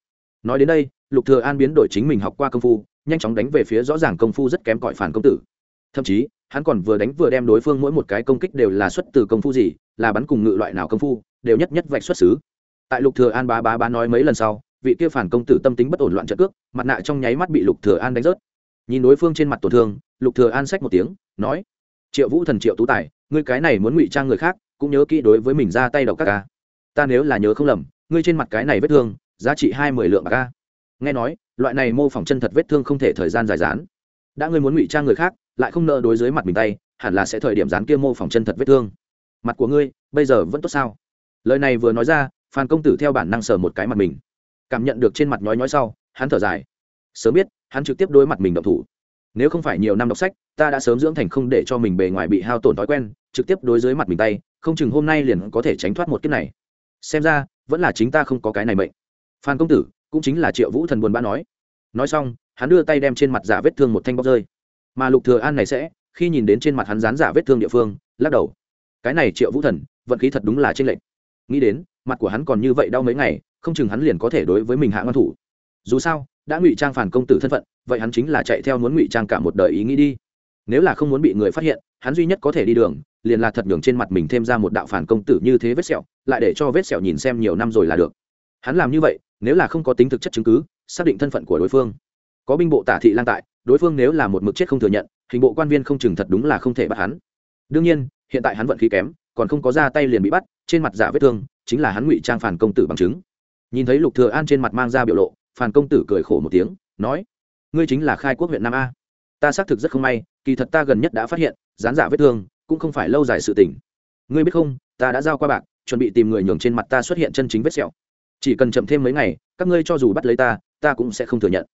Nói đến đây, lục thừa an biến đổi chính mình học qua công phu, nhanh chóng đánh về phía rõ ràng công phu rất kém cỏi phản công tử. Thậm chí, hắn còn vừa đánh vừa đem đối phương mỗi một cái công kích đều là xuất từ công phu gì, là bắn cùng ngự loại nào công phu, đều nhất nhất vạch xuất xứ tại lục thừa an bá bá bá nói mấy lần sau, vị kia phản công tử tâm tính bất ổn loạn trận cước, mặt nạ trong nháy mắt bị lục thừa an đánh rớt. Nhìn đối phương trên mặt tổn thương, lục thừa an xách một tiếng, nói, triệu vũ thần triệu tú tài, ngươi cái này muốn ngụy trang người khác, cũng nhớ kỹ đối với mình ra tay độc các ca. Ta nếu là nhớ không lầm, ngươi trên mặt cái này vết thương, giá trị hai mươi lượng bạc ca. Nghe nói, loại này mô phỏng chân thật vết thương không thể thời gian dài dán. Đã ngươi muốn ngụy trang người khác, lại không nợ đối dưới mặt mình tay, hẳn là sẽ thời điểm dán kia mô phỏng chân thật vết thương. Mặt của ngươi, bây giờ vẫn tốt sao? Lời này vừa nói ra phan công tử theo bản năng sờ một cái mặt mình. Cảm nhận được trên mặt nhói nhói sau, hắn thở dài. Sớm biết, hắn trực tiếp đối mặt mình động thủ. Nếu không phải nhiều năm đọc sách, ta đã sớm dưỡng thành không để cho mình bề ngoài bị hao tổn thói quen, trực tiếp đối dưới mặt mình tay, không chừng hôm nay liền có thể tránh thoát một kiếp này. Xem ra, vẫn là chính ta không có cái này mệnh. Phan công tử, cũng chính là triệu vũ thần buồn bã nói. Nói xong, hắn đưa tay đem trên mặt giả vết thương một thanh bóc rơi. Mà lục thừa an này sẽ, khi nhìn đến trên mặt hắn dán giả vết thương địa phương, lắc đầu. Cái này triệu vũ thần, vận khí thật đúng là trên lệnh nghĩ đến mặt của hắn còn như vậy đau mấy ngày, không chừng hắn liền có thể đối với mình hạ ngăn thủ. Dù sao, đã ngụy trang phản công tử thân phận, vậy hắn chính là chạy theo muốn ngụy trang cả một đời ý nghĩ đi. Nếu là không muốn bị người phát hiện, hắn duy nhất có thể đi đường, liền là thật nhường trên mặt mình thêm ra một đạo phản công tử như thế vết sẹo, lại để cho vết sẹo nhìn xem nhiều năm rồi là được. Hắn làm như vậy, nếu là không có tính thực chất chứng cứ, xác định thân phận của đối phương. Có binh bộ tả thị lang tại, đối phương nếu là một mực chết không thừa nhận, hình bộ quan viên không chừng thật đúng là không thể bắt hắn. Đương nhiên, hiện tại hắn vận khí kém còn không có ra tay liền bị bắt, trên mặt giả vết thương, chính là hắn ngụy trang phản công tử bằng chứng. Nhìn thấy lục thừa an trên mặt mang ra biểu lộ phản công tử cười khổ một tiếng, nói, ngươi chính là khai quốc huyện nam a. Ta xác thực rất không may, kỳ thật ta gần nhất đã phát hiện, dán giả vết thương, cũng không phải lâu dài sự tình. Ngươi biết không, ta đã giao qua bạc, chuẩn bị tìm người nhường trên mặt ta xuất hiện chân chính vết sẹo. Chỉ cần chậm thêm mấy ngày, các ngươi cho dù bắt lấy ta ta cũng sẽ không thừa nhận.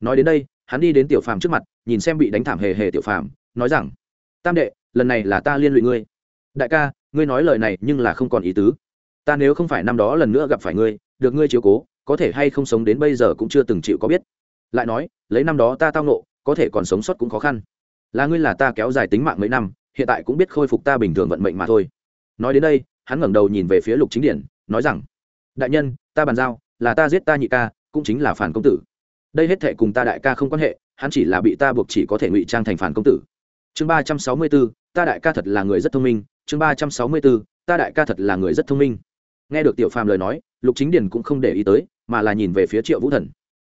Nói đến đây, hắn đi đến tiểu phàm trước mặt, nhìn xem bị đánh thảm hề hề tiểu phàm, nói rằng, tam đệ, lần này là ta liên lụy ngươi. Đại ca ngươi nói lời này nhưng là không còn ý tứ. Ta nếu không phải năm đó lần nữa gặp phải ngươi, được ngươi chiếu cố, có thể hay không sống đến bây giờ cũng chưa từng chịu có biết. Lại nói, lấy năm đó ta tao nộ có thể còn sống sót cũng khó khăn. Là ngươi là ta kéo dài tính mạng mấy năm, hiện tại cũng biết khôi phục ta bình thường vận mệnh mà thôi. Nói đến đây, hắn ngẩng đầu nhìn về phía lục chính điển, nói rằng, đại nhân, ta bàn giao, là ta giết ta nhị ca, cũng chính là phản công tử. Đây hết thệ cùng ta đại ca không quan hệ, hắn chỉ là bị ta buộc chỉ có thể ngụy trang thành phản công tử. Chương ba trăm sáu mươi b ố ta đại ca thật là người rất thông minh chương ba trăm sáu mươi b ố ta đại ca thật là người rất thông minh. Nghe được tiểu phàm lời nói, lục chính điền cũng không để ý tới, mà là nhìn về phía triệu vũ thần.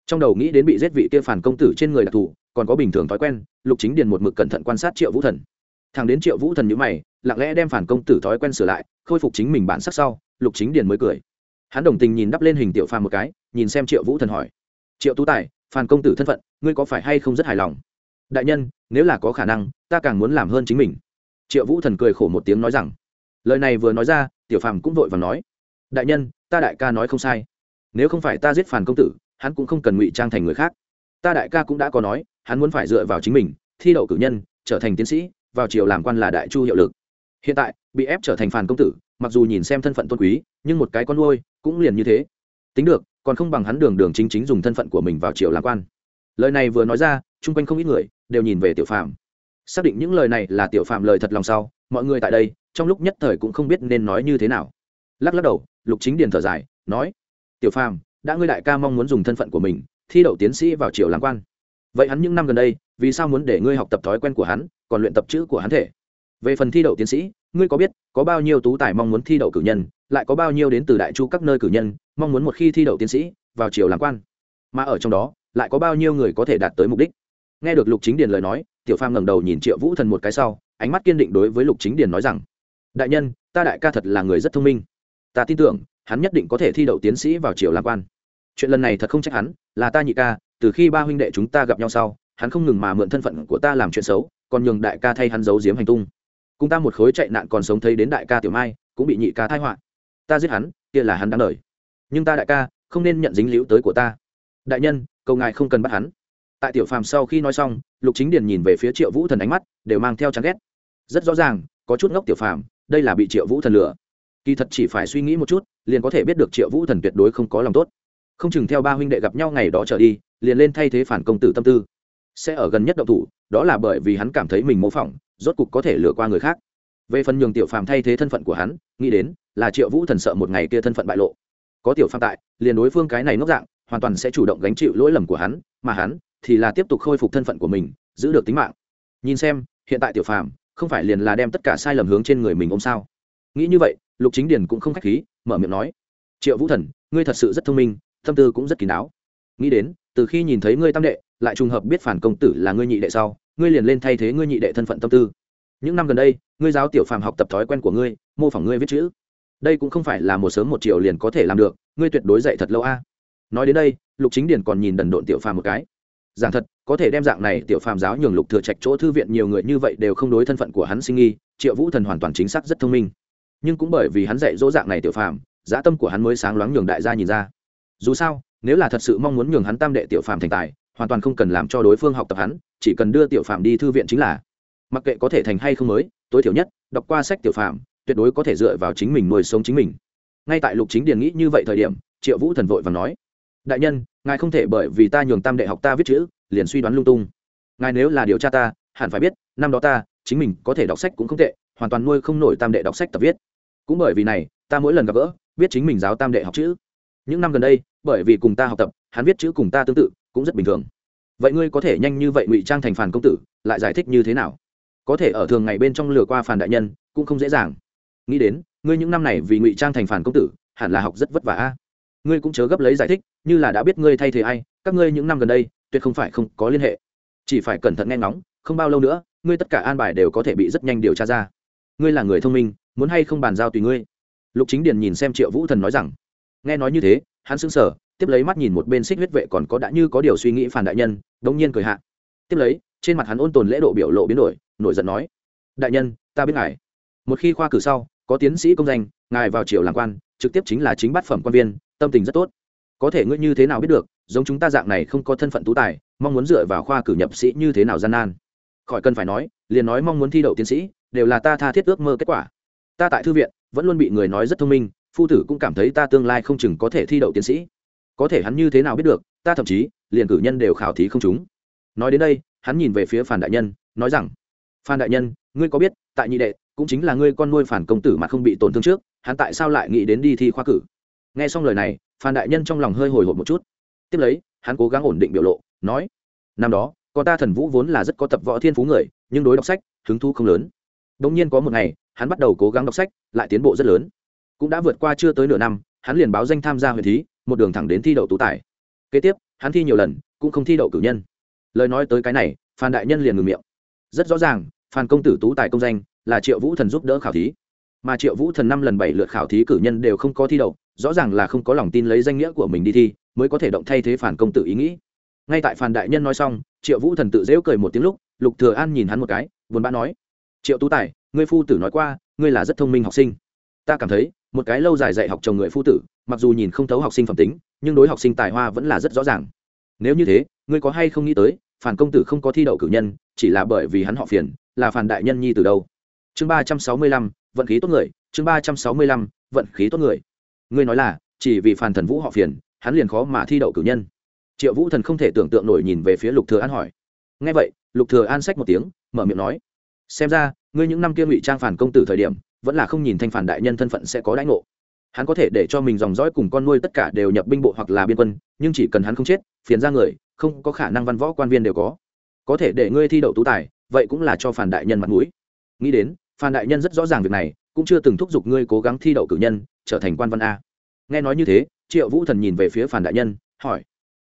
Trong đầu nghĩ đến bị giết vị kia phản công tử trên người đặc thù, còn có bình thường thói quen, lục chính điền một mực cẩn thận quan sát triệu vũ thần. Thằng đến triệu vũ thần nhữ mày, lặng lẽ đem phản công tử thói quen sửa lại, khôi phục chính mình bản sắc sau, lục chính điền mới cười. Hắn đồng tình nhìn đắp lên hình tiểu phàm một cái, nhìn xem triệu vũ thần hỏi. Triệu tú tài, phản công tử thân phận, ngươi có phải hay không rất hài lòng? Đại nhân, nếu là có khả năng, ta càng muốn làm hơn chính mình triệu vũ thần cười khổ một tiếng nói rằng, lời này vừa nói ra, tiểu phàm cũng vội và nói, đại nhân, ta đại ca nói không sai. Nếu không phải ta giết phản công tử, hắn cũng không cần ngụy trang thành người khác. Ta đại ca cũng đã có nói, hắn muốn phải dựa vào chính mình, thi đậu cử nhân, trở thành tiến sĩ, vào triều làm quan là đại chu hiệu lực. Hiện tại, bị ép trở thành phản công tử, mặc dù nhìn xem thân phận tôn quý, nhưng một cái con nuôi cũng liền như thế. Tính được, còn không bằng hắn đường đường chính chính dùng thân phận của mình vào triều làm quan. Lời này vừa nói ra, chung quanh không ít người đều nhìn về tiểu phạm xác định những lời này là tiểu phạm lời thật lòng sau, mọi người tại đây, trong lúc nhất thời cũng không biết nên nói như thế nào. Lắc lắc đầu, lục chính điền thở dài, nói, tiểu phạm đã ngươi đại ca mong muốn dùng thân phận của mình, thi đậu tiến sĩ vào triều làm quan. Vậy hắn những năm gần đây, vì sao muốn để ngươi học tập thói quen của hắn, còn luyện tập chữ của hắn thể? Về phần thi đậu tiến sĩ, ngươi có biết, có bao nhiêu tú tài mong muốn thi đậu cử nhân, lại có bao nhiêu đến từ đại chu các nơi cử nhân, mong muốn một khi thi đậu tiến sĩ, vào triều làm quan? Mà ở trong đó, lại có bao nhiêu người có thể đạt tới mục đích? Nghe được lục chính điền lời nói tiểu phàm ngẩng đầu nhìn triệu vũ thần một cái sau, ánh mắt kiên định đối với lục chính điền nói rằng, đại nhân, ta đại ca thật là người rất thông minh. Ta tin tưởng, hắn nhất định có thể thi đậu tiến sĩ vào triều làm quan. Chuyện lần này thật không trách hắn, là ta nhị ca, từ khi ba huynh đệ chúng ta gặp nhau sau, hắn không ngừng mà mượn thân phận của ta làm chuyện xấu, còn nhường đại ca thay hắn giấu giếm hành tung. Cùng ta một khối chạy nạn còn sống thấy đến đại ca tiểu mai, cũng bị nhị ca thai họa. Ta giết hắn, kia là hắn đáng đời. Nhưng ta đại ca, không nên nhận dính liễu tới của ta. Đại nhân, cầu ngài không cần bắt hắn tại tiểu phàm sau khi nói xong, lục chính điền nhìn về phía triệu vũ thần ánh mắt, đều mang theo chán ghét. Rất rõ ràng, có chút ngốc tiểu phàm, đây là bị triệu vũ thần lừa. Kỳ thật chỉ phải suy nghĩ một chút, liền có thể biết được triệu vũ thần tuyệt đối không có lòng tốt. Không chừng theo ba huynh đệ gặp nhau ngày đó trở đi, liền lên thay thế phản công tử tâm tư. Sẽ ở gần nhất động thủ, đó là bởi vì hắn cảm thấy mình mô phỏng, rốt cục có thể lừa qua người khác. Về phần nhường tiểu phàm thay thế thân phận của hắn, nghĩ đến, là triệu vũ thần sợ một ngày kia thân phận bại lộ. Có tiểu phàm tại, liền đối phương cái này ngốc dạng, hoàn toàn sẽ chủ động gánh chịu lỗi lầm của hắn, mà hắn thì là tiếp tục khôi phục thân phận của mình, giữ được tính mạng. Nhìn xem, hiện tại tiểu phàm không phải liền là đem tất cả sai lầm hướng trên người mình ôm sao? Nghĩ như vậy, lục chính điền cũng không k h á c h khí, mở miệng nói, triệu vũ thần, ngươi thật sự rất thông minh, tâm tư cũng rất kín đáo. Nghĩ đến, từ khi nhìn thấy ngươi tam đệ, lại trùng hợp biết phản công tử là ngươi nhị đệ sau, ngươi liền lên thay thế ngươi nhị đệ thân phận tâm tư. Những năm gần đây, ngươi giáo tiểu phàm học tập thói quen của ngươi, mô phỏng ngươi viết chữ. Đây cũng không phải là một sớm một chiều liền có thể làm được, ngươi tuyệt đối dạy thật lâu a. Nói đến đây, lục chính điền còn nhìn đần độn tiểu phàm một cái giảng thật, có thể đem dạng này tiểu phàm giáo nhường lục thừa trạch chỗ thư viện nhiều người như vậy đều không đối thân phận của hắn sinh nghi, triệu vũ thần hoàn toàn chính xác rất thông minh. Nhưng cũng bởi vì hắn dạy dỗ dạng này tiểu phàm, giá tâm của hắn mới sáng loáng nhường đại gia nhìn ra. Dù sao, nếu là thật sự mong muốn nhường hắn tam đệ tiểu phàm thành tài, hoàn toàn không cần làm cho đối phương học tập hắn, chỉ cần đưa tiểu phàm đi thư viện chính là. Mặc kệ có thể thành hay không mới, tối thiểu nhất, đọc qua sách tiểu phàm, tuyệt đối có thể dựa vào chính mình nuôi sống chính mình. Ngay tại lục chính điền nghĩ như vậy thời điểm, triệu vũ thần vội và nói, đại nhân ngài không thể bởi vì ta nhường tam đệ học ta viết chữ, liền suy đoán lung tung. Ngài nếu là điều tra ta, hẳn phải biết, năm đó ta, chính mình có thể đọc sách cũng không tệ, hoàn toàn nuôi không nổi tam đệ đọc sách tập viết. Cũng bởi vì này, ta mỗi lần gặp gỡ biết chính mình giáo tam đệ học chữ. Những năm gần đây, bởi vì cùng ta học tập, hắn viết chữ cùng ta tương tự, cũng rất bình thường. Vậy ngươi có thể nhanh như vậy ngụy trang thành phản công tử, lại giải thích như thế nào? Có thể ở thường ngày bên trong lừa qua phản đại nhân, cũng không dễ dàng. Nghĩ đến, ngươi những năm này vì ngụy trang thành phản công tử, hẳn là học rất vất vả ngươi cũng chớ gấp lấy giải thích, như là đã biết ngươi thay thế ai, các ngươi những năm gần đây, tuyệt không phải không có liên hệ. Chỉ phải cẩn thận nghe ngóng, không bao lâu nữa, ngươi tất cả an bài đều có thể bị rất nhanh điều tra ra. Ngươi là người thông minh, muốn hay không bàn giao tùy ngươi? Lục chính điền nhìn xem triệu vũ thần nói rằng. Nghe nói như thế, hắn sững sờ, tiếp lấy mắt nhìn một bên xích huyết vệ còn có đã như có điều suy nghĩ phản đại nhân, đống nhiên cười hạ. Tiếp lấy, trên mặt hắn ôn tồn lễ độ biểu lộ biến đổi, nổi giận nói. Đại nhân, ta biết ngài. Một khi khoa cử sau, có tiến sĩ công danh, ngài vào triều làm quan, trực tiếp chính là chính bát phẩm quan viên tâm tình rất tốt. Có thể ngươi như thế nào biết được, giống chúng ta dạng này không có thân phận tú tài, mong muốn dựa vào khoa cử nhập sĩ như thế nào gian nan. Khỏi cần phải nói, liền nói mong muốn thi đậu tiến sĩ, đều là ta tha thiết ước mơ kết quả. Ta tại thư viện, vẫn luôn bị người nói rất thông minh, phu tử cũng cảm thấy ta tương lai không chừng có thể thi đậu tiến sĩ. Có thể hắn như thế nào biết được, ta thậm chí, liền cử nhân đều khảo thí không chúng. Nói đến đây, hắn nhìn về phía phản đại nhân, nói rằng, phan đại nhân, ngươi có biết, tại nhị đệ, cũng chính là ngươi con nuôi phản công tử mà không bị tổn thương trước, hắn tại sao lại nghĩ đến đi thi khoa cử? Nghe xong lời này, phan đại nhân trong lòng hơi hồi hộp một chút. Tiếp lấy, hắn cố gắng ổn định biểu lộ, nói, năm đó con ta thần vũ vốn là rất có tập võ thiên phú người, nhưng đối đọc sách, hứng thú không lớn. Đông nhiên có một ngày, hắn bắt đầu cố gắng đọc sách, lại tiến bộ rất lớn. Cũng đã vượt qua chưa tới nửa năm, hắn liền báo danh tham gia huyện thí, một đường thẳng đến thi đậu tú tài. Kế tiếp, hắn thi nhiều lần, cũng không thi đậu cử nhân. Lời nói tới cái này, phan đại nhân liền ngừng miệng. Rất rõ ràng, phan công tử tú tài công danh là triệu vũ thần giúp đỡ khảo thí. Mà triệu vũ thần năm lần bảy lượt khảo thí cử nhân đều không có thi đậu rõ ràng là không có lòng tin lấy danh nghĩa của mình đi thi, mới có thể động thay thế phản công tử ý nghĩ. Ngay tại phản đại nhân nói xong, triệu vũ thần tự dễu cười một tiếng lúc, lục thừa an nhìn hắn một cái, buồn bã nói, triệu tú tài, ngươi phu tử nói qua, ngươi là rất thông minh học sinh. Ta cảm thấy, một cái lâu dài dạy học chồng người phu tử, mặc dù nhìn không thấu học sinh phẩm tính, nhưng đối học sinh tài hoa vẫn là rất rõ ràng. Nếu như thế, ngươi có hay không nghĩ tới, phản công tử không có thi đậu cử nhân, chỉ là bởi vì hắn họ phiền, là phản đại nhân nhi từ đâu? Chương ba trăm sáu mươi lăm, vận khí tốt người, chương ba trăm sáu mươi lăm, vận khí tốt người ngươi nói là, chỉ vì phàn thần vũ họ phiền, hắn liền khó mà thi đậu cử nhân. Triệu vũ thần không thể tưởng tượng nổi nhìn về phía lục thừa an hỏi. Nghe vậy, lục thừa an sách một tiếng, mở miệng nói. Xem ra, ngươi những năm kia ngụy trang phản công tử thời điểm, vẫn là không nhìn thanh phản đại nhân thân phận sẽ có đãi ngộ. Hắn có thể để cho mình dòng dõi cùng con nuôi tất cả đều nhập binh bộ hoặc là biên quân, nhưng chỉ cần hắn không chết, phiền ra người, không có khả năng văn võ quan viên đều có. Có thể để ngươi thi đậu tú tài, vậy cũng là cho phản đại nhân mặt mũi. Nghĩ đến, phản đại nhân rất rõ ràng việc này, cũng chưa từng thúc giục ngươi cố gắng thi đậu cử nhân trở thành quan văn a. Nghe nói như thế, triệu vũ thần nhìn về phía phản đại nhân, hỏi.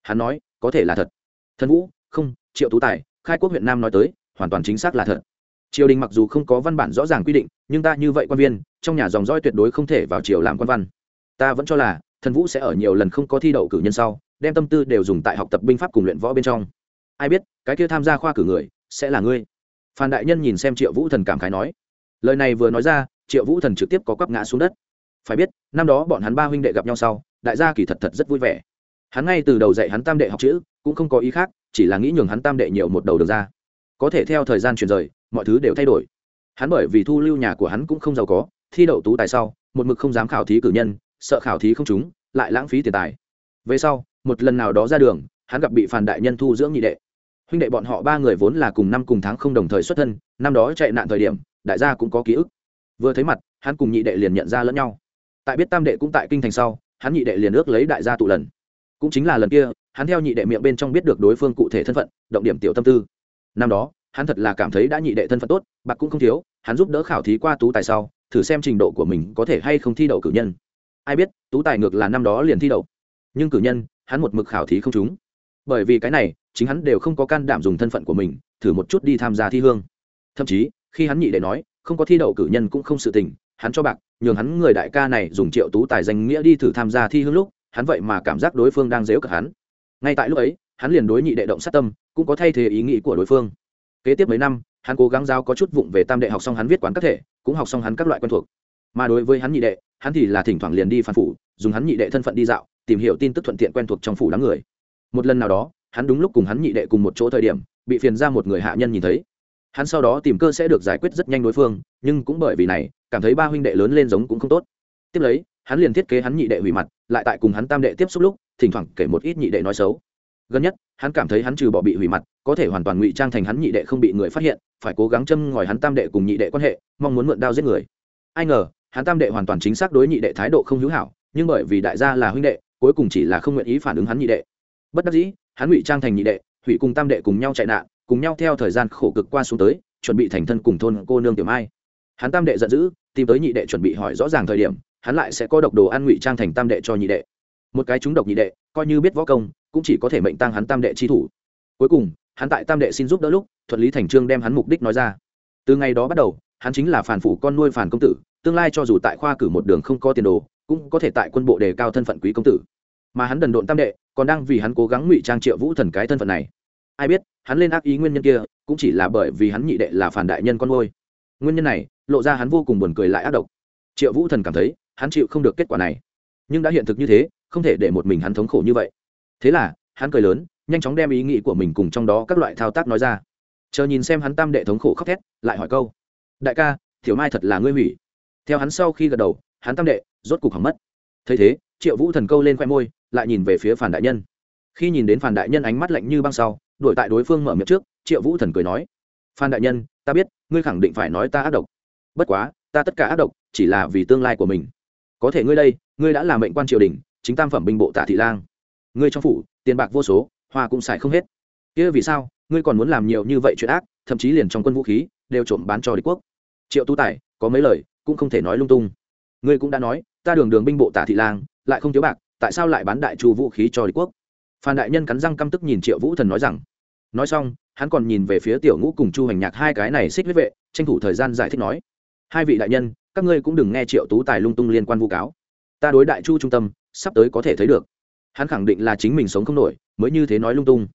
Hắn nói, có thể là thật. Thần vũ, không, triệu tú tài, khai quốc huyện nam nói tới, hoàn toàn chính xác là thật. Triều đình mặc dù không có văn bản rõ ràng quy định, nhưng ta như vậy quan viên, trong nhà dòng roi tuyệt đối không thể vào triều làm quan văn. Ta vẫn cho là, thần vũ sẽ ở nhiều lần không có thi đậu cử nhân sau, đem tâm tư đều dùng tại học tập binh pháp cùng luyện võ bên trong. Ai biết, cái kia tham gia khoa cử người, sẽ là ngươi? Phan đại nhân nhìn xem triệu vũ thần cảm khái nói. Lời này vừa nói ra, triệu vũ thần trực tiếp có quắp ngã xuống đất phải biết, năm đó bọn hắn ba huynh đệ gặp nhau sau, đại gia kỳ thật thật rất vui vẻ. Hắn ngay từ đầu dạy hắn tam đệ học chữ, cũng không có ý khác, chỉ là nghĩ nhường hắn tam đệ nhiều một đầu được ra. Có thể theo thời gian chuyển rời, mọi thứ đều thay đổi. Hắn bởi vì thu lưu nhà của hắn cũng không giàu có, thi đậu tú tài sau, một mực không dám khảo thí cử nhân, sợ khảo thí không trúng, lại lãng phí tiền tài. Về sau, một lần nào đó ra đường, hắn gặp bị phản đại nhân thu dưỡng nhị đệ. Huynh đệ bọn họ ba người vốn là cùng năm cùng tháng không đồng thời xuất thân, năm đó chạy nạn thời điểm, đại gia cũng có ký ức. Vừa thấy mặt, hắn cùng nhị đệ liền nhận ra lẫn nhau tại biết tam đệ cũng tại kinh thành sau, hắn nhị đệ liền ước lấy đại gia tụ lần. Cũng chính là lần kia, hắn theo nhị đệ miệng bên trong biết được đối phương cụ thể thân phận, động điểm tiểu tâm tư. Năm đó, hắn thật là cảm thấy đã nhị đệ thân phận tốt, bạc cũng không thiếu, hắn giúp đỡ khảo thí qua tú tài sau, thử xem trình độ của mình có thể hay không thi đậu cử nhân. Ai biết, tú tài ngược là năm đó liền thi đậu. Nhưng cử nhân, hắn một mực khảo thí không trúng. Bởi vì cái này, chính hắn đều không có can đảm dùng thân phận của mình, thử một chút đi tham gia thi hương. Thậm chí, khi hắn nhị đệ nói, không có thi đậu cử nhân cũng không sự tình hắn cho bạc, nhường hắn người đại ca này dùng triệu tú tài danh nghĩa đi thử tham gia thi hương lúc, hắn vậy mà cảm giác đối phương đang dếu cả hắn. Ngay tại lúc ấy, hắn liền đối nhị đệ động sát tâm, cũng có thay thế ý nghĩ của đối phương. Kế tiếp mấy năm, hắn cố gắng giao có chút vụng về tam đệ học xong hắn viết quán các thể, cũng học xong hắn các loại quen thuộc. Mà đối với hắn nhị đệ, hắn thì là thỉnh thoảng liền đi phản phủ, dùng hắn nhị đệ thân phận đi dạo, tìm hiểu tin tức thuận tiện quen thuộc trong phủ đám người. Một lần nào đó, hắn đúng lúc cùng hắn nhị đệ cùng một chỗ thời điểm, bị phiền ra một người hạ nhân nhìn thấy hắn sau đó tìm cơ sẽ được giải quyết rất nhanh đối phương, nhưng cũng bởi vì này, cảm thấy ba huynh đệ lớn lên giống cũng không tốt. Tiếp lấy, hắn liền thiết kế hắn nhị đệ hủy mặt, lại tại cùng hắn tam đệ tiếp xúc lúc, thỉnh thoảng kể một ít nhị đệ nói xấu. Gần nhất, hắn cảm thấy hắn trừ bỏ bị hủy mặt, có thể hoàn toàn ngụy trang thành hắn nhị đệ không bị người phát hiện, phải cố gắng châm ngòi hắn tam đệ cùng nhị đệ quan hệ, mong muốn mượn đao giết người. Ai ngờ, hắn tam đệ hoàn toàn chính xác đối nhị đệ thái độ không hữu hảo, nhưng bởi vì đại gia là huynh đệ, cuối cùng chỉ là không nguyện ý phản ứng hắn nhị đệ. Bất đắc dĩ, hắn ngụy trang thành nhị đệ, hủy cùng tam đệ cùng nhau chạy nạn cùng nhau theo thời gian khổ cực qua xuống tới, chuẩn bị thành thân cùng thôn cô nương tiểu mai. Hắn tam đệ giận dữ, tìm tới nhị đệ chuẩn bị hỏi rõ ràng thời điểm, hắn lại sẽ có độc đồ ăn ngụy trang thành tam đệ cho nhị đệ. Một cái chúng độc nhị đệ, coi như biết võ công, cũng chỉ có thể mệnh tăng hắn tam đệ chi thủ. Cuối cùng, hắn tại tam đệ xin giúp đỡ lúc, thuận lý thành trương đem hắn mục đích nói ra. Từ ngày đó bắt đầu, hắn chính là phản phủ con nuôi phản công tử, tương lai cho dù tại khoa cử một đường không có tiền đồ, cũng có thể tại quân bộ đề cao thân phận quý công tử. Mà hắn đần độn tam đệ, còn đang vì hắn cố gắng ngụy trang triệu vũ thần cái thân phận này ai biết, hắn lên ác ý nguyên nhân kia, cũng chỉ là bởi vì hắn nhị đệ là phản đại nhân con ngôi nguyên nhân này, lộ ra hắn vô cùng buồn cười lại ác độc. Triệu vũ thần cảm thấy, hắn chịu không được kết quả này. Nhưng đã hiện thực như thế, không thể để một mình hắn thống khổ như vậy. Thế là, hắn cười lớn, nhanh chóng đem ý nghĩ của mình cùng trong đó các loại thao tác nói ra. Chờ nhìn xem hắn tam đệ thống khổ khóc thét, lại hỏi câu. Đại ca thiểu mai thật là ngươi hủy. Theo hắn sau khi gật đầu, hắn tam đệ, rốt cục hỏng mất. Thấy thế, triệu vũ thần câu lên khoe môi, lại nhìn về phía phản đại nhân. Khi nhìn đến phản đại nhân ánh mắt lạnh như băng sau đuổi tại đối phương mở miệng trước, triệu vũ thần cười nói, phan đại nhân, ta biết, ngươi khẳng định phải nói ta ác độc. Bất quá, ta tất cả ác độc chỉ là vì tương lai của mình. Có thể ngươi đây, ngươi đã là mệnh quan triều đình, chính tam phẩm binh bộ tạ thị lang. Ngươi trong phủ, tiền bạc vô số, hoa cũng xài không hết. Kia vì sao, ngươi còn muốn làm nhiều như vậy chuyện ác, thậm chí liền trong quân vũ khí, đều trộm bán cho địch quốc? Triệu tu tài, có mấy lời, cũng không thể nói lung tung. Ngươi cũng đã nói, ta đường đường binh bộ tạ thị lang, lại không thiếu bạc, tại sao lại bán đại chu vũ khí cho địch quốc? Phan đại nhân cắn răng căm tức nhìn triệu vũ thần nói rằng, nói xong, hắn còn nhìn về phía tiểu ngũ cùng chu hành nhạc hai cái này xích huyết vệ, tranh thủ thời gian giải thích nói, hai vị đại nhân, các ngươi cũng đừng nghe triệu tú tài lung tung liên quan vu cáo. Ta đối đại chu trung tâm, sắp tới có thể thấy được. Hắn khẳng định là chính mình sống không nổi, mới như thế nói lung tung.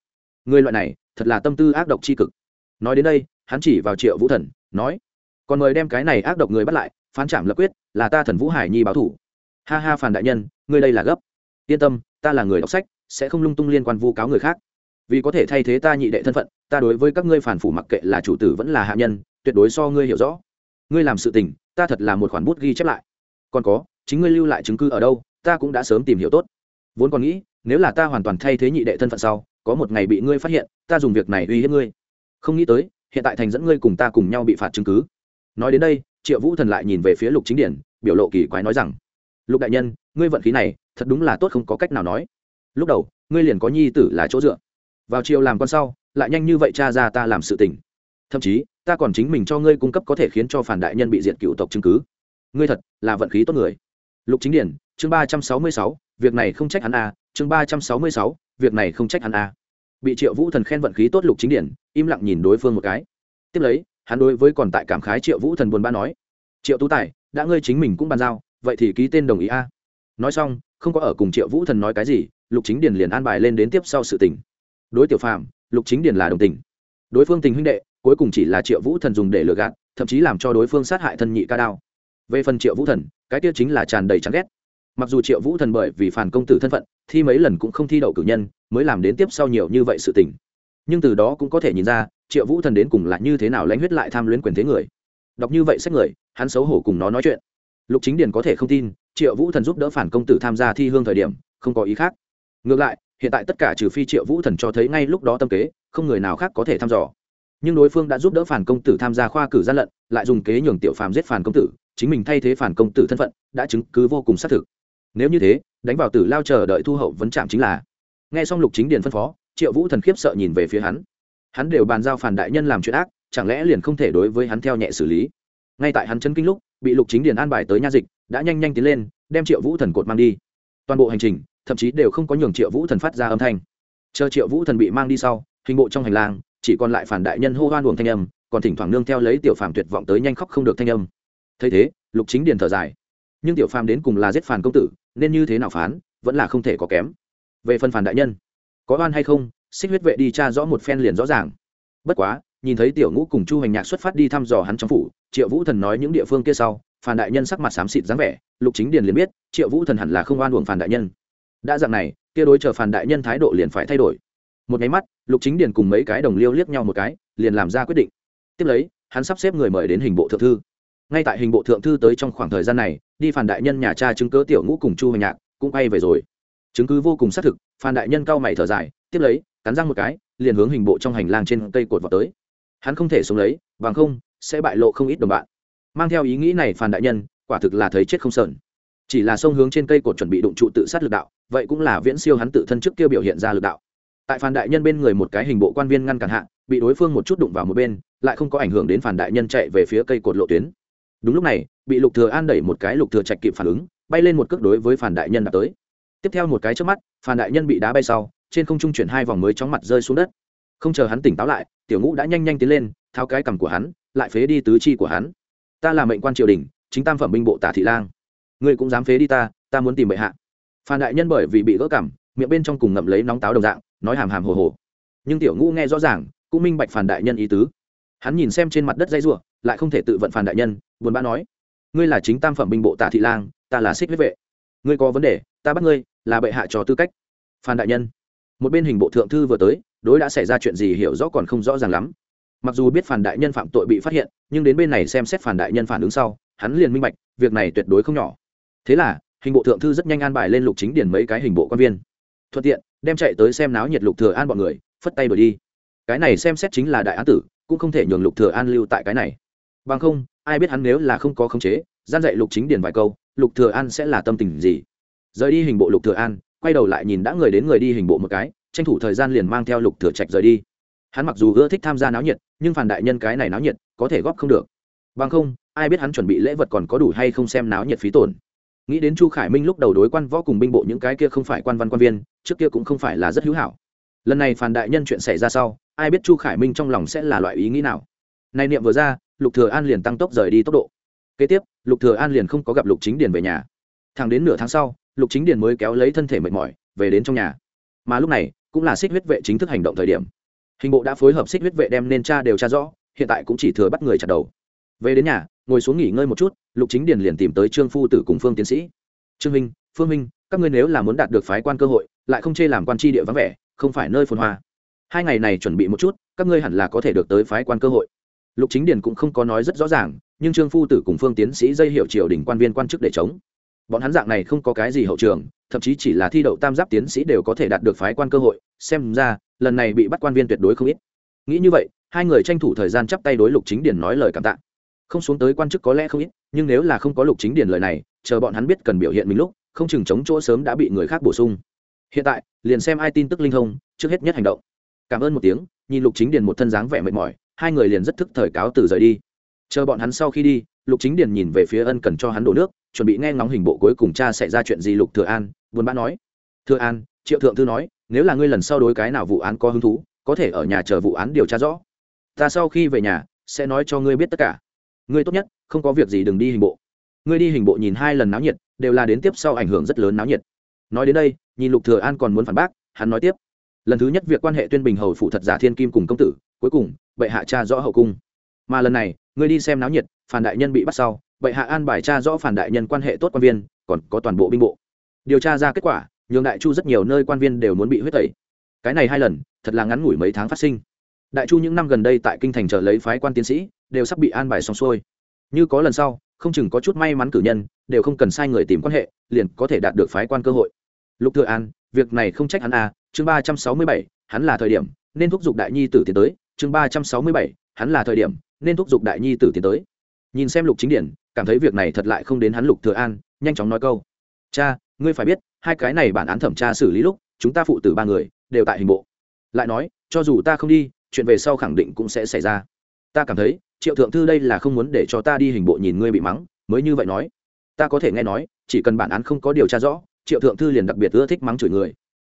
Người loại này, thật là tâm tư ác độc tri cực. Nói đến đây, hắn chỉ vào triệu vũ thần, nói, còn mời đem cái này ác độc người bắt lại, phán trảm lập quyết, là ta thần vũ hải nhi báo thủ. Ha ha phản đại nhân, ngươi đây là gấp. Yên tâm, ta là người đọc sách sẽ không lung tung liên quan vu cáo người khác. Vì có thể thay thế ta nhị đệ thân phận, ta đối với các ngươi phản phủ mặc kệ là chủ tử vẫn là hạ nhân, tuyệt đối so ngươi hiểu rõ. Ngươi làm sự tình, ta thật là một khoản bút ghi chép lại. Còn có, chính ngươi lưu lại chứng cứ ở đâu, ta cũng đã sớm tìm hiểu tốt. Vốn còn nghĩ, nếu là ta hoàn toàn thay thế nhị đệ thân phận sau, có một ngày bị ngươi phát hiện, ta dùng việc này uy hiếp ngươi. Không nghĩ tới, hiện tại thành dẫn ngươi cùng ta cùng nhau bị phạt chứng cứ. Nói đến đây, triệu vũ thần lại nhìn về phía lục chính điển, biểu lộ kỳ quái nói rằng, lục đại nhân, ngươi vận khí này, thật đúng là tốt không có cách nào nói lúc đầu, ngươi liền có nhi tử là chỗ dựa. Vào chiều làm con sau, lại nhanh như vậy cha ra ta làm sự tình. Thậm chí, ta còn chính mình cho ngươi cung cấp có thể khiến cho phản đại nhân bị diệt cựu tộc chứng cứ. Ngươi thật là vận khí tốt người. Lục chính điển, chương ba trăm sáu mươi sáu, việc này không trách hắn a chương ba trăm sáu mươi sáu, việc này không trách hắn a bị triệu vũ thần khen vận khí tốt lục chính điển, im lặng nhìn đối phương một cái. Tiếp lấy, hắn đối với còn tại cảm khái triệu vũ thần buồn bã nói, triệu tú tài, đã ngươi chính mình cũng bàn giao, vậy thì ký tên đồng ý a. Nói xong, không có ở cùng triệu vũ thần nói cái gì lục chính Điền liền an bài lên đến tiếp sau sự tình. Đối tiểu phàm, lục chính Điền là đồng tình. Đối phương tình huynh đệ, cuối cùng chỉ là triệu vũ thần dùng để lừa gạt, thậm chí làm cho đối phương sát hại thân nhị ca đao. Về phần triệu vũ thần, cái tiết chính là tràn đầy chán ghét. Mặc dù triệu vũ thần bởi vì phản công tử thân phận, thi mấy lần cũng không thi đậu cử nhân, mới làm đến tiếp sau nhiều như vậy sự tình. Nhưng từ đó cũng có thể nhìn ra, triệu vũ thần đến cùng là như thế nào lãnh huyết lại tham luyến quyền thế người. Đọc như vậy sách người, hắn xấu hổ cùng nó nói chuyện. Lục chính điền có thể không tin, triệu vũ thần giúp đỡ phản công tử tham gia thi hương thời điểm, không có ý khác ngược lại, hiện tại tất cả trừ phi triệu vũ thần cho thấy ngay lúc đó tâm kế, không người nào khác có thể thăm dò. Nhưng đối phương đã giúp đỡ phản công tử tham gia khoa cử gian lận, lại dùng kế nhường tiểu phàm giết phản công tử, chính mình thay thế phản công tử thân phận, đã chứng cứ vô cùng xác thực. Nếu như thế, đánh vào tử lao chờ đợi thu hậu vấn chạm chính là. Nghe xong lục chính điền phân phó, triệu vũ thần khiếp sợ nhìn về phía hắn. Hắn đều bàn giao phản đại nhân làm chuyện ác, chẳng lẽ liền không thể đối với hắn theo nhẹ xử lý? Ngay tại hắn chân kinh lúc, bị lục chính điền an bài tới nha dịch, đã nhanh nhanh tiến lên, đem triệu vũ thần cột mang đi. Toàn bộ hành trình thậm chí đều không có nhường triệu vũ thần phát ra âm thanh. Chờ triệu vũ thần bị mang đi sau, hình bộ trong hành lang, chỉ còn lại phản đại nhân hô hoan buồng thanh âm, còn thỉnh thoảng nương theo lấy tiểu phàm tuyệt vọng tới nhanh khóc không được thanh âm. Thấy thế, lục chính điền thở dài. Nhưng tiểu phàm đến cùng là giết phản công tử, nên như thế nào phán, vẫn là không thể có kém. Về phần phản đại nhân, có oan hay không, xích huyết vệ đi tra rõ một phen liền rõ ràng. Bất quá, nhìn thấy tiểu ngũ cùng chu hành nhạc xuất phát đi thăm dò hắn trong phủ, triệu vũ thần nói những địa phương kia sau, phản đại nhân sắc mặt xám xịt dáng vẻ, lục chính điền liền biết, triệu vũ thần hẳn là không oan uổng phản đại nhân đã dạng này, kia đối chờ phản đại nhân thái độ liền phải thay đổi. Một nháy mắt, lục chính điền cùng mấy cái đồng liêu liếc nhau một cái, liền làm ra quyết định. Tiếp lấy, hắn sắp xếp người mời đến hình bộ thượng thư. Ngay tại hình bộ thượng thư tới trong khoảng thời gian này, đi phản đại nhân nhà cha chứng cớ tiểu ngũ cùng chu hoành nhạc cũng quay về rồi. Chứng cứ vô cùng xác thực, phản đại nhân cao mày thở dài, tiếp lấy, cắn răng một cái, liền hướng hình bộ trong hành lang trên cây cột vào tới. Hắn không thể sống lấy, bằng không, sẽ bại lộ không ít đồng bạn. Mang theo ý nghĩ này phản đại nhân, quả thực là thấy chết không sờn chỉ là sông hướng trên cây cột chuẩn bị đụng trụ tự sát lực đạo, vậy cũng là viễn siêu hắn tự thân trước kia biểu hiện ra lực đạo. Tại phản đại nhân bên người một cái hình bộ quan viên ngăn cản hạ, bị đối phương một chút đụng vào một bên, lại không có ảnh hưởng đến phản đại nhân chạy về phía cây cột lộ tuyến. Đúng lúc này, bị lục thừa an đẩy một cái lục thừa trạch kịp phản ứng, bay lên một cước đối với phản đại nhân đạp tới. Tiếp theo một cái trước mắt, phản đại nhân bị đá bay sau, trên không trung chuyển hai vòng mới chóng mặt rơi xuống đất. Không chờ hắn tỉnh táo lại, tiểu ngũ đã nhanh nhanh tiến lên, tháo cái cằm của hắn, lại phế đi tứ chi của hắn. Ta là mệnh quan triều đình, chính tam phẩm binh bộ tả thị lang ngươi cũng dám phế đi ta ta muốn tìm bệ hạ. Phan đại nhân bởi vì bị gỡ cảm, miệng bên trong cùng ngậm lấy nóng táo đồng dạng, nói hàm hàm hồ hồ. Nhưng tiểu ngũ nghe rõ ràng, cũng minh bạch phản đại nhân ý tứ. Hắn nhìn xem trên mặt đất dây ruộng lại không thể tự vận phản đại nhân, buồn bã nói. Ngươi là chính tam phẩm binh bộ tả thị lang, ta là xích huyết vệ. Ngươi có vấn đề, ta bắt ngươi, là bệ hạ cho tư cách. Phan đại nhân, một bên hình bộ thượng thư vừa tới, đối đã xảy ra chuyện gì hiểu rõ còn không rõ ràng lắm. Mặc dù biết phản đại nhân phạm tội bị phát hiện, nhưng đến bên này xem xét phản đại nhân phản ứng sau, hắn liền minh bạch, việc này tuyệt đối không nhỏ thế là, hình bộ thượng thư rất nhanh an bài lên lục chính điển mấy cái hình bộ quan viên. Thuận tiện, đem chạy tới xem náo nhiệt lục thừa an bọn người, phất tay đổi đi. Cái này xem xét chính là đại án tử, cũng không thể nhường lục thừa an lưu tại cái này. Bằng không, ai biết hắn nếu là không có khống chế, gian dạy lục chính điển vài câu, lục thừa an sẽ là tâm tình gì? Rời đi hình bộ lục thừa an, quay đầu lại nhìn đã người đến người đi hình bộ một cái, tranh thủ thời gian liền mang theo lục thừa trạch rời đi. Hắn mặc dù ưa thích tham gia náo nhiệt, nhưng phản đại nhân cái này náo nhiệt, có thể góp không được. Bằng không, ai biết hắn chuẩn bị lễ vật còn có đủ hay không xem náo nhiệt phí tổn nghĩ đến chu khải minh lúc đầu đối quan võ cùng binh bộ những cái kia không phải quan văn quan viên, trước kia cũng không phải là rất hữu hảo. Lần này phản đại nhân chuyện xảy ra sau, ai biết chu khải minh trong lòng sẽ là loại ý nghĩ nào. Nay niệm vừa ra, lục thừa an liền tăng tốc rời đi tốc độ. Kế tiếp, lục thừa an liền không có gặp lục chính điền về nhà. Thẳng đến nửa tháng sau, lục chính điền mới kéo lấy thân thể mệt mỏi, về đến trong nhà. Mà lúc này, cũng là xích huyết vệ chính thức hành động thời điểm. Hình bộ đã phối hợp xích huyết vệ đem nên tra đều tra rõ, hiện tại cũng chỉ thừa bắt người chặt đầu về đến nhà, ngồi xuống nghỉ ngơi một chút, lục chính điền liền tìm tới trương phu tử cùng phương tiến sĩ. Trương minh, phương minh, các ngươi nếu là muốn đạt được phái quan cơ hội, lại không chê làm quan tri địa vắng vẻ, không phải nơi phồn hoa. Hai ngày này chuẩn bị một chút, các ngươi hẳn là có thể được tới phái quan cơ hội. Lục chính điền cũng không có nói rất rõ ràng, nhưng trương phu tử cùng phương tiến sĩ dây hiệu triều đình quan viên quan chức để chống. Bọn hắn dạng này không có cái gì hậu trường, thậm chí chỉ là thi đậu tam giáp tiến sĩ đều có thể đạt được phái quan cơ hội, xem ra, lần này bị bắt quan viên tuyệt đối không ít. Nghĩ như vậy, hai người tranh thủ thời gian chắp tay đối lục chính Điền nói lời cảm tạ không xuống tới quan chức có lẽ không ít, nhưng nếu là không có lục chính điển lời này, chờ bọn hắn biết cần biểu hiện mình lúc, không chừng chống chỗ sớm đã bị người khác bổ sung. Hiện tại, liền xem ai tin tức linh thông, trước hết nhất hành động. Cảm ơn một tiếng, nhìn lục chính điền một thân dáng vẻ mệt mỏi, hai người liền rất thức thời cáo từ rời đi. Chờ bọn hắn sau khi đi, lục chính điền nhìn về phía ân cần cho hắn đổ nước, chuẩn bị nghe ngóng hình bộ cuối cùng cha xảy ra chuyện gì lục thừa an, buồn bã nói. Thừa an, triệu thượng thư nói, nếu là ngươi lần sau đối cái nào vụ án có hứng thú, có thể ở nhà chờ vụ án điều tra rõ. Ta sau khi về nhà, sẽ nói cho ngươi biết tất cả ngươi tốt nhất, không có việc gì đừng đi hình bộ. Ngươi đi hình bộ nhìn hai lần náo nhiệt, đều là đến tiếp sau ảnh hưởng rất lớn náo nhiệt. Nói đến đây, nhìn lục thừa an còn muốn phản bác, hắn nói tiếp. Lần thứ nhất việc quan hệ tuyên bình hầu phụ thật giả thiên kim cùng công tử, cuối cùng, bệ hạ cha rõ hậu cung. Mà lần này, ngươi đi xem náo nhiệt, phản đại nhân bị bắt sau, bệ hạ an bài cha rõ phản đại nhân quan hệ tốt quan viên, còn có toàn bộ binh bộ. Điều tra ra kết quả, nhường đại chu rất nhiều nơi quan viên đều muốn bị huyết tẩy. Cái này hai lần, thật là ngắn ngủi mấy tháng phát sinh đại chu những năm gần đây tại kinh thành trở lấy phái quan tiến sĩ, đều sắp bị an bài xong xuôi. Như có lần sau, không chừng có chút may mắn cử nhân, đều không cần sai người tìm quan hệ, liền có thể đạt được phái quan cơ hội. Lục thừa an, việc này không trách hắn à chương ba trăm sáu mươi bảy, hắn là thời điểm, nên thúc giục đại nhi tử tiến tới. Chương ba trăm sáu mươi bảy, hắn là thời điểm, nên thúc giục đại nhi tử tiến tới. Nhìn xem lục chính điển, cảm thấy việc này thật lại không đến hắn lục thừa an, nhanh chóng nói câu. Cha, ngươi phải biết, hai cái này bản án thẩm tra xử lý lúc, chúng ta phụ tử ba người, đều tại hình bộ. Lại nói, cho dù ta không đi chuyện về sau khẳng định cũng sẽ xảy ra. Ta cảm thấy, triệu thượng thư đây là không muốn để cho ta đi hình bộ nhìn ngươi bị mắng, mới như vậy nói. Ta có thể nghe nói, chỉ cần bản án không có điều tra rõ, triệu thượng thư liền đặc biệt ưa thích mắng chửi người.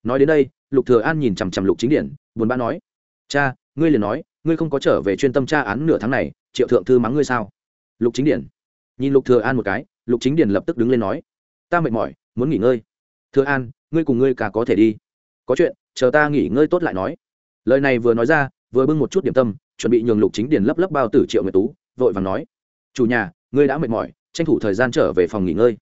Nói đến đây, lục thừa an nhìn chằm chằm lục chính điển, buồn bã nói, cha, ngươi liền nói, ngươi không có trở về chuyên tâm tra án nửa tháng này, triệu thượng thư mắng ngươi sao? Lục chính điển nhìn lục thừa an một cái, lục chính điển lập tức đứng lên nói, ta mệt mỏi, muốn nghỉ ngơi. Thừa an, ngươi cùng ngươi cả có thể đi. Có chuyện, chờ ta nghỉ ngơi tốt lại nói. Lời này vừa nói ra vừa bưng một chút điểm tâm, chuẩn bị nhường lục chính điển lấp lấp bao tử triệu nguyệt tú, vội vàng nói, chủ nhà, ngươi đã mệt mỏi, tranh thủ thời gian trở về phòng nghỉ ngơi.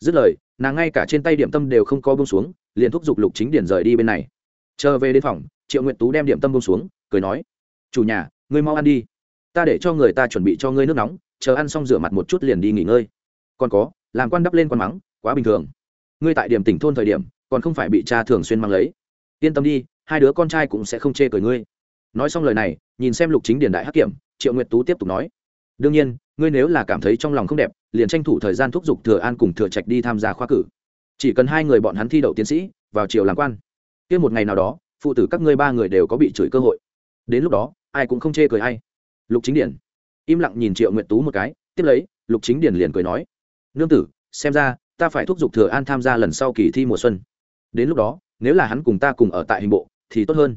Dứt lời, nàng ngay cả trên tay điểm tâm đều không có bông xuống, liền thúc giục lục chính điển rời đi bên này. Chờ về đến phòng, triệu nguyệt tú đem điểm tâm bông xuống, cười nói, chủ nhà, ngươi mau ăn đi. Ta để cho người ta chuẩn bị cho ngươi nước nóng, chờ ăn xong rửa mặt một chút liền đi nghỉ ngơi. Còn có, làm quan đắp lên con mắng, quá bình thường. Ngươi tại điểm tỉnh thôn thời điểm, còn không phải bị cha thường xuyên mang lấy. Yên tâm đi, hai đứa con trai cũng sẽ không chê cười ngươi nói xong lời này, nhìn xem lục chính Điền đại hắc kiểm, triệu nguyệt tú tiếp tục nói, đương nhiên, ngươi nếu là cảm thấy trong lòng không đẹp, liền tranh thủ thời gian thúc giục thừa an cùng thừa trạch đi tham gia khoa cử. Chỉ cần hai người bọn hắn thi đậu tiến sĩ, vào triều làm quan. Kia một ngày nào đó, phụ tử các ngươi ba người đều có bị chửi cơ hội. Đến lúc đó, ai cũng không chê cười ai. Lục chính điển im lặng nhìn triệu nguyệt tú một cái, tiếp lấy, lục chính điển liền cười nói, nương tử, xem ra, ta phải thúc giục thừa an tham gia lần sau kỳ thi mùa xuân. Đến lúc đó, nếu là hắn cùng ta cùng ở tại hình bộ, thì tốt hơn.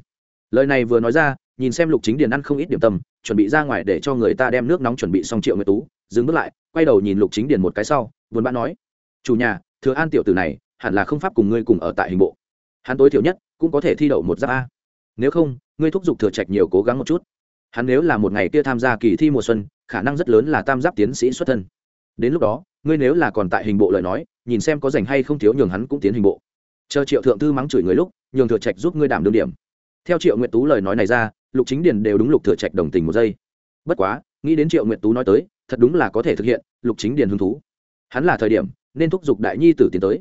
Lời này vừa nói ra nhìn xem lục chính điền ăn không ít điểm tâm, chuẩn bị ra ngoài để cho người ta đem nước nóng chuẩn bị xong triệu nguyệt tú, dừng bước lại, quay đầu nhìn lục chính điền một cái sau vốn bã nói, chủ nhà, thừa an tiểu tử này, hẳn là không pháp cùng ngươi cùng ở tại hình bộ. Hắn tối thiểu nhất, cũng có thể thi đậu một giáp a. Nếu không, ngươi thúc giục thừa trạch nhiều cố gắng một chút. Hắn nếu là một ngày kia tham gia kỳ thi mùa xuân, khả năng rất lớn là tam giáp tiến sĩ xuất thân. Đến lúc đó, ngươi nếu là còn tại hình bộ lời nói, nhìn xem có dành hay không thiếu nhường hắn cũng tiến hình bộ. Chờ triệu thượng thư mắng chửi người lúc, nhường thừa trạch giúp ngươi đảm đương điểm. Theo triệu nguyện tú lời nói này ra lục chính điền đều đúng lục thừa trạch đồng tình một giây. Bất quá, nghĩ đến triệu nguyệt tú nói tới, thật đúng là có thể thực hiện, lục chính điền hứng thú. Hắn là thời điểm, nên thúc giục đại nhi tử tiến tới.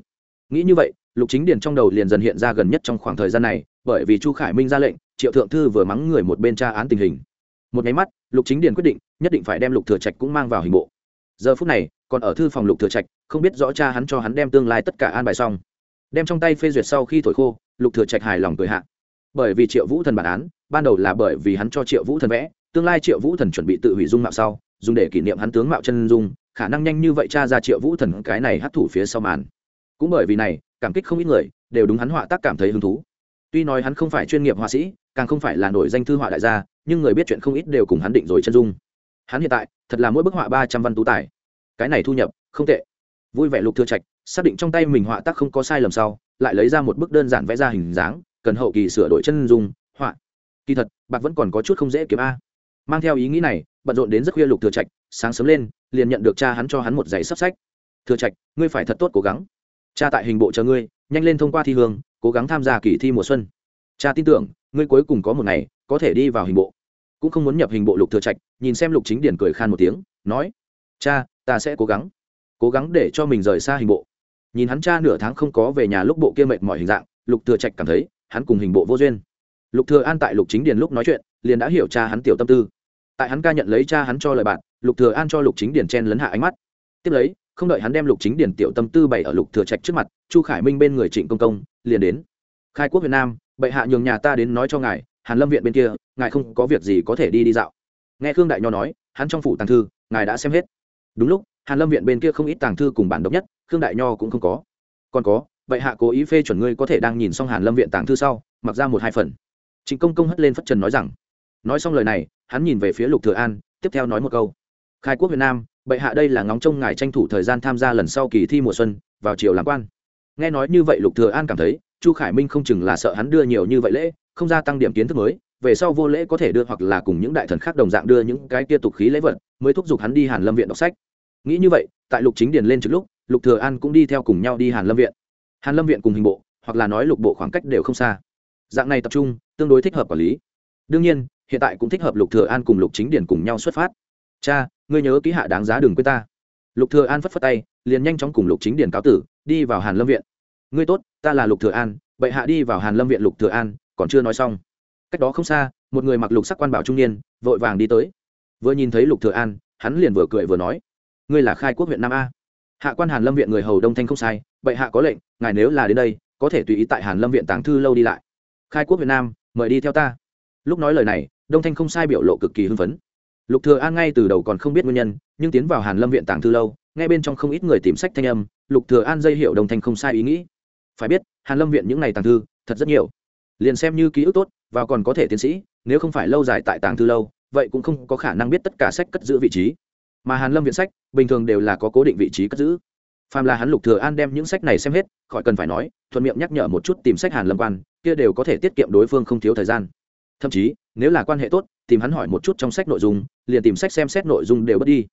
Nghĩ như vậy, lục chính điền trong đầu liền dần hiện ra gần nhất trong khoảng thời gian này, bởi vì chu khải minh ra lệnh, triệu thượng thư vừa mắng người một bên tra án tình hình. Một nháy mắt, lục chính điền quyết định, nhất định phải đem lục thừa trạch cũng mang vào hình bộ. Giờ phút này, còn ở thư phòng lục thừa trạch, không biết rõ cha hắn cho hắn đem tương lai tất cả an bài xong. Đem trong tay phê duyệt sau khi thổi khô, lục thừa trạch hài lòng cười hạ. Bởi vì triệu vũ thần bản án ban đầu là bởi vì hắn cho triệu vũ thần vẽ, tương lai triệu vũ thần chuẩn bị tự hủy dung mạo sau, dùng để kỷ niệm hắn tướng mạo chân dung, khả năng nhanh như vậy cha ra triệu vũ thần cái này hấp thủ phía sau màn. Cũng bởi vì này, cảm kích không ít người, đều đúng hắn họa tác cảm thấy hứng thú. Tuy nói hắn không phải chuyên nghiệp họa sĩ, càng không phải là nổi danh thư họa đại gia, nhưng người biết chuyện không ít đều cùng hắn định rồi chân dung. Hắn hiện tại, thật là mỗi bức họa ba trăm văn tú tài. Cái này thu nhập, không tệ. Vui vẻ lục thừa trạch, xác định trong tay mình họa tác không có sai lầm sau, lại lấy ra một bức đơn giản vẽ ra hình dáng, cần hậu kỳ sửa đổi chân dung kỳ thật, bạc vẫn còn có chút không dễ kiếm a. Mang theo ý nghĩ này, bận rộn đến rất khuya lục thừa trạch, sáng sớm lên, liền nhận được cha hắn cho hắn một giấy sắp sách. Thừa trạch, ngươi phải thật tốt cố gắng. Cha tại hình bộ chờ ngươi, nhanh lên thông qua thi hương, cố gắng tham gia kỳ thi mùa xuân. Cha tin tưởng, ngươi cuối cùng có một ngày, có thể đi vào hình bộ. Cũng không muốn nhập hình bộ lục thừa trạch, nhìn xem lục chính điển cười khan một tiếng, nói, cha, ta sẽ cố gắng. Cố gắng để cho mình rời xa hình bộ. Nhìn hắn cha nửa tháng không có về nhà lúc bộ kia mệt mỏi hình dạng, lục thừa trạch cảm thấy, hắn cùng hình bộ vô duyên lục thừa an tại lục chính điền lúc nói chuyện, liền đã hiểu cha hắn tiểu tâm tư. Tại hắn ca nhận lấy cha hắn cho lời bạn, lục thừa an cho lục chính điền chen lấn hạ ánh mắt. Tiếp lấy, không đợi hắn đem lục chính điền tiểu tâm tư bày ở lục thừa trạch trước mặt, chu khải minh bên người trịnh công công, liền đến. Khai quốc việt nam, bệ hạ nhường nhà ta đến nói cho ngài, hàn lâm viện bên kia, ngài không có việc gì có thể đi đi dạo. Nghe khương đại nho nói, hắn trong phủ tàng thư, ngài đã xem hết. Đúng lúc, hàn lâm viện bên kia không ít tàng thư cùng bản độc nhất, khương đại nho cũng không có. Còn có vậy hạ cố ý phê chuẩn ngươi có thể đang nhìn xong hàn lâm viện tàng thư sau, mặc ra một hai phần trịnh công công hất lên phất trần nói rằng, nói xong lời này, hắn nhìn về phía lục thừa an, tiếp theo nói một câu. Khai quốc việt nam, bệ hạ đây là ngóng trông ngài tranh thủ thời gian tham gia lần sau kỳ thi mùa xuân, vào chiều làm quan. Nghe nói như vậy lục thừa an cảm thấy, chu khải minh không chừng là sợ hắn đưa nhiều như vậy lễ, không gia tăng điểm kiến thức mới, về sau vô lễ có thể đưa hoặc là cùng những đại thần khác đồng dạng đưa những cái kia tục khí lễ vật, mới thúc giục hắn đi hàn lâm viện đọc sách. Nghĩ như vậy, tại lục chính điền lên trước lúc, lục thừa an cũng đi theo cùng nhau đi hàn lâm viện. Hàn lâm viện cùng hình bộ, hoặc là nói lục bộ khoảng cách đều không xa. Dạng này tập trung tương đối thích hợp quản lý. Đương nhiên, hiện tại cũng thích hợp lục thừa an cùng lục chính điền cùng nhau xuất phát. Cha, ngươi nhớ ký hạ đáng giá đừng quên ta. Lục thừa an phất phất tay, liền nhanh chóng cùng lục chính điền cáo tử, đi vào hàn lâm viện. Ngươi tốt, ta là lục thừa an, bệ hạ đi vào hàn lâm viện lục thừa an, còn chưa nói xong. Cách đó không xa, một người mặc lục sắc quan bảo trung niên, vội vàng đi tới. Vừa nhìn thấy lục thừa an, hắn liền vừa cười vừa nói, ngươi là khai quốc huyện nam a. Hạ quan hàn lâm viện người hầu đông thanh không sai, bệ hạ có lệnh, ngài nếu là đến đây, có thể tùy ý tại hàn lâm viện tàng thư lâu đi lại. Khai quốc việt nam mời đi theo ta. Lúc nói lời này, đông thanh không sai biểu lộ cực kỳ hưng phấn. Lục thừa an ngay từ đầu còn không biết nguyên nhân, nhưng tiến vào hàn lâm viện tàng thư lâu, nghe bên trong không ít người tìm sách thanh âm, lục thừa an dây hiểu đông thanh không sai ý nghĩ. Phải biết, hàn lâm viện những ngày tàng thư, thật rất nhiều. Liền xem như ký ức tốt, và còn có thể tiến sĩ, nếu không phải lâu dài tại tàng thư lâu, vậy cũng không có khả năng biết tất cả sách cất giữ vị trí. Mà hàn lâm viện sách, bình thường đều là có cố định vị trí cất giữ. Phàm là hắn lục thừa an đem những sách này xem hết, khỏi cần phải nói, thuận miệng nhắc nhở một chút tìm sách hàn lâm quan kia đều có thể tiết kiệm đối phương không thiếu thời gian. Thậm chí, nếu là quan hệ tốt, tìm hắn hỏi một chút trong sách nội dung, liền tìm sách xem xét nội dung đều bất đi.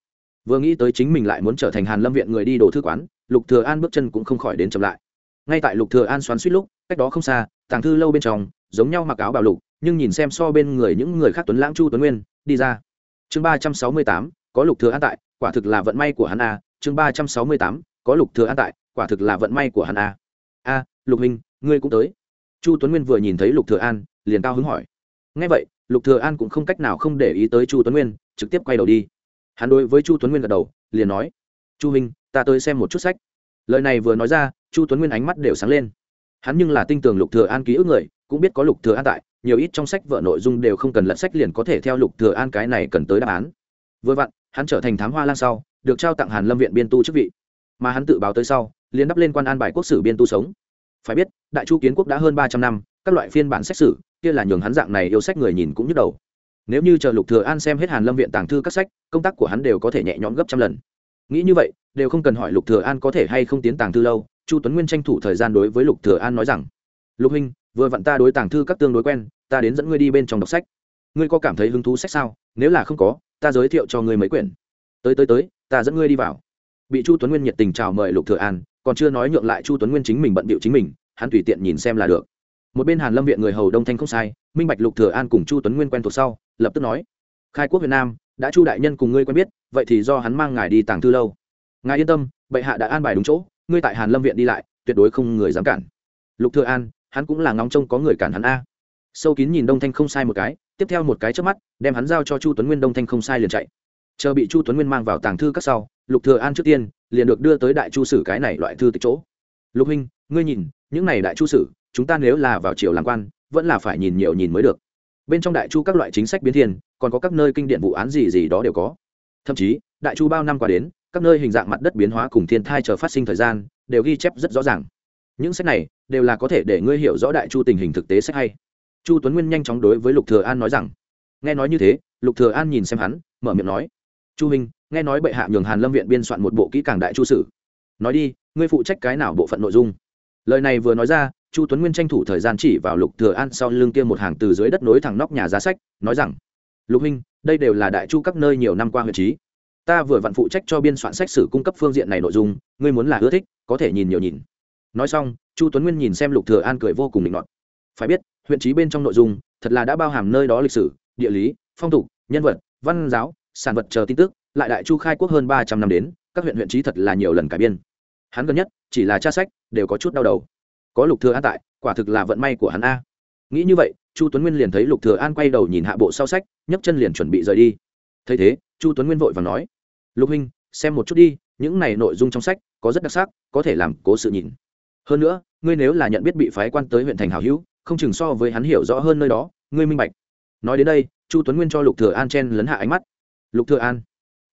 Vừa nghĩ tới chính mình lại muốn trở thành hàn lâm viện người đi đồ thư quán, lục thừa an bước chân cũng không khỏi đến chậm lại. Ngay tại lục thừa an xoắn suýt lúc, cách đó không xa, tàng thư lâu bên trong, giống nhau mặc áo bào lục, nhưng nhìn xem so bên người những người khác tuấn lãng chu tuấn nguyên, đi ra. Chương ba trăm sáu mươi tám, có lục thừa an tại, quả thực là vận may của hắn a. Chương ba trăm sáu mươi tám, có lục thừa an tại, quả thực là vận may của hắn a. A, lục minh ngươi cũng tới chu tuấn nguyên vừa nhìn thấy lục thừa an, liền cao hứng hỏi. Nghe vậy, lục thừa an cũng không cách nào không để ý tới chu tuấn nguyên, trực tiếp quay đầu đi. Hắn đối với chu tuấn nguyên gật đầu, liền nói, chu minh ta tới xem một chút sách. Lời này vừa nói ra, chu tuấn nguyên ánh mắt đều sáng lên. Hắn nhưng là tinh tường lục thừa an ký ức người, cũng biết có lục thừa an tại, nhiều ít trong sách vợ nội dung đều không cần lật sách liền có thể theo lục thừa an cái này cần tới đáp án. Vừa vặn, hắn trở thành thám hoa lang sau, được trao tặng hàn lâm viện biên tu chức vị. Mà hắn tự báo tới sau, liền đắp lên quan an bài quốc sử biên tu sống phải biết, đại chu kiến quốc đã hơn ba trăm năm, các loại phiên bản sách sử kia là nhường hắn dạng này yêu sách người nhìn cũng nhức đầu. Nếu như chờ lục thừa an xem hết hàn lâm viện tàng thư các sách, công tác của hắn đều có thể nhẹ nhõm gấp trăm lần. Nghĩ như vậy, đều không cần hỏi lục thừa an có thể hay không tiến tàng thư lâu, chu tuấn nguyên tranh thủ thời gian đối với lục thừa an nói rằng, lục huynh, vừa vặn ta đối tàng thư các tương đối quen, ta đến dẫn ngươi đi bên trong đọc sách. Ngươi có cảm thấy hứng thú sách sao? Nếu là không có, ta giới thiệu cho ngươi mấy quyển. Tới tới tới, ta dẫn ngươi đi vào. Bị chu tuấn nguyên nhiệt tình chào mời lục thừa an còn chưa nói nhượng lại chu tuấn nguyên chính mình bận bịu chính mình, hắn tùy tiện nhìn xem là được. Một bên hàn lâm viện người hầu đông thanh không sai, minh bạch lục thừa an cùng chu tuấn nguyên quen thuộc sau, lập tức nói, khai quốc việt nam, đã chu đại nhân cùng ngươi quen biết, vậy thì do hắn mang ngài đi tàng thư lâu. Ngài yên tâm, bệ hạ đã an bài đúng chỗ, ngươi tại hàn lâm viện đi lại, tuyệt đối không người dám cản. Lục thừa an, hắn cũng là ngóng trông có người cản hắn a. Sâu kín nhìn đông thanh không sai một cái, tiếp theo một cái chớp mắt, đem hắn giao cho chu tuấn nguyên, đông thanh không sai liền chạy. Chờ bị chu tuấn nguyên mang vào tàng thư các sau lục thừa an trước tiên liền được đưa tới đại chu sử cái này loại thư tịch chỗ. Lục huynh, ngươi nhìn, những này đại chu sử, chúng ta nếu là vào triều làm quan, vẫn là phải nhìn nhiều nhìn mới được. Bên trong đại chu các loại chính sách biến thiên, còn có các nơi kinh điển vụ án gì gì đó đều có. Thậm chí, đại chu bao năm qua đến, các nơi hình dạng mặt đất biến hóa cùng thiên thai chờ phát sinh thời gian, đều ghi chép rất rõ ràng. Những sách này, đều là có thể để ngươi hiểu rõ đại chu tình hình thực tế sách hay. Chu tuấn nguyên nhanh chóng đối với lục thừa an nói rằng. Nghe nói như thế, lục thừa an nhìn xem hắn, mở miệng nói. Chu minh nghe nói bệ hạ nhường hàn lâm viện biên soạn một bộ kỹ càng đại chu sử. Nói đi, ngươi phụ trách cái nào bộ phận nội dung? Lời này vừa nói ra, chu tuấn nguyên tranh thủ thời gian chỉ vào lục thừa an sau lưng kia một hàng từ dưới đất nối thẳng nóc nhà giá sách, nói rằng, lục minh đây đều là đại chu các nơi nhiều năm qua huyện trí. Ta vừa vặn phụ trách cho biên soạn sách sử cung cấp phương diện này nội dung, ngươi muốn là ưa thích, có thể nhìn nhiều nhìn. Nói xong, chu tuấn nguyên nhìn xem lục thừa an cười vô cùng định nọt. phải biết huyện trí bên trong nội dung, thật là đã bao hàm nơi đó lịch sử, địa lý, phong tục, nhân vật, văn giáo, sản vật chờ tin tức lại đại chu khai quốc hơn ba trăm năm đến, các huyện huyện trí thật là nhiều lần cải biên. Hắn gần nhất, chỉ là tra sách, đều có chút đau đầu. Có lục thừa an tại, quả thực là vận may của hắn a. Nghĩ như vậy, chu tuấn nguyên liền thấy lục thừa an quay đầu nhìn hạ bộ sau sách, nhấc chân liền chuẩn bị rời đi. Thấy thế, chu tuấn nguyên vội vàng nói, lục huynh, xem một chút đi, những này nội dung trong sách, có rất đặc sắc, có thể làm cố sự nhìn. Hơn nữa, ngươi nếu là nhận biết bị phái quan tới huyện thành hảo hữu, không chừng so với hắn hiểu rõ hơn nơi đó, ngươi minh bạch. Nói đến đây, chu tuấn nguyên cho lục thừa an chen lấn hạ ánh mắt. Lục thừa an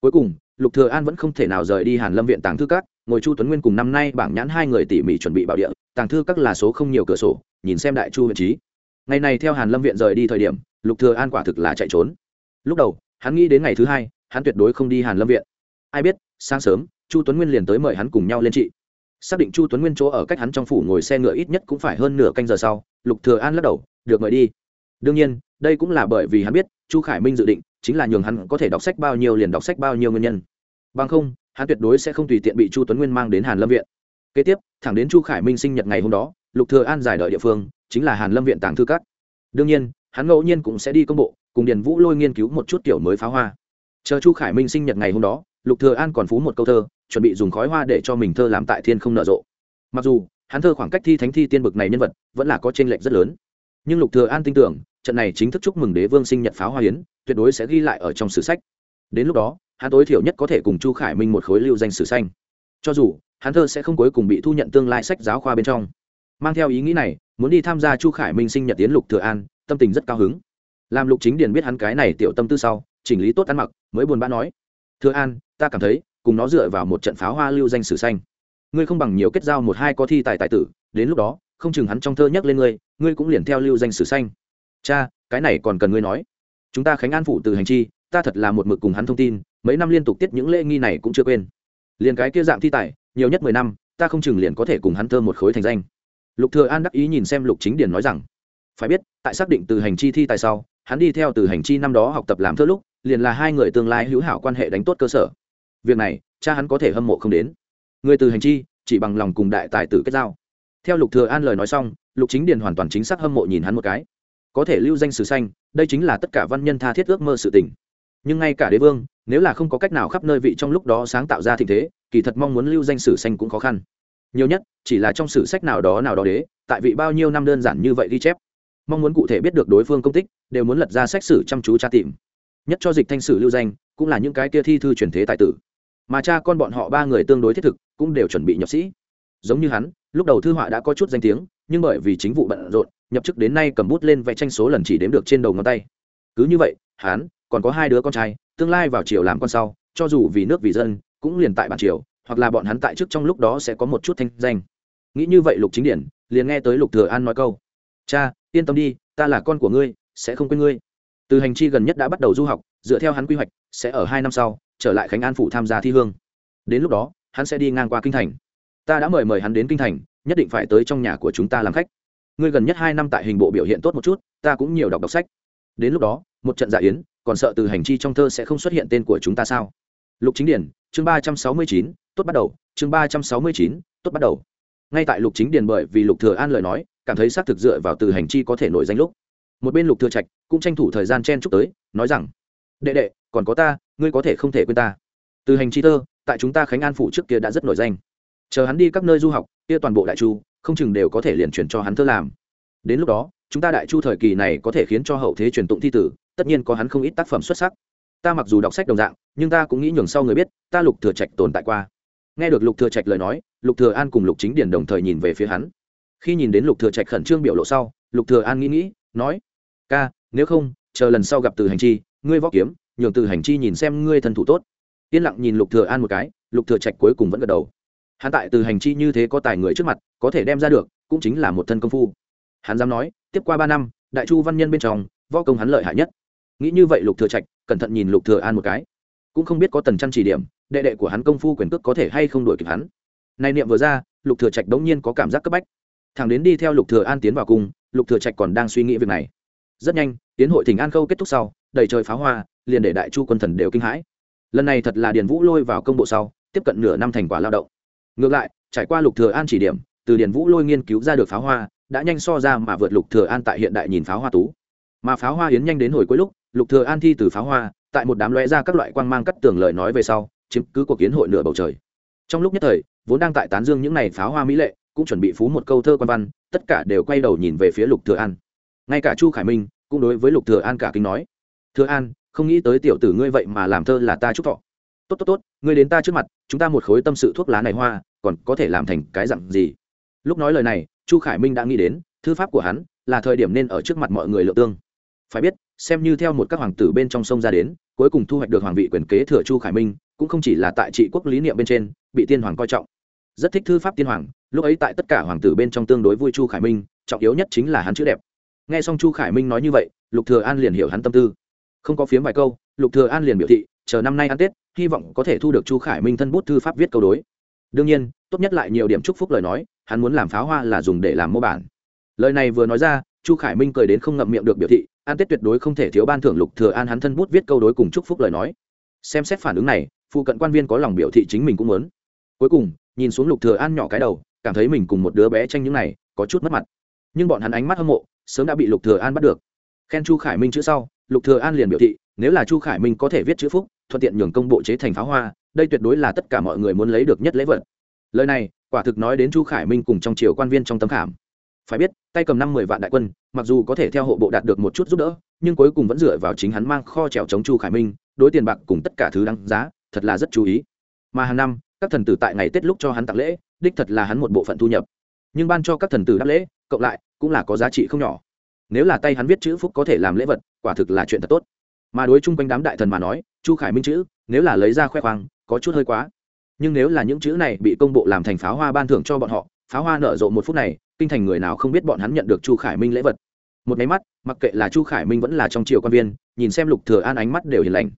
cuối cùng, lục thừa an vẫn không thể nào rời đi hàn lâm viện tàng thư các, ngồi chu tuấn nguyên cùng năm nay bảng nhãn hai người tỉ mỉ chuẩn bị bảo địa, tàng thư các là số không nhiều cửa sổ, nhìn xem đại chu vị trí. Ngày này theo hàn lâm viện rời đi thời điểm, lục thừa an quả thực là chạy trốn. Lúc đầu, hắn nghĩ đến ngày thứ hai, hắn tuyệt đối không đi hàn lâm viện. Ai biết, sáng sớm, chu tuấn nguyên liền tới mời hắn cùng nhau lên trị. Xác định chu tuấn nguyên chỗ ở cách hắn trong phủ ngồi xe ngựa ít nhất cũng phải hơn nửa canh giờ sau, lục thừa an lắc đầu, được mời đi. Đương nhiên, đây cũng là bởi vì hắn biết chu khải minh dự định chính là nhường hắn có thể đọc sách bao nhiêu liền đọc sách bao nhiêu nguyên nhân. Bằng không, hắn tuyệt đối sẽ không tùy tiện bị chu tuấn nguyên mang đến hàn lâm viện. Kế tiếp, thẳng đến chu khải minh sinh nhật ngày hôm đó, lục thừa an giải đợi địa phương chính là hàn lâm viện tàng thư các. Đương nhiên, hắn ngẫu nhiên cũng sẽ đi công bộ, cùng điền vũ lôi nghiên cứu một chút kiểu mới pháo hoa. Chờ chu khải minh sinh nhật ngày hôm đó, lục thừa an còn phú một câu thơ, chuẩn bị dùng khói hoa để cho mình thơ làm tại thiên không nở rộ. Mặc dù, hắn thơ khoảng cách thi thánh thi tiên bực này nhân vật vẫn là có trên lệnh rất lớn. Nhưng lục thừa an tin tưởng trận này chính thức chúc mừng đế vương sinh nhật pháo hoa hiến tuyệt đối sẽ ghi lại ở trong sử sách. Đến lúc đó, hắn tối thiểu nhất có thể cùng chu khải minh một khối lưu danh sử xanh. Cho dù, hắn thơ sẽ không cuối cùng bị thu nhận tương lai sách giáo khoa bên trong. Mang theo ý nghĩ này, muốn đi tham gia chu khải minh sinh nhật tiến lục thừa an, tâm tình rất cao hứng. Làm lục chính điền biết hắn cái này tiểu tâm tư sau, chỉnh lý tốt ăn mặc, mới buồn bã nói, thừa an, ta cảm thấy, cùng nó dựa vào một trận pháo hoa lưu danh sử xanh. Ngươi không bằng nhiều kết giao một hai có thi tài tài tử, đến lúc đó, không chừng hắn trong thơ nhắc lên ngươi ngươi cũng liền theo lưu danh sử xanh cha, cái này còn cần ngươi nói. Chúng ta khánh an phụ từ hành chi, ta thật là một mực cùng hắn thông tin, mấy năm liên tục tiết những lễ nghi này cũng chưa quên. Liền cái kia dạng thi tài, nhiều nhất mười năm, ta không chừng liền có thể cùng hắn thơm một khối thành danh. Lục thừa an đắc ý nhìn xem lục chính điển nói rằng, phải biết, tại xác định từ hành chi thi tài sau, hắn đi theo từ hành chi năm đó học tập làm thơ lúc, liền là hai người tương lai hữu hảo quan hệ đánh tốt cơ sở. Việc này, cha hắn có thể hâm mộ không đến. Người từ hành chi, chỉ bằng lòng cùng đại tài tử kết giao. Theo lục thừa an lời nói xong, lục chính điền hoàn toàn chính xác hâm mộ nhìn hắn một cái có thể lưu danh sử xanh, đây chính là tất cả văn nhân tha thiết ước mơ sự tình. Nhưng ngay cả đế vương, nếu là không có cách nào khắp nơi vị trong lúc đó sáng tạo ra tình thế, kỳ thật mong muốn lưu danh sử xanh cũng khó khăn. Nhiều nhất, chỉ là trong sử sách nào đó nào đó đế, tại vị bao nhiêu năm đơn giản như vậy ghi chép. Mong muốn cụ thể biết được đối phương công tích, đều muốn lật ra sách sử chăm chú tra tìm. Nhất cho dịch thanh sử lưu danh, cũng là những cái kia thi thư truyền thế tài tử. Mà cha con bọn họ ba người tương đối thiết thực, cũng đều chuẩn bị nhập sĩ. Giống như hắn, lúc đầu thư họa đã có chút danh tiếng, nhưng bởi vì chính vụ bận rộn nhập chức đến nay cầm bút lên vẽ tranh số lần chỉ đếm được trên đầu ngón tay. Cứ như vậy, hắn, còn có hai đứa con trai, tương lai vào triều làm con sau, cho dù vì nước vì dân, cũng liền tại bản triều, hoặc là bọn hắn tại chức trong lúc đó sẽ có một chút thanh danh. Nghĩ như vậy lục chính điển, liền nghe tới lục thừa an nói câu. Cha, yên tâm đi, ta là con của ngươi, sẽ không quên ngươi. Từ hành chi gần nhất đã bắt đầu du học, dựa theo hắn quy hoạch, sẽ ở hai năm sau, trở lại khánh an phủ tham gia thi hương. Đến lúc đó, hắn sẽ đi ngang qua kinh thành. Ta đã mời mời hắn đến kinh thành, nhất định phải tới trong nhà của chúng ta làm khách ngươi gần nhất hai năm tại hình bộ biểu hiện tốt một chút, ta cũng nhiều đọc đọc sách. Đến lúc đó, một trận dạ yến, còn sợ từ hành chi trong thơ sẽ không xuất hiện tên của chúng ta sao? Lục chính điển chương ba trăm sáu mươi chín, tốt bắt đầu, chương ba trăm sáu mươi chín, tốt bắt đầu. Ngay tại lục chính Điền bởi vì lục thừa an lời nói, cảm thấy xác thực dựa vào từ hành chi có thể nổi danh lúc. Một bên lục thừa trạch cũng tranh thủ thời gian chen chúc tới, nói rằng, đệ đệ, còn có ta, ngươi có thể không thể quên ta. Từ hành chi thơ, tại chúng ta khánh an phủ trước kia đã rất nổi danh chờ hắn đi các nơi du học, kia toàn bộ đại chu, không chừng đều có thể liền chuyển cho hắn thơ làm. Đến lúc đó, chúng ta đại chu thời kỳ này có thể khiến cho hậu thế truyền tụng thi tử, tất nhiên có hắn không ít tác phẩm xuất sắc. Ta mặc dù đọc sách đồng dạng, nhưng ta cũng nghĩ nhường sau người biết, ta lục thừa trạch tồn tại qua. Nghe được lục thừa trạch lời nói, lục thừa an cùng lục chính điển đồng thời nhìn về phía hắn. Khi nhìn đến lục thừa trạch khẩn trương biểu lộ sau, lục thừa an nghĩ nghĩ, nói, ca, nếu không, chờ lần sau gặp từ hành chi, ngươi võ kiếm, nhường từ hành chi nhìn xem ngươi thân thủ tốt. Yên lặng nhìn lục thừa an một cái, lục thừa trạch cuối cùng vẫn gật đầu hắn tại từ hành chi như thế có tài người trước mặt, có thể đem ra được, cũng chính là một thân công phu. Hắn dám nói, tiếp qua ba năm, đại chu văn nhân bên trong, võ công hắn lợi hại nhất. Nghĩ như vậy lục thừa trạch, cẩn thận nhìn lục thừa an một cái. Cũng không biết có tần chăn chỉ điểm, đệ đệ của hắn công phu quyền cước có thể hay không đuổi kịp hắn. Này niệm vừa ra, lục thừa trạch đống nhiên có cảm giác cấp bách. Thằng đến đi theo lục thừa an tiến vào cung lục thừa trạch còn đang suy nghĩ việc này. Rất nhanh, tiến hội thỉnh an khâu kết thúc sau, đầy trời pháo hoa, liền để đại chu quân thần đều kinh hãi. Lần này thật là điền vũ lôi vào công bộ sau, tiếp cận nửa năm thành quả lao động ngược lại, trải qua lục thừa an chỉ điểm, từ điền vũ lôi nghiên cứu ra được pháo hoa, đã nhanh so ra mà vượt lục thừa an tại hiện đại nhìn pháo hoa tú. Mà pháo hoa yến nhanh đến hồi cuối lúc, lục thừa an thi từ pháo hoa, tại một đám lóe ra các loại quang mang cắt tường lời nói về sau, chiếm cứ cuộc kiến hội nửa bầu trời. Trong lúc nhất thời, vốn đang tại tán dương những này pháo hoa mỹ lệ, cũng chuẩn bị phú một câu thơ quan văn, tất cả đều quay đầu nhìn về phía lục thừa an. Ngay cả chu khải minh, cũng đối với lục thừa an cả kính nói, thừa an, không nghĩ tới tiểu tử ngươi vậy mà làm thơ là ta chúc thọ tốt tốt tốt, ngươi đến ta trước mặt, chúng ta một khối tâm sự thuốc lá này hoa, còn có thể làm thành cái dặn gì? Lúc nói lời này, chu khải minh đã nghĩ đến, thư pháp của hắn là thời điểm nên ở trước mặt mọi người lượng tương. Phải biết, xem như theo một các hoàng tử bên trong sông ra đến, cuối cùng thu hoạch được hoàng vị quyền kế thừa chu khải minh, cũng không chỉ là tại trị quốc lý niệm bên trên, bị tiên hoàng coi trọng. Rất thích thư pháp tiên hoàng, lúc ấy tại tất cả hoàng tử bên trong tương đối vui chu khải minh, trọng yếu nhất chính là hắn chữ đẹp. Nghe xong chu khải minh nói như vậy, lục thừa an liền hiểu hắn tâm tư. Không có phiếm vài câu, lục thừa an liền biểu thị, chờ năm nay ăn tết hy vọng có thể thu được chu khải minh thân bút thư pháp viết câu đối. Đương nhiên, tốt nhất lại nhiều điểm chúc phúc lời nói, hắn muốn làm pháo hoa là dùng để làm mô bản. Lời này vừa nói ra, chu khải minh cười đến không ngậm miệng được biểu thị, an tết tuyệt đối không thể thiếu ban thưởng lục thừa an hắn thân bút viết câu đối cùng chúc phúc lời nói. Xem xét phản ứng này, phụ cận quan viên có lòng biểu thị chính mình cũng muốn. Cuối cùng, nhìn xuống lục thừa an nhỏ cái đầu, cảm thấy mình cùng một đứa bé tranh những này, có chút mất mặt. Nhưng bọn hắn ánh mắt hâm mộ, sớm đã bị lục thừa an bắt được. Khen chu khải minh chữ sau, lục thừa an liền biểu thị, nếu là chu khải minh có thể viết chữ phúc thuận tiện nhường công bộ chế thành pháo hoa, đây tuyệt đối là tất cả mọi người muốn lấy được nhất lễ vật. Lời này, quả thực nói đến chu khải minh cùng trong triều quan viên trong tấm khảm. Phải biết, tay cầm năm mười vạn đại quân, mặc dù có thể theo hộ bộ đạt được một chút giúp đỡ, nhưng cuối cùng vẫn dựa vào chính hắn mang kho trèo chống chu khải minh, đối tiền bạc cùng tất cả thứ đăng giá, thật là rất chú ý. Mà hàng năm, các thần tử tại ngày tết lúc cho hắn tặng lễ, đích thật là hắn một bộ phận thu nhập. Nhưng ban cho các thần tử đáp lễ, cộng lại, cũng là có giá trị không nhỏ. Nếu là tay hắn viết chữ phúc có thể làm lễ vật, quả thực là chuyện thật tốt. Mà đối chung quanh đám đại thần mà nói chu khải minh chữ, nếu là lấy ra khoe khoang, có chút hơi quá. Nhưng nếu là những chữ này bị công bộ làm thành pháo hoa ban thưởng cho bọn họ, pháo hoa nở rộ một phút này, kinh thành người nào không biết bọn hắn nhận được chu khải minh lễ vật. Một máy mắt, mặc kệ là chu khải minh vẫn là trong triều quan viên, nhìn xem lục thừa an ánh mắt đều hiền lành.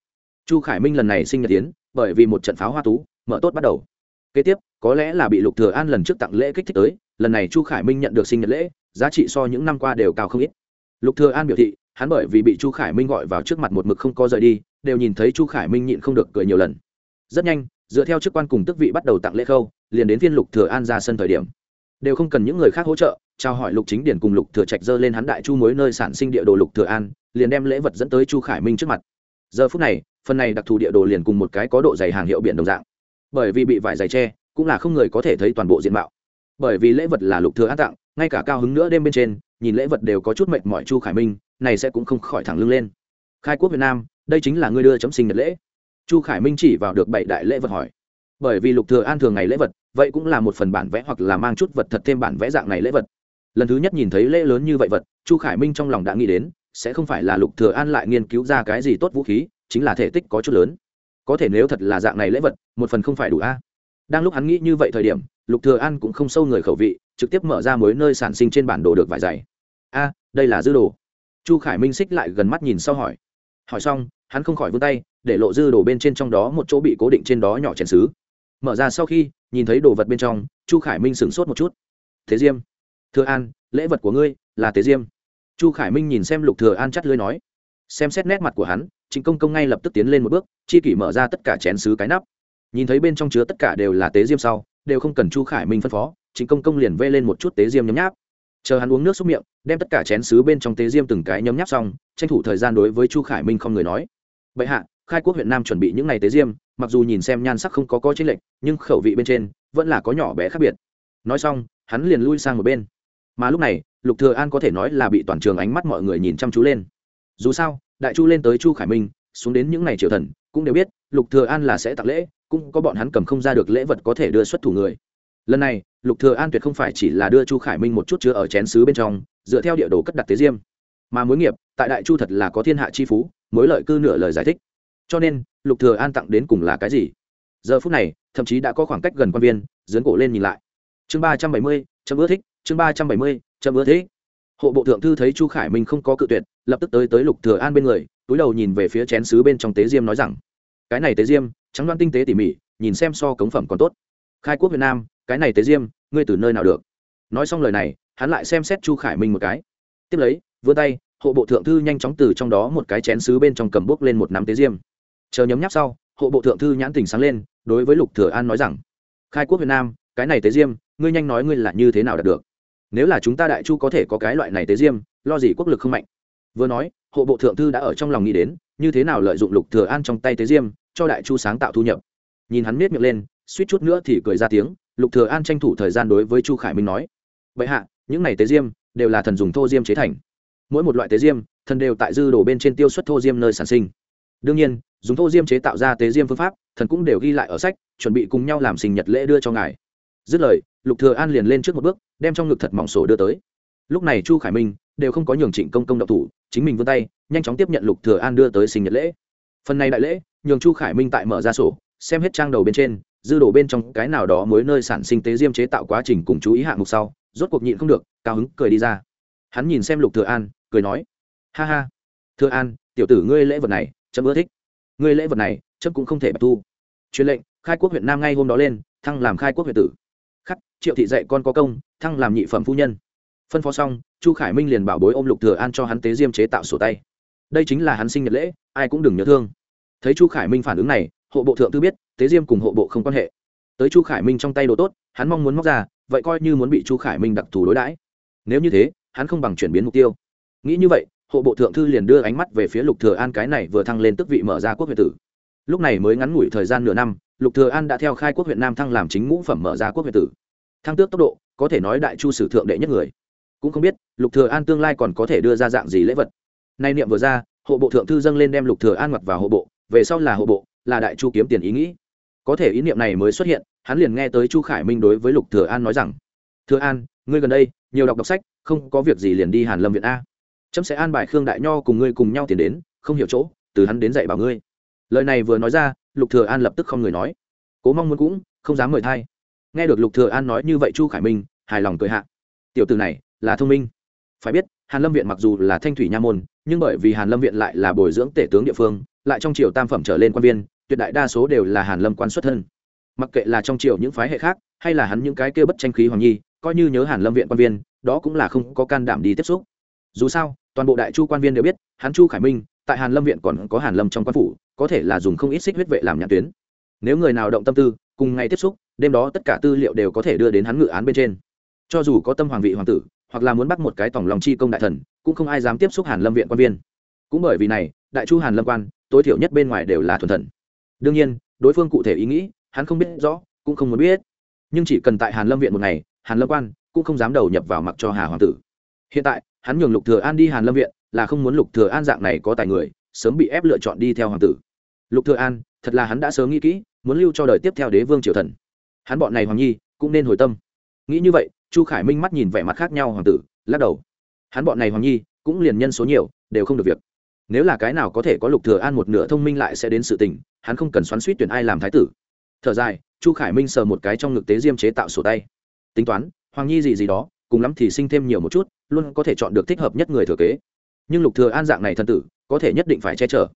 Chu khải minh lần này sinh nhật tiến, bởi vì một trận pháo hoa tú, mở tốt bắt đầu. Kế tiếp, có lẽ là bị lục thừa an lần trước tặng lễ kích thích tới, lần này chu khải minh nhận được sinh nhật lễ, giá trị so những năm qua đều cao không ít. Lục thừa an biểu thị, hắn bởi vì bị chu khải minh gọi vào trước mặt một mực không có rời đi đều nhìn thấy chu khải minh nhịn không được cười nhiều lần. Rất nhanh, dựa theo chức quan cùng tước vị bắt đầu tặng lễ khâu, liền đến phiên lục thừa an ra sân thời điểm. Đều không cần những người khác hỗ trợ trao hỏi lục chính điển cùng lục thừa trạch dơ lên hắn đại chu mối nơi sản sinh địa đồ lục thừa an, liền đem lễ vật dẫn tới chu khải minh trước mặt. Giờ phút này, phần này đặc thù địa đồ liền cùng một cái có độ dày hàng hiệu biển đồng dạng. Bởi vì bị vải dày che, cũng là không người có thể thấy toàn bộ diện mạo. Bởi vì lễ vật là lục thừa an tặng, ngay cả cao hứng nữa đêm bên trên, nhìn lễ vật đều có chút mệt mỏi chu khải minh, này sẽ cũng không khỏi thẳng lưng lên. Khai quốc việt nam đây chính là ngươi đưa chấm sinh nhật lễ. Chu khải minh chỉ vào được bảy đại lễ vật hỏi. Bởi vì lục thừa an thường ngày lễ vật, vậy cũng là một phần bản vẽ hoặc là mang chút vật thật thêm bản vẽ dạng này lễ vật. Lần thứ nhất nhìn thấy lễ lớn như vậy vật, chu khải minh trong lòng đã nghĩ đến, sẽ không phải là lục thừa an lại nghiên cứu ra cái gì tốt vũ khí, chính là thể tích có chút lớn. Có thể nếu thật là dạng này lễ vật, một phần không phải đủ a. Đang lúc hắn nghĩ như vậy thời điểm, lục thừa an cũng không sâu người khẩu vị, trực tiếp mở ra mối nơi sản sinh trên bản đồ được vài giày a, đây là dư đồ. Chu khải minh xích lại gần mắt nhìn sau hỏi hỏi xong, hắn không khỏi vươn tay, để lộ dư đồ bên trên trong đó một chỗ bị cố định trên đó nhỏ chén xứ mở ra sau khi, nhìn thấy đồ vật bên trong, chu khải minh sửng sốt một chút. Thế diêm, thừa an, lễ vật của ngươi là tế diêm. Chu khải minh nhìn xem lục thừa an chắt lưới nói. Xem xét nét mặt của hắn, trịnh công công ngay lập tức tiến lên một bước, chi kỷ mở ra tất cả chén sứ cái nắp. Nhìn thấy bên trong chứa tất cả đều là tế diêm sau, đều không cần chu khải minh phân phó, trịnh công công liền vê lên một chút tế diêm nhấm nháp chờ hắn uống nước xúc miệng, đem tất cả chén sứ bên trong tế diêm từng cái nhấm nháp xong, tranh thủ thời gian đối với chu khải minh không người nói. Bệ hạ, khai quốc huyện nam chuẩn bị những ngày tế diêm, mặc dù nhìn xem nhan sắc không có có chênh lệch, nhưng khẩu vị bên trên vẫn là có nhỏ bé khác biệt. Nói xong, hắn liền lui sang một bên. Mà lúc này, lục thừa an có thể nói là bị toàn trường ánh mắt mọi người nhìn chăm chú lên. Dù sao, đại chu lên tới chu khải minh, xuống đến những ngày triều thần, cũng đều biết, lục thừa an là sẽ tặng lễ, cũng có bọn hắn cầm không ra được lễ vật có thể đưa xuất thủ người lần này, lục thừa an tuyệt không phải chỉ là đưa chu khải minh một chút chứa ở chén sứ bên trong, dựa theo địa đồ cất đặt tế diêm. Mà mối nghiệp, tại đại chu thật là có thiên hạ chi phú, mối lợi cư nửa lời giải thích. Cho nên, lục thừa an tặng đến cùng là cái gì? Giờ phút này, thậm chí đã có khoảng cách gần quan viên dấn cổ lên nhìn lại. Chương ba trăm bảy mươi, chấm ưa thích, chương ba trăm bảy mươi, chấm ưa thích. Hộ bộ thượng thư thấy chu khải minh không có cự tuyệt, lập tức tới tới lục thừa an bên người, túi đầu nhìn về phía chén sứ bên trong tế diêm nói rằng, cái này tế diêm, trắng đoan tinh tế tỉ mỉ, nhìn xem so cống phẩm còn tốt khai quốc việt nam, cái này tế diêm, ngươi từ nơi nào được? Nói xong lời này, hắn lại xem xét chu khải minh một cái. Tiếp lấy, vươn tay, hộ bộ thượng thư nhanh chóng từ trong đó một cái chén sứ bên trong cầm bốc lên một nắm tế diêm. Chờ nhấm nháp sau, hộ bộ thượng thư nhãn tình sáng lên, đối với lục thừa an nói rằng, khai quốc việt nam, cái này tế diêm, ngươi nhanh nói ngươi là như thế nào đạt được? Nếu là chúng ta đại chu có thể có cái loại này tế diêm, lo gì quốc lực không mạnh? Vừa nói, hộ bộ thượng thư đã ở trong lòng nghĩ đến, như thế nào lợi dụng lục thừa an trong tay tế diêm, cho đại chu sáng tạo thu nhập. Nhìn hắn miết miệng lên suýt chút nữa thì cười ra tiếng, lục thừa an tranh thủ thời gian đối với chu khải minh nói vậy hạ, những này tế diêm đều là thần dùng thô diêm chế thành. Mỗi một loại tế diêm, thần đều tại dư đồ bên trên tiêu xuất thô diêm nơi sản sinh. Đương nhiên, dùng thô diêm chế tạo ra tế diêm phương pháp, thần cũng đều ghi lại ở sách, chuẩn bị cùng nhau làm sinh nhật lễ đưa cho ngài. Dứt lời, lục thừa an liền lên trước một bước, đem trong ngực thật mỏng sổ đưa tới. Lúc này chu khải minh đều không có nhường trịnh công công động thủ, chính mình vươn tay, nhanh chóng tiếp nhận lục thừa an đưa tới sinh nhật lễ. Phần này đại lễ, nhường chu khải minh tại mở ra sổ, xem hết trang đầu bên trên dư đổ bên trong cái nào đó mới nơi sản sinh tế diêm chế tạo quá trình cùng chú ý hạng mục sau, rốt cuộc nhịn không được, cao hứng cười đi ra. Hắn nhìn xem lục thừa an, cười nói, ha ha, thừa an, tiểu tử ngươi lễ vật này, chấm ưa thích. Ngươi lễ vật này, chấm cũng không thể bạch thu. Truyền lệnh, khai quốc huyện nam ngay hôm đó lên, thăng làm khai quốc huyện tử. Khắc, triệu thị dạy con có công, thăng làm nhị phẩm phu nhân. Phân phó xong, chu khải minh liền bảo bối ôm lục thừa an cho hắn tế diêm chế tạo sổ tay. Đây chính là hắn sinh nhật lễ, ai cũng đừng nhớ thương. Thấy chu khải minh phản ứng này, hộ bộ thượng tư biết tế diêm cùng hộ bộ không quan hệ. Tới chu khải minh trong tay đồ tốt, hắn mong muốn móc ra, vậy coi như muốn bị chu khải minh đặc thù đối đãi. Nếu như thế, hắn không bằng chuyển biến mục tiêu. Nghĩ như vậy, hộ bộ thượng thư liền đưa ánh mắt về phía lục thừa an cái này vừa thăng lên tức vị mở ra quốc huyện tử. Lúc này mới ngắn ngủi thời gian nửa năm, lục thừa an đã theo khai quốc huyện nam thăng làm chính ngũ phẩm mở ra quốc huyện tử. Thăng tước tốc độ, có thể nói đại chu sử thượng đệ nhất người. Cũng không biết, lục thừa an tương lai còn có thể đưa ra dạng gì lễ vật. Nay niệm vừa ra, hộ bộ thượng thư dâng lên đem lục thừa an mặc vào hộ bộ, về sau là hộ bộ, là đại chu kiếm tiền ý nghĩ có thể ý niệm này mới xuất hiện, hắn liền nghe tới chu khải minh đối với lục thừa an nói rằng, thừa an, ngươi gần đây, nhiều đọc đọc sách, không có việc gì liền đi hàn lâm viện a. Trẫm sẽ an bài khương đại nho cùng ngươi cùng nhau tiền đến, không hiểu chỗ, từ hắn đến dạy bảo ngươi. Lời này vừa nói ra, lục thừa an lập tức không người nói. Cố mong muốn cũng không dám mời thay nghe được lục thừa an nói như vậy chu khải minh, hài lòng cười hạ. Tiểu tử này là thông minh. Phải biết, hàn lâm viện mặc dù là thanh thủy nha môn, nhưng bởi vì hàn lâm viện lại là bồi dưỡng tể tướng địa phương, lại trong triều tam phẩm trở lên quan viên tuyệt đại đa số đều là hàn lâm quan xuất thân. Mặc kệ là trong triều những phái hệ khác, hay là hắn những cái kia bất tranh khí hoàng nhi, coi như nhớ hàn lâm viện quan viên, đó cũng là không có can đảm đi tiếp xúc. Dù sao, toàn bộ đại chu quan viên đều biết, hắn chu khải minh, tại hàn lâm viện còn có hàn lâm trong quan phủ, có thể là dùng không ít xích huyết vệ làm nhãn tuyến. Nếu người nào động tâm tư, cùng ngày tiếp xúc, đêm đó tất cả tư liệu đều có thể đưa đến hắn ngự án bên trên. Cho dù có tâm hoàng vị hoàng tử, hoặc là muốn bắt một cái tổng lòng chi công đại thần, cũng không ai dám tiếp xúc hàn lâm viện quan viên. Cũng bởi vì này, đại chu hàn lâm quan, tối thiểu nhất bên ngoài đều là thuần thần đương nhiên, đối phương cụ thể ý nghĩ, hắn không biết rõ, cũng không muốn biết. Nhưng chỉ cần tại hàn lâm viện một ngày, hàn lâm quan cũng không dám đầu nhập vào mặc cho hà hoàng tử. Hiện tại, hắn nhường lục thừa an đi hàn lâm viện, là không muốn lục thừa an dạng này có tài người, sớm bị ép lựa chọn đi theo hoàng tử. Lục thừa an, thật là hắn đã sớm nghĩ kỹ, muốn lưu cho đời tiếp theo đế vương triều thần. Hắn bọn này hoàng nhi, cũng nên hồi tâm. Nghĩ như vậy, chu khải minh mắt nhìn vẻ mặt khác nhau hoàng tử, lắc đầu. Hắn bọn này hoàng nhi, cũng liền nhân số nhiều, đều không được việc. Nếu là cái nào có thể có lục thừa an một nửa thông minh lại sẽ đến sự tình hắn không cần xoắn suýt tuyển ai làm thái tử. Thở dài, chu khải minh sờ một cái trong ngực tế diêm chế tạo sổ tay. Tính toán, hoàng nhi gì gì đó, cùng lắm thì sinh thêm nhiều một chút, luôn có thể chọn được thích hợp nhất người thừa kế. Nhưng lục thừa an dạng này thân tử, có thể nhất định phải che chở.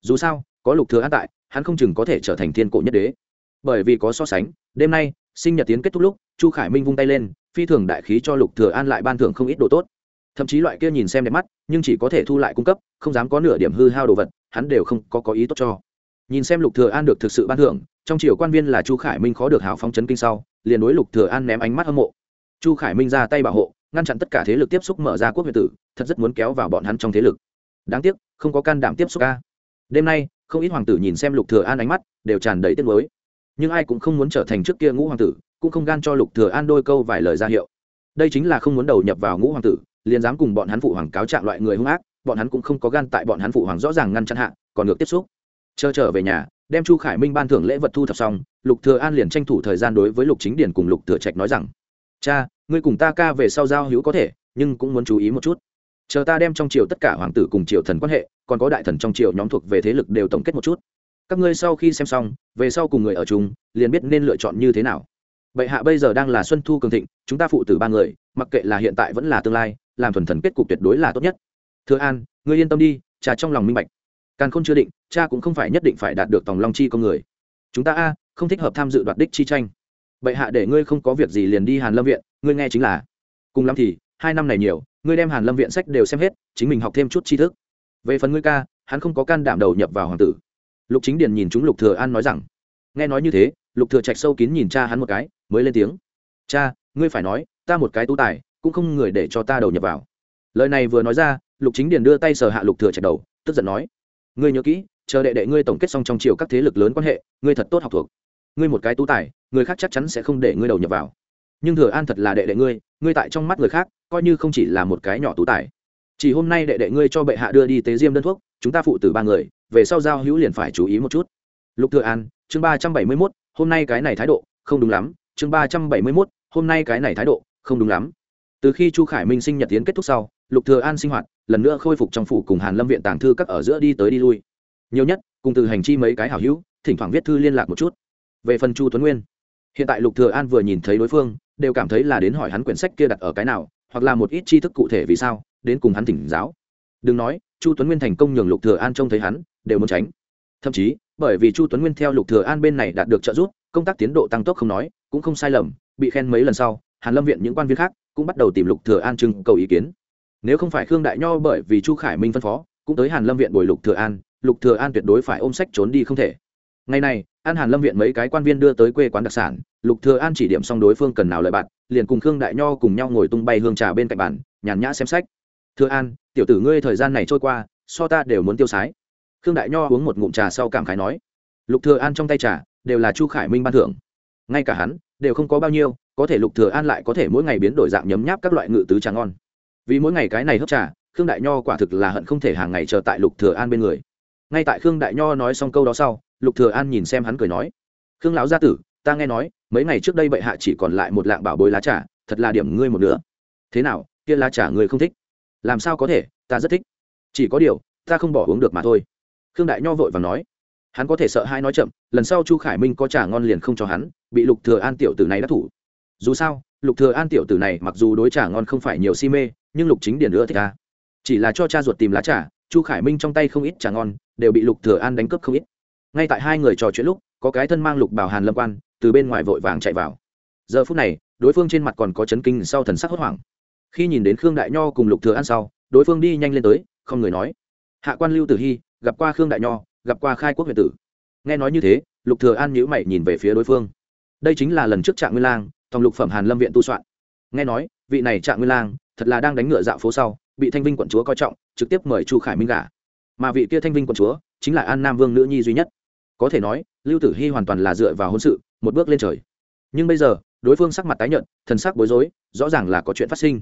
Dù sao, có lục thừa an tại, hắn không chừng có thể trở thành thiên cổ nhất đế. Bởi vì có so sánh, đêm nay, sinh nhật tiến kết thúc lúc, chu khải minh vung tay lên, phi thường đại khí cho lục thừa an lại ban thưởng không ít đồ tốt. Thậm chí loại kia nhìn xem đẹp mắt, nhưng chỉ có thể thu lại cung cấp, không dám có nửa điểm hư hao đồ vật, hắn đều không có có ý tốt cho nhìn xem lục thừa an được thực sự ban thưởng, trong triều quan viên là chu khải minh khó được hào phóng chấn kinh sau, liền đối lục thừa an ném ánh mắt hâm mộ. Chu khải minh ra tay bảo hộ, ngăn chặn tất cả thế lực tiếp xúc mở ra quốc huyện tử, thật rất muốn kéo vào bọn hắn trong thế lực. Đáng tiếc, không có can đảm tiếp xúc ca đêm nay, không ít hoàng tử nhìn xem lục thừa an ánh mắt, đều tràn đầy tiếc nuối. Nhưng ai cũng không muốn trở thành trước kia ngũ hoàng tử, cũng không gan cho lục thừa an đôi câu vài lời ra hiệu. Đây chính là không muốn đầu nhập vào ngũ hoàng tử, liền dám cùng bọn hắn phụ hoàng cáo trạng loại người hung ác, bọn hắn cũng không có gan tại bọn hắn phụ hoàng rõ ràng ngăn chặn hạ, còn ngược tiếp xúc chờ trở về nhà, đem chu khải minh ban thưởng lễ vật thu thập xong, lục thừa an liền tranh thủ thời gian đối với lục chính điển cùng lục thừa trạch nói rằng, cha, ngươi cùng ta ca về sau giao hữu có thể, nhưng cũng muốn chú ý một chút. Chờ ta đem trong triều tất cả hoàng tử cùng triều thần quan hệ, còn có đại thần trong triều nhóm thuộc về thế lực đều tổng kết một chút. Các ngươi sau khi xem xong, về sau cùng người ở chung, liền biết nên lựa chọn như thế nào. Bệ hạ bây giờ đang là xuân thu cường thịnh, chúng ta phụ tử ba người, mặc kệ là hiện tại vẫn là tương lai, làm thuần thần kết cục tuyệt đối là tốt nhất. Thưa an, ngươi yên tâm đi, cha trong lòng minh bạch càn không chưa định, cha cũng không phải nhất định phải đạt được tòng long chi con người. Chúng ta a, không thích hợp tham dự đoạt đích chi tranh. Bệ hạ để ngươi không có việc gì liền đi hàn lâm viện, ngươi nghe chính là. Cùng lắm thì, hai năm này nhiều, ngươi đem hàn lâm viện sách đều xem hết, chính mình học thêm chút tri thức. Về phần ngươi ca, hắn không có can đảm đầu nhập vào hoàng tử. Lục chính điền nhìn chúng lục thừa an nói rằng, nghe nói như thế, lục thừa trạch sâu kín nhìn cha hắn một cái, mới lên tiếng. Cha, ngươi phải nói, ta một cái tú tài, cũng không người để cho ta đầu nhập vào. Lời này vừa nói ra, lục chính điền đưa tay sờ hạ lục thừa trạch đầu, tức giận nói ngươi nhớ kỹ chờ đệ đệ ngươi tổng kết xong trong triều các thế lực lớn quan hệ ngươi thật tốt học thuộc. Ngươi một cái tú tài người khác chắc chắn sẽ không để ngươi đầu nhập vào. Nhưng thừa an thật là đệ đệ ngươi ngươi tại trong mắt người khác coi như không chỉ là một cái nhỏ tú tài. Chỉ hôm nay đệ đệ ngươi cho bệ hạ đưa đi tế diêm đơn thuốc chúng ta phụ tử ba người về sau giao hữu liền phải chú ý một chút. Lục thừa an chương ba trăm bảy mươi 371, hôm nay cái này thái độ không đúng lắm. Chương ba trăm bảy mươi 371, hôm nay cái này thái độ không đúng lắm. Từ khi chu khải minh sinh nhật tiến kết thúc sau lục thừa an sinh hoạt lần nữa khôi phục trong phủ cùng hàn lâm viện tàng thư các ở giữa đi tới đi lui. Nhiều nhất, cùng từ hành chi mấy cái hảo hữu, thỉnh thoảng viết thư liên lạc một chút. Về phần chu tuấn nguyên, hiện tại lục thừa an vừa nhìn thấy đối phương, đều cảm thấy là đến hỏi hắn quyển sách kia đặt ở cái nào, hoặc là một ít tri thức cụ thể vì sao, đến cùng hắn thỉnh giáo. Đừng nói, chu tuấn nguyên thành công nhường lục thừa an trông thấy hắn, đều muốn tránh. Thậm chí, bởi vì chu tuấn nguyên theo lục thừa an bên này đạt được trợ giúp, công tác tiến độ tăng tốc không nói, cũng không sai lầm, bị khen mấy lần sau, hàn lâm viện những quan viên khác cũng bắt đầu tìm lục thừa an trưng cầu ý kiến nếu không phải khương đại nho bởi vì chu khải minh phân phó, cũng tới hàn lâm viện bồi lục thừa an, lục thừa an tuyệt đối phải ôm sách trốn đi không thể. Ngày này an hàn lâm viện mấy cái quan viên đưa tới quê quán đặc sản, lục thừa an chỉ điểm xong đối phương cần nào lợi bạn, liền cùng khương đại nho cùng nhau ngồi tung bay hương trà bên cạnh bàn, nhàn nhã xem sách. Thừa an, tiểu tử ngươi thời gian này trôi qua, so ta đều muốn tiêu sái. Khương đại nho uống một ngụm trà sau cảm khái nói. Lục thừa an trong tay trà, đều là chu khải minh ban thưởng. Ngay cả hắn, đều không có bao nhiêu, có thể lục thừa an lại có thể mỗi ngày biến đổi dạng nhấm nháp các loại ngự tứ trà ngon vì mỗi ngày cái này hấp trà, khương đại nho quả thực là hận không thể hàng ngày chờ tại lục thừa an bên người. Ngay tại khương đại nho nói xong câu đó sau, lục thừa an nhìn xem hắn cười nói, khương lão gia tử, ta nghe nói, mấy ngày trước đây bệ hạ chỉ còn lại một lạng bảo bối lá trà, thật là điểm ngươi một nửa. Thế nào, kia lá trà ngươi không thích? Làm sao có thể, ta rất thích. Chỉ có điều, ta không bỏ uống được mà thôi. Khương đại nho vội và nói, hắn có thể sợ hai nói chậm, lần sau chu khải minh có trà ngon liền không cho hắn, bị lục thừa an tiểu tử này đã thủ. Dù sao lục thừa an tiểu tử này mặc dù đối trà ngon không phải nhiều si mê, nhưng lục chính điển nữa thì ta chỉ là cho cha ruột tìm lá trà, chu khải minh trong tay không ít trà ngon, đều bị lục thừa an đánh cướp không ít. Ngay tại hai người trò chuyện lúc, có cái thân mang lục bảo hàn lâm quan, từ bên ngoài vội vàng chạy vào. Giờ phút này, đối phương trên mặt còn có chấn kinh sau thần sắc hốt hoảng. Khi nhìn đến khương đại nho cùng lục thừa an sau, đối phương đi nhanh lên tới, không người nói. Hạ quan lưu tử hy, gặp qua khương đại nho, gặp qua khai quốc huyện tử. Nghe nói như thế, lục thừa an nhíu mày nhìn về phía đối phương. Đây chính là lần trước trạng nguyên lang thòng lục phẩm hàn lâm viện tu soạn. Nghe nói, vị này trạng nguyên lang thật là đang đánh ngựa dạo phố sau, bị thanh vinh quận chúa coi trọng, trực tiếp mời chu khải minh gả. Mà vị kia thanh vinh quận chúa chính là an nam vương nữ nhi duy nhất. Có thể nói, lưu tử hy hoàn toàn là dựa vào hôn sự, một bước lên trời. Nhưng bây giờ, đối phương sắc mặt tái nhợt, thần sắc bối rối, rõ ràng là có chuyện phát sinh.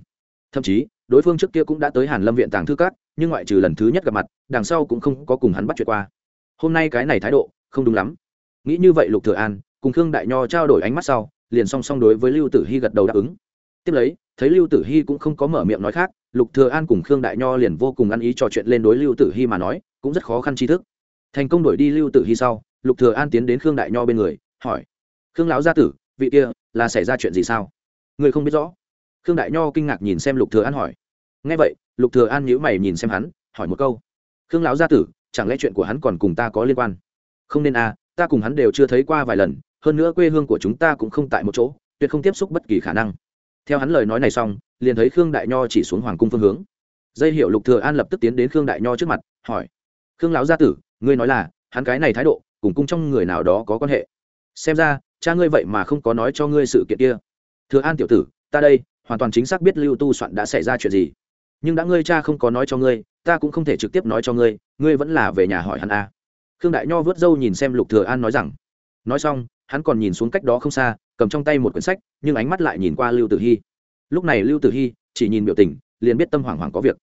Thậm chí, đối phương trước kia cũng đã tới hàn lâm viện tàng thư cát nhưng ngoại trừ lần thứ nhất gặp mặt, đằng sau cũng không có cùng hắn bắt chuyện qua. Hôm nay cái này thái độ, không đúng lắm. Nghĩ như vậy lục thừa an, cùng khương đại nho trao đổi ánh mắt sau liền song song đối với lưu tử hy gật đầu đáp ứng. Tiếp lấy, thấy lưu tử hy cũng không có mở miệng nói khác, lục thừa an cùng khương đại nho liền vô cùng ăn ý trò chuyện lên đối lưu tử hy mà nói, cũng rất khó khăn tri thức. Thành công đổi đi lưu tử hy sau, lục thừa an tiến đến khương đại nho bên người, hỏi, khương lão gia tử, vị kia là xảy ra chuyện gì sao? Người không biết rõ. Khương đại nho kinh ngạc nhìn xem lục thừa an hỏi. Nghe vậy, lục thừa an nhíu mày nhìn xem hắn, hỏi một câu, khương lão gia tử, chẳng lẽ chuyện của hắn còn cùng ta có liên quan? Không nên à ta cùng hắn đều chưa thấy qua vài lần hơn nữa quê hương của chúng ta cũng không tại một chỗ, tuyệt không tiếp xúc bất kỳ khả năng. Theo hắn lời nói này xong, liền thấy khương đại nho chỉ xuống hoàng cung phương hướng. Dây hiệu lục thừa an lập tức tiến đến khương đại nho trước mặt, hỏi, khương lão gia tử, ngươi nói là, hắn cái này thái độ, cùng cung trong người nào đó có quan hệ? Xem ra, cha ngươi vậy mà không có nói cho ngươi sự kiện kia. Thừa an tiểu tử, ta đây, hoàn toàn chính xác biết lưu tu soạn đã xảy ra chuyện gì. Nhưng đã ngươi cha không có nói cho ngươi, ta cũng không thể trực tiếp nói cho ngươi ngươi vẫn là về nhà hỏi hắn a. À. khương đại nho vớt râu nhìn xem lục thừa an nói rằng nói xong, hắn còn nhìn xuống cách đó không xa, cầm trong tay một quyển sách, nhưng ánh mắt lại nhìn qua lưu tử hy. Lúc này lưu tử hy chỉ nhìn biểu tình, liền biết tâm hoảng hoảng có việc.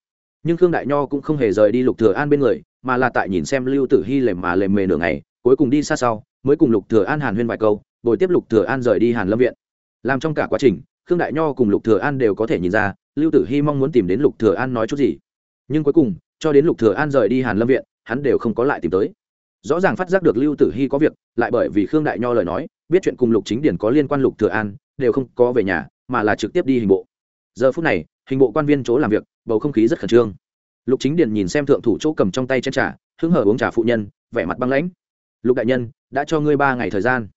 Nhưng khương đại nho cũng không hề rời đi lục thừa an bên người, mà là tại nhìn xem lưu tử hy lềm mà lềm mề nửa ngày, cuối cùng đi xa sau, mới cùng lục thừa an hàn huyên vài câu rồi tiếp lục thừa an rời đi hàn lâm viện. Làm trong cả quá trình, khương đại nho cùng lục thừa an đều có thể nhìn ra, lưu tử hy mong muốn tìm đến lục thừa an nói chút gì. Nhưng cuối cùng, cho đến lục thừa an rời đi hàn lâm viện, hắn đều không có lại tìm tới rõ ràng phát giác được lưu tử hy có việc, lại bởi vì khương đại nho lời nói, biết chuyện cùng lục chính điển có liên quan lục thừa an, đều không có về nhà, mà là trực tiếp đi hình bộ. Giờ phút này, hình bộ quan viên chỗ làm việc, bầu không khí rất khẩn trương. Lục chính điển nhìn xem thượng thủ chỗ cầm trong tay chén trà, hứng hở uống trà phụ nhân, vẻ mặt băng lãnh. Lục đại nhân, đã cho ngươi ba ngày thời gian.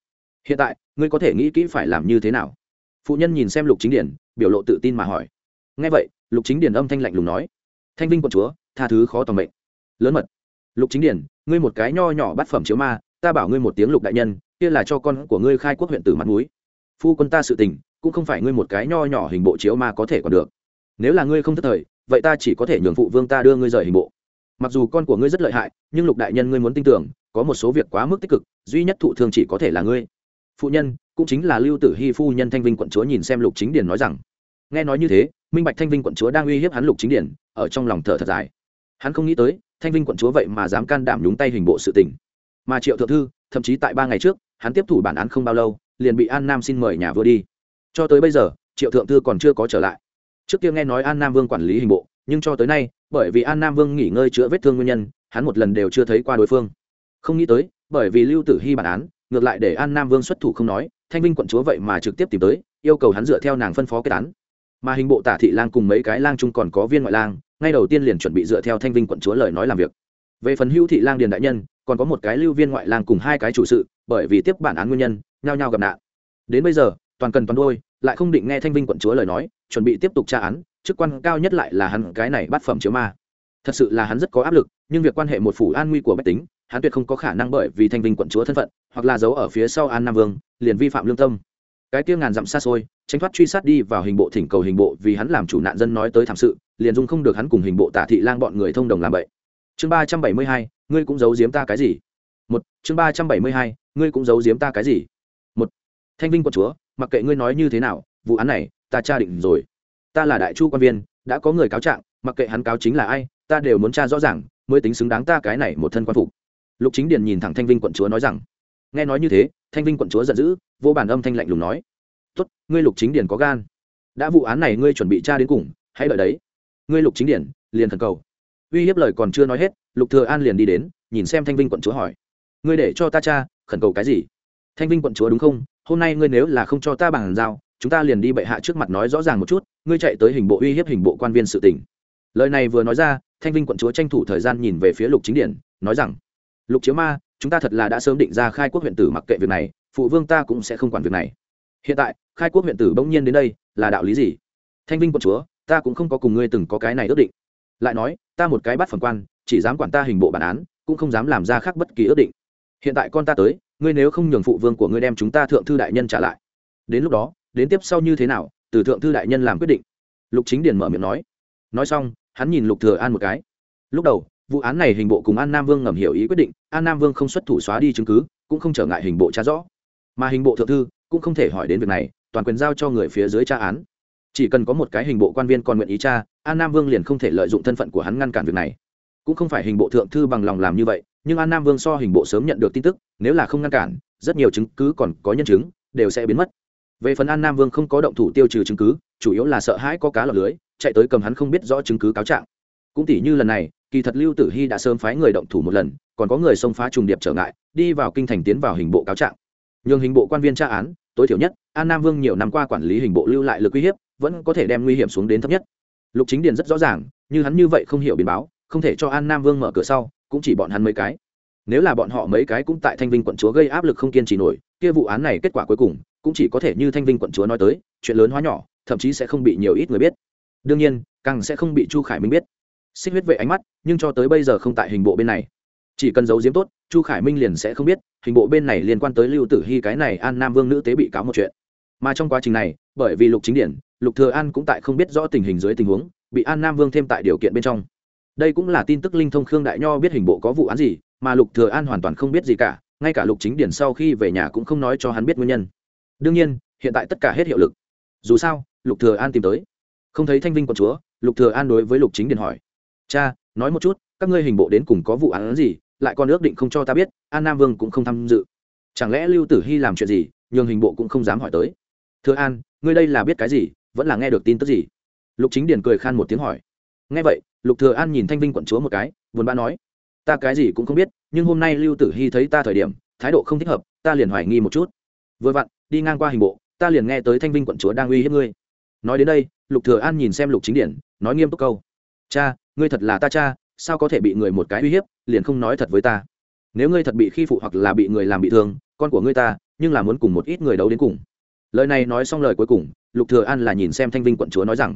Hiện tại, ngươi có thể nghĩ kỹ phải làm như thế nào? Phụ nhân nhìn xem lục chính điển biểu lộ tự tin mà hỏi. Nghe vậy, lục chính điển âm thanh lạnh lùng nói. Thanh vinh quận chúa, tha thứ khó tầm mệnh. Lớn mật. Lục chính điển ngươi một cái nho nhỏ bắt phẩm chiếu ma, ta bảo ngươi một tiếng lục đại nhân, kia là cho con của ngươi khai quốc huyện tử mặt núi phu quân ta sự tình, cũng không phải ngươi một cái nho nhỏ hình bộ chiếu ma có thể còn được. Nếu là ngươi không thất thời, vậy ta chỉ có thể nhường phụ vương ta đưa ngươi rời hình bộ. Mặc dù con của ngươi rất lợi hại, nhưng lục đại nhân ngươi muốn tin tưởng, có một số việc quá mức tích cực, duy nhất thụ thương chỉ có thể là ngươi. Phụ nhân, cũng chính là lưu tử hy phu nhân thanh vinh quận chúa nhìn xem lục chính điển nói rằng. Nghe nói như thế, minh bạch thanh vinh quận chúa đang uy hiếp hắn lục chính điển ở trong lòng thở thật dài. Hắn không nghĩ tới thanh vinh quận chúa vậy mà dám can đảm nhúng tay hình bộ sự tình. Mà triệu thượng thư, thậm chí tại ba ngày trước, hắn tiếp thủ bản án không bao lâu, liền bị an nam xin mời nhà vừa đi. Cho tới bây giờ, triệu thượng thư còn chưa có trở lại. Trước kia nghe nói an nam vương quản lý hình bộ, nhưng cho tới nay, bởi vì an nam vương nghỉ ngơi chữa vết thương nguyên nhân, hắn một lần đều chưa thấy qua đối phương. Không nghĩ tới, bởi vì lưu tử hy bản án, ngược lại để an nam vương xuất thủ không nói, thanh vinh quận chúa vậy mà trực tiếp tìm tới, yêu cầu hắn dựa theo nàng phân phó kết án. Mà hình bộ tả thị lang cùng mấy cái lang chung còn có viên ngoại lang ngay đầu tiên liền chuẩn bị dựa theo thanh vinh quận chúa lời nói làm việc. Về phần hữu thị lang điền đại nhân, còn có một cái lưu viên ngoại lang cùng hai cái chủ sự, bởi vì tiếp bản án nguyên nhân, nhao nhao gặp nạn. Đến bây giờ, toàn cần toàn đôi, lại không định nghe thanh vinh quận chúa lời nói, chuẩn bị tiếp tục tra án, chức quan cao nhất lại là hắn cái này bắt phẩm chiếu ma. Thật sự là hắn rất có áp lực, nhưng việc quan hệ một phủ an nguy của bách tính, hắn tuyệt không có khả năng bởi vì thanh vinh quận chúa thân phận, hoặc là giấu ở phía sau an nam vương, liền vi phạm lương tâm. Cái kia ngàn dặm xa xôi, tránh thoát truy sát đi vào hình bộ thỉnh cầu hình bộ vì hắn làm chủ nạn dân nói tới thảm sự liền dung không được hắn cùng hình bộ tả thị lang bọn người thông đồng làm vậy. Chương ba trăm bảy mươi hai, ngươi cũng giấu giếm ta cái gì? Một, chương ba trăm bảy mươi hai, ngươi cũng giấu giếm ta cái gì? Một, thanh vinh quận chúa, mặc kệ ngươi nói như thế nào, vụ án này ta tra định rồi. Ta là đại chu quan viên, đã có người cáo trạng, mặc kệ hắn cáo chính là ai, ta đều muốn tra rõ ràng, mới tính xứng đáng ta cái này một thân quan phục. Lục chính điền nhìn thẳng thanh vinh quận chúa nói rằng, nghe nói như thế, thanh vinh quận chúa giận dữ, vô bản âm thanh lạnh lùng nói, tốt, ngươi lục chính điền có gan. Đã vụ án này ngươi chuẩn bị tra đến cùng, hãy đợi đấy ngươi lục chính điển, liền thần cầu. Uy hiếp lời còn chưa nói hết, lục thừa an liền đi đến, nhìn xem thanh vinh quận chúa hỏi. Ngươi để cho ta cha, khẩn cầu cái gì? Thanh vinh quận chúa đúng không? Hôm nay ngươi nếu là không cho ta bằng giao, chúng ta liền đi bệ hạ trước mặt nói rõ ràng một chút, ngươi chạy tới hình bộ uy hiếp hình bộ quan viên sự tình. Lời này vừa nói ra, thanh vinh quận chúa tranh thủ thời gian nhìn về phía lục chính điển, nói rằng, lục chiếu ma, chúng ta thật là đã sớm định ra khai quốc huyện tử mặc kệ việc này, phụ vương ta cũng sẽ không quản việc này. Hiện tại, khai quốc huyện tử bỗng nhiên đến đây, là đạo lý gì? Thanh vinh quận chúa ta cũng không có cùng ngươi từng có cái này ước định. Lại nói, ta một cái bắt phần quan, chỉ dám quản ta hình bộ bản án, cũng không dám làm ra khác bất kỳ ước định. Hiện tại con ta tới, ngươi nếu không nhường phụ vương của ngươi đem chúng ta thượng thư đại nhân trả lại. Đến lúc đó, đến tiếp sau như thế nào, từ thượng thư đại nhân làm quyết định. Lục chính điền mở miệng nói. Nói xong, hắn nhìn lục thừa an một cái. Lúc đầu, vụ án này hình bộ cùng an nam vương ngầm hiểu ý quyết định, an nam vương không xuất thủ xóa đi chứng cứ, cũng không trở ngại hình bộ tra rõ. Mà hình bộ thượng thư cũng không thể hỏi đến việc này, toàn quyền giao cho người phía dưới tra án chỉ cần có một cái hình bộ quan viên còn nguyện ý tra, an nam vương liền không thể lợi dụng thân phận của hắn ngăn cản việc này. Cũng không phải hình bộ thượng thư bằng lòng làm như vậy, nhưng an nam vương so hình bộ sớm nhận được tin tức, nếu là không ngăn cản, rất nhiều chứng cứ còn có nhân chứng, đều sẽ biến mất. Về phần an nam vương không có động thủ tiêu trừ chứng cứ, chủ yếu là sợ hãi có cá lọc lưới, chạy tới cầm hắn không biết rõ chứng cứ cáo trạng. Cũng tỷ như lần này, kỳ thật lưu tử hy đã sớm phái người động thủ một lần, còn có người xông phá trùng điệp trở ngại, đi vào kinh thành tiến vào hình bộ cáo trạng. Nhường hình bộ quan viên tra án, tối thiểu nhất, an nam vương nhiều năm qua quản lý hình bộ lưu lại lực uy hiếp vẫn có thể đem nguy hiểm xuống đến thấp nhất. Lục chính điền rất rõ ràng, như hắn như vậy không hiểu biến báo, không thể cho an nam vương mở cửa sau, cũng chỉ bọn hắn mấy cái. Nếu là bọn họ mấy cái cũng tại thanh vinh quận chúa gây áp lực không kiên trì nổi, kia vụ án này kết quả cuối cùng, cũng chỉ có thể như thanh vinh quận chúa nói tới, chuyện lớn hóa nhỏ, thậm chí sẽ không bị nhiều ít người biết. Đương nhiên, càng sẽ không bị chu khải minh biết. Xích huyết vệ ánh mắt, nhưng cho tới bây giờ không tại hình bộ bên này. Chỉ cần giấu giếm tốt, chu khải minh liền sẽ không biết, hình bộ bên này liên quan tới lưu tử hy cái này an nam vương nữ tế bị cáo một chuyện. Mà trong quá trình này bởi vì lục chính điển, lục thừa an cũng tại không biết rõ tình hình dưới tình huống, bị an nam vương thêm tại điều kiện bên trong. Đây cũng là tin tức linh thông khương đại nho biết hình bộ có vụ án gì, mà lục thừa an hoàn toàn không biết gì cả, ngay cả lục chính điển sau khi về nhà cũng không nói cho hắn biết nguyên nhân. Đương nhiên, hiện tại tất cả hết hiệu lực. Dù sao, lục thừa an tìm tới. Không thấy thanh vinh quận chúa, lục thừa an đối với lục chính điển hỏi. Cha, nói một chút, các ngươi hình bộ đến cùng có vụ án gì, lại còn ước định không cho ta biết, an nam vương cũng không tham dự. Chẳng lẽ lưu tử hy làm chuyện gì, nhường hình bộ cũng không dám hỏi tới? Thừa an ngươi đây là biết cái gì, vẫn là nghe được tin tức gì? Lục chính điền cười khan một tiếng hỏi. Nghe vậy, lục thừa an nhìn thanh vinh quận chúa một cái, buồn bã nói, ta cái gì cũng không biết, nhưng hôm nay lưu tử hy thấy ta thời điểm, thái độ không thích hợp, ta liền hoài nghi một chút. Vừa vặn, đi ngang qua hình bộ, ta liền nghe tới thanh vinh quận chúa đang uy hiếp ngươi. Nói đến đây, lục thừa an nhìn xem lục chính điển nói nghiêm túc câu, cha, ngươi thật là ta cha, sao có thể bị người một cái uy hiếp, liền không nói thật với ta? Nếu ngươi thật bị khi phụ hoặc là bị người làm bị thương, con của ngươi ta, nhưng là muốn cùng một ít người đấu đến cùng lời này nói xong lời cuối cùng, lục thừa an là nhìn xem thanh vinh quận chúa nói rằng,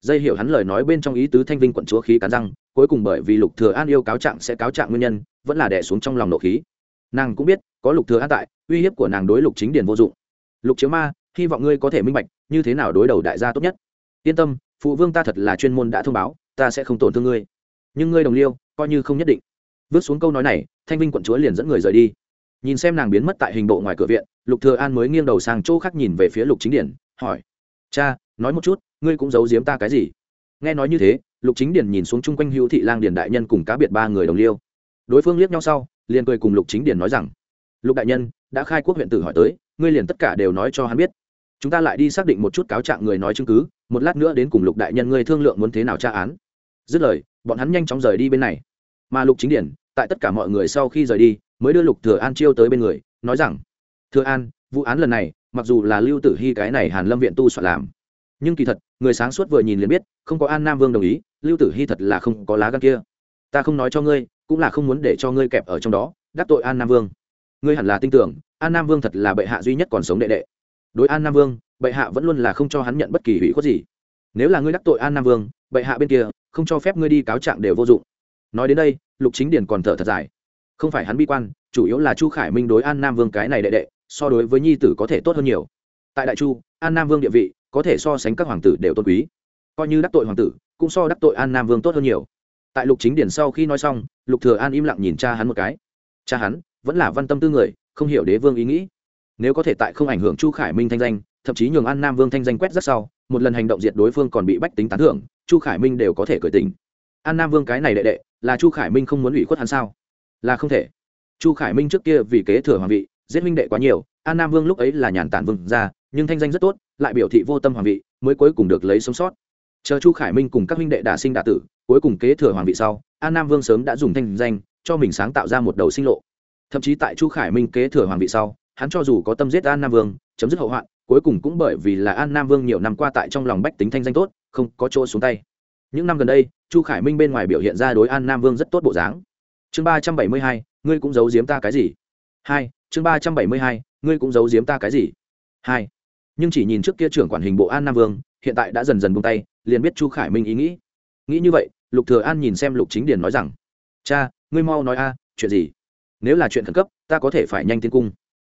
dây hiểu hắn lời nói bên trong ý tứ thanh vinh quận chúa khí cắn răng, cuối cùng bởi vì lục thừa an yêu cáo trạng sẽ cáo trạng nguyên nhân, vẫn là đè xuống trong lòng nộ khí. Nàng cũng biết, có lục thừa an tại, uy hiếp của nàng đối lục chính điền vô dụng. Lục chiếu ma, hy vọng ngươi có thể minh bạch, như thế nào đối đầu đại gia tốt nhất. Yên tâm, phụ vương ta thật là chuyên môn đã thông báo, ta sẽ không tổn thương ngươi. Nhưng ngươi đồng liêu, coi như không nhất định. Vứt xuống câu nói này, thanh vinh quận chúa liền dẫn người rời đi nhìn xem nàng biến mất tại hình bộ ngoài cửa viện, lục thừa an mới nghiêng đầu sang chỗ khác nhìn về phía lục chính điển, hỏi, cha, nói một chút, ngươi cũng giấu giếm ta cái gì? Nghe nói như thế, lục chính điển nhìn xuống chung quanh hữu thị lang điển đại nhân cùng cá biệt ba người đồng liêu. Đối phương liếc nhau sau, liền cười cùng lục chính điển nói rằng, lục đại nhân, đã khai quốc huyện tử hỏi tới, ngươi liền tất cả đều nói cho hắn biết. Chúng ta lại đi xác định một chút cáo trạng người nói chứng cứ, một lát nữa đến cùng lục đại nhân ngươi thương lượng muốn thế nào tra án. Dứt lời, bọn hắn nhanh chóng rời đi bên này. Mà lục chính điển tại tất cả mọi người sau khi rời đi, mới đưa lục thừa an chiêu tới bên người, nói rằng, thừa an, vụ án lần này, mặc dù là lưu tử hy cái này hàn lâm viện tu soạn làm, nhưng kỳ thật, người sáng suốt vừa nhìn liền biết, không có an nam vương đồng ý, lưu tử hy thật là không có lá gan kia. Ta không nói cho ngươi, cũng là không muốn để cho ngươi kẹp ở trong đó, đắc tội an nam vương. Ngươi hẳn là tin tưởng, an nam vương thật là bệ hạ duy nhất còn sống đệ đệ. Đối an nam vương, bệ hạ vẫn luôn là không cho hắn nhận bất kỳ hủy khuất gì. Nếu là ngươi đắc tội an nam vương, bệ hạ bên kia, không cho phép ngươi đi cáo trạng đều vô dụng. Nói đến đây lục chính Điền còn thở thật dài. Không phải hắn bi quan, chủ yếu là chu khải minh đối an nam vương cái này đệ đệ, so đối với nhi tử có thể tốt hơn nhiều. Tại đại chu, an nam vương địa vị có thể so sánh các hoàng tử đều tôn quý. Coi như đắc tội hoàng tử, cũng so đắc tội an nam vương tốt hơn nhiều. Tại lục chính điển sau khi nói xong, lục thừa an im lặng nhìn cha hắn một cái. Cha hắn, vẫn là văn tâm tư người, không hiểu đế vương ý nghĩ. Nếu có thể tại không ảnh hưởng chu khải minh thanh danh, thậm chí nhường an nam vương thanh danh quét rất sau, một lần hành động diệt đối phương còn bị bách tính tán thưởng, chu khải minh đều có thể cởi tình an nam vương cái này đệ đệ là chu khải minh không muốn ủy khuất hắn sao? Là không thể. Chu khải minh trước kia vì kế thừa hoàng vị, giết minh đệ quá nhiều, an nam vương lúc ấy là nhàn tản vương ra nhưng thanh danh rất tốt, lại biểu thị vô tâm hoàng vị, mới cuối cùng được lấy sống sót. Chờ chu khải minh cùng các huynh đệ đả sinh đả tử, cuối cùng kế thừa hoàng vị sau, an nam vương sớm đã dùng thanh danh, cho mình sáng tạo ra một đầu sinh lộ. Thậm chí tại chu khải minh kế thừa hoàng vị sau, hắn cho dù có tâm giết an nam vương, chấm dứt hậu hoạn, cuối cùng cũng bởi vì là an nam vương nhiều năm qua tại trong lòng bách tính thanh danh tốt, không có chỗ xuống tay. Những năm gần đây chu khải minh bên ngoài biểu hiện ra đối an nam vương rất tốt bộ dáng. Chương ba trăm bảy mươi hai, ngươi cũng giấu giếm ta cái gì? Hai, chương ba trăm bảy mươi hai, ngươi cũng giấu giếm ta cái gì? Hai, nhưng chỉ nhìn trước kia trưởng quản hình bộ an nam vương, hiện tại đã dần dần buông tay, liền biết chu khải minh ý nghĩ. Nghĩ như vậy, lục thừa an nhìn xem lục chính điền nói rằng, cha, ngươi mau nói a, chuyện gì? Nếu là chuyện khẩn cấp, ta có thể phải nhanh tiến cung.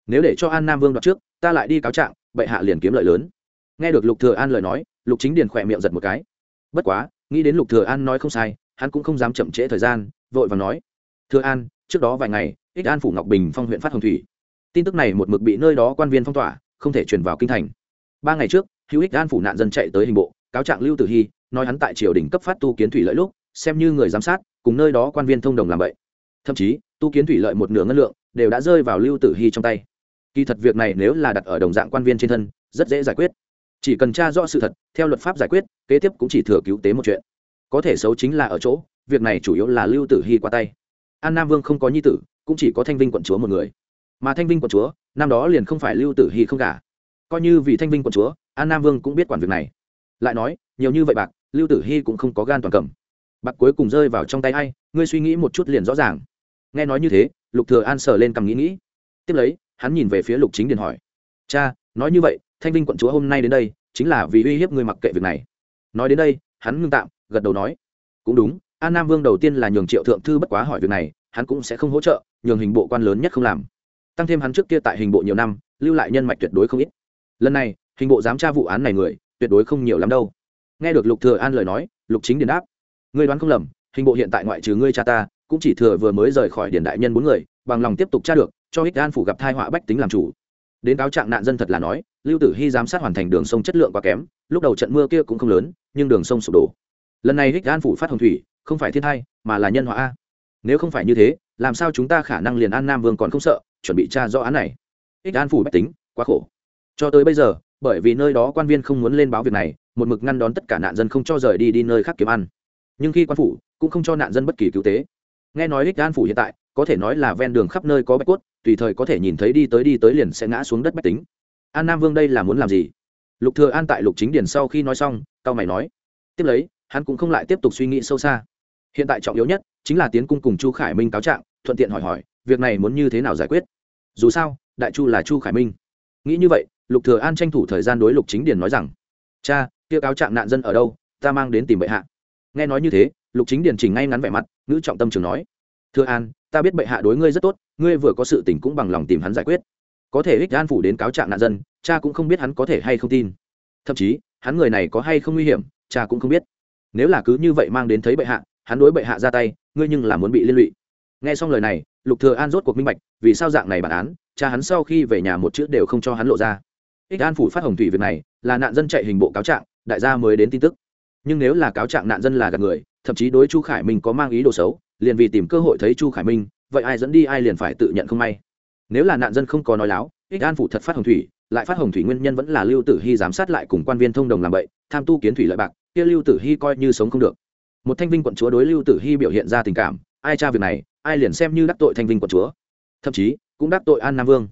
Nếu để cho an nam vương đoạt trước, ta lại đi cáo trạng, bệ hạ liền kiếm lợi lớn. Nghe được lục thừa an lời nói, lục chính điền khỏe miệng giật một cái. Bất quá nghĩ đến lục thừa an nói không sai, hắn cũng không dám chậm trễ thời gian, vội vàng nói. Thừa an, trước đó vài ngày, ích an phủ ngọc bình phong huyện phát hồng thủy. Tin tức này một mực bị nơi đó quan viên phong tỏa, không thể truyền vào kinh thành. Ba ngày trước, hữu ích an phủ nạn dân chạy tới hình bộ, cáo trạng lưu tử hy, nói hắn tại triều đình cấp phát tu kiến thủy lợi lúc, xem như người giám sát, cùng nơi đó quan viên thông đồng làm vậy. Thậm chí, tu kiến thủy lợi một nửa ngân lượng, đều đã rơi vào lưu tử hy trong tay. Kỳ thật việc này nếu là đặt ở đồng dạng quan viên trên thân, rất dễ giải quyết chỉ cần tra rõ sự thật, theo luật pháp giải quyết, kế tiếp cũng chỉ thừa cứu tế một chuyện. Có thể xấu chính là ở chỗ, việc này chủ yếu là lưu tử hy qua tay. An nam vương không có nhi tử, cũng chỉ có thanh vinh quận chúa một người. Mà thanh vinh quận chúa, năm đó liền không phải lưu tử hy không cả coi như vì thanh vinh quận chúa, an nam vương cũng biết quản việc này. Lại nói, nhiều như vậy bạc, lưu tử hy cũng không có gan toàn cầm. Bạc cuối cùng rơi vào trong tay a i ngươi suy nghĩ một chút liền rõ ràng. Nghe nói như thế, lục thừa an sờ lên cầm nghĩ nghĩ. Tiếp lấy, hắn nhìn về phía lục chính điền hỏi. Cha, nói như vậy thanh vinh quận chúa hôm nay đến đây, chính là vì uy hiếp ngươi mặc kệ việc này. Nói đến đây, hắn ngưng tạm, gật đầu nói. Cũng đúng, an nam vương đầu tiên là nhường triệu thượng thư bất quá hỏi việc này, hắn cũng sẽ không hỗ trợ, nhường hình bộ quan lớn nhất không làm. Tăng thêm hắn trước kia tại hình bộ nhiều năm, lưu lại nhân mạch tuyệt đối không ít. Lần này, hình bộ dám tra vụ án này người, tuyệt đối không nhiều lắm đâu. Nghe được lục thừa an lời nói, lục chính điền đáp. Ngươi đoán không lầm, hình bộ hiện tại ngoại trừ ngươi cha ta, cũng chỉ thừa vừa mới rời khỏi điển đại nhân bốn người, bằng lòng tiếp tục tra được, cho ích an phủ gặp thai họa bách tính làm chủ đến cáo trạng nạn dân thật là nói, lưu tử hy giám sát hoàn thành đường sông chất lượng quá kém, lúc đầu trận mưa kia cũng không lớn, nhưng đường sông sụp đổ. Lần này Hích an phủ phát hồng thủy, không phải thiên thai, mà là nhân họa a. Nếu không phải như thế, làm sao chúng ta khả năng liền an nam vương còn không sợ, chuẩn bị tra rõ án này? Ích an phủ bách tính, quá khổ. Cho tới bây giờ, bởi vì nơi đó quan viên không muốn lên báo việc này, một mực ngăn đón tất cả nạn dân không cho rời đi đi nơi khác kiếm ăn. Nhưng khi quan phủ cũng không cho nạn dân bất kỳ cứu tế. Nghe nói ích an phủ hiện tại, có thể nói là ven đường khắp nơi có bạch cốt tùy thời có thể nhìn thấy đi tới đi tới liền sẽ ngã xuống đất bách tính. An nam vương đây là muốn làm gì? Lục thừa an tại lục chính điển sau khi nói xong, cao mày nói. Tiếp lấy, hắn cũng không lại tiếp tục suy nghĩ sâu xa. Hiện tại trọng yếu nhất chính là tiến cung cùng chu khải minh cáo trạng, thuận tiện hỏi hỏi, việc này muốn như thế nào giải quyết? Dù sao, đại chu là chu khải minh. Nghĩ như vậy, lục thừa an tranh thủ thời gian đối lục chính điển nói rằng, cha, kia cáo trạng nạn dân ở đâu? Ta mang đến tìm bệ hạ. Nghe nói như thế, lục chính điển chỉnh ngay ngắn vẻ mặt nữ trọng tâm trường nói, thừa an ta biết bệ hạ đối ngươi rất tốt, ngươi vừa có sự tình cũng bằng lòng tìm hắn giải quyết. Có thể ích an phủ đến cáo trạng nạn dân, cha cũng không biết hắn có thể hay không tin. Thậm chí, hắn người này có hay không nguy hiểm, cha cũng không biết. Nếu là cứ như vậy mang đến thấy bệ hạ, hắn đối bệ hạ ra tay, ngươi nhưng là muốn bị liên lụy. Nghe xong lời này, lục thừa an rốt cuộc minh bạch, vì sao dạng này bản án, cha hắn sau khi về nhà một chữ đều không cho hắn lộ ra. Ích an phủ phát hồng thủy việc này, là nạn dân chạy hình bộ cáo trạng, đại gia mới đến tin tức. Nhưng nếu là cáo trạng nạn dân là gạt người, thậm chí đối chu khải minh có mang ý đồ xấu liền vì tìm cơ hội thấy chu khải minh, vậy ai dẫn đi ai liền phải tự nhận không may. Nếu là nạn dân không có nói láo, ích an phủ thật phát hồng thủy, lại phát hồng thủy nguyên nhân vẫn là lưu tử hy giám sát lại cùng quan viên thông đồng làm vậy tham tu kiến thủy lợi bạc, kia lưu tử hy coi như sống không được. Một thanh vinh quận chúa đối lưu tử hy biểu hiện ra tình cảm, ai tra việc này, ai liền xem như đắc tội thanh vinh quận chúa. Thậm chí, cũng đắc tội an nam vương.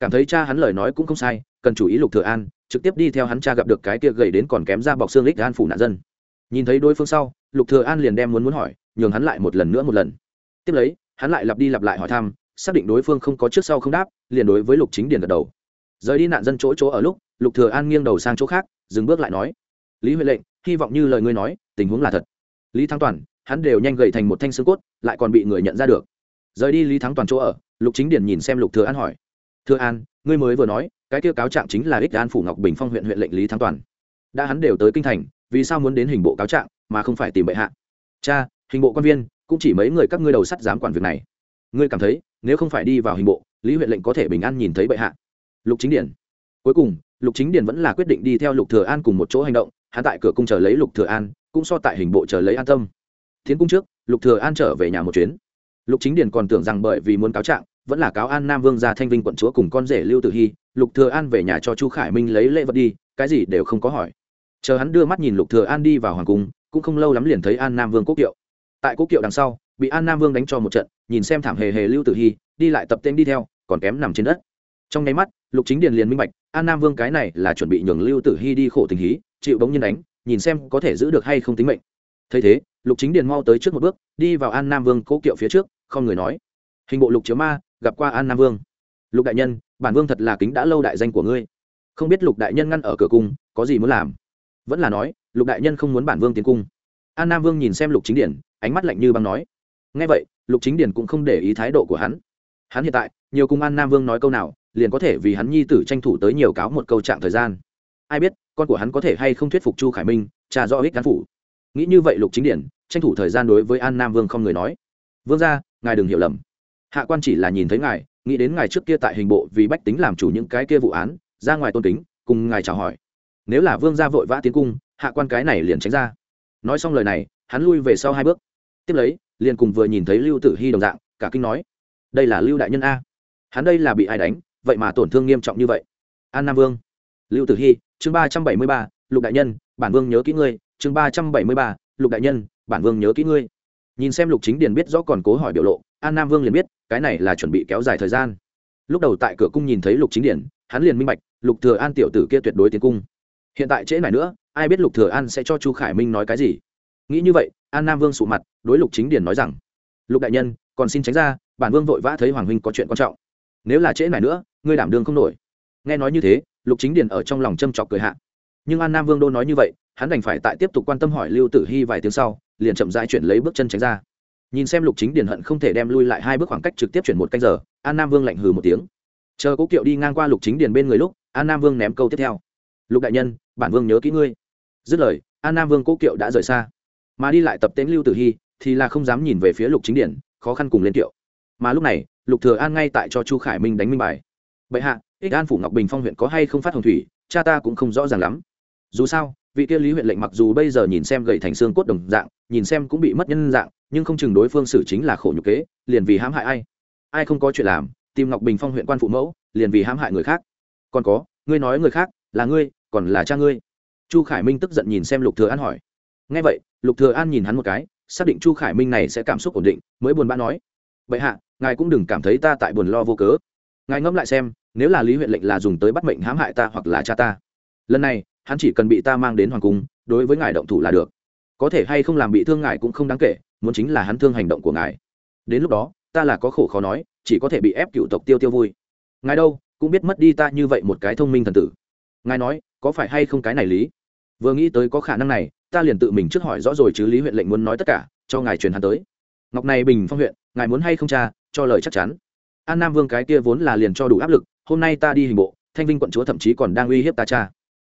Cảm thấy cha hắn lời nói cũng không sai, cần chú ý lục thừa an, trực tiếp đi theo hắn cha gặp được cái kia gầy đến còn kém ra bọc xương lích an phủ nạn dân. Nhìn thấy đối phương sau, lục thừa an liền đem muốn muốn hỏi nhường hắn lại một lần nữa một lần. Tiếp lấy, hắn lại lặp đi lặp lại hỏi thăm, xác định đối phương không có trước sau không đáp, liền đối với lục chính điền gật đầu. Rời đi nạn dân chỗ chỗ ở lúc, lục thừa an nghiêng đầu sang chỗ khác, dừng bước lại nói, lý huệ lệnh, hy vọng như lời ngươi nói, tình huống là thật. Lý thắng toàn, hắn đều nhanh gầy thành một thanh xương cốt, lại còn bị người nhận ra được. Rời đi lý thắng toàn chỗ ở, lục chính điền nhìn xem lục thừa an hỏi, thừa an, ngươi mới vừa nói, cái kia cáo trạng chính là ích an phủ ngọc bình phong huyện huyện lệnh lý thắng toàn. Đã hắn đều tới kinh thành, vì sao muốn đến hình bộ cáo trạng, mà không phải tìm bệ hạ? Cha hình bộ quan viên, cũng chỉ mấy người các ngươi đầu sắt dám quản việc này. Ngươi cảm thấy, nếu không phải đi vào hình bộ, lý huyện lệnh có thể bình an nhìn thấy bệ hạ. Lục chính điển cuối cùng, lục chính điển vẫn là quyết định đi theo lục thừa an cùng một chỗ hành động, hắn tại cửa cung chờ lấy lục thừa an, cũng so tại hình bộ chờ lấy an tâm. Tiến cung trước, lục thừa an trở về nhà một chuyến. Lục chính điển còn tưởng rằng bởi vì muốn cáo trạng, vẫn là cáo an nam vương gia thanh vinh quận chúa cùng con rể lưu tử hy, lục thừa an về nhà cho chu khải minh lấy lễ vật đi, cái gì đều không có hỏi. Chờ hắn đưa mắt nhìn lục thừa an đi vào hoàng cung, cũng không lâu lắm liền thấy an nam vương quốc kiệu tại cố kiệu đằng sau, bị an nam vương đánh cho một trận, nhìn xem thảm hề hề lưu tử hy, đi lại tập tên đi theo, còn kém nằm trên đất. Trong nháy mắt, lục chính điền liền minh bạch, an nam vương cái này là chuẩn bị nhường lưu tử hy đi khổ tình hí, chịu bóng nhiên đánh, nhìn xem có thể giữ được hay không tính mệnh. Thấy thế, lục chính điền mau tới trước một bước, đi vào an nam vương cố kiệu phía trước, không người nói, hình bộ lục chiếu ma, gặp qua an nam vương. Lục đại nhân, bản vương thật là kính đã lâu đại danh của ngươi. Không biết lục đại nhân ngăn ở cửa cung, có gì muốn làm? Vẫn là nói, lục đại nhân không muốn bản vương tiến cung. An nam vương nhìn xem lục chính điển ánh mắt lạnh như băng nói. Ngay vậy, lục chính Điền cũng không để ý thái độ của hắn. Hắn hiện tại, nhiều cung an nam vương nói câu nào, liền có thể vì hắn nhi tử tranh thủ tới nhiều cáo một câu trạng thời gian. Ai biết, con của hắn có thể hay không thuyết phục chu khải minh trà do ích cán phủ. Nghĩ như vậy lục chính điển tranh thủ thời gian đối với an nam vương không người nói. Vương ra ngài đừng hiểu lầm. Hạ quan chỉ là nhìn thấy ngài, nghĩ đến ngài trước kia tại hình bộ vì bách tính làm chủ những cái kia vụ án, ra ngoài tôn kính, cùng ngài chào hỏi. Nếu là vương gia vội vã tiến cung, hạ quan cái này liền tránh ra. Nói xong lời này, hắn lui về sau hai bước tiếp lấy, liền cùng vừa nhìn thấy lưu tử hy đồng dạng, cả kinh nói, đây là lưu đại nhân a. Hắn đây là bị ai đánh, vậy mà tổn thương nghiêm trọng như vậy. An nam vương, lưu tử hy, chương ba trăm bảy mươi ba, lục đại nhân, bản vương nhớ kỹ ngươi, chương ba trăm bảy mươi ba, lục đại nhân, bản vương nhớ kỹ ngươi. Nhìn xem lục chính điền biết rõ còn cố hỏi biểu lộ, an nam vương liền biết, cái này là chuẩn bị kéo dài thời gian. Lúc đầu tại cửa cung nhìn thấy lục chính điển hắn liền minh bạch, lục thừa an tiểu tử kia tuyệt đối tiến cung. Hiện tại trễ này nữa, ai biết lục thừa an sẽ cho chu khải minh nói cái gì? Nghĩ như vậy, an nam vương sụ mặt, đối lục chính điền nói rằng, lục đại nhân, còn xin tránh ra, bản vương vội vã thấy hoàng huynh có chuyện quan trọng. Nếu là trễ này nữa, ngươi đảm đương không nổi. Nghe nói như thế, lục chính điền ở trong lòng châm chọc cười hạ. Nhưng an nam vương đô nói như vậy, hắn đành phải tại tiếp tục quan tâm hỏi lưu tử hy vài tiếng sau, liền chậm rãi chuyển lấy bước chân tránh ra. Nhìn xem lục chính điền hận không thể đem lui lại hai bước khoảng cách trực tiếp chuyển một canh giờ, an nam vương lạnh hừ một tiếng. Chờ cố kiệu đi ngang qua lục chính điền bên người lúc, an nam vương ném câu tiếp theo. Lục đại nhân, bản vương nhớ kỹ ngươi. Dứt lời, an nam vương cố kiệu đã rời xa mà đi lại tập tên lưu tử hy thì là không dám nhìn về phía lục chính điển, khó khăn cùng lên kiệu. Mà lúc này, lục thừa an ngay tại cho chu khải minh đánh minh bài. Bệ hạ, ích an phủ ngọc bình phong huyện có hay không phát hồng thủy, cha ta cũng không rõ ràng lắm. Dù sao, vị kia lý huyện lệnh mặc dù bây giờ nhìn xem gầy thành xương cốt đồng dạng, nhìn xem cũng bị mất nhân dạng, nhưng không chừng đối phương xử chính là khổ nhục kế, liền vì hãm hại ai? Ai không có chuyện làm, tìm ngọc bình phong huyện quan phụ mẫu, liền vì hãm hại người khác. Còn có, ngươi nói người khác là ngươi, còn là cha ngươi. Chu khải minh tức giận nhìn xem lục thừa an hỏi nghe vậy, lục thừa an nhìn hắn một cái, xác định chu khải minh này sẽ cảm xúc ổn định, mới buồn bã nói vậy hạ, ngài cũng đừng cảm thấy ta tại buồn lo vô cớ. Ngài ngẫm lại xem, nếu là lý huyện lệnh là dùng tới bắt mệnh hãm hại ta hoặc là cha ta, lần này, hắn chỉ cần bị ta mang đến hoàng cung, đối với ngài động thủ là được. Có thể hay không làm bị thương ngài cũng không đáng kể, muốn chính là hắn thương hành động của ngài. Đến lúc đó, ta là có khổ khó nói, chỉ có thể bị ép cựu tộc tiêu tiêu vui. Ngài đâu, cũng biết mất đi ta như vậy một cái thông minh thần tử. Ngài nói, có phải hay không cái này lý? Vừa nghĩ tới có khả năng này ta liền tự mình trước hỏi rõ rồi chứ lý huyện lệnh muốn nói tất cả, cho ngài truyền hắn tới. Ngọc này bình phong huyện, ngài muốn hay không cha, cho lời chắc chắn. An nam vương cái kia vốn là liền cho đủ áp lực, hôm nay ta đi hình bộ, thanh vinh quận chúa thậm chí còn đang uy hiếp ta cha.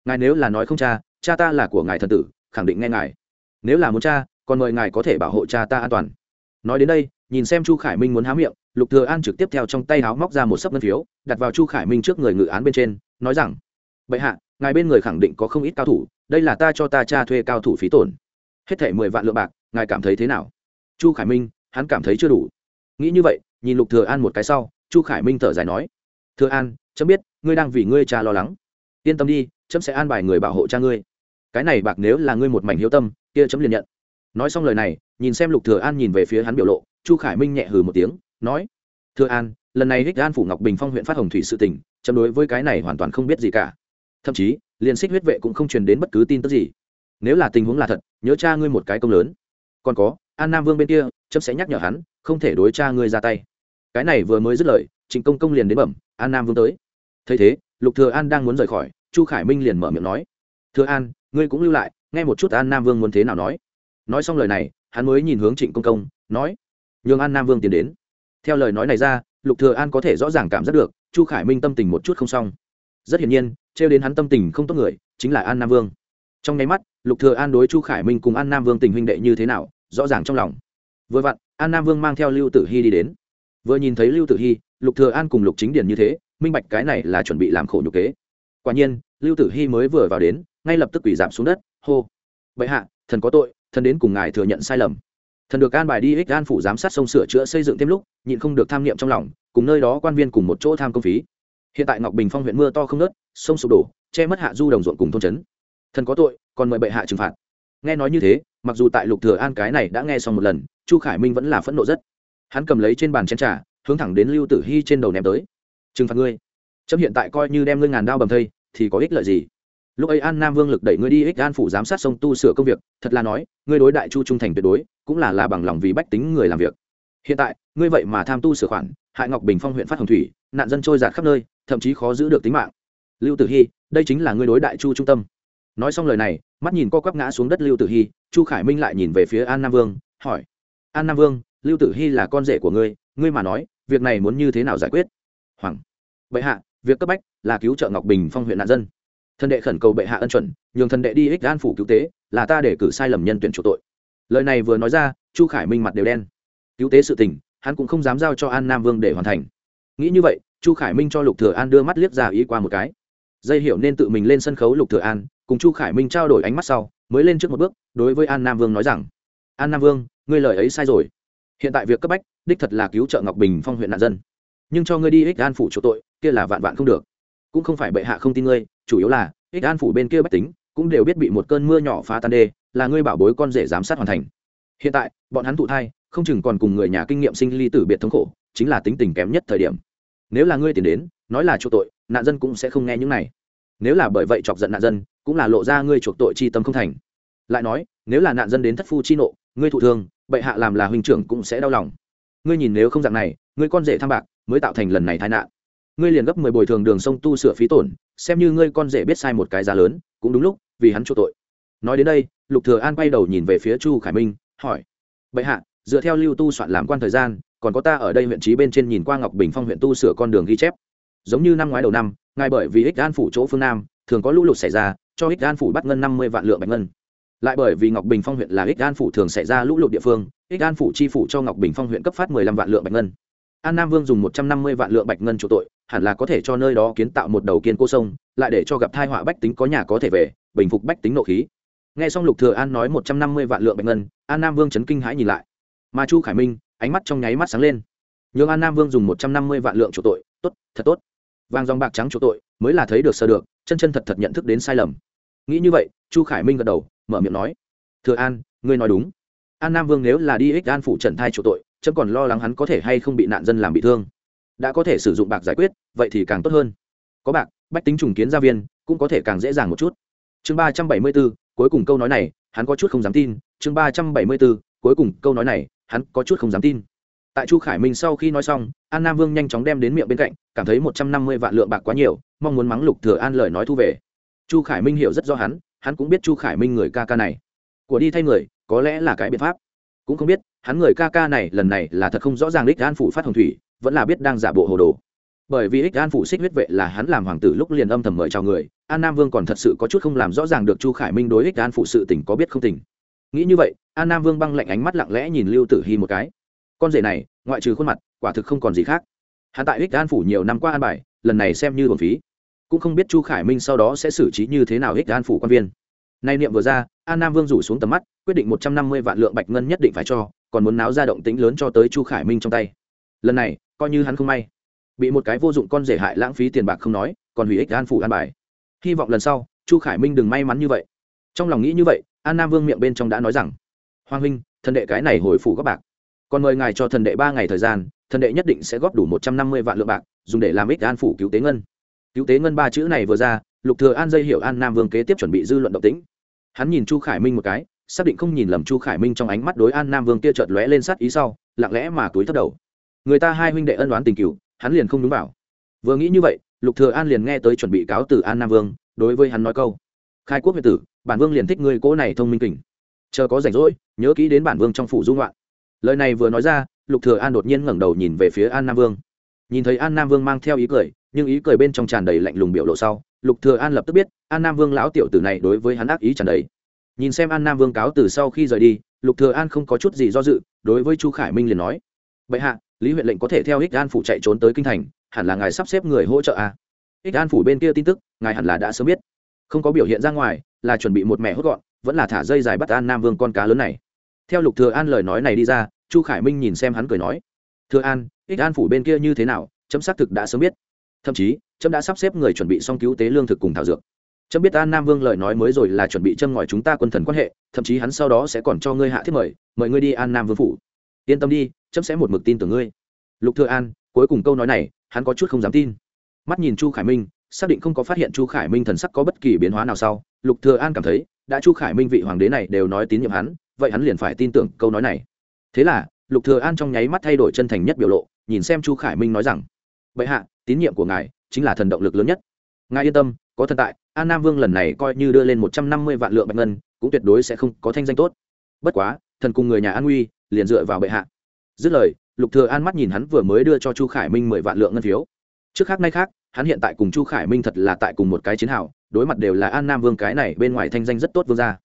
Ngài nếu là nói không cha cha ta là của ngài thần tử, khẳng định nghe ngài. Nếu là muốn cha, còn mời ngài có thể bảo hộ cha ta an toàn. Nói đến đây, nhìn xem chu khải minh muốn há miệng, lục thừa an trực tiếp theo trong tay háo móc ra một sấp ngân phiếu, đặt vào chu khải minh trước người ngự án bên trên, nói rằng, bệ hạ ngài bên người khẳng định có không ít cao thủ, đây là ta cho ta cha thuê cao thủ phí tổn. Hết thảy mười vạn lượng bạc, ngài cảm thấy thế nào? Chu khải minh, hắn cảm thấy chưa đủ. Nghĩ như vậy, nhìn lục thừa an một cái sau, chu khải minh thở dài nói, thừa an, chấm biết, ngươi đang vì ngươi cha lo lắng. Yên tâm đi, chấm sẽ an bài người bảo hộ cha ngươi. Cái này bạc nếu là ngươi một mảnh hiếu tâm, kia chấm liền nhận. Nói xong lời này, nhìn xem lục thừa an nhìn về phía hắn biểu lộ, chu khải minh nhẹ hừ một tiếng, nói, thừa an, lần này hích an phủ ngọc bình phong huyện phát hồng thủy sự tình, chấm đối với cái này hoàn toàn không biết gì cả thậm chí, liền xích huyết vệ cũng không truyền đến bất cứ tin tức gì. Nếu là tình huống là thật, nhớ cha ngươi một cái công lớn. Còn có, an nam vương bên kia, chấm sẽ nhắc nhở hắn, không thể đối cha ngươi ra tay. Cái này vừa mới dứt lời, trịnh công công liền đến bẩm, an nam vương tới. Thấy thế, lục thừa an đang muốn rời khỏi, chu khải minh liền mở miệng nói, thừa an, ngươi cũng lưu lại, nghe một chút an nam vương muốn thế nào nói. Nói xong lời này, hắn mới nhìn hướng trịnh công công, nói, nhường an nam vương tiến đến. Theo lời nói này ra, lục thừa an có thể rõ ràng cảm giác được, chu khải minh tâm tình một chút không xong rất hiển nhiên, trêu đến hắn tâm tình không tốt người, chính là an nam vương. Trong nháy mắt, lục thừa an đối chu khải minh cùng an nam vương tình huynh đệ như thế nào, rõ ràng trong lòng. Vừa vặn, an nam vương mang theo lưu tử hy đi đến. Vừa nhìn thấy lưu tử hy, lục thừa an cùng lục chính điển như thế, minh bạch cái này là chuẩn bị làm khổ nhục kế. Quả nhiên, lưu tử hy mới vừa vào đến, ngay lập tức quỳ giảm xuống đất, hô, bệ hạ, thần có tội, thần đến cùng ngài thừa nhận sai lầm. Thần được an bài đi ích an phủ giám sát sông sửa chữa xây dựng thêm lúc, nhịn không được tham niệm trong lòng, cùng nơi đó quan viên cùng một chỗ tham công phí hiện tại ngọc bình phong huyện mưa to không nớt sông sụp đổ, che mất hạ du đồng ruộng cùng thôn trấn. Thần có tội, còn mời bệ hạ trừng phạt. Nghe nói như thế, mặc dù tại lục thừa an cái này đã nghe xong một lần, chu khải minh vẫn là phẫn nộ rất. Hắn cầm lấy trên bàn chén trà, hướng thẳng đến lưu tử hy trên đầu ném tới. Trừng phạt ngươi? Chấm hiện tại coi như đem ngươi ngàn đao bầm thây, thì có ích lợi gì? Lúc ấy an nam vương lực đẩy ngươi đi ích an phủ giám sát sông tu sửa công việc, thật là nói, ngươi đối đại chu trung thành tuyệt đối, cũng là là bằng lòng vì bách tính người làm việc. Hiện tại, ngươi vậy mà tham tu sửa khoản, hại ngọc bình phong huyện phát hồng thủy, nạn dân trôi giạt khắp nơi thậm chí khó giữ được tính mạng. Lưu tử hy, đây chính là ngươi đối đại chu trung tâm. Nói xong lời này, mắt nhìn co quắp ngã xuống đất lưu tử hy, chu khải minh lại nhìn về phía an nam vương, hỏi, an nam vương, lưu tử hy là con rể của ngươi ngươi mà nói, việc này muốn như thế nào giải quyết? Hoàng, bệ hạ, việc cấp bách là cứu trợ ngọc bình phong huyện nạn dân. Thần đệ khẩn cầu bệ hạ ân chuẩn, nhường thần đệ đi ích an phủ cứu tế, là ta để cử sai lầm nhân tuyển chủ tội. Lời này vừa nói ra, chu khải minh mặt đều đen. Cứu tế sự tình, hắn cũng không dám giao cho an nam vương để hoàn thành. Nghĩ như vậy chu khải minh cho lục thừa an đưa mắt liếc ra ý qua một cái. Dây hiểu nên tự mình lên sân khấu lục thừa an, cùng chu khải minh trao đổi ánh mắt sau, mới lên trước một bước, đối với an nam vương nói rằng, an nam vương, ngươi lời ấy sai rồi. Hiện tại việc cấp bách, đích thật là cứu trợ ngọc bình phong huyện nạn dân. Nhưng cho ngươi đi ích an phủ chỗ tội, kia là vạn vạn không được. Cũng không phải bệ hạ không tin ngươi, chủ yếu là, ích an phủ bên kia bách tính, cũng đều biết bị một cơn mưa nhỏ phá tan đê, là ngươi bảo bối con rể giám sát hoàn thành. Hiện tại, bọn hắn thụ thai, không chừng còn cùng người nhà kinh nghiệm sinh ly tử biệt thống khổ, chính là tính tình kém nhất thời điểm nếu là ngươi tiền đến, nói là chuộc tội, nạn dân cũng sẽ không nghe những này. Nếu là bởi vậy chọc giận nạn dân, cũng là lộ ra ngươi chuộc tội chi tâm không thành. Lại nói, nếu là nạn dân đến thất phu chi nộ, ngươi thụ thương, bệ hạ làm là huynh trưởng cũng sẽ đau lòng. Ngươi nhìn nếu không dạng này, ngươi con rể tham bạc, mới tạo thành lần này tai nạn. Ngươi liền gấp mười bồi thường đường sông tu sửa phí tổn, xem như ngươi con rể biết sai một cái giá lớn, cũng đúng lúc, vì hắn chuộc tội. Nói đến đây, lục thừa an quay đầu nhìn về phía chu khải minh, hỏi, bệ hạ, dựa theo lưu tu soạn làm quan thời gian còn có ta ở đây huyện trí bên trên nhìn qua ngọc bình phong huyện tu sửa con đường ghi chép. Giống như năm ngoái đầu năm, ngài bởi vì ích an phủ chỗ phương nam, thường có lũ lụt xảy ra, cho ích an phủ bắt ngân năm mươi vạn lượng bạch ngân. Lại bởi vì ngọc bình phong huyện là ích an phủ thường xảy ra lũ lụt địa phương, ích an phủ chi phủ cho ngọc bình phong huyện cấp phát mười lăm vạn lượng bạch ngân. An nam vương dùng một trăm năm mươi vạn lượng bạch ngân chủ tội, hẳn là có thể cho nơi đó kiến tạo một đầu kiên cô sông, lại để cho gặp thai họa bách tính có nhà có thể về, bình phục bách tính nộ khí. Nghe xong lục thừa an nói một trăm năm mươi vạn lượng bạch ngân, an nam vương chấn kinh hãi nhìn lại. Mà chu khải minh ánh mắt trong nháy mắt sáng lên. Nhường an nam vương dùng một trăm năm mươi vạn lượng chủ tội, tốt, thật tốt. Vàng dòng bạc trắng chủ tội, mới là thấy được sơ được, chân chân thật thật nhận thức đến sai lầm. Nghĩ như vậy, chu khải minh gật đầu, mở miệng nói, thừa an, ngươi nói đúng. An nam vương nếu là đi ích an phụ trần thai chủ tội, chấm còn lo lắng hắn có thể hay không bị nạn dân làm bị thương. Đã có thể sử dụng bạc giải quyết, vậy thì càng tốt hơn. Có bạc, bách tính trùng kiến gia viên, cũng có thể càng dễ dàng một chút. Chương ba trăm bảy mươi bốn, cuối cùng câu nói này, hắn có chút không dám tin. Chương ba trăm bảy mươi bốn, cuối cùng câu nói này hắn có chút không dám tin. Tại chu khải minh sau khi nói xong, an nam vương nhanh chóng đem đến miệng bên cạnh, cảm thấy một trăm năm mươi vạn lượng bạc quá nhiều, mong muốn mắng lục thừa an lời nói thu về. Chu khải minh hiểu rất rõ hắn hắn cũng biết chu khải minh người ca ca này. Của đi thay người, có lẽ là cái biện pháp. Cũng không biết, hắn người ca ca này lần này là thật không rõ ràng đích an phủ phát hồng thủy, vẫn là biết đang giả bộ hồ đồ. Bởi vì ích an phủ xích huyết vệ là hắn làm hoàng tử lúc liền âm thầm mời chào người, an nam vương còn thật sự có chút không làm rõ ràng được chu khải minh đối ích an phủ sự tình có biết không tình nghĩ như vậy, an nam vương băng lạnh ánh mắt lặng lẽ nhìn lưu tử hy một cái. Con rể này, ngoại trừ khuôn mặt, quả thực không còn gì khác. Hắn tại ích an phủ nhiều năm qua an bài, lần này xem như bổn phí. Cũng không biết chu khải minh sau đó sẽ xử trí như thế nào ích an phủ quan viên. Nay niệm vừa ra, an nam vương rủ xuống tầm mắt, quyết định một trăm năm mươi vạn lượng bạch ngân nhất định phải cho, còn muốn náo ra động tính lớn cho tới chu khải minh trong tay. Lần này, coi như hắn không may, bị một cái vô dụng con rể hại lãng phí tiền bạc không nói, còn hủy ích an phủ an bài. Hy vọng lần sau, chu khải minh đừng may mắn như vậy. Trong lòng nghĩ như vậy an nam vương miệng bên trong đã nói rằng, hoàng huynh, thần đệ cái này hồi phủ góp bạc. Còn mời ngài cho thần đệ ba ngày thời gian, thần đệ nhất định sẽ góp đủ một trăm năm mươi vạn lượng bạc, dùng để làm ích an phủ cứu tế ngân. Cứu tế ngân ba chữ này vừa ra, lục thừa an dây hiểu an nam vương kế tiếp chuẩn bị dư luận động tĩnh. Hắn nhìn chu khải minh một cái, xác định không nhìn lầm chu khải minh trong ánh mắt đối an nam vương kia chợt lóe lên sát ý sau, lặng lẽ mà túi thấp đầu. Người ta hai huynh đệ ân oán tình cửu, hắn liền không đúng bảo vừa nghĩ như vậy, lục thừa an liền nghe tới chuẩn bị cáo từ an nam vương, đối với hắn nói câu khai quốc việt tử, bản vương liền thích ngươi cố này thông minh kình. Chờ có rảnh rỗi, nhớ kỹ đến bản vương trong phủ dung loạn. Lời này vừa nói ra, lục thừa an đột nhiên ngẩng đầu nhìn về phía an nam vương. Nhìn thấy an nam vương mang theo ý cười, nhưng ý cười bên trong tràn đầy lạnh lùng biểu lộ sau, lục thừa an lập tức biết, an nam vương lão tiểu tử này đối với hắn ác ý tràn đầy. Nhìn xem an nam vương cáo từ sau khi rời đi, lục thừa an không có chút gì do dự, đối với chu khải minh liền nói, bệ hạ, lý huyện lệnh có thể theo ích an phủ chạy trốn tới kinh thành, hẳn là ngài sắp xếp người hỗ trợ à? Ích an phủ bên kia tin tức, ngài hẳn là đã sớm biết không có biểu hiện ra ngoài, là chuẩn bị một mẹ hốt gọn, vẫn là thả dây dài bắt an nam vương con cá lớn này. Theo lục thừa an lời nói này đi ra, chu khải minh nhìn xem hắn cười nói, thừa an, ích an phủ bên kia như thế nào, chấm xác thực đã sớm biết. Thậm chí, chấm đã sắp xếp người chuẩn bị xong cứu tế lương thực cùng thảo dược. Chấm biết an nam vương lời nói mới rồi là chuẩn bị châm ngòi chúng ta quân thần quan hệ, thậm chí hắn sau đó sẽ còn cho ngươi hạ thiết mời mời ngươi đi an nam vương phủ. Yên tâm đi, chấm sẽ một mực tin tưởng ngươi. Lục thừa an, cuối cùng câu nói này, hắn có chút không dám tin. Mắt nhìn chu khải minh xác định không có phát hiện chu khải minh thần sắc có bất kỳ biến hóa nào sau, lục thừa an cảm thấy, đã chu khải minh vị hoàng đế này đều nói tín nhiệm hắn, vậy hắn liền phải tin tưởng câu nói này. Thế là, lục thừa an trong nháy mắt thay đổi chân thành nhất biểu lộ, nhìn xem chu khải minh nói rằng vậy hạ, tín nhiệm của ngài chính là thần động lực lớn nhất. Ngài yên tâm, có thần tại, an nam vương lần này coi như đưa lên một trăm năm mươi vạn lượng bạch ngân, cũng tuyệt đối sẽ không có thanh danh tốt. Bất quá, thần cùng người nhà an uy liền dựa vào bệ hạ. Dứt lời, lục thừa an mắt nhìn hắn vừa mới đưa cho chu khải minh mười vạn lượng ngân phiếu. Trước khác nay khác hắn hiện tại cùng chu khải minh thật là tại cùng một cái chiến hào, đối mặt đều là an nam vương cái này bên ngoài thanh danh rất tốt vương gia.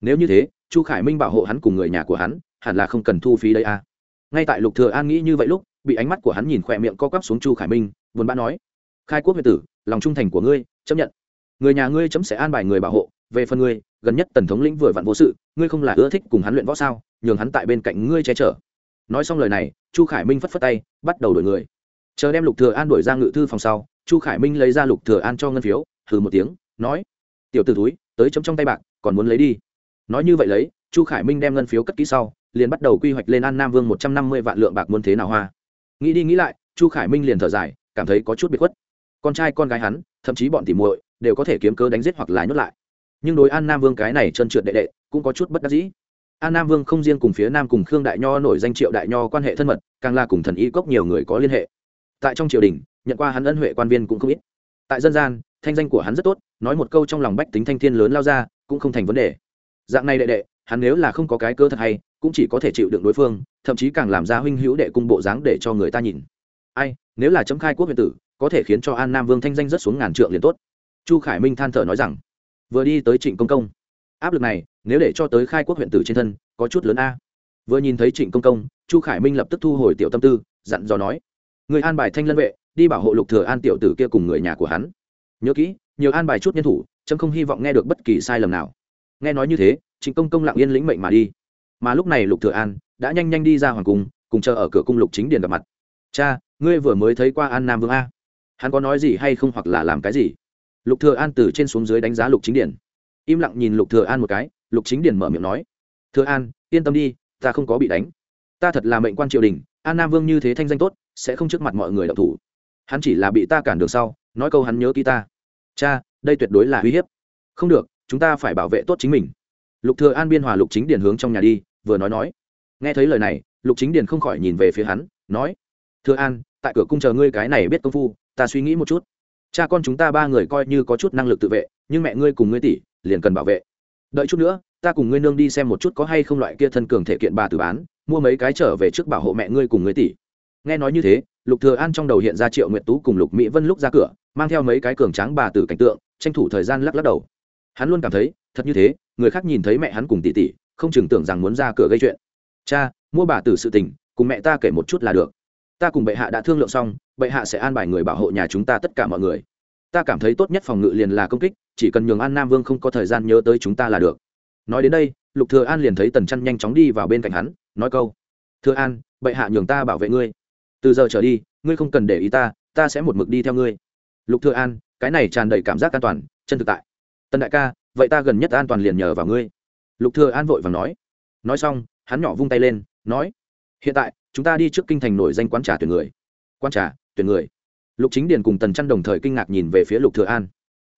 Nếu như thế, chu khải minh bảo hộ hắn cùng người nhà của hắn, hẳn là không cần thu phí đây à. ngay tại lục thừa an nghĩ như vậy lúc, bị ánh mắt của hắn nhìn khỏe miệng co quắp xuống chu khải minh, buồn bã nói, khai quốc việt tử, lòng trung thành của ngươi, chấp nhận. Người nhà ngươi chấm sẽ an bài người bảo hộ, về phần ngươi, gần nhất tần thống lĩnh vừa vặn vô sự, ngươi không là ưa thích cùng hắn luyện võ sao, nhường hắn tại bên cạnh ngươi che chở. Nói xong lời này, chu khải minh phất phất tay, bắt đầu đổi người chờ đem lục thừa an đuổi ra ngự thư phòng sau, chu khải minh lấy ra lục thừa an cho ngân phiếu, hừ một tiếng, nói, tiểu tử túi tới chấm trong tay bạc, còn muốn lấy đi. Nói như vậy lấy, chu khải minh đem ngân phiếu cất kỹ sau, liền bắt đầu quy hoạch lên an nam vương một trăm năm mươi vạn lượng bạc muốn thế nào hoa. Nghĩ đi nghĩ lại, chu khải minh liền thở dài, cảm thấy có chút bị khuất. Con trai con gái hắn, thậm chí bọn tỉ muội, đều có thể kiếm cớ đánh giết hoặc là nhốt lại. Nhưng đối an nam vương cái này chân trượt đệ đệ, cũng có chút bất đắc dĩ. An nam vương không riêng cùng phía nam cùng khương đại nho nổi danh triệu đại nho quan hệ thân mật, càng là cùng thần y cốc nhiều người có liên hệ tại trong triều đình, nhận qua hắn ân huệ quan viên cũng không ít. Tại dân gian, thanh danh của hắn rất tốt, nói một câu trong lòng bách tính thanh thiên lớn lao ra, cũng không thành vấn đề. Dạng này đệ đệ, hắn nếu là không có cái cơ thật hay, cũng chỉ có thể chịu đựng đối phương, thậm chí càng làm ra huynh hữu đệ cung bộ dáng để cho người ta nhìn. Ai, nếu là chấm khai quốc huyện tử, có thể khiến cho an nam vương thanh danh rất xuống ngàn trượng liền tốt. Chu khải minh than thở nói rằng, vừa đi tới trịnh công công. Áp lực này, nếu để cho tới khai quốc huyện tử trên thân, có chút lớn a. Vừa nhìn thấy trịnh công công, chu khải minh lập tức thu hồi tiểu tâm tư, dặn dò nói người an bài thanh lân vệ, đi bảo hộ lục thừa an tiểu tử kia cùng người nhà của hắn. Nhớ kỹ, nhiều an bài chút nhân thủ trâm không hy vọng nghe được bất kỳ sai lầm nào. Nghe nói như thế, trịnh công công lặng yên lĩnh mệnh mà đi. Mà lúc này lục thừa an đã nhanh nhanh đi ra hoàng cung, cùng chờ ở cửa cung lục chính điền gặp mặt. Cha, ngươi vừa mới thấy qua an nam vương a. Hắn có nói gì hay không hoặc là làm cái gì? Lục thừa an từ trên xuống dưới đánh giá lục chính điền im lặng nhìn lục thừa an một cái, lục chính điền mở miệng nói, thừa an, yên tâm đi, ta không có bị đánh. Ta thật là mệnh quan triều đình, an nam vương như thế thanh danh tốt sẽ không trước mặt mọi người đọc thủ. Hắn chỉ là bị ta cản đường sau, nói câu hắn nhớ ký ta. Cha, đây tuyệt đối là uy hiếp. Không được, chúng ta phải bảo vệ tốt chính mình. Lục thừa an biên hòa lục chính điền hướng trong nhà đi, vừa nói nói. Nghe thấy lời này, lục chính điền không khỏi nhìn về phía hắn, nói. Thừa an, tại cửa cung chờ ngươi cái này biết công phu, ta suy nghĩ một chút. Cha con chúng ta ba người coi như có chút năng lực tự vệ, nhưng mẹ ngươi cùng ngươi tỷ, liền cần bảo vệ. Đợi chút nữa, ta cùng ngươi nương đi xem một chút có hay không loại kia thân cường thể kiện bà tử bán, mua mấy cái trở về trước bảo hộ mẹ ngươi cùng ngươi tỷ nghe nói như thế, lục thừa an trong đầu hiện ra triệu nguyệt tú cùng lục mỹ vân lúc ra cửa, mang theo mấy cái cường tráng bà tử cảnh tượng, tranh thủ thời gian lắc lắc đầu. Hắn luôn cảm thấy, thật như thế, người khác nhìn thấy mẹ hắn cùng tỷ tỷ, không chừng tưởng rằng muốn ra cửa gây chuyện. Cha, mua bà tử sự tình, cùng mẹ ta kể một chút là được. Ta cùng bệ hạ đã thương lượng xong, bệ hạ sẽ an bài người bảo hộ nhà chúng ta tất cả mọi người. Ta cảm thấy tốt nhất phòng ngự liền là công kích, chỉ cần nhường an nam vương không có thời gian nhớ tới chúng ta là được. Nói đến đây, lục thừa an liền thấy tần chăn nhanh chóng đi vào bên cạnh hắn, nói câu, thừa an, bệ hạ nhường ta bảo vệ ngươi từ giờ trở đi, ngươi không cần để ý ta ta sẽ một mực đi theo ngươi. Lục thừa an, cái này tràn đầy cảm giác an toàn, chân thực tại. Tần đại ca, vậy ta gần nhất an toàn liền nhờ vào ngươi. Lục thừa an vội vàng nói. Nói xong, hắn nhỏ vung tay lên, nói, hiện tại, chúng ta đi trước kinh thành nổi danh quán trà tuyển người. Quán trà, tuyển người? Lục chính điền cùng tần trăn đồng thời kinh ngạc nhìn về phía lục thừa an.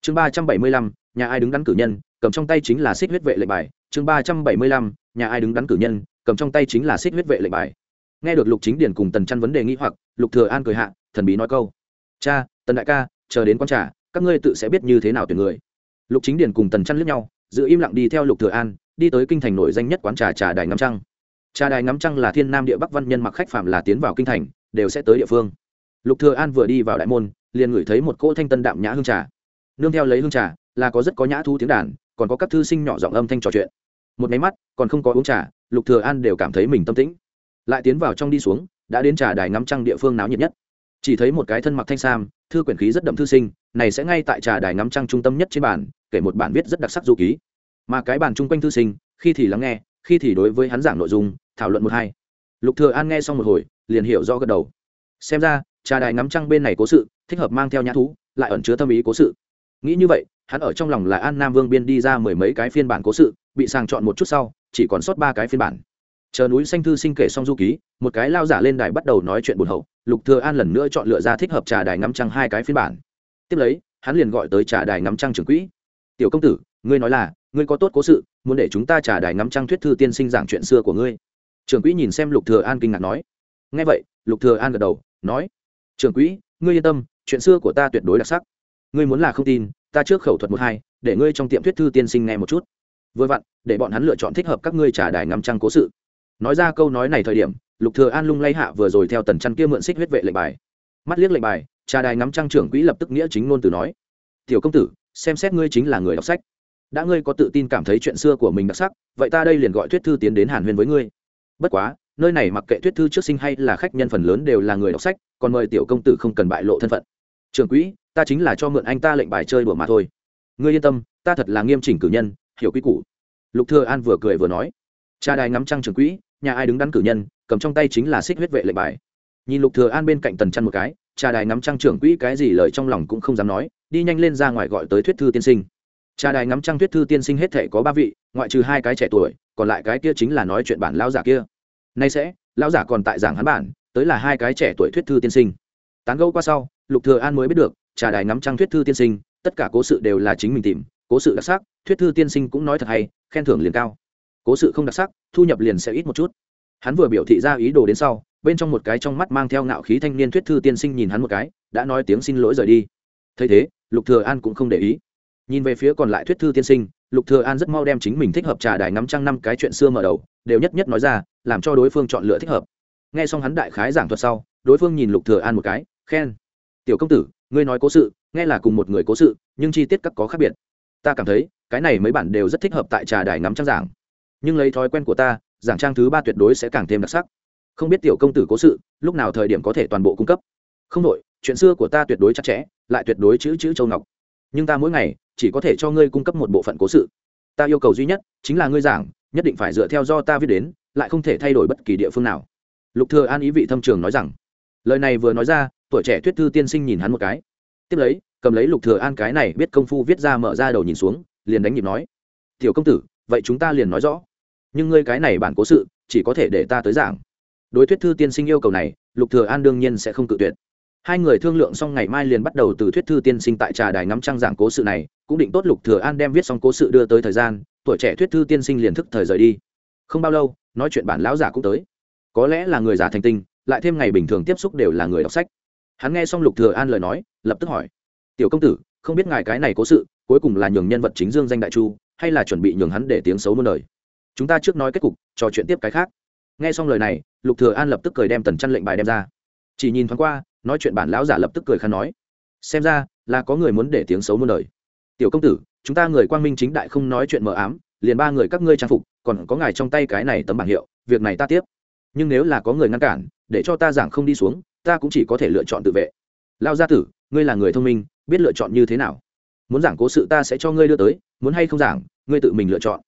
Chương ba trăm bảy mươi lăm, nhà ai đứng đắn cử nhân, cầm trong tay chính là xích huyết vệ lệnh bài. Chương ba trăm bảy mươi lăm, nhà ai đứng đắn cử nhân, cầm trong tay chính là xích huyết vệ lệnh bài nghe được lục chính điền cùng tần chăn vấn đề nghi hoặc, lục thừa an cười hạ, thần bí nói câu. Cha, tần đại ca, chờ đến quán trà, các ngươi tự sẽ biết như thế nào tuyển người. Lục chính điền cùng tần chăn liếc nhau, giữ im lặng đi theo lục thừa an, đi tới kinh thành nổi danh nhất quán trà trà đài ngắm trăng. Trà đài ngắm trăng là thiên nam địa bắc văn nhân mặc khách phạm là tiến vào kinh thành, đều sẽ tới địa phương. Lục thừa an vừa đi vào đại môn, liền ngửi thấy một cỗ thanh tân đạm nhã hương trà. Nương theo lấy hương trà, là có rất có nhã thu tiếng đàn, còn có các thư sinh nhỏ giọng âm thanh trò chuyện. Một máy mắt, còn không có uống trà, lục thừa an đều cảm thấy mình tâm tĩnh lại tiến vào trong đi xuống đã đến trà đài ngắm trăng địa phương náo nhiệt nhất. Chỉ thấy một cái thân mặc thanh sam thư quyển khí rất đậm thư sinh này sẽ ngay tại trà đài ngắm trăng trung tâm nhất trên bản, kể một bản viết rất đặc sắc du ký. Mà cái bàn chung quanh thư sinh khi thì lắng nghe khi thì đối với hắn giảng nội dung thảo luận một hai. Lục thừa an nghe xong một hồi liền hiểu rõ gật đầu. Xem ra trà đài ngắm trăng bên này cố sự thích hợp mang theo nhã thú lại ẩn chứa tâm ý cố sự. Nghĩ như vậy hắn ở trong lòng là an nam vương biên đi ra mười mấy cái phiên bản cố sự bị sàng chọn một chút sau chỉ còn sót ba cái phiên bản chờ núi xanh thư sinh kể xong du ký, một cái lao giả lên đài bắt đầu nói chuyện buồn hậu, lục thừa an lần nữa chọn lựa ra thích hợp trà đài ngắm trăng hai cái phiên bản. Tiếp lấy, hắn liền gọi tới trà đài ngắm trăng trưởng quỹ. Tiểu công tử, ngươi nói là, ngươi có tốt cố sự, muốn để chúng ta trà đài ngắm trăng thuyết thư tiên sinh giảng chuyện xưa của ngươi. Trưởng quỹ nhìn xem lục thừa an kinh ngạc nói. Nghe vậy, lục thừa an gật đầu, nói. Trưởng quỹ, ngươi yên tâm, chuyện xưa của ta tuyệt đối đặc sắc. Ngươi muốn là không tin, ta trước khẩu thuật một hai, để ngươi trong tiệm thuyết thư tiên sinh nghe một chút. Vừa vặn, để bọn hắn lựa chọn thích hợp các ngươi trà đài ngắm trăng cố sự nói ra câu nói này thời điểm, lục thừa an lung lay hạ vừa rồi theo tần chăn kia mượn xích huyết vệ lệnh bài. Mắt liếc lệnh bài, trà đài ngắm trang trưởng quỹ lập tức nghĩa chính ngôn từ nói, tiểu công tử, xem xét ngươi chính là người đọc sách. Đã ngươi có tự tin cảm thấy chuyện xưa của mình đặc sắc, vậy ta đây liền gọi thuyết thư tiến đến hàn huyên với ngươi. Bất quá, nơi này mặc kệ thuyết thư trước sinh hay là khách nhân phần lớn đều là người đọc sách, còn mời tiểu công tử không cần bại lộ thân phận. Trưởng quỹ, ta chính là cho mượn anh ta lệnh bài chơi đùa mà thôi. Ngươi yên tâm, ta thật là nghiêm chỉnh cử nhân, hiểu quy củ. Lục thừa an vừa cười vừa nói cha đài ngắm trăng trưởng quỹ, nhà ai đứng đắn cử nhân, cầm trong tay chính là xích huyết vệ lệnh bài. Nhìn lục thừa an bên cạnh tần chăn một cái, cha đài ngắm trăng trưởng quỹ cái gì lời trong lòng cũng không dám nói, đi nhanh lên ra ngoài gọi tới thuyết thư tiên sinh. Cha đài ngắm trăng thuyết thư tiên sinh hết thể có ba vị, ngoại trừ hai cái trẻ tuổi, còn lại cái kia chính là nói chuyện bản lão giả kia. Nay sẽ, lão giả còn tại giảng hắn bản, tới là hai cái trẻ tuổi thuyết thư tiên sinh. Tán gẫu qua sau, lục thừa an mới biết được trà đài ngắm trăng thuyết thư tiên sinh, tất cả cố sự đều là chính mình tìm, cố sự đặc sắc, thuyết thư tiên sinh cũng nói thật hay, khen thưởng liền cao cố sự không đặc sắc, thu nhập liền sẽ ít một chút. Hắn vừa biểu thị ra ý đồ đến sau, bên trong một cái trong mắt mang theo ngạo khí thanh niên thuyết thư tiên sinh nhìn hắn một cái, đã nói tiếng xin lỗi rời đi. Thấy thế, lục thừa an cũng không để ý. Nhìn về phía còn lại thuyết thư tiên sinh, lục thừa an rất mau đem chính mình thích hợp trà đài ngắm trăng năm cái chuyện xưa mở đầu, đều nhất nhất nói ra, làm cho đối phương chọn lựa thích hợp. Nghe xong hắn đại khái giảng thuật sau, đối phương nhìn lục thừa an một cái, khen. Tiểu công tử, ngươi nói cố sự, nghe là cùng một người cố sự, nhưng chi tiết các có khác biệt. Ta cảm thấy, cái này mấy bản đều rất thích hợp tại trà đài ngắm trăng giảng nhưng lấy thói quen của ta, giảng trang thứ ba tuyệt đối sẽ càng thêm đặc sắc. Không biết tiểu công tử cố sự, lúc nào thời điểm có thể toàn bộ cung cấp? Không đội chuyện xưa của ta tuyệt đối chặt chẽ, lại tuyệt đối chữ chữ châu ngọc. Nhưng ta mỗi ngày, chỉ có thể cho ngươi cung cấp một bộ phận cố sự. Ta yêu cầu duy nhất, chính là ngươi giảng, nhất định phải dựa theo do ta viết đến, lại không thể thay đổi bất kỳ địa phương nào. Lục thừa an ý vị thâm trường nói rằng, lời này vừa nói ra, tuổi trẻ thuyết thư tiên sinh nhìn hắn một cái. Tiếp lấy, cầm lấy lục thừa an cái này biết công phu viết ra mở ra đầu nhìn xuống, liền đánh nhịp nói, tiểu công tử, vậy chúng ta liền nói rõ nhưng ngươi cái này bản cố sự, chỉ có thể để ta tới giảng. Đối thuyết thư tiên sinh yêu cầu này, lục thừa an đương nhiên sẽ không cự tuyệt. Hai người thương lượng xong ngày mai liền bắt đầu từ thuyết thư tiên sinh tại trà đài ngắm trăng giảng cố sự này, cũng định tốt lục thừa an đem viết xong cố sự đưa tới thời gian, tuổi trẻ thuyết thư tiên sinh liền thức thời rời đi. Không bao lâu, nói chuyện bản lão giả cũng tới. Có lẽ là người giả thành tinh, lại thêm ngày bình thường tiếp xúc đều là người đọc sách. Hắn nghe xong lục thừa an lời nói, lập tức hỏi, tiểu công tử, không biết ngài cái này cố sự, cuối cùng là nhường nhân vật chính dương danh đại chu, hay là chuẩn bị nhường hắn để tiếng xấu muôn đời? Chúng ta trước nói kết cục, trò chuyện tiếp cái khác. Nghe xong lời này, lục thừa an lập tức cười đem tần chân lệnh bài đem ra. Chỉ nhìn thoáng qua, nói chuyện bản lão giả lập tức cười khăn nói, xem ra là có người muốn để tiếng xấu muôn đời. Tiểu công tử, chúng ta người quang minh chính đại không nói chuyện mờ ám, liền ba người các ngươi trang phục, còn có ngài trong tay cái này tấm bảng hiệu, việc này ta tiếp. Nhưng nếu là có người ngăn cản, để cho ta giảng không đi xuống, ta cũng chỉ có thể lựa chọn tự vệ. Lao gia tử, ngươi là người thông minh, biết lựa chọn như thế nào? Muốn giảng cố sự ta sẽ cho ngươi đưa tới, muốn hay không giảng, ngươi tự mình lựa chọn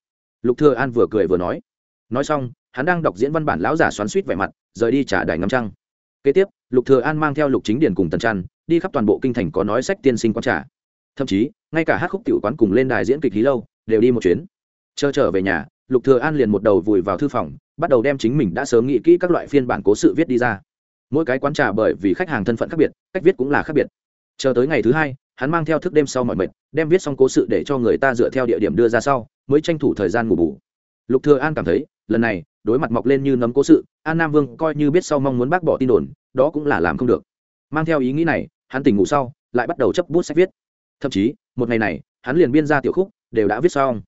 lục thừa an vừa cười vừa nói. Nói xong, hắn đang đọc diễn văn bản lão giả xoắn xuýt vẻ mặt, rời đi trả đài ngắm trăng. Kế tiếp, lục thừa an mang theo lục chính điển cùng tần trăn, đi khắp toàn bộ kinh thành có nói sách tiên sinh quán trà. Thậm chí, ngay cả hát khúc tiểu quán cùng lên đài diễn kịch hí lâu, đều đi một chuyến. Chờ trở về nhà, lục thừa an liền một đầu vùi vào thư phòng, bắt đầu đem chính mình đã sớm nghĩ kỹ các loại phiên bản cố sự viết đi ra. Mỗi cái quán trà bởi vì khách hàng thân phận khác biệt, cách viết cũng là khác biệt. Chờ tới ngày thứ hai hắn mang theo thức đêm sau mọi mệt, đem viết xong cố sự để cho người ta dựa theo địa điểm đưa ra sau, mới tranh thủ thời gian ngủ bù. Lục thừa an cảm thấy, lần này, đối mặt mọc lên như nấm cố sự, an nam vương coi như biết sau mong muốn bác bỏ tin đồn, đó cũng là làm không được. Mang theo ý nghĩ này, hắn tỉnh ngủ sau, lại bắt đầu chấp bút sách viết. Thậm chí, một ngày này, hắn liền biên ra tiểu khúc, đều đã viết xong.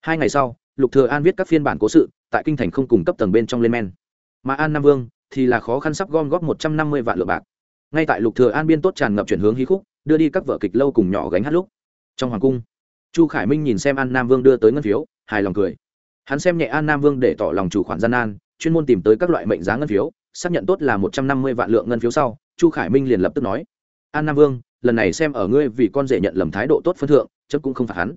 Hai ngày sau, lục thừa an viết các phiên bản cố sự, tại kinh thành không cùng cấp tầng bên trong lên men. Mà an nam vương thì là khó khăn sắp gom góp một trăm năm mươi vạn lượng bạc. Ngay tại lục thừa an biên tốt tràn ngập chuyển hướng hí khúc đưa đi các vở kịch lâu cùng nhỏ gánh hát lúc. Trong hoàng cung, chu khải minh nhìn xem an nam vương đưa tới ngân phiếu, hài lòng cười. Hắn xem nhẹ an nam vương để tỏ lòng chủ khoản gian nan, chuyên môn tìm tới các loại mệnh giá ngân phiếu, xác nhận tốt là một trăm năm mươi vạn lượng ngân phiếu sau, chu khải minh liền lập tức nói, an nam vương, lần này xem ở ngươi vì con rể nhận lầm thái độ tốt phân thượng chấm cũng không phạt hắn.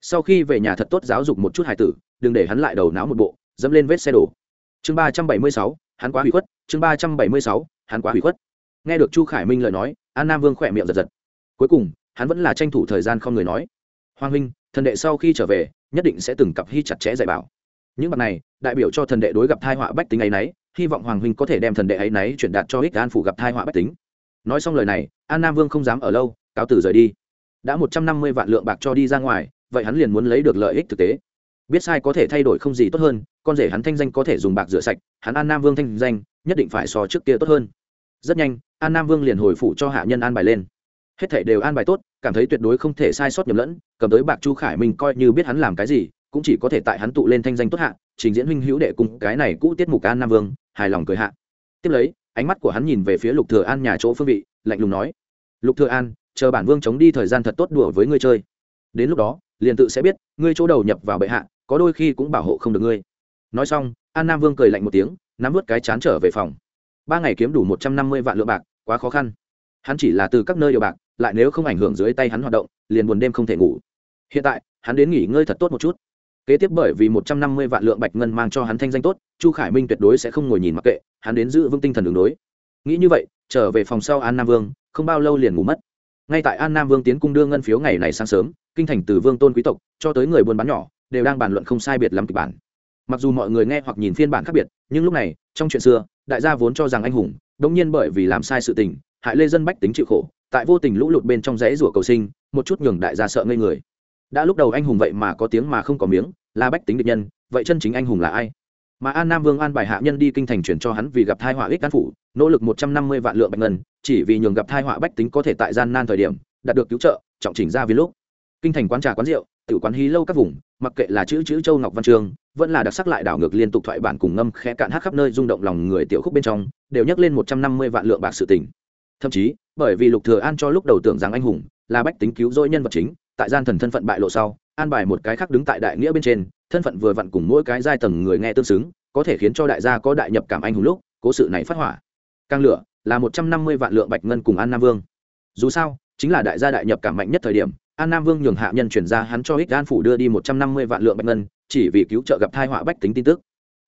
Sau khi về nhà thật tốt giáo dục một chút hài tử, đừng để hắn lại đầu não một bộ, dẫm lên vết xe đổ. Chương ba trăm bảy mươi sáu, hắn quá hủy khuất. Chương ba trăm bảy mươi sáu, hắn quá hủy khuất. Nghe được chu khải minh lời nói, an nam vương khỏe miệng giật giật cuối cùng, hắn vẫn là tranh thủ thời gian không người nói. Hoàng huynh, thần đệ sau khi trở về, nhất định sẽ từng cặp hy chặt chẽ dạy bảo. Những mặt này, đại biểu cho thần đệ đối gặp thai họa bách tính ấy nấy, hy vọng hoàng huynh có thể đem thần đệ ấy nấy chuyển đạt cho ích an phủ gặp thai họa bách tính. Nói xong lời này, an nam vương không dám ở lâu, cáo tử rời đi. Đã một trăm năm mươi vạn lượng bạc cho đi ra ngoài, vậy hắn liền muốn lấy được lợi ích thực tế. Biết sai có thể thay đổi không gì tốt hơn, con rể hắn thanh danh có thể dùng bạc rửa sạch, hắn an nam vương thanh danh, nhất định phải so trước kia tốt hơn. Rất nhanh, an nam vương liền hồi phủ cho hạ nhân an bài lên hết thể đều an bài tốt, cảm thấy tuyệt đối không thể sai sót nhầm lẫn, cầm tới bạc chu khải minh coi như biết hắn làm cái gì, cũng chỉ có thể tại hắn tụ lên thanh danh tốt hạ, trình diễn huynh hữu đệ cùng cái này cũ tiết mục an nam vương, hài lòng cười hạ. Tiếp lấy, ánh mắt của hắn nhìn về phía lục thừa an nhà chỗ phương vị, lạnh lùng nói, lục thừa an, chờ bản vương chống đi thời gian thật tốt đùa với ngươi chơi. Đến lúc đó, liền tự sẽ biết, ngươi chỗ đầu nhập vào bệ hạ, có đôi khi cũng bảo hộ không được ngươi. Nói xong, an nam vương cười lạnh một tiếng, nắm vớt cái chán trở về phòng. Ba ngày kiếm đủ một trăm năm mươi vạn lượng bạc, quá khó khăn hắn chỉ là từ các nơi điều bạc, lại nếu không ảnh hưởng dưới tay hắn hoạt động, liền buồn đêm không thể ngủ. Hiện tại, hắn đến nghỉ ngơi thật tốt một chút. Kế tiếp bởi vì một trăm năm mươi vạn lượng bạch ngân mang cho hắn thanh danh tốt, chu khải minh tuyệt đối sẽ không ngồi nhìn mặc kệ, hắn đến giữ vững tinh thần đường đối. Nghĩ như vậy, trở về phòng sau an nam vương, không bao lâu liền ngủ mất. Ngay tại an nam vương tiến cung đưa ngân phiếu ngày này sáng sớm, kinh thành từ vương tôn quý tộc, cho tới người buôn bán nhỏ, đều đang bàn luận không sai biệt lắm kịch bản. Mặc dù mọi người nghe hoặc nhìn phiên bản khác biệt, nhưng lúc này, trong chuyện xưa, đại gia vốn cho rằng anh hùng, đống nhiên bởi vì làm sai sự tình hại lê dân bách tính chịu khổ, tại vô tình lũ lụt bên trong rẽ rủa cầu sinh, một chút nhường đại gia sợ ngây người. Đã lúc đầu anh hùng vậy mà có tiếng mà không có miếng, là bách tính địch nhân, vậy chân chính anh hùng là ai? Mà an nam vương an bài hạ nhân đi kinh thành chuyển cho hắn vì gặp thai họa ích an phủ, nỗ lực một trăm năm mươi vạn lượng bạch ngân, chỉ vì nhường gặp thai họa bách tính có thể tại gian nan thời điểm, đạt được cứu trợ, trọng chỉnh ra vì lúc. Kinh thành quán trà quán rượu tự quán hí lâu các vùng, mặc kệ là chữ chữ châu ngọc văn trường, vẫn là đặc sắc lại đảo ngược liên tục thoại bản cùng ngâm khẽ cạn hát khắp nơi rung động lòng người tiểu khúc bên trong, đều nhắc lên một trăm năm mươi vạn lượng bạc sự tình thậm chí, bởi vì lục thừa an cho lúc đầu tưởng rằng anh hùng là bách tính cứu rỗi nhân vật chính, tại gian thần thân phận bại lộ sau, an bài một cái khác đứng tại đại nghĩa bên trên, thân phận vừa vặn cùng mỗi cái giai tầng người nghe tương xứng, có thể khiến cho đại gia có đại nhập cảm anh hùng lúc, cố sự này phát hỏa. Càng lửa, là một trăm năm mươi vạn lượng bạch ngân cùng an nam vương. Dù sao, chính là đại gia đại nhập cảm mạnh nhất thời điểm, an nam vương nhường hạ nhân chuyển ra hắn cho ích an phủ đưa đi một trăm năm mươi vạn lượng bạch ngân, chỉ vì cứu trợ gặp thai họa bách tính tin tức.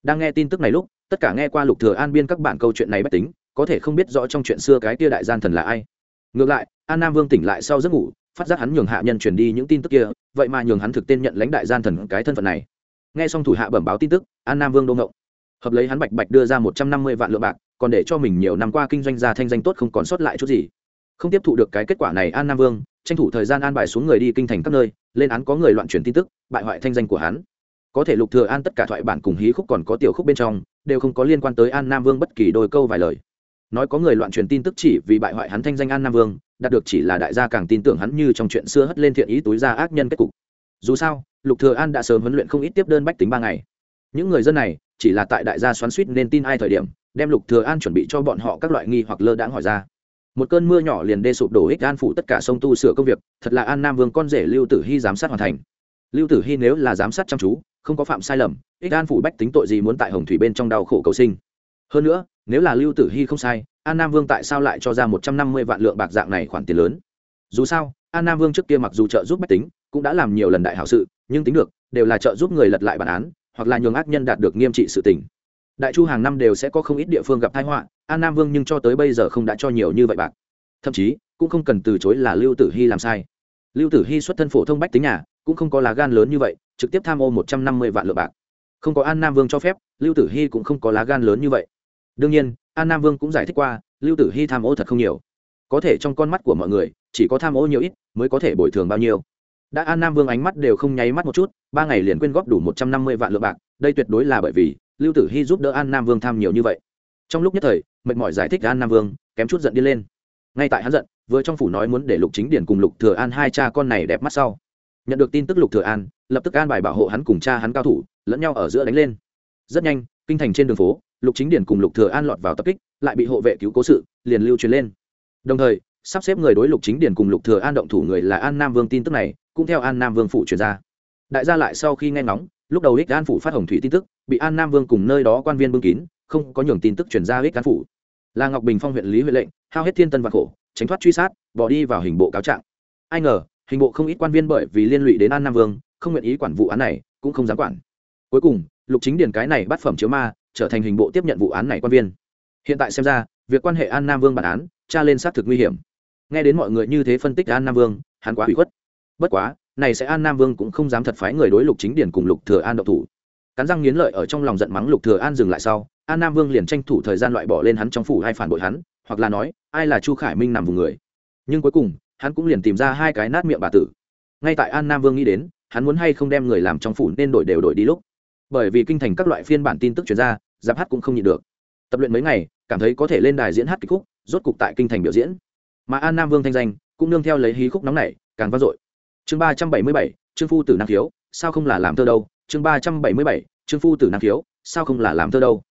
Đang nghe tin tức này lúc, tất cả nghe qua lục thừa an biên các bản câu chuyện này bách tính có thể không biết rõ trong chuyện xưa cái kia đại gian thần là ai. Ngược lại, an nam vương tỉnh lại sau giấc ngủ, phát giác hắn nhường hạ nhân truyền đi những tin tức kia, vậy mà nhường hắn thực tên nhận lãnh đại gian thần cái thân phận này. Nghe xong thủ hạ bẩm báo tin tức, an nam vương đô ngộng. Hợp lấy hắn bạch bạch đưa ra một trăm năm mươi vạn lượng bạc, còn để cho mình nhiều năm qua kinh doanh ra thanh danh tốt không còn sót lại chút gì. Không tiếp thụ được cái kết quả này, an nam vương, tranh thủ thời gian an bài xuống người đi kinh thành các nơi, lên án có người loạn truyền tin tức, bại hoại thanh danh của hắn. Có thể lục thừa an tất cả thoại bản cùng hí khúc còn có tiểu khúc bên trong, đều không có liên quan tới an nam vương bất kỳ đôi câu vài lời nói có người loạn truyền tin tức chỉ vì bại hoại hắn thanh danh an nam vương, đạt được chỉ là đại gia càng tin tưởng hắn như trong chuyện xưa hất lên thiện ý túi ra ác nhân kết cục. Dù sao, lục thừa an đã sớm huấn luyện không ít tiếp đơn bách tính ba ngày. Những người dân này, chỉ là tại đại gia xoắn xuýt nên tin ai thời điểm, đem lục thừa an chuẩn bị cho bọn họ các loại nghi hoặc lơ đãng hỏi ra. Một cơn mưa nhỏ liền đê sụp đổ ích an phủ tất cả sông tu sửa công việc, thật là an nam vương con rể lưu tử hy giám sát hoàn thành. Lưu tử hy nếu là giám sát chăm chú, không có phạm sai lầm ích an phủ bách tính tội gì muốn tại hồng thủy bên trong đau khổ cầu sinh. Hơn nữa nếu là lưu tử hy không sai, an nam vương tại sao lại cho ra một trăm năm mươi vạn lượng bạc dạng này khoản tiền lớn? Dù sao, an nam vương trước kia mặc dù trợ giúp bách tính, cũng đã làm nhiều lần đại hảo sự, nhưng tính được, đều là trợ giúp người lật lại bản án, hoặc là nhường ác nhân đạt được nghiêm trị sự tình. Đại chu hàng năm đều sẽ có không ít địa phương gặp tai họa, an nam vương nhưng cho tới bây giờ không đã cho nhiều như vậy bạc. Thậm chí, cũng không cần từ chối là lưu tử hy làm sai. Lưu tử hy xuất thân phổ thông bách tính nhà, cũng không có lá gan lớn như vậy, trực tiếp tham ô một trăm năm mươi vạn lượng bạc. Không có an nam vương cho phép, lưu tử hy cũng không có lá gan lớn như vậy đương nhiên, an nam vương cũng giải thích qua, lưu tử hy tham ô thật không nhiều. Có thể trong con mắt của mọi người, chỉ có tham ô nhiều ít mới có thể bồi thường bao nhiêu. Đã an nam vương ánh mắt đều không nháy mắt một chút, ba ngày liền quyên góp đủ một trăm năm mươi vạn lượng bạc, đây tuyệt đối là bởi vì lưu tử hy giúp đỡ an nam vương tham nhiều như vậy. Trong lúc nhất thời, mệt mỏi giải thích an nam vương, kém chút giận đi lên. Ngay tại hắn giận, vừa trong phủ nói muốn để lục chính điển cùng lục thừa an hai cha con này đẹp mắt sau. Nhận được tin tức lục thừa an, lập tức an bài bảo hộ hắn cùng cha hắn cao thủ, lẫn nhau ở giữa đánh lên rất nhanh, kinh thành trên đường phố, lục chính điển cùng lục thừa an lọt vào tập kích, lại bị hộ vệ cứu cố sự, liền lưu truyền lên. Đồng thời, sắp xếp người đối lục chính điển cùng lục thừa an động thủ người là an nam vương tin tức này, cũng theo an nam vương phụ truyền ra. Đại gia lại sau khi nghe ngóng, lúc đầu ích an phủ phát hồng thủy tin tức, bị an nam vương cùng nơi đó quan viên bưng kín, không có nhường tin tức truyền ra ích an phủ. Là ngọc bình phong huyện lý huệ lệnh, hao hết thiên tân vạn khổ, tránh thoát truy sát, bỏ đi vào hình bộ cáo trạng. Ai ngờ, hình bộ không ít quan viên bởi vì liên lụy đến an nam vương, không nguyện ý quản vụ án này, cũng không dám quản. Cuối cùng lục chính điền cái này bắt phẩm chiếu ma, trở thành hình bộ tiếp nhận vụ án này quan viên. Hiện tại xem ra, việc quan hệ an nam vương bản án, tra lên xác thực nguy hiểm. Nghe đến mọi người như thế phân tích an nam vương, hắn quá hủy khuất. Bất quá, này sẽ an nam vương cũng không dám thật phái người đối lục chính điển cùng lục thừa an độc thủ. Cắn răng nghiến lợi ở trong lòng giận mắng lục thừa an dừng lại sau, an nam vương liền tranh thủ thời gian loại bỏ lên hắn trong phủ hay phản bội hắn, hoặc là nói, ai là chu khải minh nằm vùng người. Nhưng cuối cùng, hắn cũng liền tìm ra hai cái nát miệng bà tử. Ngay tại an nam vương nghĩ đến, hắn muốn hay không đem người làm trong phủ nên đổi đều đổi đi lúc bởi vì kinh thành các loại phiên bản tin tức chuyển ra, giáp hát cũng không nhịn được. Tập luyện mấy ngày, cảm thấy có thể lên đài diễn hát kịch khúc, rốt cục tại kinh thành biểu diễn. Mà an nam vương thanh danh cũng nương theo lấy hí khúc nóng này càng vang dội. Chương ba trăm bảy mươi bảy, trương phu tử năng khiếu, sao không là làm thơ đâu? Chương ba trăm bảy mươi bảy, trương phu tử năng khiếu, sao không là làm thơ đâu?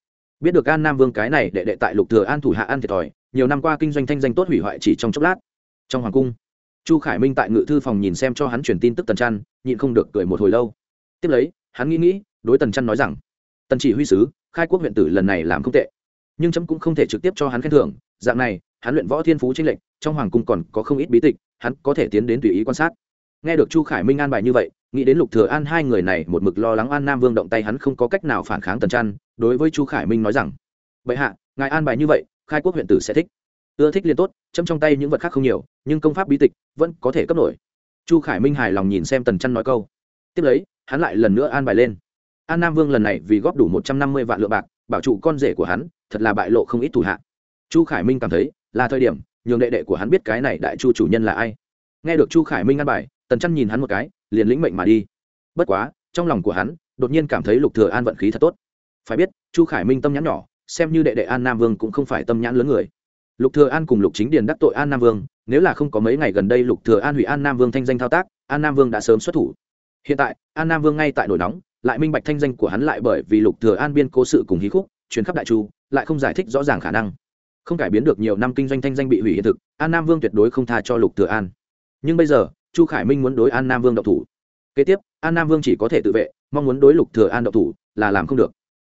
Biết được an nam vương cái này đệ đệ tại lục thừa an thủ hạ an thiệt thòi, nhiều năm qua kinh doanh thanh danh tốt hủy hoại chỉ trong chốc lát. Trong hoàng cung, chu khải minh tại ngự thư phòng nhìn xem cho hắn truyền tin tức tần trăn, nhịn không được cười một hồi lâu. Tiếp lấy, hắn nghĩ nghĩ đối tần trăn nói rằng, tần chỉ huy sứ, khai quốc huyện tử lần này làm không tệ, nhưng chấm cũng không thể trực tiếp cho hắn khen thưởng. Dạng này, hắn luyện võ thiên phú trinh lệnh trong hoàng cung còn có không ít bí tịch, hắn có thể tiến đến tùy ý quan sát. Nghe được chu khải minh an bài như vậy, nghĩ đến lục thừa an hai người này một mực lo lắng an nam vương động tay hắn không có cách nào phản kháng tần trăn, đối với chu khải minh nói rằng vậy hạ, ngài an bài như vậy, khai quốc huyện tử sẽ thích. Ưa thích liền tốt, chấm trong tay những vật khác không nhiều, nhưng công pháp bí tịch vẫn có thể cấp nổi chu khải minh hài lòng nhìn xem tần trăn nói câu. Tiếp lấy, hắn lại lần nữa an bài lên an nam vương lần này vì góp đủ một trăm năm mươi vạn lượng bạc, bảo trụ con rể của hắn, thật là bại lộ không ít thủ hạ. Chu khải minh cảm thấy, là thời điểm, nhường đệ đệ của hắn biết cái này đại chu chủ nhân là ai. Nghe được chu khải minh ăn bài, tần chăn nhìn hắn một cái, liền lĩnh mệnh mà đi. Bất quá, trong lòng của hắn, đột nhiên cảm thấy lục thừa an vận khí thật tốt. Phải biết, chu khải minh tâm nhãn nhỏ, xem như đệ đệ an nam vương cũng không phải tâm nhãn lớn người. Lục thừa an cùng lục chính điền đắc tội an nam vương, nếu là không có mấy ngày gần đây lục thừa an hủy an nam vương thanh danh thao tác, an nam vương đã sớm xuất thủ. Hiện tại, an nam vương ngay tại nổi nóng lại minh bạch thanh danh của hắn lại bởi vì lục thừa an biên cố sự cùng hí khúc, truyền khắp đại chu, lại không giải thích rõ ràng khả năng. Không cải biến được nhiều năm kinh doanh thanh danh bị hủy hiện thực, an nam vương tuyệt đối không tha cho lục thừa an. Nhưng bây giờ, chu khải minh muốn đối an nam vương độc thủ. Kế tiếp, an nam vương chỉ có thể tự vệ, mong muốn đối lục thừa an độc thủ, là làm không được.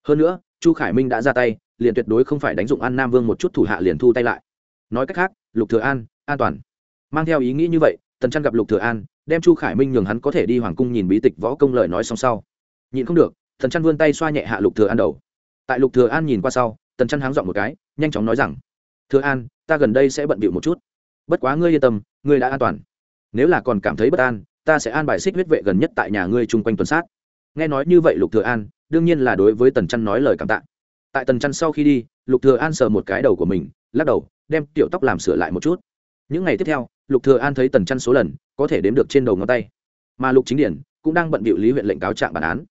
Hơn nữa, chu khải minh đã ra tay, liền tuyệt đối không phải đánh dụng an nam vương một chút thủ hạ liền thu tay lại. Nói cách khác, lục thừa an an toàn. Mang theo ý nghĩ như vậy, tần trăn gặp lục thừa an, đem chu khải minh nhường hắn có thể đi hoàng cung nhìn bí tịch võ công lời nói xong sau nhịn không được, tần chăn vươn tay xoa nhẹ hạ lục thừa an đầu. Tại lục thừa an nhìn qua sau, tần chăn háng dọn một cái, nhanh chóng nói rằng, thừa an, ta gần đây sẽ bận bịu một chút. Bất quá ngươi yên tâm, ngươi đã an toàn. Nếu là còn cảm thấy bất an, ta sẽ an bài xích huyết vệ gần nhất tại nhà ngươi chung quanh tuần sát. Nghe nói như vậy lục thừa an, đương nhiên là đối với tần chăn nói lời cảm tạ. Tại tần chăn sau khi đi, lục thừa an sờ một cái đầu của mình, lắc đầu, đem tiểu tóc làm sửa lại một chút. Những ngày tiếp theo, lục thừa an thấy tần chăn số lần, có thể đếm được trên đầu ngón tay. Mà lục chính điển cũng đang bận bịu lý huyện lệnh cáo trạng bản án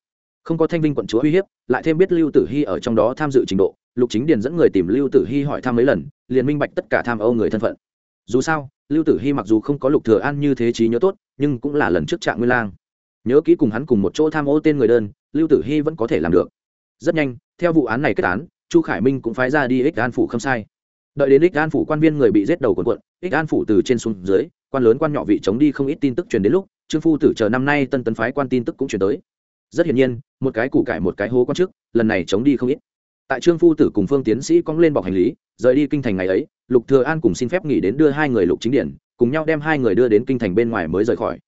không có thanh vinh quận chúa uy hiếp, lại thêm biết lưu tử hy ở trong đó tham dự trình độ, lục chính điền dẫn người tìm lưu tử hy hỏi thăm mấy lần, liền minh bạch tất cả tham âu người thân phận. Dù sao, lưu tử hy mặc dù không có lục thừa an như thế trí nhớ tốt, nhưng cũng là lần trước trạng nguyên lang. Nhớ kỹ cùng hắn cùng một chỗ tham ô tên người đơn, lưu tử hy vẫn có thể làm được. Rất nhanh, theo vụ án này kết án, chu khải minh cũng phái ra đi ích an phủ không sai. Đợi đến ích an phủ quan viên người bị giết đầu quần quận ích an phủ từ trên xuống dưới, quan lớn quan nhỏ vị chống đi không ít tin tức truyền đến lúc, trương phu tử chờ năm nay tân tấn phái quan tin tức cũng truyền tới rất hiển nhiên, một cái củ cải một cái hố quan trước, lần này chống đi không ít. Tại trương phu tử cùng phương tiến sĩ cong lên bọc hành lý, rời đi kinh thành ngày ấy, lục thừa an cùng xin phép nghỉ đến đưa hai người lục chính điển, cùng nhau đem hai người đưa đến kinh thành bên ngoài mới rời khỏi.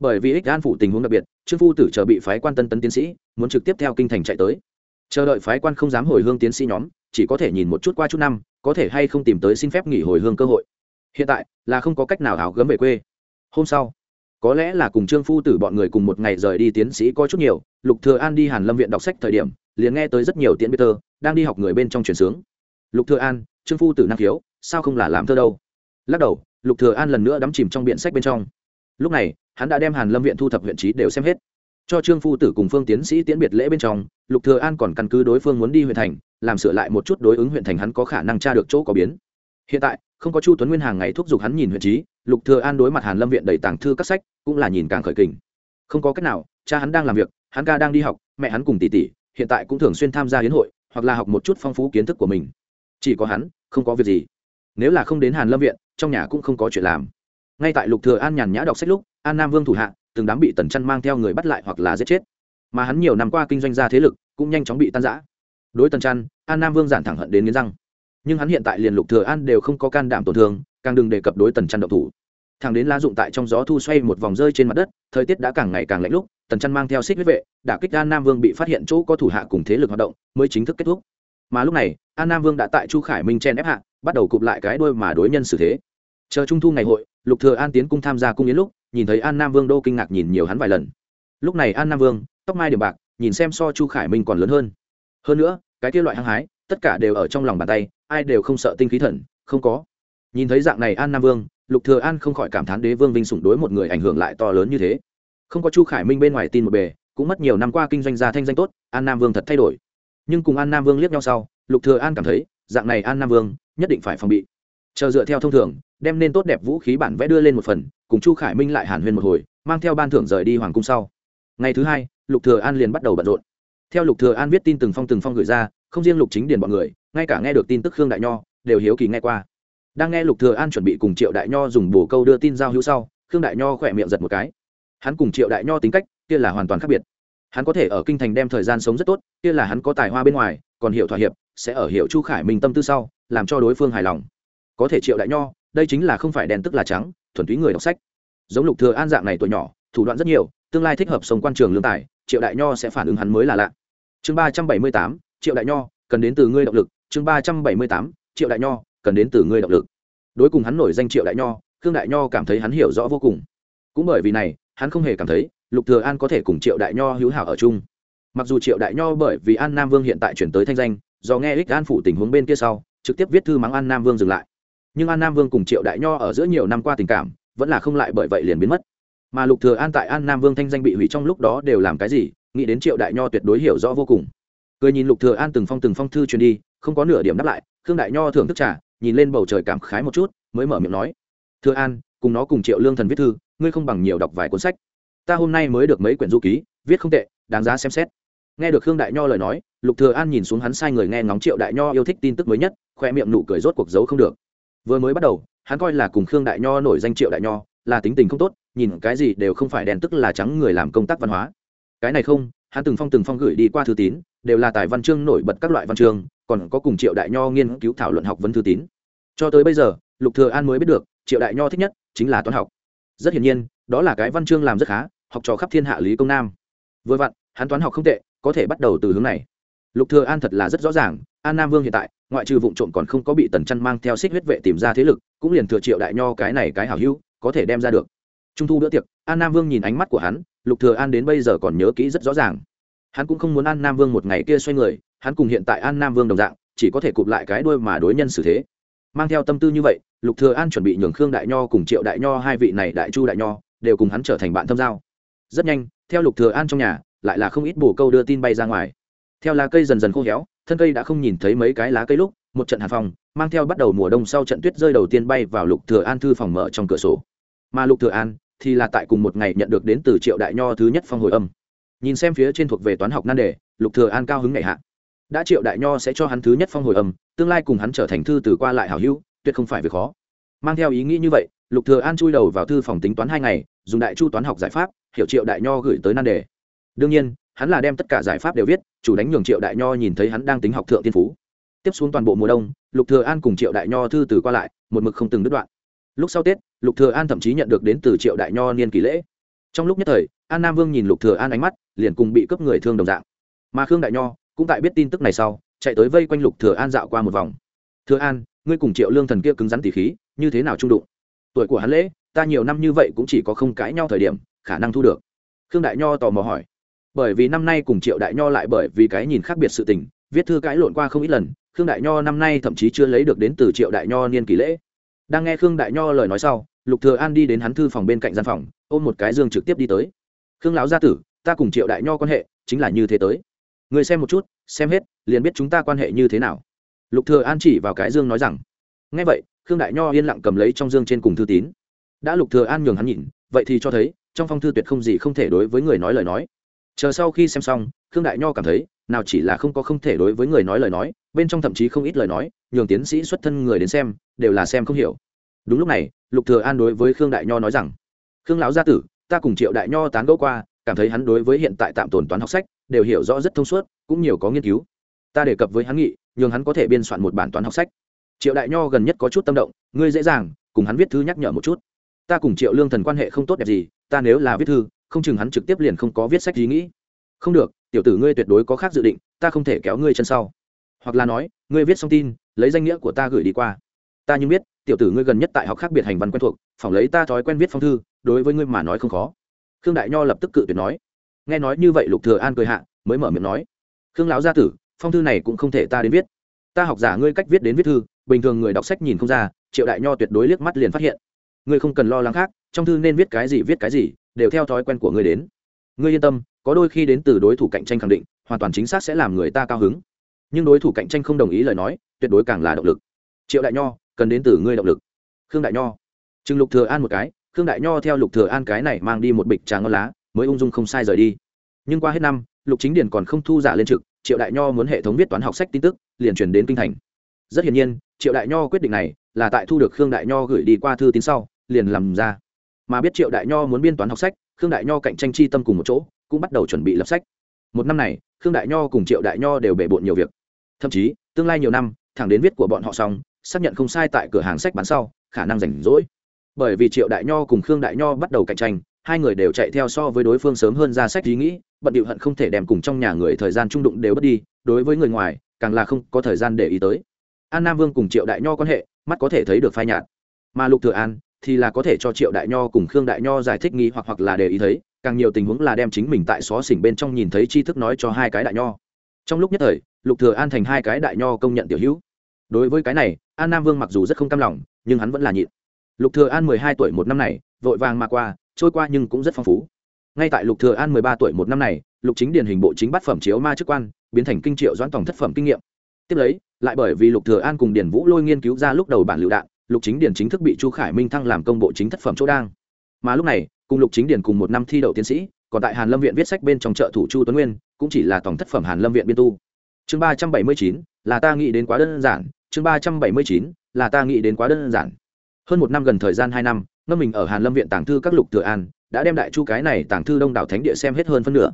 Bởi vì ích an phụ tình huống đặc biệt, trương phu tử chờ bị phái quan tân tấn tiến sĩ, muốn trực tiếp theo kinh thành chạy tới. Chờ đợi phái quan không dám hồi hương tiến sĩ nhóm, chỉ có thể nhìn một chút qua chút năm, có thể hay không tìm tới xin phép nghỉ hồi hương cơ hội. Hiện tại, là không có cách nào hảo gấm về quê. Hôm sau có lẽ là cùng trương phu tử bọn người cùng một ngày rời đi tiến sĩ có chút nhiều, lục thừa an đi hàn lâm viện đọc sách thời điểm, liền nghe tới rất nhiều tiễn biệt thơ, đang đi học người bên trong truyền sướng. Lục thừa an, trương phu tử năng khiếu, sao không là làm thơ đâu? Lắc đầu, lục thừa an lần nữa đắm chìm trong biện sách bên trong. Lúc này, hắn đã đem hàn lâm viện thu thập huyện trí đều xem hết. Cho trương phu tử cùng phương tiến sĩ tiễn biệt lễ bên trong, lục thừa an còn căn cứ đối phương muốn đi huyện thành, làm sửa lại một chút đối ứng huyện thành hắn có khả năng tra được chỗ có biến hiện tại, không có chu tuấn nguyên hàng ngày thúc giục hắn nhìn huyện trí, lục thừa an đối mặt hàn lâm viện đầy tàng thư các sách, cũng là nhìn càng khởi kình. Không có cách nào, cha hắn đang làm việc, hắn ca đang đi học, mẹ hắn cùng tỷ tỷ, hiện tại cũng thường xuyên tham gia hiến hội, hoặc là học một chút phong phú kiến thức của mình. Chỉ có hắn, không có việc gì. Nếu là không đến hàn lâm viện, trong nhà cũng không có chuyện làm. Ngay tại lục thừa an nhàn nhã đọc sách lúc, an nam vương thủ hạ, từng đám bị tần chân mang theo người bắt lại hoặc là giết chết. Mà hắn nhiều năm qua kinh doanh ra thế lực, cũng nhanh chóng bị tan rã. Đối tần chân an nam vương giản thẳng hận đến nghiến răng nhưng hắn hiện tại liền lục thừa an đều không có can đảm tổn thương, càng đừng đề cập đối tần chân động thủ. Thằng đến lá dụng tại trong gió thu xoay một vòng rơi trên mặt đất, thời tiết đã càng ngày càng lạnh lúc, tần chân mang theo xích huyết vệ, đả kích an nam vương bị phát hiện chỗ có thủ hạ cùng thế lực hoạt động, mới chính thức kết thúc. Mà lúc này, an nam vương đã tại chu khải minh chen ép hạ, bắt đầu cụp lại cái đuôi mà đối nhân xử thế. Chờ trung thu ngày hội, lục thừa an tiến cung tham gia cung yến lúc, nhìn thấy an nam vương đô kinh ngạc nhìn nhiều hắn vài lần. Lúc này an nam vương, tóc mai điểm bạc, nhìn xem so chu khải minh còn lớn hơn. Hơn nữa, cái kia loại hăng hái tất cả đều ở trong lòng bàn tay, ai đều không sợ tinh khí thần, không có. Nhìn thấy dạng này an nam vương, lục thừa an không khỏi cảm thán đế vương vinh sủng đối một người ảnh hưởng lại to lớn như thế. Không có chu khải minh bên ngoài tin một bề, cũng mất nhiều năm qua kinh doanh gia thanh danh tốt, an nam vương thật thay đổi. Nhưng cùng an nam vương liếc nhau sau, lục thừa an cảm thấy, dạng này an nam vương, nhất định phải phòng bị. Chờ dựa theo thông thường, đem nên tốt đẹp vũ khí bản vẽ đưa lên một phần, cùng chu khải minh lại hàn huyên một hồi, mang theo ban thưởng rời đi hoàng cung sau. Ngày thứ hai, lục thừa an liền bắt đầu bận rộn. Theo lục thừa an viết tin từng phong từng phong gửi ra không riêng lục chính điền bọn người, ngay cả nghe được tin tức khương đại nho, đều hiếu kỳ nghe qua. Đang nghe lục thừa an chuẩn bị cùng triệu đại nho dùng bổ câu đưa tin giao hữu sau, khương đại nho khỏe miệng giật một cái. Hắn cùng triệu đại nho tính cách, kia là hoàn toàn khác biệt. Hắn có thể ở kinh thành đem thời gian sống rất tốt, kia là hắn có tài hoa bên ngoài, còn hiểu thỏa hiệp, sẽ ở hiểu chu khải minh tâm tư sau, làm cho đối phương hài lòng. Có thể triệu đại nho, đây chính là không phải đèn tức là trắng, thuần túy người đọc sách. Giống lục thừa an dạng này tuổi nhỏ, thủ đoạn rất nhiều, tương lai thích hợp sống quan trường lương tài, triệu đại nho sẽ phản ứng hắn mới là lạ. Chương ba trăm bảy mươi tám triệu đại nho, cần đến từ ngươi động lực. Chương ba trăm bảy mươi tám, triệu đại nho, cần đến từ ngươi động lực. Đối cùng hắn nổi danh triệu đại nho, khương đại nho cảm thấy hắn hiểu rõ vô cùng. Cũng bởi vì này, hắn không hề cảm thấy lục thừa an có thể cùng triệu đại nho hữu hảo ở chung. Mặc dù triệu đại nho bởi vì an nam vương hiện tại chuyển tới thanh danh, do nghe ích an phụ tình huống bên kia sau, trực tiếp viết thư mắng an nam vương dừng lại. Nhưng an nam vương cùng triệu đại nho ở giữa nhiều năm qua tình cảm, vẫn là không lại bởi vậy liền biến mất. Mà lục thừa an tại an nam vương thanh danh bị hủy trong lúc đó đều làm cái gì, nghĩ đến triệu đại nho tuyệt đối hiểu rõ vô cùng cười nhìn lục thừa an từng phong từng phong thư truyền đi, không có nửa điểm đáp lại, khương đại nho thưởng thức trà, nhìn lên bầu trời cảm khái một chút, mới mở miệng nói, thừa an, cùng nó cùng triệu lương thần viết thư, ngươi không bằng nhiều đọc vài cuốn sách. Ta hôm nay mới được mấy quyển du ký, viết không tệ, đáng giá xem xét. Nghe được khương đại nho lời nói, lục thừa an nhìn xuống hắn sai người nghe ngóng triệu đại nho yêu thích tin tức mới nhất, khoe miệng nụ cười rốt cuộc giấu không được. Vừa mới bắt đầu, hắn coi là cùng khương đại nho nổi danh triệu đại nho, là tính tình không tốt, nhìn cái gì đều không phải đèn tức là trắng người làm công tác văn hóa. Cái này không, hắn từng phong từng phong gửi đi qua thư tín đều là tài văn chương nổi bật các loại văn chương, còn có cùng triệu đại nho nghiên cứu thảo luận học vấn thư tín. Cho tới bây giờ, lục thừa an mới biết được, triệu đại nho thích nhất chính là toán học. Rất hiển nhiên, đó là cái văn chương làm rất khá, học trò khắp thiên hạ lý công nam. Vừa vặn, hắn toán học không tệ, có thể bắt đầu từ hướng này. Lục thừa an thật là rất rõ ràng, an nam vương hiện tại, ngoại trừ vụng trộm còn không có bị tần chân mang theo xích huyết vệ tìm ra thế lực, cũng liền thừa triệu đại nho cái này cái hảo hữu, có thể đem ra được. Trung thu bữa tiệc, an nam vương nhìn ánh mắt của hắn, lục thừa an đến bây giờ còn nhớ kỹ rất rõ ràng hắn cũng không muốn an nam vương một ngày kia xoay người, hắn cùng hiện tại an nam vương đồng dạng, chỉ có thể cụp lại cái đuôi mà đối nhân xử thế. Mang theo tâm tư như vậy, lục thừa an chuẩn bị nhường khương đại nho cùng triệu đại nho hai vị này đại chu đại nho, đều cùng hắn trở thành bạn thâm giao. Rất nhanh, theo lục thừa an trong nhà, lại là không ít bổ câu đưa tin bay ra ngoài. Theo lá cây dần dần khô héo, thân cây đã không nhìn thấy mấy cái lá cây lúc, một trận hàn phong, mang theo bắt đầu mùa đông sau trận tuyết rơi đầu tiên bay vào lục thừa an thư phòng mở trong cửa sổ. Mà lục thừa an thì là tại cùng một ngày nhận được đến từ triệu đại nho thứ nhất phong hồi âm nhìn xem phía trên thuộc về toán học nan đề, lục thừa an cao hứng ngày hạ. Đã triệu đại nho sẽ cho hắn thứ nhất phong hồi âm, tương lai cùng hắn trở thành thư từ qua lại hảo hữu, tuyệt không phải việc khó. Mang theo ý nghĩ như vậy, lục thừa an chui đầu vào thư phòng tính toán hai ngày, dùng đại chu toán học giải pháp, hiểu triệu đại nho gửi tới nan đề. Đương nhiên, hắn là đem tất cả giải pháp đều viết, chủ đánh nhường triệu đại nho nhìn thấy hắn đang tính học thượng tiên phú. Tiếp xuống toàn bộ mùa đông, lục thừa an cùng triệu đại nho thư từ qua lại, một mực không từng đứt đoạn. Lúc sau tết, lục thừa an thậm chí nhận được đến từ triệu đại nho niên kỳ lễ trong lúc nhất thời, an nam vương nhìn lục thừa an ánh mắt, liền cùng bị cướp người thương đồng dạng. Mà khương đại nho cũng tại biết tin tức này sau, chạy tới vây quanh lục thừa an dạo qua một vòng. Thừa an, ngươi cùng triệu lương thần kia cứng rắn tỉ khí, như thế nào trung đụng? Tuổi của hắn lễ, ta nhiều năm như vậy cũng chỉ có không cãi nhau thời điểm, khả năng thu được. Khương đại nho tò mò hỏi. Bởi vì năm nay cùng triệu đại nho lại bởi vì cái nhìn khác biệt sự tình, viết thư cãi lộn qua không ít lần, khương đại nho năm nay thậm chí chưa lấy được đến từ triệu đại nho niên kỷ lễ. Đang nghe khương đại nho lời nói sau lục thừa an đi đến hắn thư phòng bên cạnh gian phòng, ôm một cái dương trực tiếp đi tới. Khương lão gia tử, ta cùng triệu đại nho quan hệ chính là như thế tới. Người xem một chút, xem hết, liền biết chúng ta quan hệ như thế nào. Lục thừa an chỉ vào cái dương nói rằng. Nghe vậy, khương đại nho yên lặng cầm lấy trong dương trên cùng thư tín. Đã lục thừa an nhường hắn nhìn, vậy thì cho thấy, trong phong thư tuyệt không gì không thể đối với người nói lời nói. Chờ sau khi xem xong, khương đại nho cảm thấy, nào chỉ là không có không thể đối với người nói lời nói, bên trong thậm chí không ít lời nói, nhường tiến sĩ xuất thân người đến xem, đều là xem không hiểu. Đúng lúc này lục thừa an đối với khương đại nho nói rằng, khương lão gia tử, ta cùng triệu đại nho tán gẫu qua, cảm thấy hắn đối với hiện tại tạm tồn toán học sách, đều hiểu rõ rất thông suốt, cũng nhiều có nghiên cứu. Ta đề cập với hắn nghị, nhường hắn có thể biên soạn một bản toán học sách. Triệu đại nho gần nhất có chút tâm động, ngươi dễ dàng, cùng hắn viết thư nhắc nhở một chút. Ta cùng triệu lương thần quan hệ không tốt đẹp gì, ta nếu là viết thư, không chừng hắn trực tiếp liền không có viết sách gì nghĩ. Không được, tiểu tử ngươi tuyệt đối có khác dự định, ta không thể kéo ngươi chân sau. Hoặc là nói, ngươi viết xong tin, lấy danh nghĩa của ta gửi đi qua. Ta nhưng biết tiểu tử ngươi gần nhất tại học khác biệt hành văn quen thuộc phỏng lấy ta thói quen viết phong thư, đối với ngươi mà nói không khó. Khương đại nho lập tức cự tuyệt nói. Nghe nói như vậy lục thừa an cười hạ, mới mở miệng nói, khương lão gia tử, phong thư này cũng không thể ta đến viết. Ta học giả ngươi cách viết đến viết thư, bình thường người đọc sách nhìn không ra, triệu đại nho tuyệt đối liếc mắt liền phát hiện. Ngươi không cần lo lắng khác, trong thư nên viết cái gì viết cái gì, đều theo thói quen của ngươi đến. Ngươi yên tâm, có đôi khi đến từ đối thủ cạnh tranh khẳng định, hoàn toàn chính xác sẽ làm người ta cao hứng. Nhưng đối thủ cạnh tranh không đồng ý lời nói, tuyệt đối càng là động lực. Triệu đại nho cần đến từ ngươi động lực. Khương đại nho. Chừng lục thừa an một cái, khương đại nho theo lục thừa an cái này mang đi một bịch trà ngon lá, mới ung dung không sai rời đi. Nhưng qua hết năm, lục chính điển còn không thu giả lên trực, triệu đại nho muốn hệ thống viết toán học sách tin tức, liền truyền đến kinh thành. Rất hiển nhiên, triệu đại nho quyết định này là tại thu được khương đại nho gửi đi qua thư tín sau, liền làm ra. Mà biết triệu đại nho muốn biên toán học sách, khương đại nho cạnh tranh chi tâm cùng một chỗ, cũng bắt đầu chuẩn bị lập sách. Một năm này, khương đại nho cùng triệu đại nho đều bể bộn nhiều việc. Thậm chí, tương lai nhiều năm, thẳng đến viết của bọn họ xong xác nhận không sai tại cửa hàng sách bán sau, khả năng rảnh rỗi. Bởi vì triệu đại nho cùng khương đại nho bắt đầu cạnh tranh, hai người đều chạy theo so với đối phương sớm hơn ra sách ý nghĩ, bận điệu hận không thể đem cùng trong nhà người thời gian trung đụng đều bớt đi, đối với người ngoài, càng là không có thời gian để ý tới. An nam vương cùng triệu đại nho quan hệ, mắt có thể thấy được phai nhạt. Mà lục thừa an thì là có thể cho triệu đại nho cùng khương đại nho giải thích nghi hoặc hoặc là để ý thấy, càng nhiều tình huống là đem chính mình tại xó xỉnh bên trong nhìn thấy tri thức nói cho hai cái đại nho. Trong lúc nhất thời, lục thừa an thành hai cái đại nho công nhận tiểu hữu. Đối với cái này an nam vương mặc dù rất không cam lòng, nhưng hắn vẫn là nhịn. Lục thừa an mười hai tuổi một năm này, vội vàng mà qua, trôi qua nhưng cũng rất phong phú. Ngay tại lục thừa an mười ba tuổi một năm này, lục chính điển hình bộ chính bắt phẩm chiếu ma chức quan, biến thành kinh triệu doãn tổng thất phẩm kinh nghiệm. Tiếp lấy, lại bởi vì lục thừa an cùng điển vũ lôi nghiên cứu ra lúc đầu bản lựu đạn, lục chính điển chính thức bị chu khải minh thăng làm công bộ chính thất phẩm chỗ đang. Mà lúc này, cùng lục chính điển cùng một năm thi đậu tiến sĩ, còn tại hàn lâm viện viết sách bên trong trợ thủ chu tuấn nguyên, cũng chỉ là tổng thất phẩm hàn lâm viện biên tu. Chương ba trăm bảy mươi chín, là ta nghĩ đến quá đơn giản chương ba trăm bảy mươi chín là ta nghĩ đến quá đơn giản. Hơn một năm gần thời gian hai năm, ngâm mình ở hàn lâm viện tàng thư các lục thừa an, đã đem đại chu cái này tàng thư đông đảo thánh địa xem hết hơn phân nửa.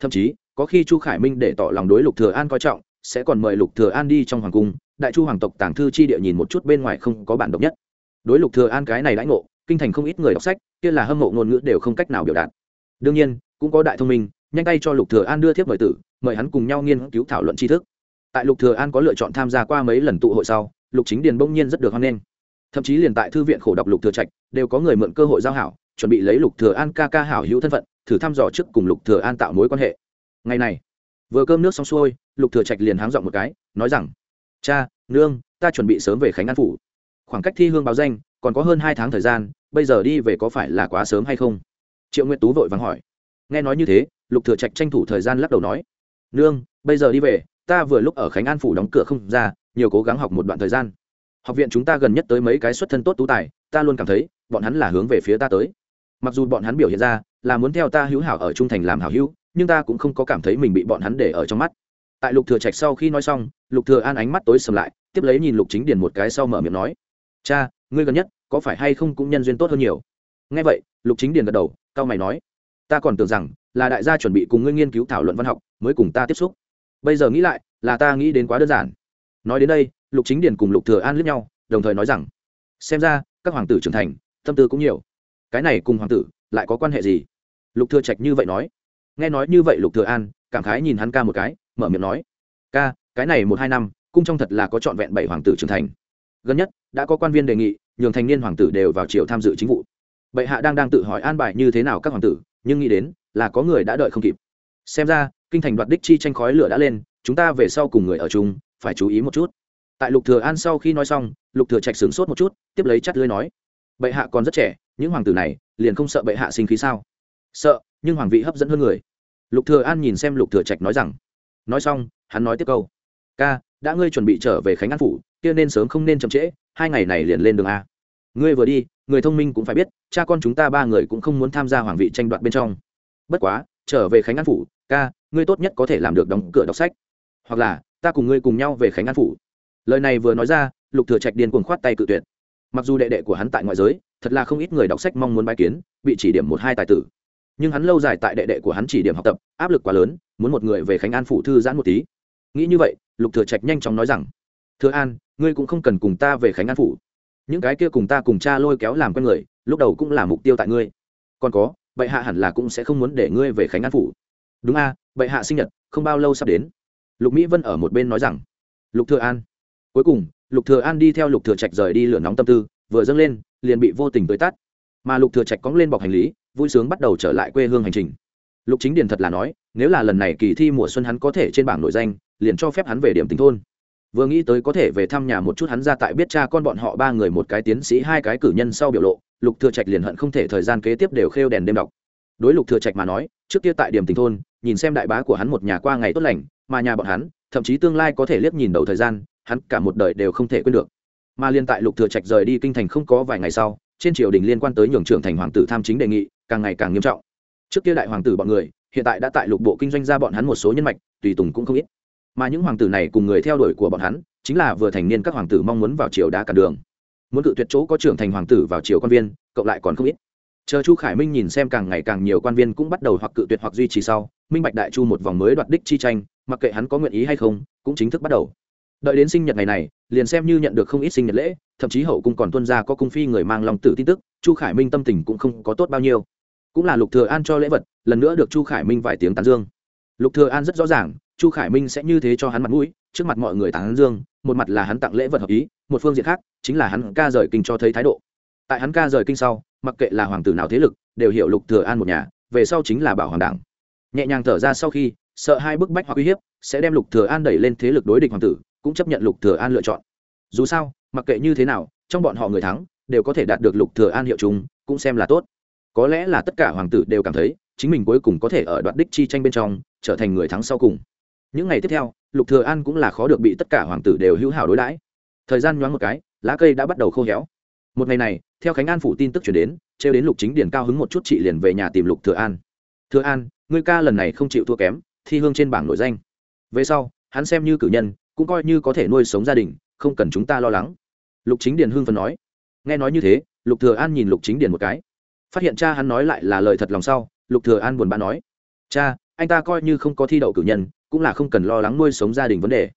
Thậm chí, có khi chu khải minh để tỏ lòng đối lục thừa an coi trọng, sẽ còn mời lục thừa an đi trong hoàng cung, đại chu hoàng tộc tàng thư chi địa nhìn một chút bên ngoài không có bản độc nhất. Đối lục thừa an cái này đãi ngộ, kinh thành không ít người đọc sách, kia là hâm mộ ngôn ngữ đều không cách nào biểu đạt. Đương nhiên, cũng có đại thông minh, nhanh tay cho lục thừa an đưa thiếp mời tử, mời hắn cùng nhau nghiên cứu thảo luận tri thức tại lục thừa an có lựa chọn tham gia qua mấy lần tụ hội sau, lục chính điền bỗng nhiên rất được hoan nghênh. Thậm chí liền tại thư viện khổ đọc lục thừa trạch, đều có người mượn cơ hội giao hảo, chuẩn bị lấy lục thừa an ca ca hảo hữu thân phận, thử thăm dò trước cùng lục thừa an tạo mối quan hệ. Ngày này, vừa cơm nước xong xuôi, lục thừa trạch liền háng dọn một cái, nói rằng, cha, nương, ta chuẩn bị sớm về khánh an phủ. Khoảng cách thi hương báo danh, còn có hơn hai tháng thời gian, bây giờ đi về có phải là quá sớm hay không? Triệu nguyệt tú vội vàng hỏi. Nghe nói như thế, lục thừa trạch tranh thủ thời gian lắc đầu nói, nương, bây giờ đi về ta vừa lúc ở khánh an phủ đóng cửa không ra, nhiều cố gắng học một đoạn thời gian. Học viện chúng ta gần nhất tới mấy cái xuất thân tốt tú tài, ta luôn cảm thấy, bọn hắn là hướng về phía ta tới. Mặc dù bọn hắn biểu hiện ra là muốn theo ta hữu hảo ở trung thành làm hảo hữu, nhưng ta cũng không có cảm thấy mình bị bọn hắn để ở trong mắt. Tại lục thừa trạch sau khi nói xong, lục thừa an ánh mắt tối sầm lại, tiếp lấy nhìn lục chính điền một cái sau mở miệng nói, cha, ngươi gần nhất có phải hay không cũng nhân duyên tốt hơn nhiều? Nghe vậy, lục chính điền gật đầu, cao mày nói, ta còn tưởng rằng là đại gia chuẩn bị cùng ngươi nghiên cứu thảo luận văn học, mới cùng ta tiếp xúc bây giờ nghĩ lại, là ta nghĩ đến quá đơn giản. Nói đến đây, lục chính điền cùng lục thừa an liếc nhau, đồng thời nói rằng, xem ra, các hoàng tử trưởng thành, tâm tư cũng nhiều. Cái này cùng hoàng tử, lại có quan hệ gì? Lục thừa trạch như vậy nói. Nghe nói như vậy lục thừa an, cảm khái nhìn hắn ca một cái, mở miệng nói, ca, cái này một hai năm, cung trong thật là có trọn vẹn bảy hoàng tử trưởng thành. Gần nhất, đã có quan viên đề nghị, nhường thành niên hoàng tử đều vào triều tham dự chính vụ. Bệ hạ đang đang tự hỏi an bài như thế nào các hoàng tử, nhưng nghĩ đến, là có người đã đợi không kịp xem ra, kinh thành đoạt đích chi tranh khói lửa đã lên, chúng ta về sau cùng người ở chung, phải chú ý một chút. Tại lục thừa an sau khi nói xong, lục thừa trạch sửng sốt một chút, tiếp lấy chắt lưỡi nói, bệ hạ còn rất trẻ, những hoàng tử này liền không sợ bệ hạ sinh khí sao? Sợ, nhưng hoàng vị hấp dẫn hơn người. Lục thừa an nhìn xem lục thừa trạch nói rằng, nói xong, hắn nói tiếp câu, ca, đã ngươi chuẩn bị trở về khánh an phủ, kia nên sớm không nên chậm trễ, hai ngày này liền lên đường a. Ngươi vừa đi, người thông minh cũng phải biết, cha con chúng ta ba người cũng không muốn tham gia hoàng vị tranh đoạt bên trong. Bất quá trở về khánh an phủ, ca, ngươi tốt nhất có thể làm được đóng cửa đọc sách. Hoặc là, ta cùng ngươi cùng nhau về khánh an phủ. Lời này vừa nói ra, lục thừa trạch điên cuồng khoát tay cự tuyệt. Mặc dù đệ đệ của hắn tại ngoại giới, thật là không ít người đọc sách mong muốn bài kiến, bị chỉ điểm một hai tài tử. Nhưng hắn lâu dài tại đệ đệ của hắn chỉ điểm học tập, áp lực quá lớn, muốn một người về khánh an phủ thư giãn một tí. Nghĩ như vậy, lục thừa trạch nhanh chóng nói rằng, thừa an, ngươi cũng không cần cùng ta về khánh an phủ. Những cái kia cùng ta cùng cha lôi kéo làm quen người, lúc đầu cũng là mục tiêu tại ngươi. Còn có bệ hạ hẳn là cũng sẽ không muốn để ngươi về khánh an phủ. Đúng a, bệ hạ sinh nhật, không bao lâu sắp đến. Lục mỹ vân ở một bên nói rằng, lục thừa an. Cuối cùng, lục thừa an đi theo lục thừa trạch rời đi lửa nóng tâm tư, vừa dâng lên, liền bị vô tình tới tắt mà lục thừa trạch cóng lên bọc hành lý, vui sướng bắt đầu trở lại quê hương hành trình. Lục chính điền thật là nói, nếu là lần này kỳ thi mùa xuân hắn có thể trên bảng nội danh, liền cho phép hắn về điểm tính thôn. Vừa nghĩ tới có thể về thăm nhà một chút hắn ra tại biết cha con bọn họ ba người một cái tiến sĩ hai cái cử nhân sau biểu lộ lục thừa trạch liền hận không thể thời gian kế tiếp đều khêu đèn đêm đọc. Đối lục thừa trạch mà nói, trước kia tại điểm tình thôn, nhìn xem đại bá của hắn một nhà qua ngày tốt lành, mà nhà bọn hắn, thậm chí tương lai có thể liếc nhìn đầu thời gian, hắn cả một đời đều không thể quên được. Mà liên tại lục thừa trạch rời đi kinh thành không có vài ngày sau, trên triều đình liên quan tới nhường trưởng thành hoàng tử tham chính đề nghị, càng ngày càng nghiêm trọng. Trước kia đại hoàng tử bọn người, hiện tại đã tại lục bộ kinh doanh ra bọn hắn một số nhân mạch, tùy tùng cũng không ít. Mà những hoàng tử này cùng người theo đuổi của bọn hắn, chính là vừa thành niên các hoàng tử mong muốn vào triều đá cả đường muốn cự tuyệt chỗ có trưởng thành hoàng tử vào triều quan viên, cộng lại còn không ít. Chờ chu khải minh nhìn xem càng ngày càng nhiều quan viên cũng bắt đầu hoặc cự tuyệt hoặc duy trì sau, minh bạch đại chu một vòng mới đoạt đích chi tranh, mặc kệ hắn có nguyện ý hay không, cũng chính thức bắt đầu. Đợi đến sinh nhật ngày này, liền xem như nhận được không ít sinh nhật lễ, thậm chí hậu cung còn tuân ra có cung phi người mang lòng tử tin tức, chu khải minh tâm tình cũng không có tốt bao nhiêu. Cũng là lục thừa an cho lễ vật, lần nữa được chu khải minh vài tiếng tán dương. Lục thừa an rất rõ ràng, chu khải minh sẽ như thế cho hắn mặt mũi, trước mặt mọi người tán dương một mặt là hắn tặng lễ vật hợp ý, một phương diện khác, chính là hắn ca rời kinh cho thấy thái độ. Tại hắn ca rời kinh sau, mặc kệ là hoàng tử nào thế lực, đều hiểu lục thừa an một nhà, về sau chính là bảo hoàng đảng. Nhẹ nhàng thở ra sau khi, sợ hai bức bách hoặc uy hiếp, sẽ đem lục thừa an đẩy lên thế lực đối địch hoàng tử, cũng chấp nhận lục thừa an lựa chọn. Dù sao, mặc kệ như thế nào, trong bọn họ người thắng, đều có thể đạt được lục thừa an hiệu chung cũng xem là tốt. Có lẽ là tất cả hoàng tử đều cảm thấy, chính mình cuối cùng có thể ở đoạt đích chi tranh bên trong, trở thành người thắng sau cùng những ngày tiếp theo, lục thừa an cũng là khó được bị tất cả hoàng tử đều hữu hảo đối đãi. Thời gian nhoáng một cái, lá cây đã bắt đầu khô héo. Một ngày này, theo khánh an phủ tin tức truyền đến treo đến lục chính điển cao hứng một chút, chị liền về nhà tìm lục thừa an. Thừa an, ngươi ca lần này không chịu thua kém, thi hương trên bảng nổi danh. Về sau, hắn xem như cử nhân, cũng coi như có thể nuôi sống gia đình, không cần chúng ta lo lắng. Lục chính điền hưng phấn nói. Nghe nói như thế, lục thừa an nhìn lục chính điền một cái. Phát hiện cha hắn nói lại là lời thật lòng sau, lục thừa an buồn bã nói. Cha, anh ta coi như không có thi đậu cử nhân cũng là không cần lo lắng nuôi sống gia đình vấn đề.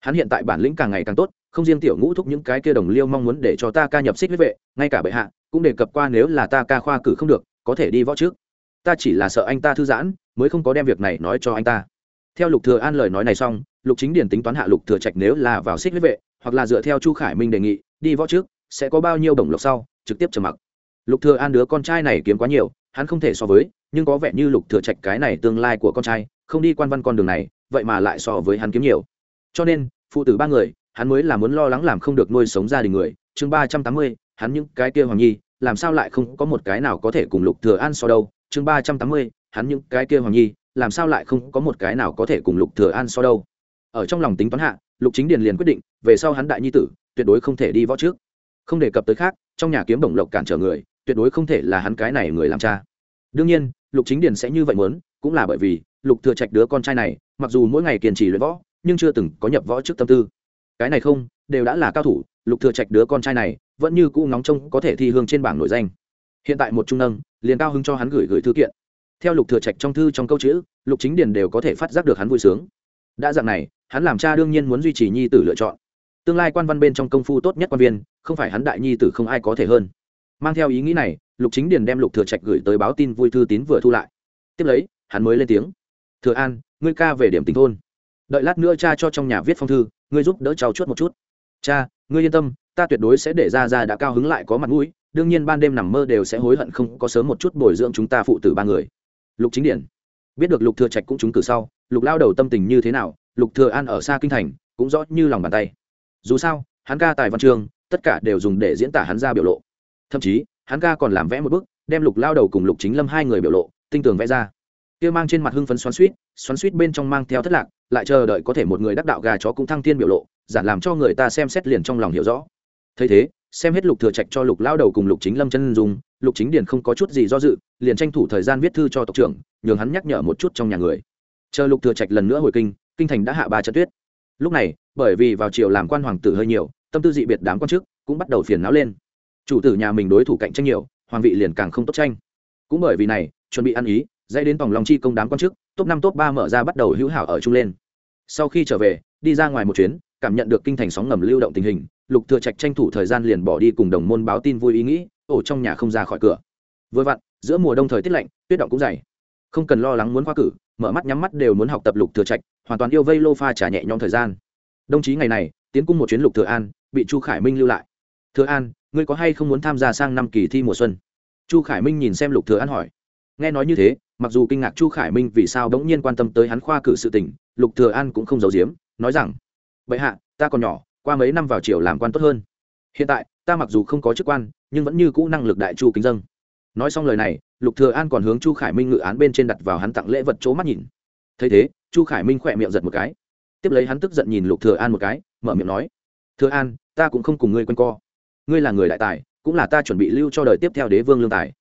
Hắn hiện tại bản lĩnh càng ngày càng tốt, không riêng tiểu ngũ thúc những cái kia đồng liêu mong muốn để cho ta ca nhập xích huyết vệ, ngay cả bệ hạ cũng đề cập qua nếu là ta ca khoa cử không được, có thể đi võ trước. Ta chỉ là sợ anh ta thư giãn, mới không có đem việc này nói cho anh ta. Theo lục thừa an lời nói này xong, lục chính điển tính toán hạ lục thừa trạch nếu là vào xích huyết vệ, hoặc là dựa theo chu khải minh đề nghị, đi võ trước, sẽ có bao nhiêu đồng lộc sau, trực tiếp trầm mặc. Lục thừa an đứa con trai này kiếm quá nhiều, hắn không thể so với, nhưng có vẻ như lục thừa trạch cái này tương lai của con trai, không đi quan văn con đường này vậy mà lại so với hắn kiếm nhiều. Cho nên, phụ tử ba người, hắn mới là muốn lo lắng làm không được nuôi sống gia đình người. Chương ba trăm tám mươi, hắn những cái kia hoàng nhi, làm sao lại không có một cái nào có thể cùng lục thừa an so đâu? Chương ba trăm tám mươi, hắn những cái kia hoàng nhi, làm sao lại không có một cái nào có thể cùng lục thừa an so đâu? Ở trong lòng tính toán hạ, lục chính điền liền quyết định, về sau hắn đại nhi tử, tuyệt đối không thể đi võ trước. Không đề cập tới khác, trong nhà kiếm bổng lộc cản trở người, tuyệt đối không thể là hắn cái này người làm cha. Đương nhiên, lục chính điền sẽ như vậy muốn, cũng là bởi vì, lục thừa trạch đứa con trai này mặc dù mỗi ngày kiên trì luyện võ, nhưng chưa từng có nhập võ trước tâm tư. Cái này không, đều đã là cao thủ, lục thừa trạch đứa con trai này, vẫn như cũ ngóng trông có thể thi hương trên bảng nổi danh. Hiện tại một trung nâng, liền cao hứng cho hắn gửi gửi thư kiện. Theo lục thừa trạch trong thư trong câu chữ, lục chính điền đều có thể phát giác được hắn vui sướng. Đã dạng này, hắn làm cha đương nhiên muốn duy trì nhi tử lựa chọn. Tương lai quan văn bên trong công phu tốt nhất quan viên, không phải hắn đại nhi tử không ai có thể hơn. Mang theo ý nghĩ này, lục chính điền đem lục thừa trạch gửi tới báo tin vui thư tín vừa thu lại. Tiếp lấy, hắn mới lên tiếng. Thừa an ngươi ca về điểm tình thôn. Đợi lát nữa cha cho trong nhà viết phong thư, ngươi giúp đỡ cháu chuốt một chút. Cha, ngươi yên tâm, ta tuyệt đối sẽ để ra ra đã cao hứng lại có mặt mũi, đương nhiên ban đêm nằm mơ đều sẽ hối hận không có sớm một chút bồi dưỡng chúng ta phụ tử ba người. Lục chính điển, biết được lục thừa trạch cũng trúng cử sau, lục lao đầu tâm tình như thế nào, lục thừa an ở xa kinh thành, cũng rõ như lòng bàn tay. Dù sao, hắn ca tài văn chương tất cả đều dùng để diễn tả hắn ra biểu lộ. Thậm chí, hắn ca còn làm vẽ một bức, đem lục lao đầu cùng lục chính lâm hai người biểu lộ, tinh tường vẽ ra kia mang trên mặt hưng phấn xoắn suýt xoắn suýt bên trong mang theo thất lạc, lại chờ đợi có thể một người đắc đạo gà chó cũng thăng thiên biểu lộ giản làm cho người ta xem xét liền trong lòng hiểu rõ. Thấy thế, xem hết lục thừa trạch cho lục lao đầu cùng lục chính lâm chân dùng lục chính điền không có chút gì do dự, liền tranh thủ thời gian viết thư cho tộc trưởng, nhường hắn nhắc nhở một chút trong nhà người. Chờ lục thừa trạch lần nữa hồi kinh kinh thành đã hạ ba trận tuyết. Lúc này, bởi vì vào chiều làm quan hoàng tử hơi nhiều, tâm tư dị biệt đám quan chức cũng bắt đầu phiền não lên. Chủ tử nhà mình đối thủ cạnh tranh nhiều, hoàng vị liền càng không tốt tranh. Cũng bởi vì này, chuẩn bị ăn ý dãy đến vòng lòng chi công đám quan chức, top năm, top ba mở ra bắt đầu hữu hảo ở chung lên. Sau khi trở về, đi ra ngoài một chuyến, cảm nhận được kinh thành sóng ngầm lưu động tình hình, lục thừa trạch tranh thủ thời gian liền bỏ đi cùng đồng môn báo tin vui ý nghĩ, ổ trong nhà không ra khỏi cửa. Vừa vặn, giữa mùa đông thời tiết lạnh, tuyết động cũng dày. Không cần lo lắng muốn khoa cử, mở mắt nhắm mắt đều muốn học tập lục thừa trạch, hoàn toàn yêu vây lô pha trả nhẹ nhõm thời gian. Đồng chí ngày này, tiến cung một chuyến lục thừa an, bị chu khải minh lưu lại. Thừa an, ngươi có hay không muốn tham gia sang năm kỳ thi mùa xuân? Chu khải minh nhìn xem lục thừa an hỏi. Nghe nói như thế mặc dù kinh ngạc chu khải minh vì sao đống nhiên quan tâm tới hắn khoa cử sự tình, lục thừa an cũng không giấu giếm, nói rằng, bệ hạ, ta còn nhỏ, qua mấy năm vào triều làm quan tốt hơn. Hiện tại, ta mặc dù không có chức quan, nhưng vẫn như cũ năng lực đại chu kính dân. Nói xong lời này, lục thừa an còn hướng chu khải minh ngự án bên trên đặt vào hắn tặng lễ vật chỗ mắt nhìn. Thấy thế, chu khải minh khỏe miệng giật một cái. Tiếp lấy hắn tức giận nhìn lục thừa an một cái, mở miệng nói, thừa an, ta cũng không cùng ngươi quen co. Ngươi là người đại tài, cũng là ta chuẩn bị lưu cho đời tiếp theo đế vương lương tài.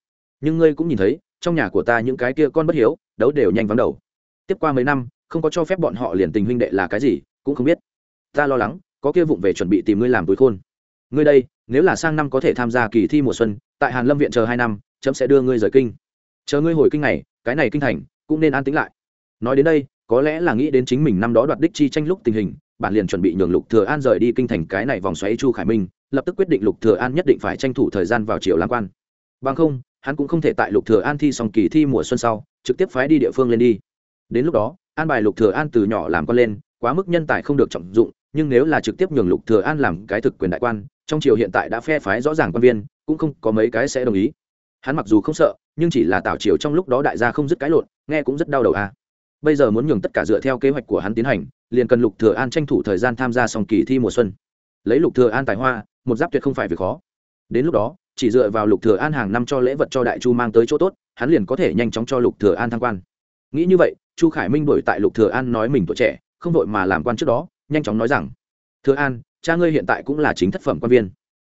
Nhưng ngươi cũng nhìn thấy trong nhà của ta những cái kia con bất hiếu, đấu đều nhanh vắng đầu. Tiếp qua mấy năm, không có cho phép bọn họ liền tình huynh đệ là cái gì, cũng không biết. Ta lo lắng, có kia vụng về chuẩn bị tìm ngươi làm túi khôn. Ngươi đây, nếu là sang năm có thể tham gia kỳ thi mùa xuân, tại hàn lâm viện chờ hai năm, chấm sẽ đưa ngươi rời kinh. Chờ ngươi hồi kinh này, cái này kinh thành, cũng nên an tĩnh lại. Nói đến đây, có lẽ là nghĩ đến chính mình năm đó đoạt đích chi tranh lúc tình hình, bản liền chuẩn bị nhường lục thừa an rời đi kinh thành cái này vòng xoáy chu khải minh, lập tức quyết định lục thừa an nhất định phải tranh thủ thời gian vào triều làm quan. Bằng không hắn cũng không thể tại lục thừa an thi xong kỳ thi mùa xuân sau, trực tiếp phái đi địa phương lên đi. Đến lúc đó, an bài lục thừa an từ nhỏ làm quan lên, quá mức nhân tài không được trọng dụng, nhưng nếu là trực tiếp nhường lục thừa an làm cái thực quyền đại quan, trong triều hiện tại đã phe phái rõ ràng quan viên, cũng không có mấy cái sẽ đồng ý. Hắn mặc dù không sợ, nhưng chỉ là tảo triều trong lúc đó đại gia không dứt cái lộn, nghe cũng rất đau đầu à. Bây giờ muốn nhường tất cả dựa theo kế hoạch của hắn tiến hành, liền cần lục thừa an tranh thủ thời gian tham gia xong kỳ thi mùa xuân. Lấy lục thừa an tài hoa, một giáp tuyệt không phải việc khó đến lúc đó, chỉ dựa vào lục thừa an hàng năm cho lễ vật cho đại chu mang tới chỗ tốt, hắn liền có thể nhanh chóng cho lục thừa an thăng quan. Nghĩ như vậy, chu khải minh đổi tại lục thừa an nói mình tuổi trẻ, không vội mà làm quan trước đó, nhanh chóng nói rằng, thừa an, cha ngươi hiện tại cũng là chính thất phẩm quan viên.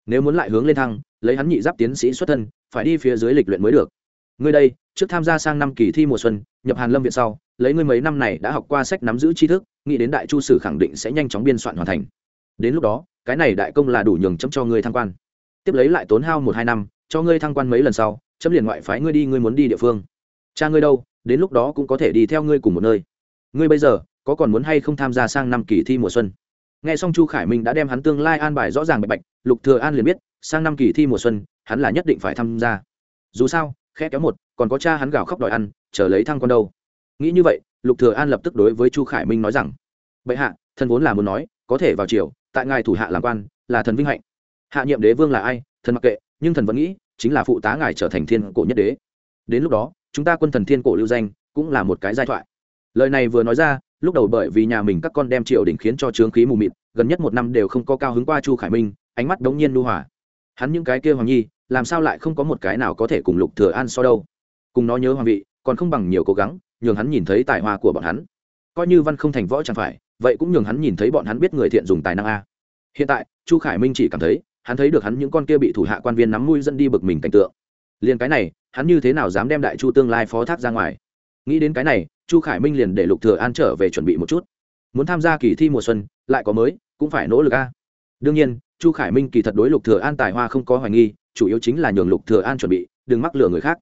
Nếu muốn lại hướng lên thăng, lấy hắn nhị giáp tiến sĩ xuất thân, phải đi phía dưới lịch luyện mới được. Ngươi đây, trước tham gia sang năm kỳ thi mùa xuân, nhập hàn lâm viện sau, lấy ngươi mấy năm này đã học qua sách nắm giữ tri thức, nghĩ đến đại chu sử khẳng định sẽ nhanh chóng biên soạn hoàn thành. Đến lúc đó, cái này đại công là đủ nhường chấm cho ngươi thăng quan tiếp lấy lại tốn hao một hai năm, cho ngươi thăng quan mấy lần sau, chấm liền ngoại phái ngươi đi, ngươi muốn đi địa phương. Cha ngươi đâu, đến lúc đó cũng có thể đi theo ngươi cùng một nơi. Ngươi bây giờ, có còn muốn hay không tham gia sang năm kỳ thi mùa xuân? Nghe xong chu khải minh đã đem hắn tương lai an bài rõ ràng bạch bạch, lục thừa an liền biết, sang năm kỳ thi mùa xuân, hắn là nhất định phải tham gia. Dù sao, khẽ kéo một, còn có cha hắn gào khóc đòi ăn, chờ lấy thăng con đâu. Nghĩ như vậy, lục thừa an lập tức đối với chu khải minh nói rằng, bệ hạ, thần vốn là muốn nói, có thể vào triều, tại ngài thủ hạ làm quan, là thần vinh hạnh hạ nhiệm đế vương là ai? Thần mặc kệ, nhưng thần vẫn nghĩ, chính là phụ tá ngài trở thành thiên cổ nhất đế. Đến lúc đó, chúng ta quân thần thiên cổ lưu danh cũng là một cái giai thoại. Lời này vừa nói ra, lúc đầu bởi vì nhà mình các con đem triều đình khiến cho trướng khí mù mịt, gần nhất một năm đều không có cao hứng qua chu khải minh, ánh mắt đống nhiên nu hòa. Hắn những cái kia hoàng nhi, làm sao lại không có một cái nào có thể cùng lục thừa an so đâu? Cùng nó nhớ hoàng vị, còn không bằng nhiều cố gắng, nhường hắn nhìn thấy tài hoa của bọn hắn. Coi như văn không thành võ chẳng phải, vậy cũng nhường hắn nhìn thấy bọn hắn biết người thiện dùng tài năng a. Hiện tại, chu khải minh chỉ cảm thấy hắn thấy được hắn những con kia bị thủ hạ quan viên nắm mũi dẫn đi bực mình cảnh tượng. Liền cái này, hắn như thế nào dám đem đại chu tương lai phó thác ra ngoài? Nghĩ đến cái này, chu khải minh liền để lục thừa an trở về chuẩn bị một chút. Muốn tham gia kỳ thi mùa xuân, lại có mới, cũng phải nỗ lực a. Đương nhiên, chu khải minh kỳ thật đối lục thừa an tài hoa không có hoài nghi, chủ yếu chính là nhường lục thừa an chuẩn bị, đừng mắc lừa người khác.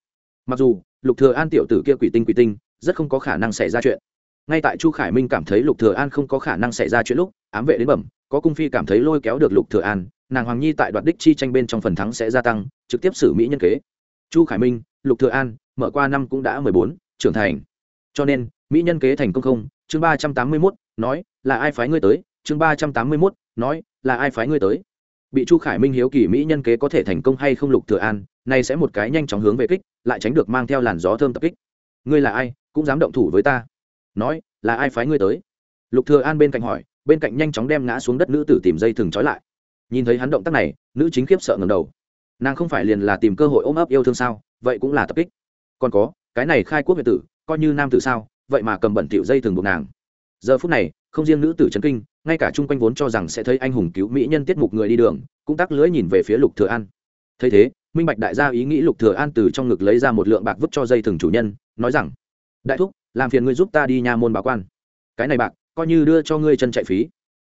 Mặc dù, lục thừa an tiểu tử kia quỷ tinh quỷ tinh, rất không có khả năng xảy ra chuyện. Ngay tại chu khải minh cảm thấy lục thừa an không có khả năng xảy ra chuyện lúc, ám vệ đến bẩm, có cung phi cảm thấy lôi kéo được lục thừa an nàng hoàng nhi tại đoạt đích chi tranh bên trong phần thắng sẽ gia tăng, trực tiếp xử mỹ nhân kế. Chu khải minh, lục thừa an, mở qua năm cũng đã mười bốn, trưởng thành. Cho nên, mỹ nhân kế thành công không? Chương ba trăm tám mươi mốt, nói, là ai phái ngươi tới? Chương ba trăm tám mươi mốt, nói, là ai phái ngươi tới? Bị chu khải minh hiếu kỳ mỹ nhân kế có thể thành công hay không lục thừa an nay sẽ một cái nhanh chóng hướng về kích, lại tránh được mang theo làn gió thơm tập kích. Ngươi là ai? Cũng dám động thủ với ta. Nói, là ai phái ngươi tới? Lục thừa an bên cạnh hỏi, bên cạnh nhanh chóng đem ngã xuống đất nữ tử tìm dây thừng trói lại nhìn thấy hắn động tác này, nữ chính khiếp sợ ngẩng đầu. Nàng không phải liền là tìm cơ hội ôm ấp yêu thương sao? Vậy cũng là tập kích. Còn có, cái này khai quốc việt tử, coi như nam tử sao, vậy mà cầm bẩn tiểu dây thừng buộc nàng. Giờ phút này, không riêng nữ tử trấn kinh, ngay cả chung quanh vốn cho rằng sẽ thấy anh hùng cứu mỹ nhân tiết mục người đi đường, cũng tắc lưỡi nhìn về phía lục thừa an. Thấy thế, minh bạch đại gia ý nghĩ lục thừa an từ trong ngực lấy ra một lượng bạc vứt cho dây thừng chủ nhân, nói rằng, đại thúc, làm phiền ngươi giúp ta đi nha môn báo quan. Cái này bạc, coi như đưa cho ngươi chân chạy phí.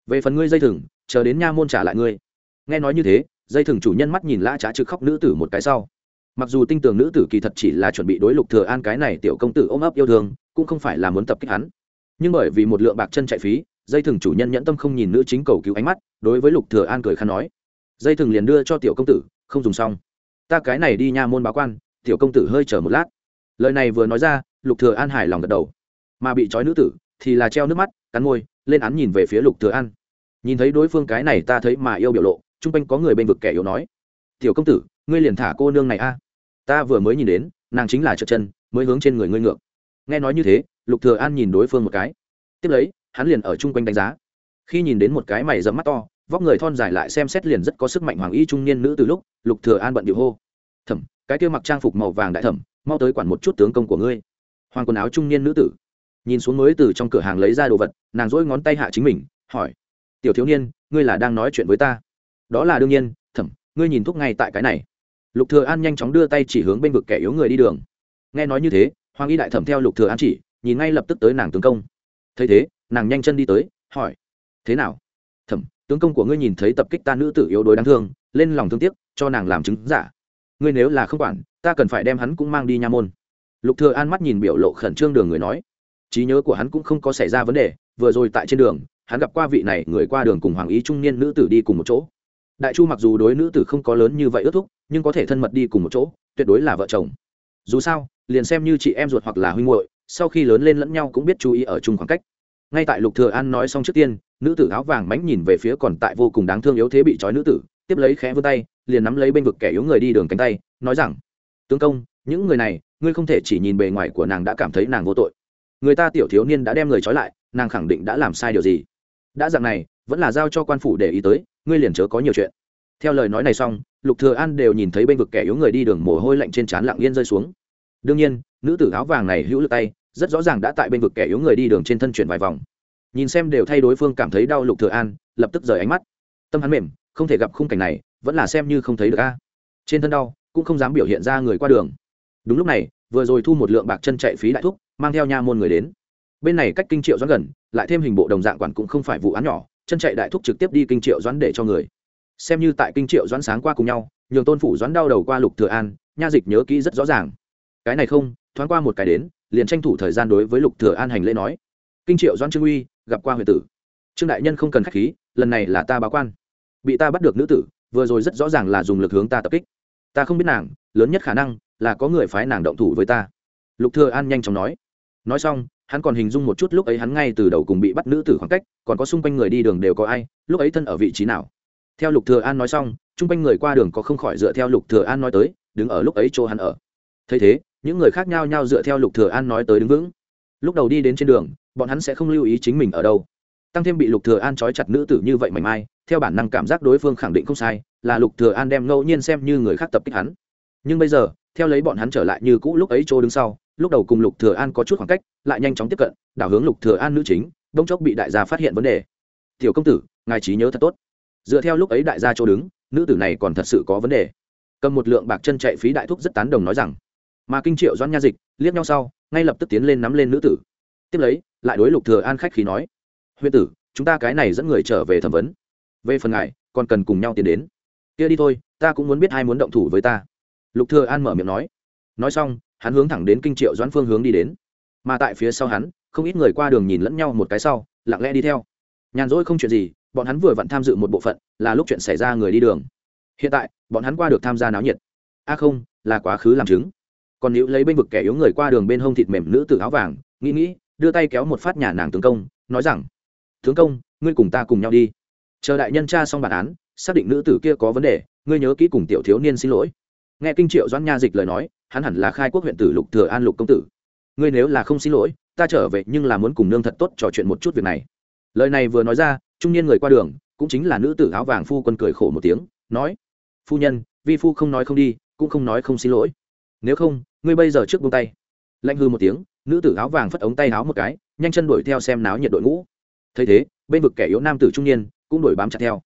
Về phần ngươi dây thừng chờ đến nha môn trả lại ngươi nghe nói như thế, dây thừng chủ nhân mắt nhìn lã trá trực khóc nữ tử một cái sau. Mặc dù tinh tường nữ tử kỳ thật chỉ là chuẩn bị đối lục thừa an cái này tiểu công tử ôm ấp yêu thương, cũng không phải là muốn tập kích hắn. Nhưng bởi vì một lượng bạc chân chạy phí, dây thừng chủ nhân nhẫn tâm không nhìn nữ chính cầu cứu ánh mắt, đối với lục thừa an cười khăn nói, dây thừng liền đưa cho tiểu công tử, không dùng xong. Ta cái này đi nha môn báo quan, tiểu công tử hơi chờ một lát. Lời này vừa nói ra, lục thừa an hài lòng gật đầu. Mà bị trói nữ tử thì là treo nước mắt, cắn môi, lên án nhìn về phía lục thừa an. Nhìn thấy đối phương cái này ta thấy mà yêu biểu lộ trung quanh có người bên vực kẻ yếu nói, tiểu công tử, ngươi liền thả cô nương này a. Ta vừa mới nhìn đến, nàng chính là trượt chân, mới hướng trên người ngươi ngược. Nghe nói như thế, lục thừa an nhìn đối phương một cái. Tiếp lấy, hắn liền ở trung quanh đánh giá. Khi nhìn đến một cái mày dẫm mắt to, vóc người thon dài lại xem xét liền rất có sức mạnh hoàng y trung niên nữ từ lúc, lục thừa an bận điệu hô, thẩm, cái kia mặc trang phục màu vàng đại thẩm, mau tới quản một chút tướng công của ngươi. Hoàng quần áo trung niên nữ tử nhìn xuống mới từ trong cửa hàng lấy ra đồ vật, nàng dỗi ngón tay hạ chính mình, hỏi, tiểu thiếu niên, ngươi là đang nói chuyện với ta? Đó là đương nhiên, thẩm, ngươi nhìn thúc ngay tại cái này. Lục thừa an nhanh chóng đưa tay chỉ hướng bên vực kẻ yếu người đi đường. Nghe nói như thế, hoàng y đại thẩm theo lục thừa an chỉ, nhìn ngay lập tức tới nàng tướng công. Thấy thế, nàng nhanh chân đi tới, hỏi, thế nào? Thẩm, tướng công của ngươi nhìn thấy tập kích ta nữ tử yếu đuối đáng thương, lên lòng thương tiếc, cho nàng làm chứng giả. Ngươi nếu là không quản, ta cần phải đem hắn cũng mang đi nha môn. Lục thừa an mắt nhìn biểu lộ khẩn trương đường người nói. Trí nhớ của hắn cũng không có xảy ra vấn đề, vừa rồi tại trên đường, hắn gặp qua vị này người qua đường cùng hoàng ý trung niên nữ tử đi cùng một chỗ đại chu mặc dù đối nữ tử không có lớn như vậy ước thúc, nhưng có thể thân mật đi cùng một chỗ, tuyệt đối là vợ chồng. Dù sao, liền xem như chị em ruột hoặc là huynh muội, sau khi lớn lên lẫn nhau cũng biết chú ý ở chung khoảng cách. Ngay tại lục thừa an nói xong trước tiên, nữ tử áo vàng mánh nhìn về phía còn tại vô cùng đáng thương yếu thế bị trói nữ tử, tiếp lấy khẽ vươn tay, liền nắm lấy bên vực kẻ yếu người đi đường cánh tay, nói rằng, tướng công, những người này, ngươi không thể chỉ nhìn bề ngoài của nàng đã cảm thấy nàng vô tội. Người ta tiểu thiếu niên đã đem người trói lại, nàng khẳng định đã làm sai điều gì. Đã dạng này, vẫn là giao cho quan phủ để ý tới ngươi liền chớ có nhiều chuyện. Theo lời nói này xong, lục thừa an đều nhìn thấy bên vực kẻ yếu người đi đường mồ hôi lạnh trên trán lặng yên rơi xuống. Đương nhiên, nữ tử áo vàng này hữu lực tay, rất rõ ràng đã tại bên vực kẻ yếu người đi đường trên thân chuyển vài vòng. Nhìn xem đều thay đối phương cảm thấy đau lục thừa an, lập tức rời ánh mắt. Tâm hắn mềm, không thể gặp khung cảnh này, vẫn là xem như không thấy được a. Trên thân đau, cũng không dám biểu hiện ra người qua đường. Đúng lúc này, vừa rồi thu một lượng bạc chân chạy phí đại thúc, mang theo nha môn người đến. Bên này cách kinh triệu doãn gần, lại thêm hình bộ đồng dạng quản cũng không phải vụ án nhỏ chân chạy đại thúc trực tiếp đi kinh triệu doãn để cho người. Xem như tại kinh triệu doãn sáng qua cùng nhau, nhường tôn phủ doãn đau đầu qua lục thừa an, nha dịch nhớ kỹ rất rõ ràng. Cái này không, thoáng qua một cái đến, liền tranh thủ thời gian đối với lục thừa an hành lễ nói. Kinh triệu doãn trương uy, gặp qua huyện tử. Trương đại nhân không cần khách khí, lần này là ta báo quan. Bị ta bắt được nữ tử, vừa rồi rất rõ ràng là dùng lực hướng ta tập kích. Ta không biết nàng, lớn nhất khả năng là có người phái nàng động thủ với ta. Lục thừa an nhanh chóng nói nói xong, hắn còn hình dung một chút lúc ấy hắn ngay từ đầu cùng bị bắt nữ tử khoảng cách, còn có xung quanh người đi đường đều có ai, lúc ấy thân ở vị trí nào. Theo lục thừa an nói xong chung quanh người qua đường có không khỏi dựa theo lục thừa an nói tới, đứng ở lúc ấy chỗ hắn ở. Thấy thế, những người khác nhau nhau dựa theo lục thừa an nói tới đứng vững. Lúc đầu đi đến trên đường, bọn hắn sẽ không lưu ý chính mình ở đâu. Tăng thêm bị lục thừa an trói chặt nữ tử như vậy mảnh mai, theo bản năng cảm giác đối phương khẳng định không sai, là lục thừa an đem ngẫu nhiên xem như người khác tập kích hắn. Nhưng bây giờ, theo lấy bọn hắn trở lại như cũ lúc ấy chỗ đứng sau lúc đầu cùng lục thừa an có chút khoảng cách, lại nhanh chóng tiếp cận, đảo hướng lục thừa an nữ chính đông chốc bị đại gia phát hiện vấn đề. Tiểu công tử, ngài trí nhớ thật tốt. Dựa theo lúc ấy đại gia chỗ đứng, nữ tử này còn thật sự có vấn đề. Cầm một lượng bạc chân chạy phí đại thúc rất tán đồng nói rằng, mà kinh triệu doãn nha dịch, liếc nhau sau, ngay lập tức tiến lên nắm lên nữ tử. Tiếp lấy, lại đối lục thừa an khách khí nói huyện tử, chúng ta cái này dẫn người trở về thẩm vấn. Về phần ngài, còn cần cùng nhau tiến đến. Kia đi thôi, ta cũng muốn biết ai muốn động thủ với ta. Lục thừa an mở miệng nói. Nói xong hắn hướng thẳng đến kinh triệu doãn phương hướng đi đến. Mà tại phía sau hắn, không ít người qua đường nhìn lẫn nhau một cái sau, lặng lẽ đi theo. Nhàn rỗi không chuyện gì, bọn hắn vừa vặn tham dự một bộ phận, là lúc chuyện xảy ra người đi đường. Hiện tại, bọn hắn qua được tham gia náo nhiệt. A không, là quá khứ làm chứng. Còn nữ lấy bên vực kẻ yếu người qua đường bên hông thịt mềm nữ tử áo vàng, nghĩ nghĩ, đưa tay kéo một phát nhà nàng tướng công, nói rằng, tướng công, ngươi cùng ta cùng nhau đi. Chờ đại nhân tra xong bản án, xác định nữ tử kia có vấn đề, ngươi nhớ kỹ cùng tiểu thiếu niên xin lỗi. Nghe kinh triệu doãn nha dịch lời nói hắn hẳn là khai quốc huyện tử lục thừa an lục công tử. Ngươi nếu là không xin lỗi, ta trở về nhưng là muốn cùng nương thật tốt trò chuyện một chút việc này. Lời này vừa nói ra, trung niên người qua đường, cũng chính là nữ tử áo vàng phu quân cười khổ một tiếng, nói, phu nhân, vi phu không nói không đi, cũng không nói không xin lỗi. Nếu không, ngươi bây giờ trước buông tay. Lạnh hư một tiếng, nữ tử áo vàng phất ống tay áo một cái, nhanh chân đuổi theo xem náo nhiệt đội ngũ. Thấy thế, bên vực kẻ yếu nam tử trung niên cũng đuổi bám chặt theo.